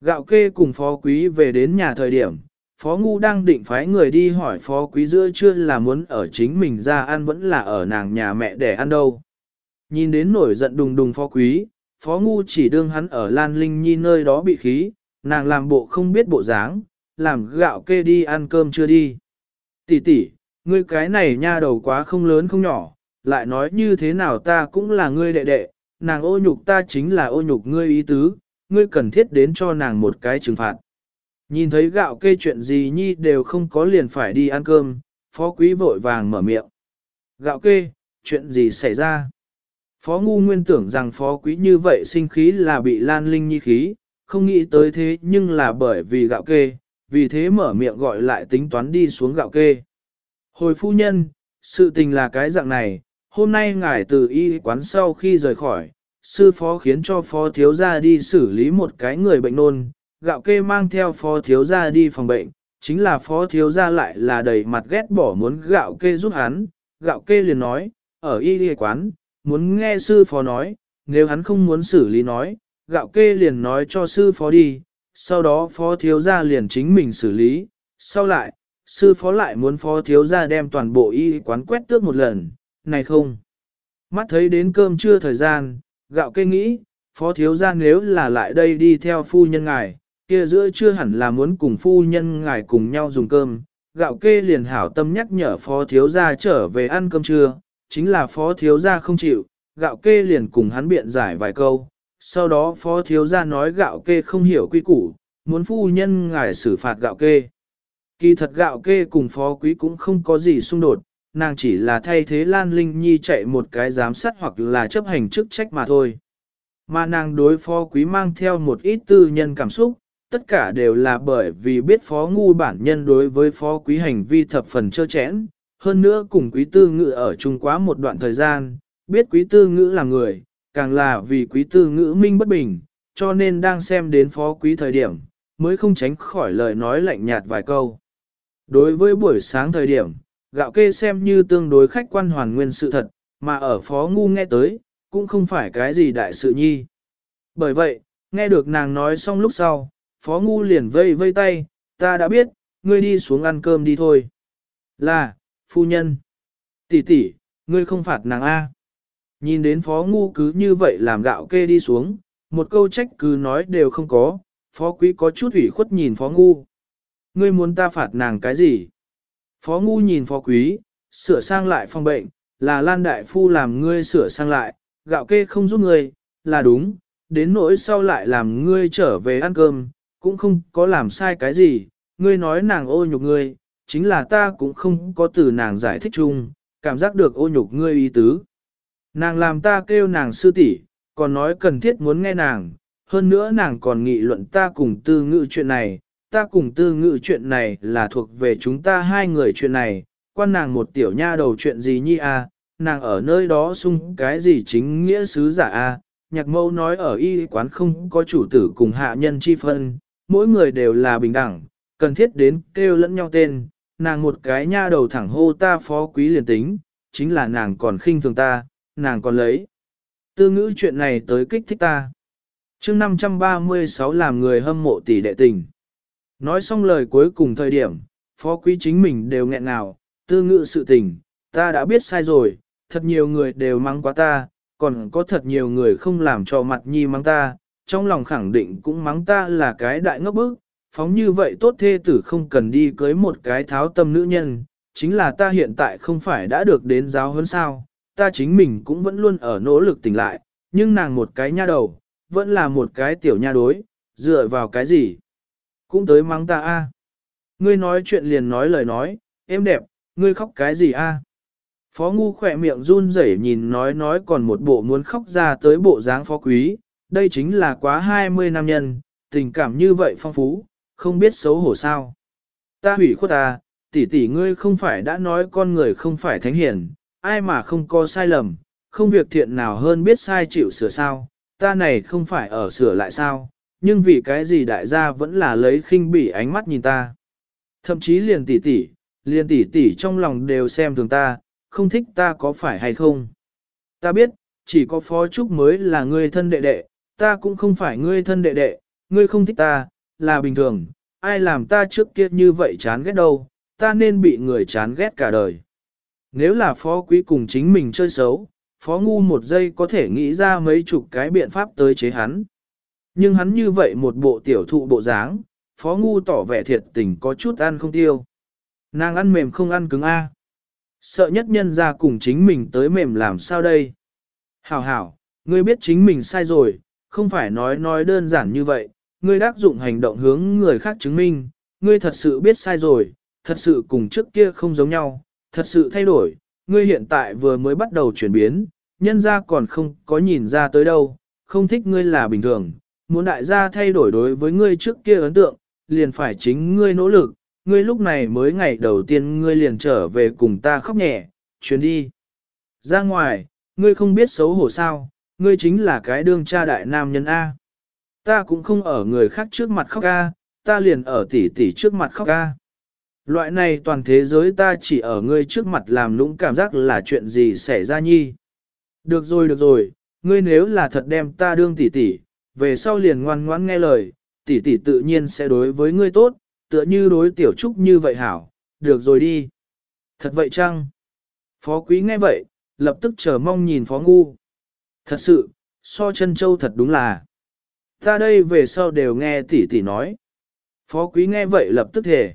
Gạo kê cùng phó quý về đến nhà thời điểm, phó ngu đang định phái người đi hỏi phó quý giữa chưa là muốn ở chính mình ra ăn vẫn là ở nàng nhà mẹ để ăn đâu. Nhìn đến nổi giận đùng đùng phó quý, phó ngu chỉ đương hắn ở Lan Linh Nhi nơi đó bị khí, nàng làm bộ không biết bộ dáng, làm gạo kê đi ăn cơm chưa đi. Tỷ tỷ, ngươi cái này nha đầu quá không lớn không nhỏ, lại nói như thế nào ta cũng là ngươi đệ đệ, nàng ô nhục ta chính là ô nhục ngươi ý tứ, ngươi cần thiết đến cho nàng một cái trừng phạt. Nhìn thấy gạo kê chuyện gì nhi đều không có liền phải đi ăn cơm, phó quý vội vàng mở miệng. Gạo kê, chuyện gì xảy ra? Phó ngu nguyên tưởng rằng phó quý như vậy sinh khí là bị lan linh nhi khí, không nghĩ tới thế nhưng là bởi vì gạo kê, vì thế mở miệng gọi lại tính toán đi xuống gạo kê. Hồi phu nhân, sự tình là cái dạng này, hôm nay ngài từ y quán sau khi rời khỏi, sư phó khiến cho phó thiếu gia đi xử lý một cái người bệnh nôn, gạo kê mang theo phó thiếu gia đi phòng bệnh, chính là phó thiếu gia lại là đầy mặt ghét bỏ muốn gạo kê giúp hắn, gạo kê liền nói, ở y y quán, muốn nghe sư phó nói, nếu hắn không muốn xử lý nói, gạo kê liền nói cho sư phó đi, sau đó phó thiếu gia liền chính mình xử lý, sau lại, sư phó lại muốn phó thiếu gia đem toàn bộ y quán quét tước một lần, này không. Mắt thấy đến cơm trưa thời gian, gạo kê nghĩ, phó thiếu gia nếu là lại đây đi theo phu nhân ngài, kia giữa chưa hẳn là muốn cùng phu nhân ngài cùng nhau dùng cơm. Gạo kê liền hảo tâm nhắc nhở phó thiếu gia trở về ăn cơm trưa, chính là phó thiếu gia không chịu, gạo kê liền cùng hắn biện giải vài câu. Sau đó phó thiếu gia nói gạo kê không hiểu quy củ, muốn phu nhân ngài xử phạt gạo kê. Kỳ thật gạo kê cùng phó quý cũng không có gì xung đột, nàng chỉ là thay thế Lan Linh Nhi chạy một cái giám sát hoặc là chấp hành chức trách mà thôi. Mà nàng đối phó quý mang theo một ít tư nhân cảm xúc, tất cả đều là bởi vì biết phó ngu bản nhân đối với phó quý hành vi thập phần trơ chẽn, hơn nữa cùng quý tư ngự ở chung quá một đoạn thời gian, biết quý tư ngữ là người, càng là vì quý tư ngữ minh bất bình, cho nên đang xem đến phó quý thời điểm, mới không tránh khỏi lời nói lạnh nhạt vài câu. Đối với buổi sáng thời điểm, gạo kê xem như tương đối khách quan hoàn nguyên sự thật, mà ở phó ngu nghe tới, cũng không phải cái gì đại sự nhi. Bởi vậy, nghe được nàng nói xong lúc sau, phó ngu liền vây vây tay, ta đã biết, ngươi đi xuống ăn cơm đi thôi. Là, phu nhân. tỷ tỷ, ngươi không phạt nàng A. Nhìn đến phó ngu cứ như vậy làm gạo kê đi xuống, một câu trách cứ nói đều không có, phó quý có chút ủy khuất nhìn phó ngu. Ngươi muốn ta phạt nàng cái gì? Phó ngu nhìn phó quý, sửa sang lại phòng bệnh, là Lan Đại Phu làm ngươi sửa sang lại, gạo kê không giúp ngươi, là đúng, đến nỗi sau lại làm ngươi trở về ăn cơm, cũng không có làm sai cái gì, ngươi nói nàng ô nhục ngươi, chính là ta cũng không có từ nàng giải thích chung, cảm giác được ô nhục ngươi ý tứ. Nàng làm ta kêu nàng sư tỷ, còn nói cần thiết muốn nghe nàng, hơn nữa nàng còn nghị luận ta cùng tư ngự chuyện này, ta cùng tư ngự chuyện này là thuộc về chúng ta hai người chuyện này, quan nàng một tiểu nha đầu chuyện gì nhi a, à, nàng ở nơi đó sung cái gì chính nghĩa sứ giả a, à, nhạc mâu nói ở y quán không có chủ tử cùng hạ nhân chi phân, mỗi người đều là bình đẳng, cần thiết đến kêu lẫn nhau tên, nàng một cái nha đầu thẳng hô ta phó quý liền tính, chính là nàng còn khinh thường ta, nàng còn lấy. Tư ngữ chuyện này tới kích thích ta. chương 536 làm người hâm mộ tỷ đệ tình. Nói xong lời cuối cùng thời điểm, phó quý chính mình đều nghẹn nào, tư ngữ sự tình, ta đã biết sai rồi, thật nhiều người đều mắng quá ta, còn có thật nhiều người không làm cho mặt nhi mắng ta, trong lòng khẳng định cũng mắng ta là cái đại ngốc bức, phóng như vậy tốt thê tử không cần đi cưới một cái tháo tâm nữ nhân, chính là ta hiện tại không phải đã được đến giáo hơn sao, ta chính mình cũng vẫn luôn ở nỗ lực tỉnh lại, nhưng nàng một cái nha đầu, vẫn là một cái tiểu nha đối, dựa vào cái gì? Cũng tới mắng ta a. Ngươi nói chuyện liền nói lời nói, em đẹp, ngươi khóc cái gì a? Phó ngu khỏe miệng run rẩy nhìn nói nói còn một bộ muốn khóc ra tới bộ dáng phó quý, đây chính là quá 20 năm nhân, tình cảm như vậy phong phú, không biết xấu hổ sao. Ta hủy khuất ta, tỷ tỷ ngươi không phải đã nói con người không phải thánh hiền, ai mà không có sai lầm, không việc thiện nào hơn biết sai chịu sửa sao, ta này không phải ở sửa lại sao, nhưng vì cái gì đại gia vẫn là lấy khinh bỉ ánh mắt nhìn ta. Thậm chí liền tỷ tỷ, liền tỷ tỷ trong lòng đều xem thường ta, không thích ta có phải hay không. Ta biết, chỉ có phó trúc mới là ngươi thân đệ đệ, ta cũng không phải ngươi thân đệ đệ, ngươi không thích ta, là bình thường, ai làm ta trước kia như vậy chán ghét đâu, ta nên bị người chán ghét cả đời. Nếu là phó quý cùng chính mình chơi xấu, phó ngu một giây có thể nghĩ ra mấy chục cái biện pháp tới chế hắn. Nhưng hắn như vậy một bộ tiểu thụ bộ dáng, phó ngu tỏ vẻ thiệt tình có chút ăn không tiêu. Nàng ăn mềm không ăn cứng A. Sợ nhất nhân ra cùng chính mình tới mềm làm sao đây? Hảo hảo, ngươi biết chính mình sai rồi, không phải nói nói đơn giản như vậy, ngươi đáp dụng hành động hướng người khác chứng minh, ngươi thật sự biết sai rồi, thật sự cùng trước kia không giống nhau, thật sự thay đổi, ngươi hiện tại vừa mới bắt đầu chuyển biến, nhân ra còn không có nhìn ra tới đâu, không thích ngươi là bình thường, muốn đại gia thay đổi đối với ngươi trước kia ấn tượng, liền phải chính ngươi nỗ lực, ngươi lúc này mới ngày đầu tiên ngươi liền trở về cùng ta khóc nhẹ, chuyến đi. Ra ngoài, ngươi không biết xấu hổ sao, ngươi chính là cái đương cha đại nam nhân A. Ta cũng không ở người khác trước mặt khóc A, ta liền ở tỷ tỷ trước mặt khóc A. Loại này toàn thế giới ta chỉ ở ngươi trước mặt làm lũng cảm giác là chuyện gì xảy ra nhi. Được rồi được rồi, ngươi nếu là thật đem ta đương tỷ tỷ, về sau liền ngoan ngoãn nghe lời, tỷ tỷ tự nhiên sẽ đối với ngươi tốt, tựa như đối tiểu trúc như vậy hảo, được rồi đi. Thật vậy chăng? Phó quý nghe vậy, lập tức chờ mong nhìn phó ngu. Thật sự, so chân châu thật đúng là. Ta đây về sau đều nghe tỷ tỷ nói. Phó quý nghe vậy lập tức thề.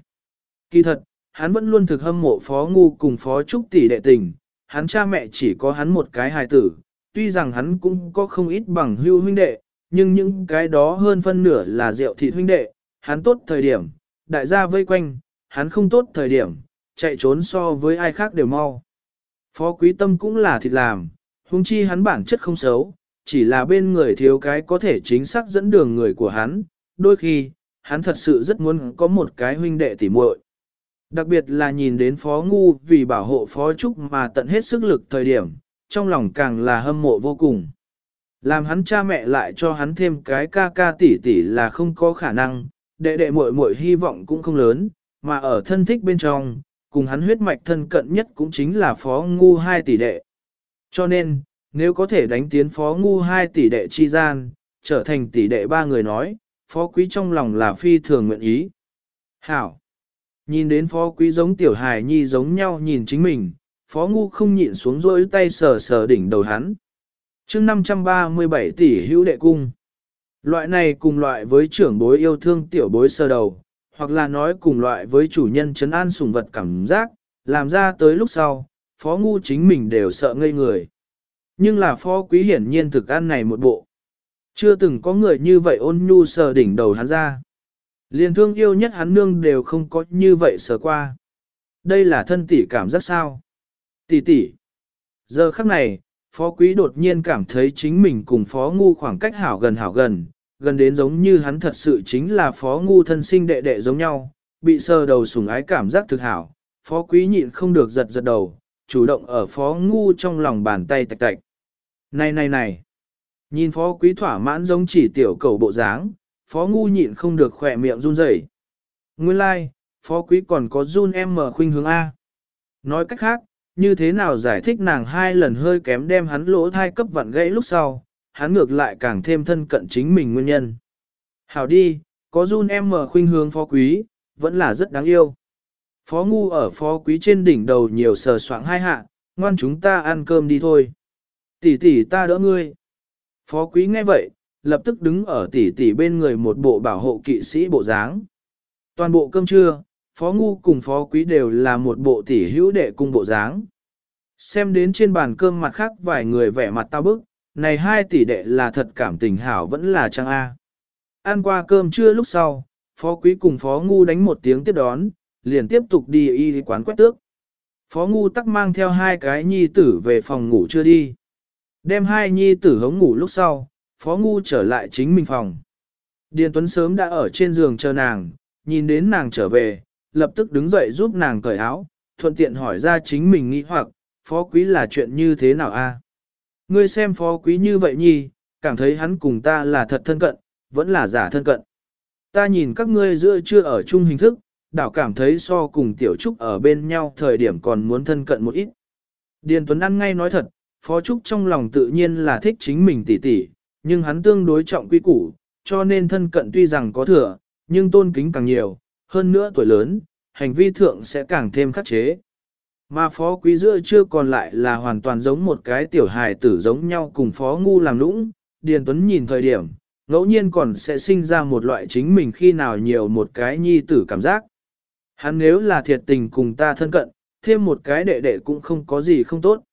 Kỳ thật, hắn vẫn luôn thực hâm mộ phó ngu cùng phó trúc tỷ đệ tình, hắn cha mẹ chỉ có hắn một cái hài tử, tuy rằng hắn cũng có không ít bằng hưu huynh đệ, nhưng những cái đó hơn phân nửa là rượu thịt huynh đệ, hắn tốt thời điểm, đại gia vây quanh, hắn không tốt thời điểm, chạy trốn so với ai khác đều mau. Phó quý tâm cũng là thịt làm, huống chi hắn bản chất không xấu, chỉ là bên người thiếu cái có thể chính xác dẫn đường người của hắn, đôi khi, hắn thật sự rất muốn có một cái huynh đệ tỉ muội. Đặc biệt là nhìn đến phó ngu vì bảo hộ phó trúc mà tận hết sức lực thời điểm, trong lòng càng là hâm mộ vô cùng. Làm hắn cha mẹ lại cho hắn thêm cái ca ca tỷ tỷ là không có khả năng, đệ đệ muội muội hy vọng cũng không lớn, mà ở thân thích bên trong, cùng hắn huyết mạch thân cận nhất cũng chính là phó ngu hai tỷ đệ. Cho nên, nếu có thể đánh tiến phó ngu hai tỷ đệ chi gian, trở thành tỷ đệ ba người nói, phó quý trong lòng là phi thường nguyện ý. Hảo! Nhìn đến phó quý giống tiểu hài nhi giống nhau nhìn chính mình, phó ngu không nhịn xuống rỗi tay sờ sờ đỉnh đầu hắn. chương 537 tỷ hữu đệ cung. Loại này cùng loại với trưởng bối yêu thương tiểu bối sơ đầu, hoặc là nói cùng loại với chủ nhân chấn an sủng vật cảm giác, làm ra tới lúc sau, phó ngu chính mình đều sợ ngây người. Nhưng là phó quý hiển nhiên thực ăn này một bộ. Chưa từng có người như vậy ôn nhu sờ đỉnh đầu hắn ra. Liền thương yêu nhất hắn nương đều không có như vậy sờ qua. Đây là thân tỷ cảm giác sao? Tỷ tỷ. Giờ khắc này, phó quý đột nhiên cảm thấy chính mình cùng phó ngu khoảng cách hảo gần hảo gần, gần đến giống như hắn thật sự chính là phó ngu thân sinh đệ đệ giống nhau, bị sờ đầu sủng ái cảm giác thực hảo. Phó quý nhịn không được giật giật đầu, chủ động ở phó ngu trong lòng bàn tay tạch tạch. Này này này, nhìn phó quý thỏa mãn giống chỉ tiểu cầu bộ dáng, phó ngu nhịn không được khỏe miệng run rẩy. Nguyên lai, like, phó quý còn có run em mở khuynh hướng A. Nói cách khác, như thế nào giải thích nàng hai lần hơi kém đem hắn lỗ thai cấp vặn gãy lúc sau, hắn ngược lại càng thêm thân cận chính mình nguyên nhân. Hảo đi, có run em mở khuynh hướng phó quý, vẫn là rất đáng yêu. Phó ngu ở phó quý trên đỉnh đầu nhiều sờ soạng hai hạ, ngoan chúng ta ăn cơm đi thôi. Tỷ tỷ ta đỡ ngươi. Phó quý nghe vậy, lập tức đứng ở tỷ tỷ bên người một bộ bảo hộ kỵ sĩ bộ dáng. Toàn bộ cơm trưa, phó ngu cùng phó quý đều là một bộ tỷ hữu đệ cung bộ dáng. Xem đến trên bàn cơm mặt khác vài người vẻ mặt tao bức, này hai tỷ đệ là thật cảm tình hảo vẫn là trang A. Ăn qua cơm trưa lúc sau, phó quý cùng phó ngu đánh một tiếng tiếp đón, liền tiếp tục đi y quán quét tước. Phó ngu tắc mang theo hai cái nhi tử về phòng ngủ chưa đi. Đem hai nhi tử hống ngủ lúc sau, phó ngu trở lại chính mình phòng. Điền Tuấn sớm đã ở trên giường chờ nàng, nhìn đến nàng trở về, lập tức đứng dậy giúp nàng cởi áo, thuận tiện hỏi ra chính mình nghĩ hoặc, phó quý là chuyện như thế nào a? Ngươi xem phó quý như vậy nhi, cảm thấy hắn cùng ta là thật thân cận, vẫn là giả thân cận. Ta nhìn các ngươi giữa chưa ở chung hình thức, đảo cảm thấy so cùng tiểu trúc ở bên nhau thời điểm còn muốn thân cận một ít. Điền Tuấn ăn ngay nói thật, phó trúc trong lòng tự nhiên là thích chính mình tỉ tỉ, nhưng hắn tương đối trọng quy củ, cho nên thân cận tuy rằng có thừa, nhưng tôn kính càng nhiều, hơn nữa tuổi lớn, hành vi thượng sẽ càng thêm khắc chế. Mà phó quý giữa chưa còn lại là hoàn toàn giống một cái tiểu hài tử giống nhau cùng phó ngu làm lũng, Điền Tuấn nhìn thời điểm, ngẫu nhiên còn sẽ sinh ra một loại chính mình khi nào nhiều một cái nhi tử cảm giác. Hắn nếu là thiệt tình cùng ta thân cận, thêm một cái đệ đệ cũng không có gì không tốt.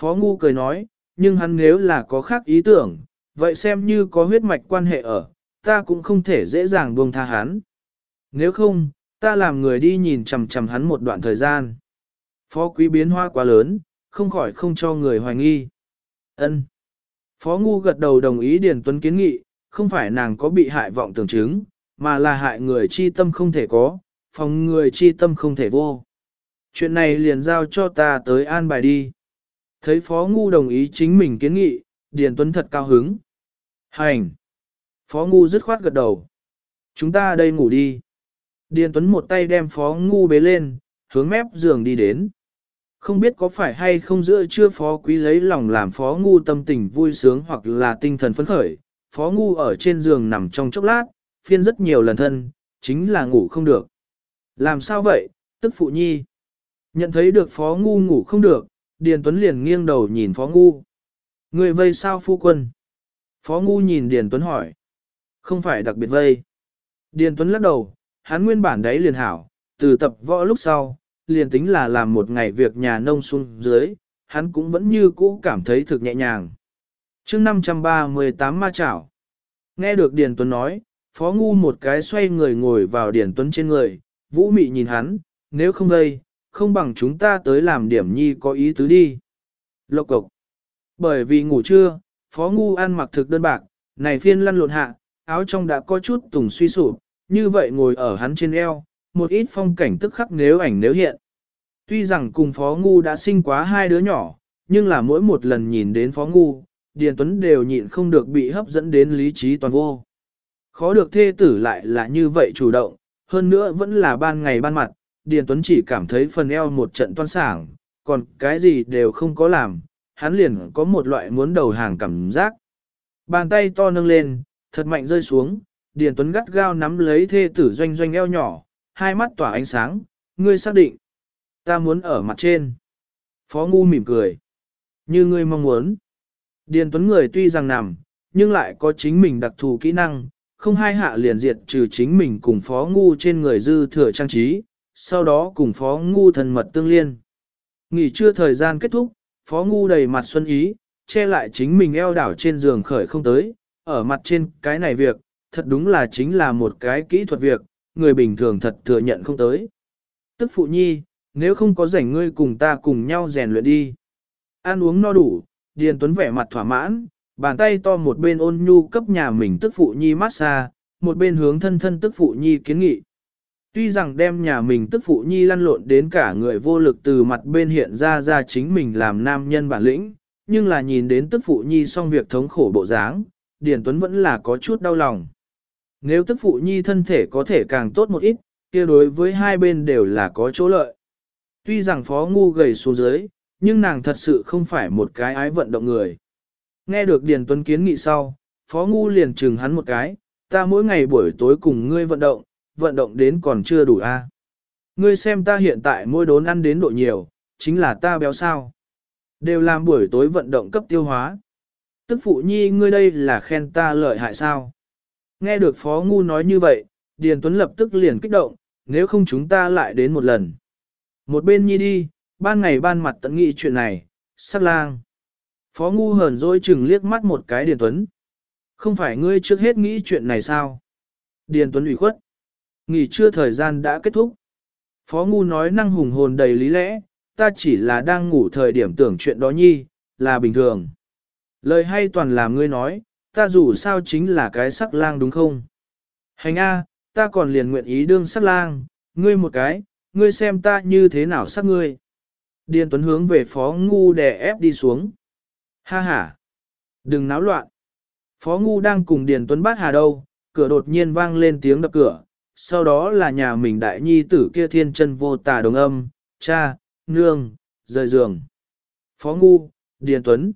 Phó ngu cười nói, nhưng hắn nếu là có khác ý tưởng, vậy xem như có huyết mạch quan hệ ở, ta cũng không thể dễ dàng buông tha hắn. Nếu không, ta làm người đi nhìn chằm chằm hắn một đoạn thời gian. Phó quý biến hoa quá lớn, không khỏi không cho người hoài nghi. Ân. Phó ngu gật đầu đồng ý Điền Tuấn kiến nghị, không phải nàng có bị hại vọng tưởng chứng, mà là hại người chi tâm không thể có, phòng người chi tâm không thể vô. Chuyện này liền giao cho ta tới an bài đi. Thấy Phó Ngu đồng ý chính mình kiến nghị, Điền Tuấn thật cao hứng. Hành! Phó Ngu dứt khoát gật đầu. Chúng ta đây ngủ đi. Điền Tuấn một tay đem Phó Ngu bế lên, hướng mép giường đi đến. Không biết có phải hay không giữa chưa Phó Quý lấy lòng làm Phó Ngu tâm tình vui sướng hoặc là tinh thần phấn khởi. Phó Ngu ở trên giường nằm trong chốc lát, phiên rất nhiều lần thân, chính là ngủ không được. Làm sao vậy, tức phụ nhi? Nhận thấy được Phó Ngu ngủ không được, Điền Tuấn liền nghiêng đầu nhìn Phó Ngu. Người vây sao phu quân? Phó Ngu nhìn Điền Tuấn hỏi. Không phải đặc biệt vây. Điền Tuấn lắc đầu, hắn nguyên bản đấy liền hảo, từ tập võ lúc sau, liền tính là làm một ngày việc nhà nông xuống dưới, hắn cũng vẫn như cũ cảm thấy thực nhẹ nhàng. chương 538 ma chảo. Nghe được Điền Tuấn nói, Phó Ngu một cái xoay người ngồi vào Điền Tuấn trên người, Vũ Mị nhìn hắn, nếu không đây, không bằng chúng ta tới làm điểm nhi có ý tứ đi. Lộc cộc. Bởi vì ngủ trưa, Phó Ngu ăn mặc thực đơn bạc, này phiên lăn lộn hạ, áo trong đã có chút tùng suy sụp, như vậy ngồi ở hắn trên eo, một ít phong cảnh tức khắc nếu ảnh nếu hiện. Tuy rằng cùng Phó Ngu đã sinh quá hai đứa nhỏ, nhưng là mỗi một lần nhìn đến Phó Ngu, Điền Tuấn đều nhịn không được bị hấp dẫn đến lý trí toàn vô. Khó được thê tử lại là như vậy chủ động, hơn nữa vẫn là ban ngày ban mặt, Điền Tuấn chỉ cảm thấy phần eo một trận toan sảng, còn cái gì đều không có làm, hắn liền có một loại muốn đầu hàng cảm giác. Bàn tay to nâng lên, thật mạnh rơi xuống, Điền Tuấn gắt gao nắm lấy thê tử doanh doanh eo nhỏ, hai mắt tỏa ánh sáng, ngươi xác định. Ta muốn ở mặt trên. Phó Ngu mỉm cười. Như ngươi mong muốn. Điền Tuấn người tuy rằng nằm, nhưng lại có chính mình đặc thù kỹ năng, không hai hạ liền diệt trừ chính mình cùng Phó Ngu trên người dư thừa trang trí, sau đó cùng Phó Ngu thần mật tương liên. Nghỉ trưa thời gian kết thúc, Phó Ngu đầy mặt xuân ý, che lại chính mình eo đảo trên giường khởi không tới, ở mặt trên cái này việc, thật đúng là chính là một cái kỹ thuật việc, người bình thường thật thừa nhận không tới. Tức phụ nhi, nếu không có rảnh ngươi cùng ta cùng nhau rèn luyện đi. Ăn uống no đủ, Điền Tuấn vẻ mặt thỏa mãn, bàn tay to một bên ôn nhu cấp nhà mình tức phụ nhi massage, một bên hướng thân thân tức phụ nhi kiến nghị. Tuy rằng đem nhà mình tức phụ nhi lăn lộn đến cả người vô lực từ mặt bên hiện ra ra chính mình làm nam nhân bản lĩnh, nhưng là nhìn đến tức phụ nhi xong việc thống khổ bộ dáng, Điền Tuấn vẫn là có chút đau lòng. Nếu tức phụ nhi thân thể có thể càng tốt một ít, kia đối với hai bên đều là có chỗ lợi. Tuy rằng phó ngu gầy xuống dưới, nhưng nàng thật sự không phải một cái ái vận động người. Nghe được Điền Tuấn kiến nghị sau, phó ngu liền chừng hắn một cái, ta mỗi ngày buổi tối cùng ngươi vận động, vận động đến còn chưa đủ a. Ngươi xem ta hiện tại mỗi đốn ăn đến độ nhiều, chính là ta béo sao. Đều làm buổi tối vận động cấp tiêu hóa. Tức phụ nhi ngươi đây là khen ta lợi hại sao? Nghe được Phó Ngu nói như vậy, Điền Tuấn lập tức liền kích động, nếu không chúng ta lại đến một lần. Một bên nhi đi, ban ngày ban mặt tận nghị chuyện này, sắc lang. Phó Ngu hờn dỗi chừng liếc mắt một cái Điền Tuấn. Không phải ngươi trước hết nghĩ chuyện này sao? Điền Tuấn ủy khuất. Nghỉ trưa thời gian đã kết thúc. Phó Ngu nói năng hùng hồn đầy lý lẽ, ta chỉ là đang ngủ thời điểm tưởng chuyện đó nhi, là bình thường. Lời hay toàn là ngươi nói, ta dù sao chính là cái sắc lang đúng không? Hành A, ta còn liền nguyện ý đương sắc lang, ngươi một cái, ngươi xem ta như thế nào sắc ngươi. Điền Tuấn hướng về Phó Ngu đè ép đi xuống. Ha ha! Đừng náo loạn! Phó Ngu đang cùng Điền Tuấn bắt hà đâu, cửa đột nhiên vang lên tiếng đập cửa, sau đó là nhà mình đại nhi tử kia thiên chân vô tà đồng âm, cha, nương, rời giường. Phó Ngu, Điền Tuấn.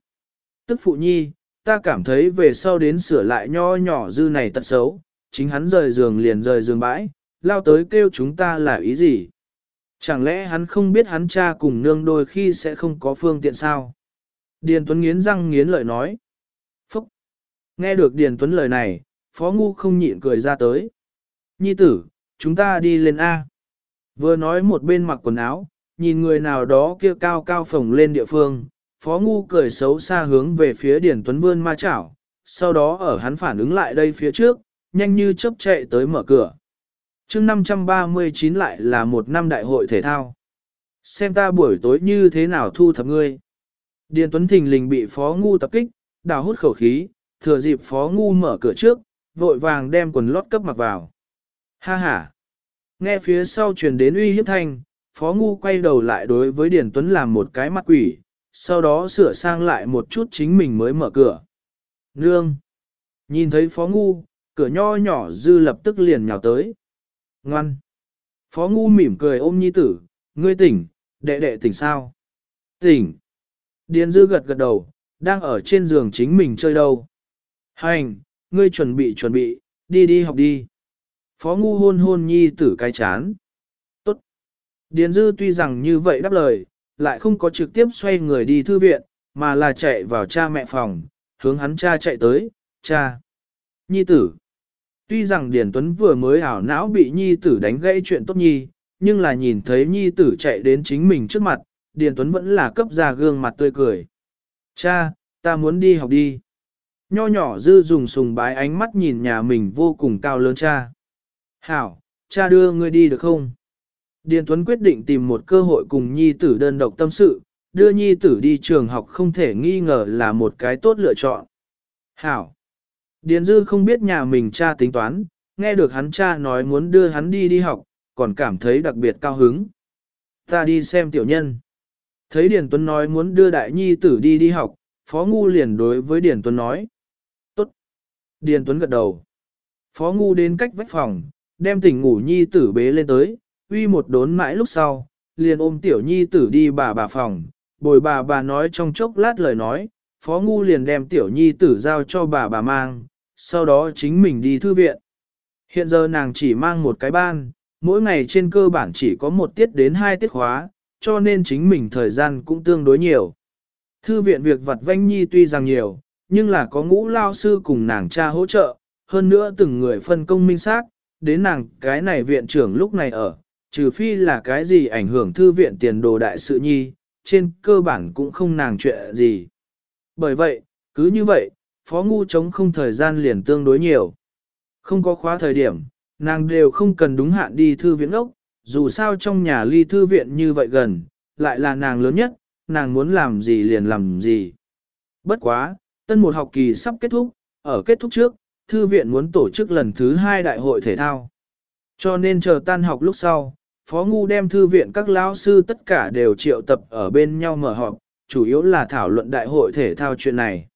Tức phụ nhi, ta cảm thấy về sau đến sửa lại nho nhỏ dư này tật xấu, chính hắn rời giường liền rời giường bãi, lao tới kêu chúng ta là ý gì? Chẳng lẽ hắn không biết hắn cha cùng nương đôi khi sẽ không có phương tiện sao? Điền Tuấn nghiến răng nghiến lợi nói. Phúc! Nghe được Điền Tuấn lời này, Phó Ngu không nhịn cười ra tới. Nhi tử, chúng ta đi lên A. Vừa nói một bên mặc quần áo, nhìn người nào đó kia cao cao phồng lên địa phương, Phó Ngu cười xấu xa hướng về phía Điền Tuấn vươn ma chảo, sau đó ở hắn phản ứng lại đây phía trước, nhanh như chớp chạy tới mở cửa. chương 539 lại là một năm đại hội thể thao. Xem ta buổi tối như thế nào thu thập ngươi. Điền Tuấn Thình lình bị Phó Ngu tập kích, đào hút khẩu khí, thừa dịp Phó Ngu mở cửa trước, vội vàng đem quần lót cấp mặc vào. Ha ha! Nghe phía sau truyền đến uy hiếp thanh, Phó Ngu quay đầu lại đối với Điền Tuấn làm một cái mặt quỷ, sau đó sửa sang lại một chút chính mình mới mở cửa. Nương! Nhìn thấy Phó Ngu, cửa nho nhỏ dư lập tức liền nhào tới. Ngoan! Phó Ngu mỉm cười ôm nhi tử, ngươi tỉnh, đệ đệ tỉnh sao? Tỉnh! Điền dư gật gật đầu, đang ở trên giường chính mình chơi đâu. Hành, ngươi chuẩn bị chuẩn bị, đi đi học đi. Phó ngu hôn hôn nhi tử cái chán. Tốt. Điền dư tuy rằng như vậy đáp lời, lại không có trực tiếp xoay người đi thư viện, mà là chạy vào cha mẹ phòng, hướng hắn cha chạy tới, cha. Nhi tử. Tuy rằng Điền Tuấn vừa mới ảo não bị nhi tử đánh gãy chuyện tốt nhi, nhưng là nhìn thấy nhi tử chạy đến chính mình trước mặt, Điền Tuấn vẫn là cấp ra gương mặt tươi cười. Cha, ta muốn đi học đi. Nho nhỏ dư dùng sùng bái ánh mắt nhìn nhà mình vô cùng cao lớn cha. Hảo, cha đưa ngươi đi được không? Điền Tuấn quyết định tìm một cơ hội cùng nhi tử đơn độc tâm sự, đưa nhi tử đi trường học không thể nghi ngờ là một cái tốt lựa chọn. Hảo. Điền Dư không biết nhà mình cha tính toán, nghe được hắn cha nói muốn đưa hắn đi đi học, còn cảm thấy đặc biệt cao hứng. Ta đi xem tiểu nhân. Thấy Điền Tuấn nói muốn đưa đại nhi tử đi đi học, Phó Ngu liền đối với Điền Tuấn nói. Tốt. Điền Tuấn gật đầu. Phó Ngu đến cách vách phòng, đem tỉnh ngủ nhi tử bế lên tới, uy một đốn mãi lúc sau, liền ôm tiểu nhi tử đi bà bà phòng, bồi bà bà nói trong chốc lát lời nói, Phó Ngu liền đem tiểu nhi tử giao cho bà bà mang, sau đó chính mình đi thư viện. Hiện giờ nàng chỉ mang một cái ban, mỗi ngày trên cơ bản chỉ có một tiết đến hai tiết khóa, cho nên chính mình thời gian cũng tương đối nhiều. Thư viện việc vặt vanh nhi tuy rằng nhiều, nhưng là có ngũ lao sư cùng nàng cha hỗ trợ, hơn nữa từng người phân công minh xác, đến nàng cái này viện trưởng lúc này ở, trừ phi là cái gì ảnh hưởng thư viện tiền đồ đại sự nhi, trên cơ bản cũng không nàng chuyện gì. Bởi vậy, cứ như vậy, phó ngu chống không thời gian liền tương đối nhiều. Không có khóa thời điểm, nàng đều không cần đúng hạn đi thư viện ốc, dù sao trong nhà ly thư viện như vậy gần, lại là nàng lớn nhất, nàng muốn làm gì liền làm gì. Bất quá, tân một học kỳ sắp kết thúc, ở kết thúc trước, thư viện muốn tổ chức lần thứ hai đại hội thể thao. Cho nên chờ tan học lúc sau, Phó Ngu đem thư viện các lão sư tất cả đều triệu tập ở bên nhau mở họp, chủ yếu là thảo luận đại hội thể thao chuyện này.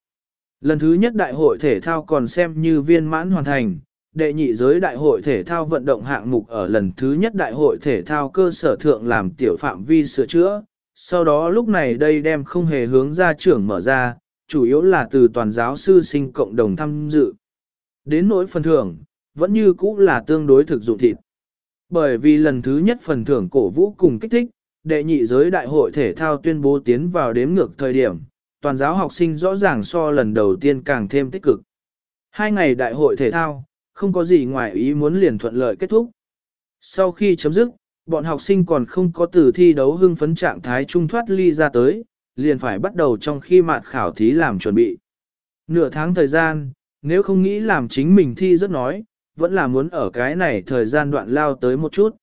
Lần thứ nhất đại hội thể thao còn xem như viên mãn hoàn thành, đệ nhị giới đại hội thể thao vận động hạng mục ở lần thứ nhất đại hội thể thao cơ sở thượng làm tiểu phạm vi sửa chữa, sau đó lúc này đây đem không hề hướng ra trưởng mở ra, chủ yếu là từ toàn giáo sư sinh cộng đồng tham dự. Đến nỗi phần thưởng, vẫn như cũ là tương đối thực dụng thịt. Bởi vì lần thứ nhất phần thưởng cổ vũ cùng kích thích, đệ nhị giới đại hội thể thao tuyên bố tiến vào đếm ngược thời điểm, toàn giáo học sinh rõ ràng so lần đầu tiên càng thêm tích cực. Hai ngày đại hội thể thao, không có gì ngoài ý muốn liền thuận lợi kết thúc. Sau khi chấm dứt, bọn học sinh còn không có từ thi đấu hưng phấn trạng thái trung thoát ly ra tới, liền phải bắt đầu trong khi mạt khảo thí làm chuẩn bị. Nửa tháng thời gian, nếu không nghĩ làm chính mình thi rất nói, vẫn là muốn ở cái này thời gian đoạn lao tới một chút.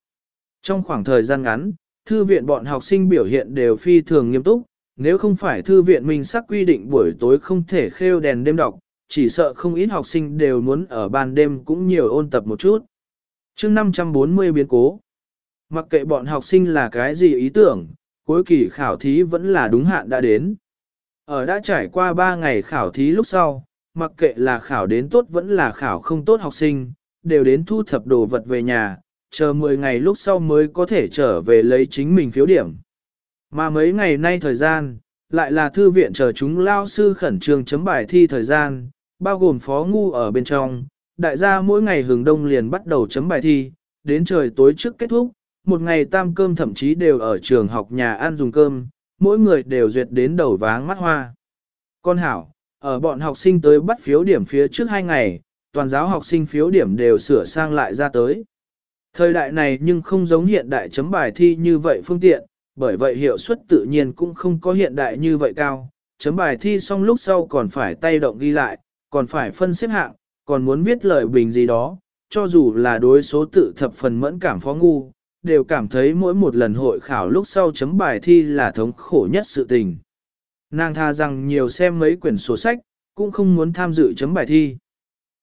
Trong khoảng thời gian ngắn, thư viện bọn học sinh biểu hiện đều phi thường nghiêm túc, nếu không phải thư viện mình sắc quy định buổi tối không thể khêu đèn đêm đọc, chỉ sợ không ít học sinh đều muốn ở ban đêm cũng nhiều ôn tập một chút. chương 540 biến cố. Mặc kệ bọn học sinh là cái gì ý tưởng, cuối kỳ khảo thí vẫn là đúng hạn đã đến. Ở đã trải qua 3 ngày khảo thí lúc sau, mặc kệ là khảo đến tốt vẫn là khảo không tốt học sinh, đều đến thu thập đồ vật về nhà, chờ 10 ngày lúc sau mới có thể trở về lấy chính mình phiếu điểm. Mà mấy ngày nay thời gian, lại là thư viện chờ chúng lao sư khẩn trương chấm bài thi thời gian, bao gồm phó ngu ở bên trong, đại gia mỗi ngày hướng đông liền bắt đầu chấm bài thi, đến trời tối trước kết thúc, một ngày tam cơm thậm chí đều ở trường học nhà ăn dùng cơm, mỗi người đều duyệt đến đầu váng mắt hoa. Con hảo, ở bọn học sinh tới bắt phiếu điểm phía trước hai ngày, toàn giáo học sinh phiếu điểm đều sửa sang lại ra tới. Thời đại này nhưng không giống hiện đại chấm bài thi như vậy phương tiện, bởi vậy hiệu suất tự nhiên cũng không có hiện đại như vậy cao. Chấm bài thi xong lúc sau còn phải tay động ghi lại, còn phải phân xếp hạng, còn muốn viết lời bình gì đó, cho dù là đối số tự thập phần mẫn cảm phó ngu, đều cảm thấy mỗi một lần hội khảo lúc sau chấm bài thi là thống khổ nhất sự tình. Nàng tha rằng nhiều xem mấy quyển sổ sách, cũng không muốn tham dự chấm bài thi.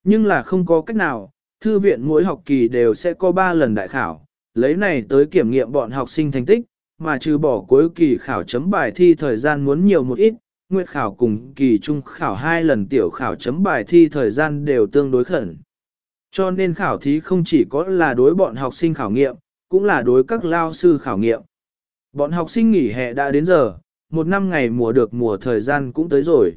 Nhưng là không có cách nào, thư viện mỗi học kỳ đều sẽ có 3 lần đại khảo, lấy này tới kiểm nghiệm bọn học sinh thành tích, mà trừ bỏ cuối kỳ khảo chấm bài thi thời gian muốn nhiều một ít, nguyệt khảo cùng kỳ trung khảo hai lần tiểu khảo chấm bài thi thời gian đều tương đối khẩn. Cho nên khảo thí không chỉ có là đối bọn học sinh khảo nghiệm, cũng là đối các lao sư khảo nghiệm. Bọn học sinh nghỉ hè đã đến giờ, một năm ngày mùa được mùa thời gian cũng tới rồi.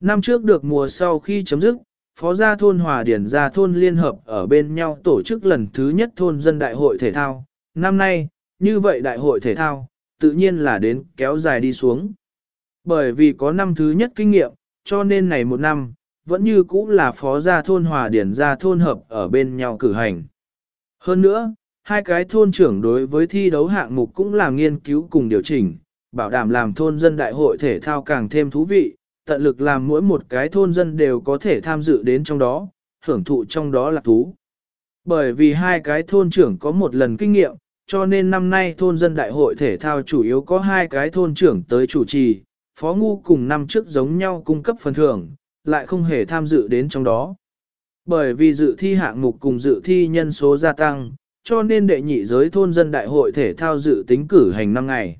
Năm trước được mùa sau khi chấm dứt, Phó gia thôn Hòa Điển gia thôn liên hợp ở bên nhau tổ chức lần thứ nhất thôn dân đại hội thể thao. Năm nay, như vậy đại hội thể thao, tự nhiên là đến kéo dài đi xuống. Bởi vì có năm thứ nhất kinh nghiệm, cho nên này một năm, vẫn như cũ là phó gia thôn Hòa Điển gia thôn hợp ở bên nhau cử hành. Hơn nữa, hai cái thôn trưởng đối với thi đấu hạng mục cũng làm nghiên cứu cùng điều chỉnh, bảo đảm làm thôn dân đại hội thể thao càng thêm thú vị, tận lực làm mỗi một cái thôn dân đều có thể tham dự đến trong đó, hưởng thụ trong đó là thú. Bởi vì hai cái thôn trưởng có một lần kinh nghiệm, cho nên năm nay thôn dân đại hội thể thao chủ yếu có hai cái thôn trưởng tới chủ trì, phó ngu cùng năm trước giống nhau cung cấp phần thưởng, lại không hề tham dự đến trong đó. Bởi vì dự thi hạng mục cùng dự thi nhân số gia tăng, cho nên đệ nhị giới thôn dân đại hội thể thao dự tính cử hành năm ngày.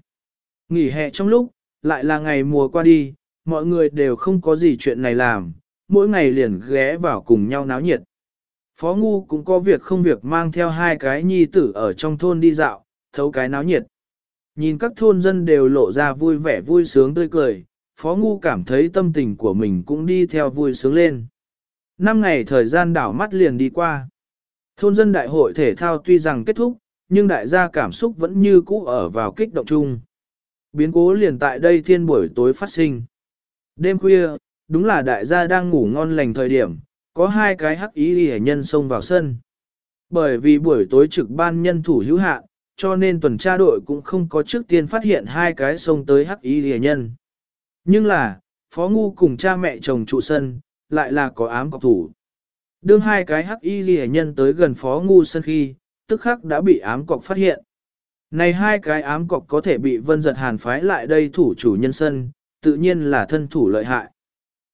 Nghỉ hè trong lúc, lại là ngày mùa qua đi, mọi người đều không có gì chuyện này làm, mỗi ngày liền ghé vào cùng nhau náo nhiệt. Phó Ngu cũng có việc không việc mang theo hai cái nhi tử ở trong thôn đi dạo, thấu cái náo nhiệt. Nhìn các thôn dân đều lộ ra vui vẻ vui sướng tươi cười, Phó Ngu cảm thấy tâm tình của mình cũng đi theo vui sướng lên. Năm ngày thời gian đảo mắt liền đi qua. Thôn dân đại hội thể thao tuy rằng kết thúc, nhưng đại gia cảm xúc vẫn như cũ ở vào kích động chung. Biến cố liền tại đây thiên buổi tối phát sinh. Đêm khuya, đúng là đại gia đang ngủ ngon lành thời điểm, có hai cái hắc ý hề nhân xông vào sân. Bởi vì buổi tối trực ban nhân thủ hữu hạn, cho nên tuần tra đội cũng không có trước tiên phát hiện hai cái xông tới hắc ý hề nhân. Nhưng là, Phó Ngu cùng cha mẹ chồng trụ sân, lại là có ám cọc thủ. Đương hai cái hắc y ghi nhân tới gần Phó Ngu sân khi, tức khắc đã bị ám cọc phát hiện. Này hai cái ám cọc có thể bị vân giật hàn phái lại đây thủ chủ nhân sân, tự nhiên là thân thủ lợi hại.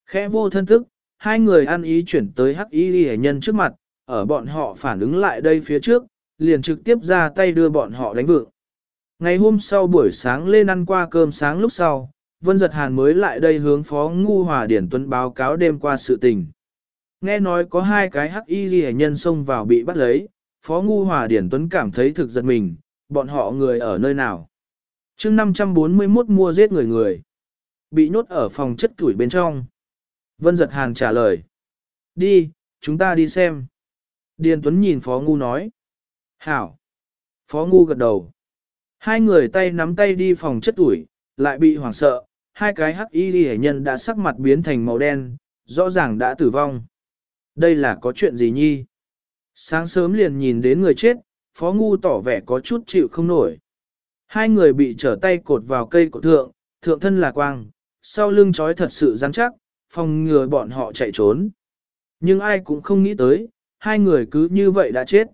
Khẽ vô thân thức, hai người ăn ý chuyển tới hắc y ghi nhân trước mặt, ở bọn họ phản ứng lại đây phía trước, liền trực tiếp ra tay đưa bọn họ đánh vượng. Ngày hôm sau buổi sáng lên ăn qua cơm sáng lúc sau, Vân Giật Hàn mới lại đây hướng Phó Ngu Hòa Điển Tuấn báo cáo đêm qua sự tình. Nghe nói có hai cái hắc y ghi nhân xông vào bị bắt lấy, Phó Ngu Hòa Điển Tuấn cảm thấy thực giật mình, bọn họ người ở nơi nào. chương 541 mua giết người người. Bị nhốt ở phòng chất tuổi bên trong. Vân Giật Hàn trả lời. Đi, chúng ta đi xem. Điền Tuấn nhìn Phó Ngu nói. Hảo. Phó Ngu gật đầu. Hai người tay nắm tay đi phòng chất tuổi, lại bị hoảng sợ. Hai cái hắc y ghi nhân đã sắc mặt biến thành màu đen, rõ ràng đã tử vong. Đây là có chuyện gì nhi? Sáng sớm liền nhìn đến người chết, Phó Ngu tỏ vẻ có chút chịu không nổi. Hai người bị trở tay cột vào cây cột thượng, thượng thân là quang, sau lưng trói thật sự rắn chắc, phòng ngừa bọn họ chạy trốn. Nhưng ai cũng không nghĩ tới, hai người cứ như vậy đã chết.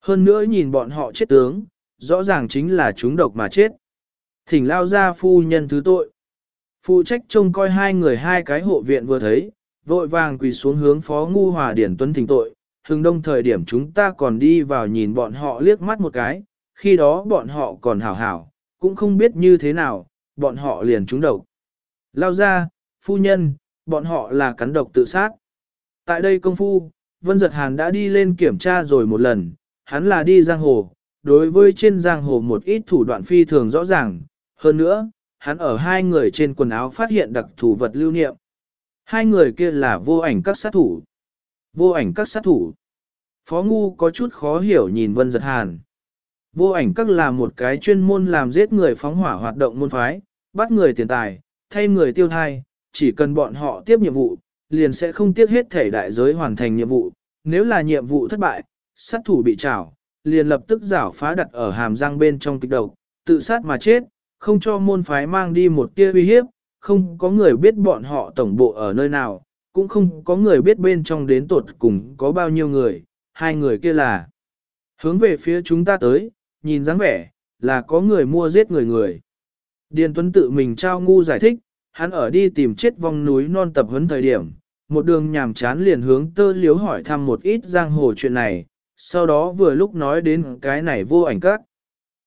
Hơn nữa nhìn bọn họ chết tướng, rõ ràng chính là chúng độc mà chết. Thỉnh lao ra phu nhân thứ tội. Phụ trách trông coi hai người hai cái hộ viện vừa thấy, vội vàng quỳ xuống hướng phó ngu hòa điển tuấn thỉnh tội, hừng đông thời điểm chúng ta còn đi vào nhìn bọn họ liếc mắt một cái, khi đó bọn họ còn hảo hảo, cũng không biết như thế nào, bọn họ liền trúng độc. Lao ra, phu nhân, bọn họ là cắn độc tự sát. Tại đây công phu, Vân Giật Hàn đã đi lên kiểm tra rồi một lần, hắn là đi giang hồ, đối với trên giang hồ một ít thủ đoạn phi thường rõ ràng, hơn nữa, hắn ở hai người trên quần áo phát hiện đặc thủ vật lưu niệm. Hai người kia là vô ảnh các sát thủ. Vô ảnh các sát thủ. Phó Ngu có chút khó hiểu nhìn Vân Giật Hàn. Vô ảnh các là một cái chuyên môn làm giết người phóng hỏa hoạt động môn phái, bắt người tiền tài, thay người tiêu thai, chỉ cần bọn họ tiếp nhiệm vụ, liền sẽ không tiếc hết thể đại giới hoàn thành nhiệm vụ. Nếu là nhiệm vụ thất bại, sát thủ bị trảo, liền lập tức giảo phá đặt ở hàm răng bên trong kịch độc, tự sát mà chết, không cho môn phái mang đi một tia uy hiếp, không có người biết bọn họ tổng bộ ở nơi nào, cũng không có người biết bên trong đến tột cùng có bao nhiêu người, hai người kia là hướng về phía chúng ta tới, nhìn dáng vẻ, là có người mua giết người người. Điền Tuấn tự mình trao ngu giải thích, hắn ở đi tìm chết vong núi non tập huấn thời điểm, một đường nhàm chán liền hướng tơ liếu hỏi thăm một ít giang hồ chuyện này, sau đó vừa lúc nói đến cái này vô ảnh các.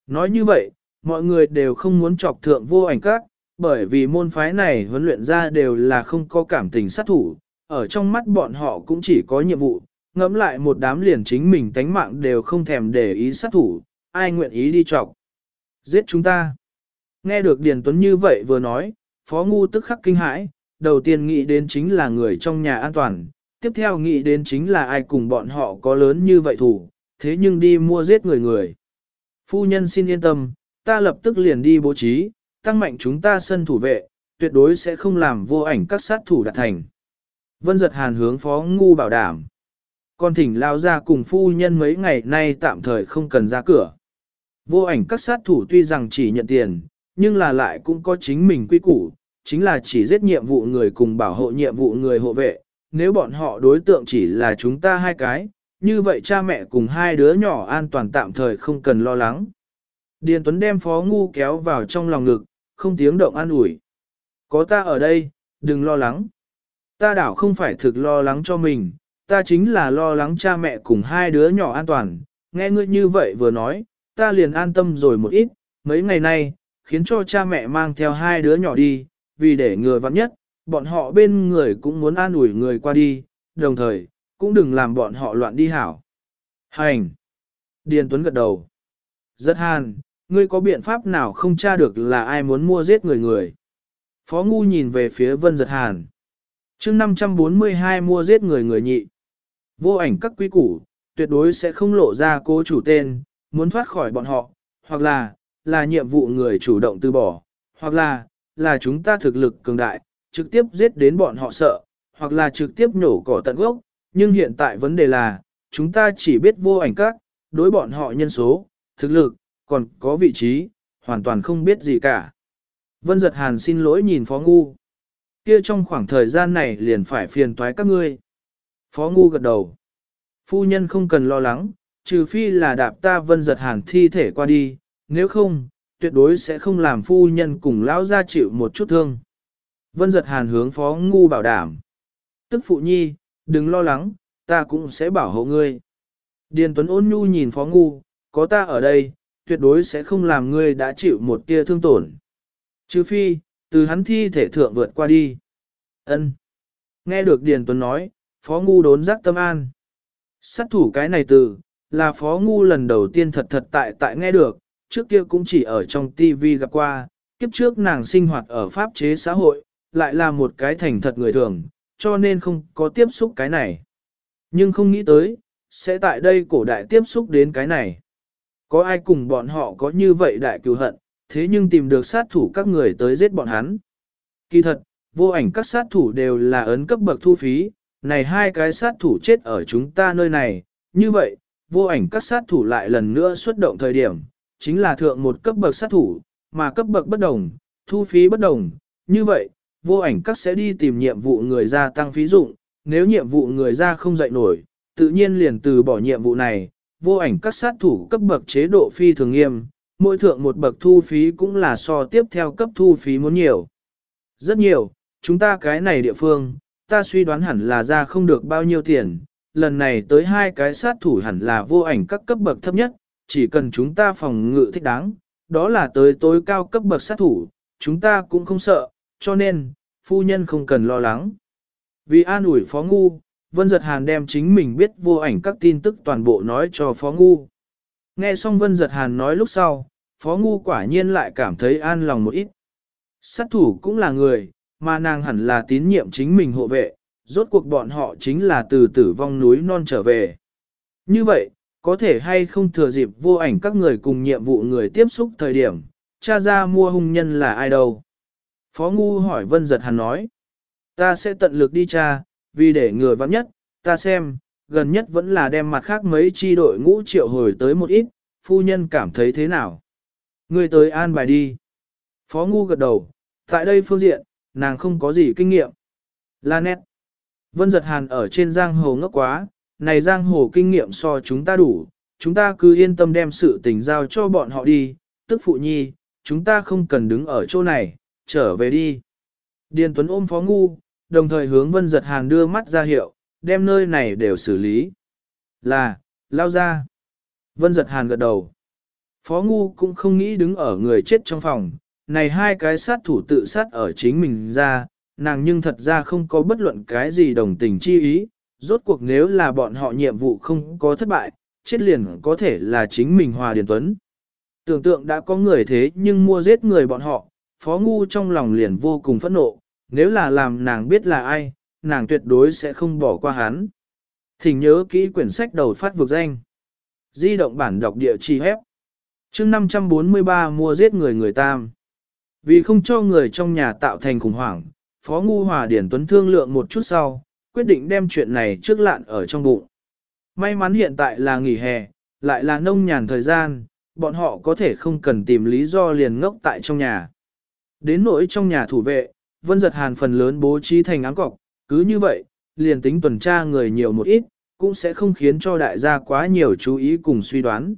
Nói như vậy, mọi người đều không muốn chọc thượng vô ảnh các, bởi vì môn phái này huấn luyện ra đều là không có cảm tình sát thủ, ở trong mắt bọn họ cũng chỉ có nhiệm vụ, ngẫm lại một đám liền chính mình tánh mạng đều không thèm để ý sát thủ, ai nguyện ý đi chọc. Giết chúng ta. Nghe được Điền Tuấn như vậy vừa nói, Phó Ngu tức khắc kinh hãi, đầu tiên nghĩ đến chính là người trong nhà an toàn, tiếp theo nghĩ đến chính là ai cùng bọn họ có lớn như vậy thủ, thế nhưng đi mua giết người người. Phu nhân xin yên tâm, ta lập tức liền đi bố trí, tăng mạnh chúng ta sân thủ vệ, tuyệt đối sẽ không làm vô ảnh các sát thủ đạt thành. Vân giật hàn hướng phó ngu bảo đảm. Còn thỉnh lao ra cùng phu nhân mấy ngày nay tạm thời không cần ra cửa. Vô ảnh các sát thủ tuy rằng chỉ nhận tiền, nhưng là lại cũng có chính mình quy củ, chính là chỉ giết nhiệm vụ người cùng bảo hộ nhiệm vụ người hộ vệ. Nếu bọn họ đối tượng chỉ là chúng ta hai cái, như vậy cha mẹ cùng hai đứa nhỏ an toàn tạm thời không cần lo lắng. Điền Tuấn đem phó ngu kéo vào trong lòng ngực, không tiếng động an ủi. Có ta ở đây, đừng lo lắng. Ta đảo không phải thực lo lắng cho mình, ta chính là lo lắng cha mẹ cùng hai đứa nhỏ an toàn. Nghe ngươi như vậy vừa nói, ta liền an tâm rồi một ít, mấy ngày nay, khiến cho cha mẹ mang theo hai đứa nhỏ đi, vì để người vắng nhất, bọn họ bên người cũng muốn an ủi người qua đi, đồng thời, cũng đừng làm bọn họ loạn đi hảo. Hành! Điền Tuấn gật đầu. Rất hàn, ngươi có biện pháp nào không tra được là ai muốn mua giết người người? Phó Ngu nhìn về phía Vân Giật Hàn. chương 542 mua giết người người nhị. Vô ảnh các quý củ, tuyệt đối sẽ không lộ ra cố chủ tên, muốn thoát khỏi bọn họ, hoặc là, là nhiệm vụ người chủ động từ bỏ, hoặc là, là chúng ta thực lực cường đại, trực tiếp giết đến bọn họ sợ, hoặc là trực tiếp nhổ cỏ tận gốc, nhưng hiện tại vấn đề là, chúng ta chỉ biết vô ảnh các, đối bọn họ nhân số, thực lực, còn có vị trí, hoàn toàn không biết gì cả. Vân giật hàn xin lỗi nhìn Phó Ngu. Kia trong khoảng thời gian này liền phải phiền toái các ngươi. Phó Ngu gật đầu. Phu nhân không cần lo lắng, trừ phi là đạp ta vân giật hàn thi thể qua đi, nếu không, tuyệt đối sẽ không làm phu nhân cùng lão gia chịu một chút thương. Vân giật hàn hướng Phó Ngu bảo đảm. Tức phụ nhi, đừng lo lắng, ta cũng sẽ bảo hộ ngươi. Điền Tuấn ôn nhu nhìn Phó Ngu, có ta ở đây, tuyệt đối sẽ không làm ngươi đã chịu một tia thương tổn. Chứ phi, từ hắn thi thể thượng vượt qua đi. ân Nghe được Điền Tuấn nói, Phó Ngu đốn giác tâm an. Sát thủ cái này từ, là Phó Ngu lần đầu tiên thật thật tại tại nghe được, trước kia cũng chỉ ở trong TV gặp qua, kiếp trước nàng sinh hoạt ở pháp chế xã hội, lại là một cái thành thật người thường, cho nên không có tiếp xúc cái này. Nhưng không nghĩ tới, sẽ tại đây cổ đại tiếp xúc đến cái này. Có ai cùng bọn họ có như vậy đại cừu hận, thế nhưng tìm được sát thủ các người tới giết bọn hắn. Kỳ thật, vô ảnh các sát thủ đều là ấn cấp bậc thu phí, này hai cái sát thủ chết ở chúng ta nơi này, như vậy, vô ảnh các sát thủ lại lần nữa xuất động thời điểm, chính là thượng một cấp bậc sát thủ, mà cấp bậc bất đồng, thu phí bất đồng, như vậy, vô ảnh các sẽ đi tìm nhiệm vụ người ra tăng phí dụng, nếu nhiệm vụ người ra không dậy nổi, tự nhiên liền từ bỏ nhiệm vụ này, vô ảnh các sát thủ cấp bậc chế độ phi thường nghiêm, mỗi thượng một bậc thu phí cũng là so tiếp theo cấp thu phí muốn nhiều. Rất nhiều, chúng ta cái này địa phương, ta suy đoán hẳn là ra không được bao nhiêu tiền, lần này tới hai cái sát thủ hẳn là vô ảnh các cấp bậc thấp nhất, chỉ cần chúng ta phòng ngự thích đáng, đó là tới tối cao cấp bậc sát thủ, chúng ta cũng không sợ, cho nên, phu nhân không cần lo lắng. Vì an ủi phó ngu, Vân Giật Hàn đem chính mình biết vô ảnh các tin tức toàn bộ nói cho Phó Ngu. Nghe xong Vân Giật Hàn nói lúc sau, Phó Ngu quả nhiên lại cảm thấy an lòng một ít. Sát thủ cũng là người, mà nàng hẳn là tín nhiệm chính mình hộ vệ, rốt cuộc bọn họ chính là từ tử vong núi non trở về. Như vậy, có thể hay không thừa dịp vô ảnh các người cùng nhiệm vụ người tiếp xúc thời điểm, cha ra mua hung nhân là ai đâu? Phó Ngu hỏi Vân Giật Hàn nói, ta sẽ tận lực đi cha, vì để ngừa vắng nhất, ta xem, gần nhất vẫn là đem mặt khác mấy chi đội ngũ triệu hồi tới một ít, phu nhân cảm thấy thế nào? Người tới an bài đi. Phó Ngu gật đầu, tại đây phương diện, nàng không có gì kinh nghiệm. La nét. Vân giật hàn ở trên giang hồ ngốc quá, này giang hồ kinh nghiệm so chúng ta đủ, chúng ta cứ yên tâm đem sự tình giao cho bọn họ đi, tức phụ nhi, chúng ta không cần đứng ở chỗ này, trở về đi. Điền Tuấn ôm Phó Ngu, đồng thời hướng vân giật hàn đưa mắt ra hiệu, đem nơi này đều xử lý. Là, lao ra. Vân giật hàn gật đầu. Phó Ngu cũng không nghĩ đứng ở người chết trong phòng, này hai cái sát thủ tự sát ở chính mình ra, nàng nhưng thật ra không có bất luận cái gì đồng tình chi ý, rốt cuộc nếu là bọn họ nhiệm vụ không có thất bại, chết liền có thể là chính mình Hòa Điền Tuấn. Tưởng tượng đã có người thế nhưng mua giết người bọn họ, Phó Ngu trong lòng liền vô cùng phẫn nộ, nếu là làm nàng biết là ai, nàng tuyệt đối sẽ không bỏ qua hắn. Thỉnh nhớ kỹ quyển sách đầu phát vực danh. Di động bản đọc địa chỉ hép. chương 543 mua giết người người tam. Vì không cho người trong nhà tạo thành khủng hoảng, Phó Ngu Hòa Điển Tuấn thương lượng một chút sau, quyết định đem chuyện này trước lạn ở trong bụng. May mắn hiện tại là nghỉ hè, lại là nông nhàn thời gian, bọn họ có thể không cần tìm lý do liền ngốc tại trong nhà. Đến nỗi trong nhà thủ vệ, Vân Giật Hàn phần lớn bố trí thành ám cọc, cứ như vậy, liền tính tuần tra người nhiều một ít, cũng sẽ không khiến cho đại gia quá nhiều chú ý cùng suy đoán.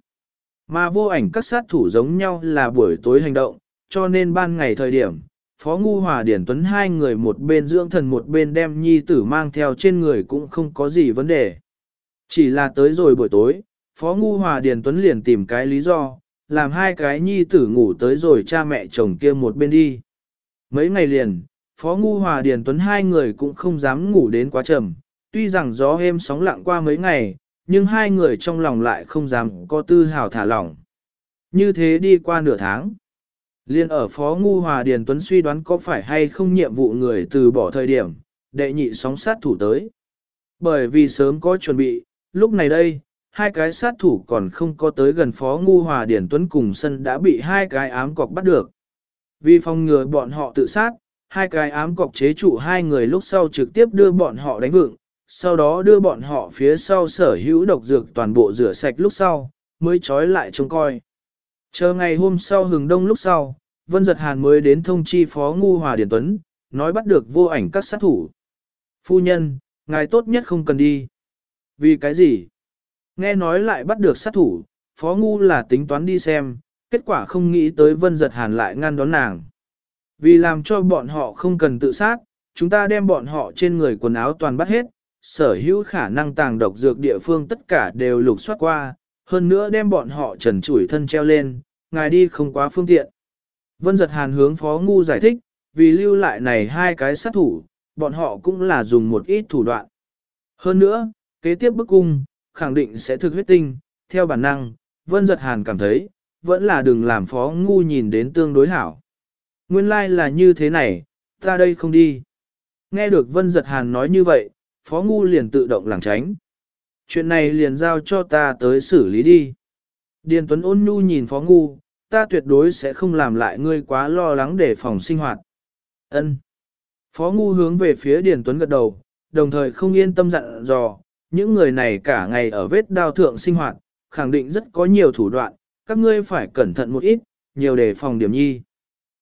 Mà vô ảnh các sát thủ giống nhau là buổi tối hành động, cho nên ban ngày thời điểm, Phó Ngu Hòa Điển Tuấn hai người một bên dưỡng thần một bên đem nhi tử mang theo trên người cũng không có gì vấn đề. Chỉ là tới rồi buổi tối, Phó Ngu Hòa Điển Tuấn liền tìm cái lý do, làm hai cái nhi tử ngủ tới rồi cha mẹ chồng kia một bên đi. Mấy ngày liền, Phó Ngu Hòa Điền Tuấn hai người cũng không dám ngủ đến quá trầm, tuy rằng gió êm sóng lặng qua mấy ngày, nhưng hai người trong lòng lại không dám có tư hào thả lỏng. Như thế đi qua nửa tháng. Liên ở Phó Ngu Hòa Điền Tuấn suy đoán có phải hay không nhiệm vụ người từ bỏ thời điểm, đệ nhị sóng sát thủ tới. Bởi vì sớm có chuẩn bị, lúc này đây, hai cái sát thủ còn không có tới gần Phó Ngu Hòa Điển Tuấn cùng sân đã bị hai cái ám cọc bắt được. Vì phòng ngừa bọn họ tự sát, hai cái ám cọc chế trụ hai người lúc sau trực tiếp đưa bọn họ đánh vựng, sau đó đưa bọn họ phía sau sở hữu độc dược toàn bộ rửa sạch lúc sau, mới trói lại trông coi. Chờ ngày hôm sau hừng đông lúc sau, Vân Giật Hàn mới đến thông chi Phó Ngu Hòa Điển Tuấn, nói bắt được vô ảnh các sát thủ. Phu nhân, ngài tốt nhất không cần đi. Vì cái gì? Nghe nói lại bắt được sát thủ, Phó Ngu là tính toán đi xem, kết quả không nghĩ tới Vân Giật Hàn lại ngăn đón nàng. Vì làm cho bọn họ không cần tự sát, chúng ta đem bọn họ trên người quần áo toàn bắt hết, sở hữu khả năng tàng độc dược địa phương tất cả đều lục soát qua, hơn nữa đem bọn họ trần chủi thân treo lên, ngài đi không quá phương tiện. Vân giật hàn hướng phó ngu giải thích, vì lưu lại này hai cái sát thủ, bọn họ cũng là dùng một ít thủ đoạn. Hơn nữa, kế tiếp bức cung, khẳng định sẽ thực huyết tinh, theo bản năng, vân giật hàn cảm thấy, vẫn là đừng làm phó ngu nhìn đến tương đối hảo. Nguyên lai like là như thế này, ta đây không đi. Nghe được Vân Giật Hàn nói như vậy, Phó Ngu liền tự động lảng tránh. Chuyện này liền giao cho ta tới xử lý đi. Điền Tuấn ôn nhu nhìn Phó Ngu, ta tuyệt đối sẽ không làm lại ngươi quá lo lắng để phòng sinh hoạt. Ân. Phó Ngu hướng về phía Điền Tuấn gật đầu, đồng thời không yên tâm dặn dò, những người này cả ngày ở vết đao thượng sinh hoạt, khẳng định rất có nhiều thủ đoạn, các ngươi phải cẩn thận một ít, nhiều đề phòng điểm nhi.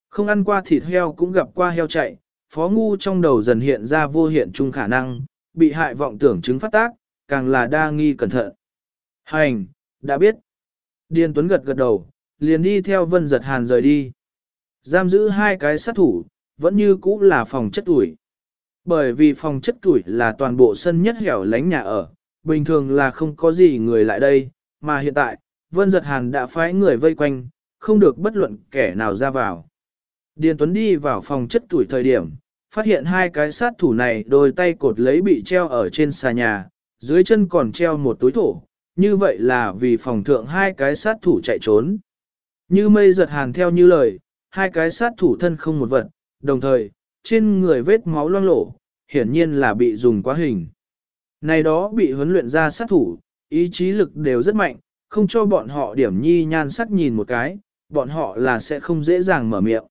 Không ăn qua thịt heo cũng gặp qua heo chạy, phó ngu trong đầu dần hiện ra vô hiện chung khả năng, bị hại vọng tưởng chứng phát tác, càng là đa nghi cẩn thận. Hành, đã biết. Điền Tuấn gật gật đầu, liền đi theo vân giật hàn rời đi. Giam giữ hai cái sát thủ, vẫn như cũ là phòng chất tuổi. Bởi vì phòng chất tuổi là toàn bộ sân nhất hẻo lánh nhà ở, bình thường là không có gì người lại đây, mà hiện tại, vân giật hàn đã phái người vây quanh, không được bất luận kẻ nào ra vào. Điền Tuấn đi vào phòng chất tuổi thời điểm, phát hiện hai cái sát thủ này đôi tay cột lấy bị treo ở trên xà nhà, dưới chân còn treo một túi thổ, như vậy là vì phòng thượng hai cái sát thủ chạy trốn. Như mây giật hàn theo như lời, hai cái sát thủ thân không một vật, đồng thời, trên người vết máu loang lổ, hiển nhiên là bị dùng quá hình. Này đó bị huấn luyện ra sát thủ, ý chí lực đều rất mạnh, không cho bọn họ điểm nhi nhan sắc nhìn một cái, bọn họ là sẽ không dễ dàng mở miệng.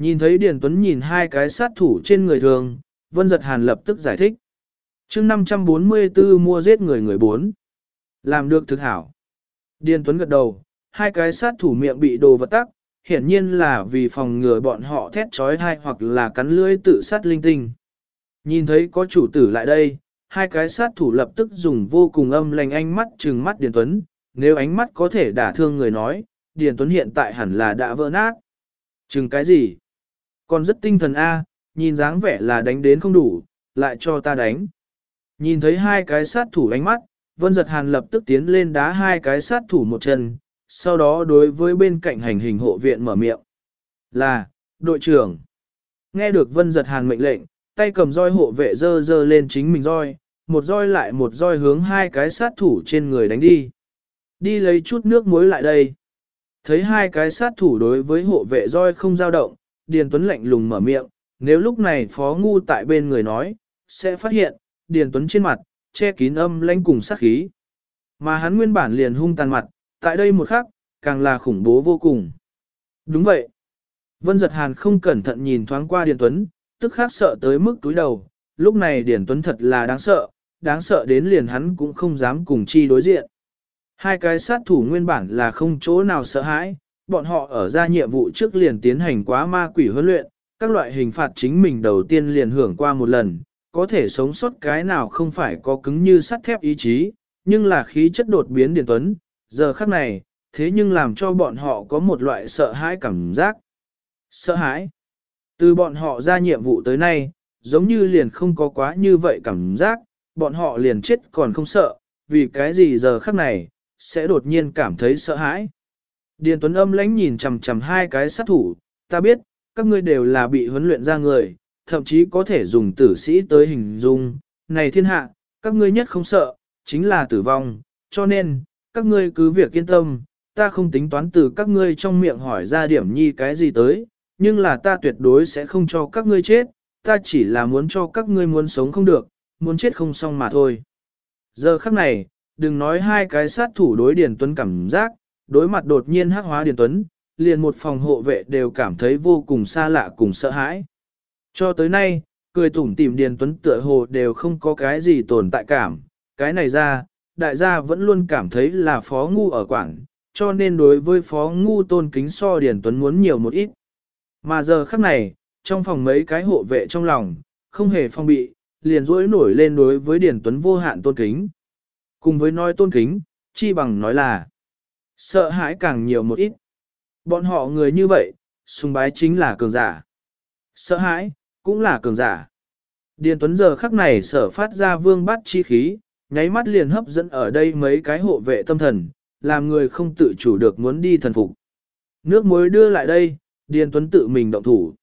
Nhìn thấy Điền Tuấn nhìn hai cái sát thủ trên người thường, Vân Giật Hàn lập tức giải thích. chương 544 mua giết người người bốn. Làm được thực hảo. Điền Tuấn gật đầu, hai cái sát thủ miệng bị đồ vật tắc, hiển nhiên là vì phòng ngừa bọn họ thét trói thai hoặc là cắn lưỡi tự sát linh tinh. Nhìn thấy có chủ tử lại đây, hai cái sát thủ lập tức dùng vô cùng âm lành ánh mắt trừng mắt Điền Tuấn, nếu ánh mắt có thể đả thương người nói, Điền Tuấn hiện tại hẳn là đã vỡ nát. Trừng cái gì? Còn rất tinh thần A, nhìn dáng vẻ là đánh đến không đủ, lại cho ta đánh. Nhìn thấy hai cái sát thủ ánh mắt, Vân Giật Hàn lập tức tiến lên đá hai cái sát thủ một chân, sau đó đối với bên cạnh hành hình hộ viện mở miệng. Là, đội trưởng. Nghe được Vân Giật Hàn mệnh lệnh, tay cầm roi hộ vệ dơ dơ lên chính mình roi, một roi lại một roi hướng hai cái sát thủ trên người đánh đi. Đi lấy chút nước muối lại đây. Thấy hai cái sát thủ đối với hộ vệ roi không dao động, Điền Tuấn lạnh lùng mở miệng, nếu lúc này Phó Ngu tại bên người nói, sẽ phát hiện, Điền Tuấn trên mặt, che kín âm lãnh cùng sát khí. Mà hắn nguyên bản liền hung tàn mặt, tại đây một khắc, càng là khủng bố vô cùng. Đúng vậy. Vân giật hàn không cẩn thận nhìn thoáng qua Điền Tuấn, tức khắc sợ tới mức túi đầu, lúc này Điền Tuấn thật là đáng sợ, đáng sợ đến liền hắn cũng không dám cùng chi đối diện. Hai cái sát thủ nguyên bản là không chỗ nào sợ hãi, bọn họ ở ra nhiệm vụ trước liền tiến hành quá ma quỷ huấn luyện, các loại hình phạt chính mình đầu tiên liền hưởng qua một lần, có thể sống sót cái nào không phải có cứng như sắt thép ý chí, nhưng là khí chất đột biến điện Tuấn, giờ khắc này, thế nhưng làm cho bọn họ có một loại sợ hãi cảm giác. Sợ hãi. Từ bọn họ ra nhiệm vụ tới nay, giống như liền không có quá như vậy cảm giác, bọn họ liền chết còn không sợ, vì cái gì giờ khắc này, sẽ đột nhiên cảm thấy sợ hãi. Điền Tuấn âm lãnh nhìn chằm chằm hai cái sát thủ, ta biết, các ngươi đều là bị huấn luyện ra người, thậm chí có thể dùng tử sĩ tới hình dung, này thiên hạ, các ngươi nhất không sợ, chính là tử vong, cho nên, các ngươi cứ việc yên tâm, ta không tính toán từ các ngươi trong miệng hỏi ra điểm nhi cái gì tới, nhưng là ta tuyệt đối sẽ không cho các ngươi chết, ta chỉ là muốn cho các ngươi muốn sống không được, muốn chết không xong mà thôi. Giờ khắc này, đừng nói hai cái sát thủ đối Điền Tuấn cảm giác, đối mặt đột nhiên hắc hóa Điền Tuấn, liền một phòng hộ vệ đều cảm thấy vô cùng xa lạ cùng sợ hãi. Cho tới nay, cười tủm tỉm Điền Tuấn tựa hồ đều không có cái gì tồn tại cảm, cái này ra, đại gia vẫn luôn cảm thấy là phó ngu ở quảng, cho nên đối với phó ngu tôn kính so Điền Tuấn muốn nhiều một ít. Mà giờ khắc này, trong phòng mấy cái hộ vệ trong lòng, không hề phong bị, liền rỗi nổi lên đối với Điền Tuấn vô hạn tôn kính. Cùng với nói tôn kính, chi bằng nói là sợ hãi càng nhiều một ít. Bọn họ người như vậy, sùng bái chính là cường giả. Sợ hãi, cũng là cường giả. Điền Tuấn giờ khắc này sở phát ra vương bát chi khí, nháy mắt liền hấp dẫn ở đây mấy cái hộ vệ tâm thần, làm người không tự chủ được muốn đi thần phục. Nước muối đưa lại đây, Điền Tuấn tự mình động thủ.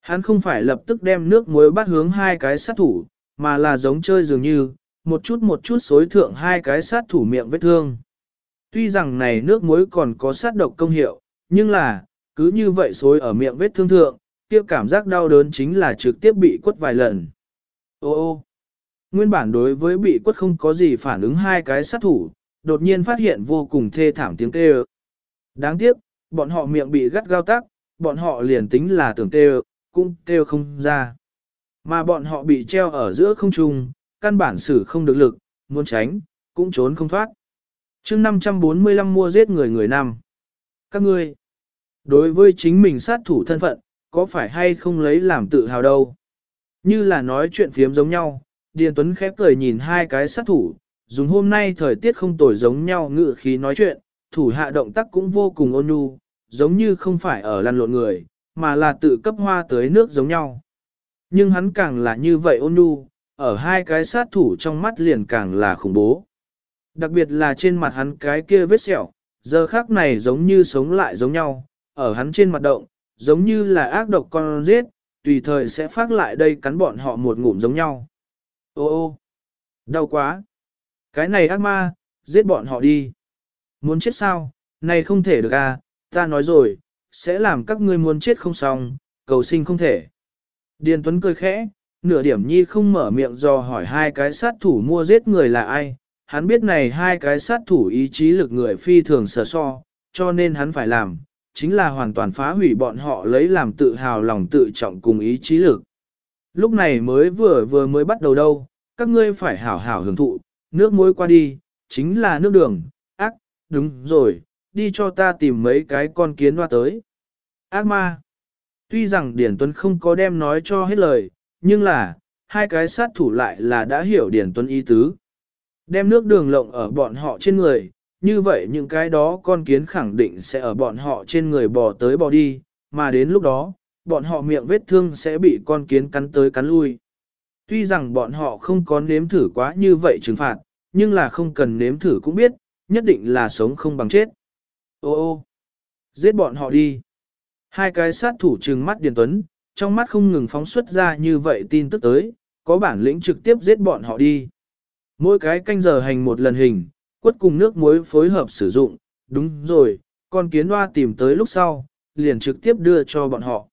Hắn không phải lập tức đem nước muối bắt hướng hai cái sát thủ, mà là giống chơi dường như, một chút một chút xối thượng hai cái sát thủ miệng vết thương. Tuy rằng này nước muối còn có sát độc công hiệu, nhưng là, cứ như vậy xối ở miệng vết thương thượng, kia cảm giác đau đớn chính là trực tiếp bị quất vài lần. Ô ô, nguyên bản đối với bị quất không có gì phản ứng hai cái sát thủ, đột nhiên phát hiện vô cùng thê thảm tiếng kêu. Đáng tiếc, bọn họ miệng bị gắt gao tắc, bọn họ liền tính là tưởng kêu, cũng kêu không ra. Mà bọn họ bị treo ở giữa không trung, căn bản xử không được lực, muốn tránh, cũng trốn không thoát chương 545 mua giết người người năm. Các ngươi, đối với chính mình sát thủ thân phận, có phải hay không lấy làm tự hào đâu. Như là nói chuyện phiếm giống nhau, Điền Tuấn khép cười nhìn hai cái sát thủ, dùng hôm nay thời tiết không tồi giống nhau ngự khí nói chuyện, thủ hạ động tác cũng vô cùng ôn nhu, giống như không phải ở lăn lộn người, mà là tự cấp hoa tới nước giống nhau. Nhưng hắn càng là như vậy ôn nhu, ở hai cái sát thủ trong mắt liền càng là khủng bố. Đặc biệt là trên mặt hắn cái kia vết sẹo, giờ khác này giống như sống lại giống nhau, ở hắn trên mặt động, giống như là ác độc con giết, tùy thời sẽ phát lại đây cắn bọn họ một ngụm giống nhau. Ô ô, đau quá. Cái này ác ma, giết bọn họ đi. Muốn chết sao, này không thể được à, ta nói rồi, sẽ làm các ngươi muốn chết không xong, cầu sinh không thể. Điền Tuấn cười khẽ, nửa điểm nhi không mở miệng do hỏi hai cái sát thủ mua giết người là ai, hắn biết này hai cái sát thủ ý chí lực người phi thường sở so, cho nên hắn phải làm, chính là hoàn toàn phá hủy bọn họ lấy làm tự hào lòng tự trọng cùng ý chí lực. Lúc này mới vừa vừa mới bắt đầu đâu, các ngươi phải hảo hảo hưởng thụ, nước muối qua đi, chính là nước đường, ác, đúng rồi, đi cho ta tìm mấy cái con kiến hoa tới. Ác ma. Tuy rằng Điển Tuấn không có đem nói cho hết lời, nhưng là, hai cái sát thủ lại là đã hiểu Điển Tuấn ý tứ. Đem nước đường lộng ở bọn họ trên người, như vậy những cái đó con kiến khẳng định sẽ ở bọn họ trên người bò tới bò đi, mà đến lúc đó, bọn họ miệng vết thương sẽ bị con kiến cắn tới cắn lui. Tuy rằng bọn họ không có nếm thử quá như vậy trừng phạt, nhưng là không cần nếm thử cũng biết, nhất định là sống không bằng chết. Ô ô, giết bọn họ đi. Hai cái sát thủ trừng mắt Điền Tuấn, trong mắt không ngừng phóng xuất ra như vậy tin tức tới, có bản lĩnh trực tiếp giết bọn họ đi. Mỗi cái canh giờ hành một lần hình, quất cùng nước muối phối hợp sử dụng, đúng rồi, con kiến hoa tìm tới lúc sau, liền trực tiếp đưa cho bọn họ.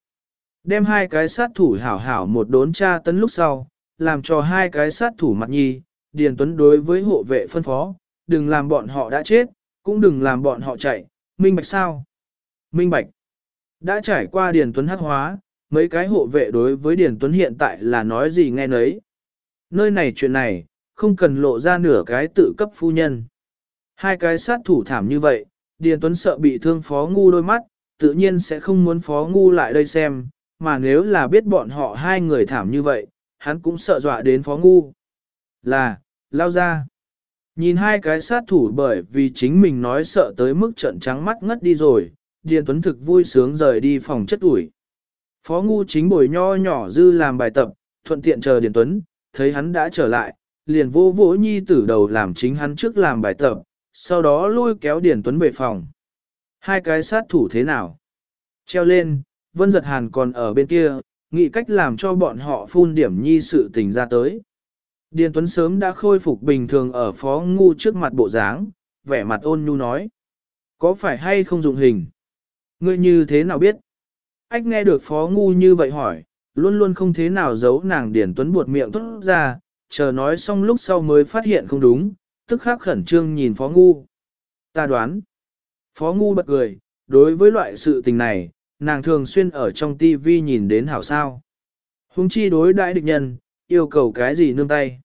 Đem hai cái sát thủ hảo hảo một đốn tra tấn lúc sau, làm cho hai cái sát thủ mặt nhi, Điền Tuấn đối với hộ vệ phân phó, đừng làm bọn họ đã chết, cũng đừng làm bọn họ chạy, minh bạch sao? Minh bạch. Đã trải qua Điền Tuấn hắc hóa, mấy cái hộ vệ đối với Điền Tuấn hiện tại là nói gì nghe nấy. Nơi này chuyện này, không cần lộ ra nửa cái tự cấp phu nhân. Hai cái sát thủ thảm như vậy, Điền Tuấn sợ bị thương Phó Ngu đôi mắt, tự nhiên sẽ không muốn Phó Ngu lại đây xem, mà nếu là biết bọn họ hai người thảm như vậy, hắn cũng sợ dọa đến Phó Ngu. Là, lao ra. Nhìn hai cái sát thủ bởi vì chính mình nói sợ tới mức trận trắng mắt ngất đi rồi, Điền Tuấn thực vui sướng rời đi phòng chất ủi. Phó Ngu chính bồi nho nhỏ dư làm bài tập, thuận tiện chờ Điền Tuấn, thấy hắn đã trở lại, liền vô vỗ nhi tử đầu làm chính hắn trước làm bài tập, sau đó lôi kéo Điền Tuấn về phòng. Hai cái sát thủ thế nào? Treo lên, Vân Giật Hàn còn ở bên kia, nghĩ cách làm cho bọn họ phun điểm nhi sự tình ra tới. Điền Tuấn sớm đã khôi phục bình thường ở phó ngu trước mặt bộ dáng, vẻ mặt ôn nhu nói. Có phải hay không dụng hình? Ngươi như thế nào biết? Ách nghe được phó ngu như vậy hỏi, luôn luôn không thế nào giấu nàng Điền Tuấn buột miệng tốt ra, chờ nói xong lúc sau mới phát hiện không đúng, tức khắc khẩn trương nhìn phó ngu. Ta đoán. Phó ngu bật cười, đối với loại sự tình này, nàng thường xuyên ở trong tivi nhìn đến hảo sao. Hùng chi đối đại địch nhân, yêu cầu cái gì nương tay.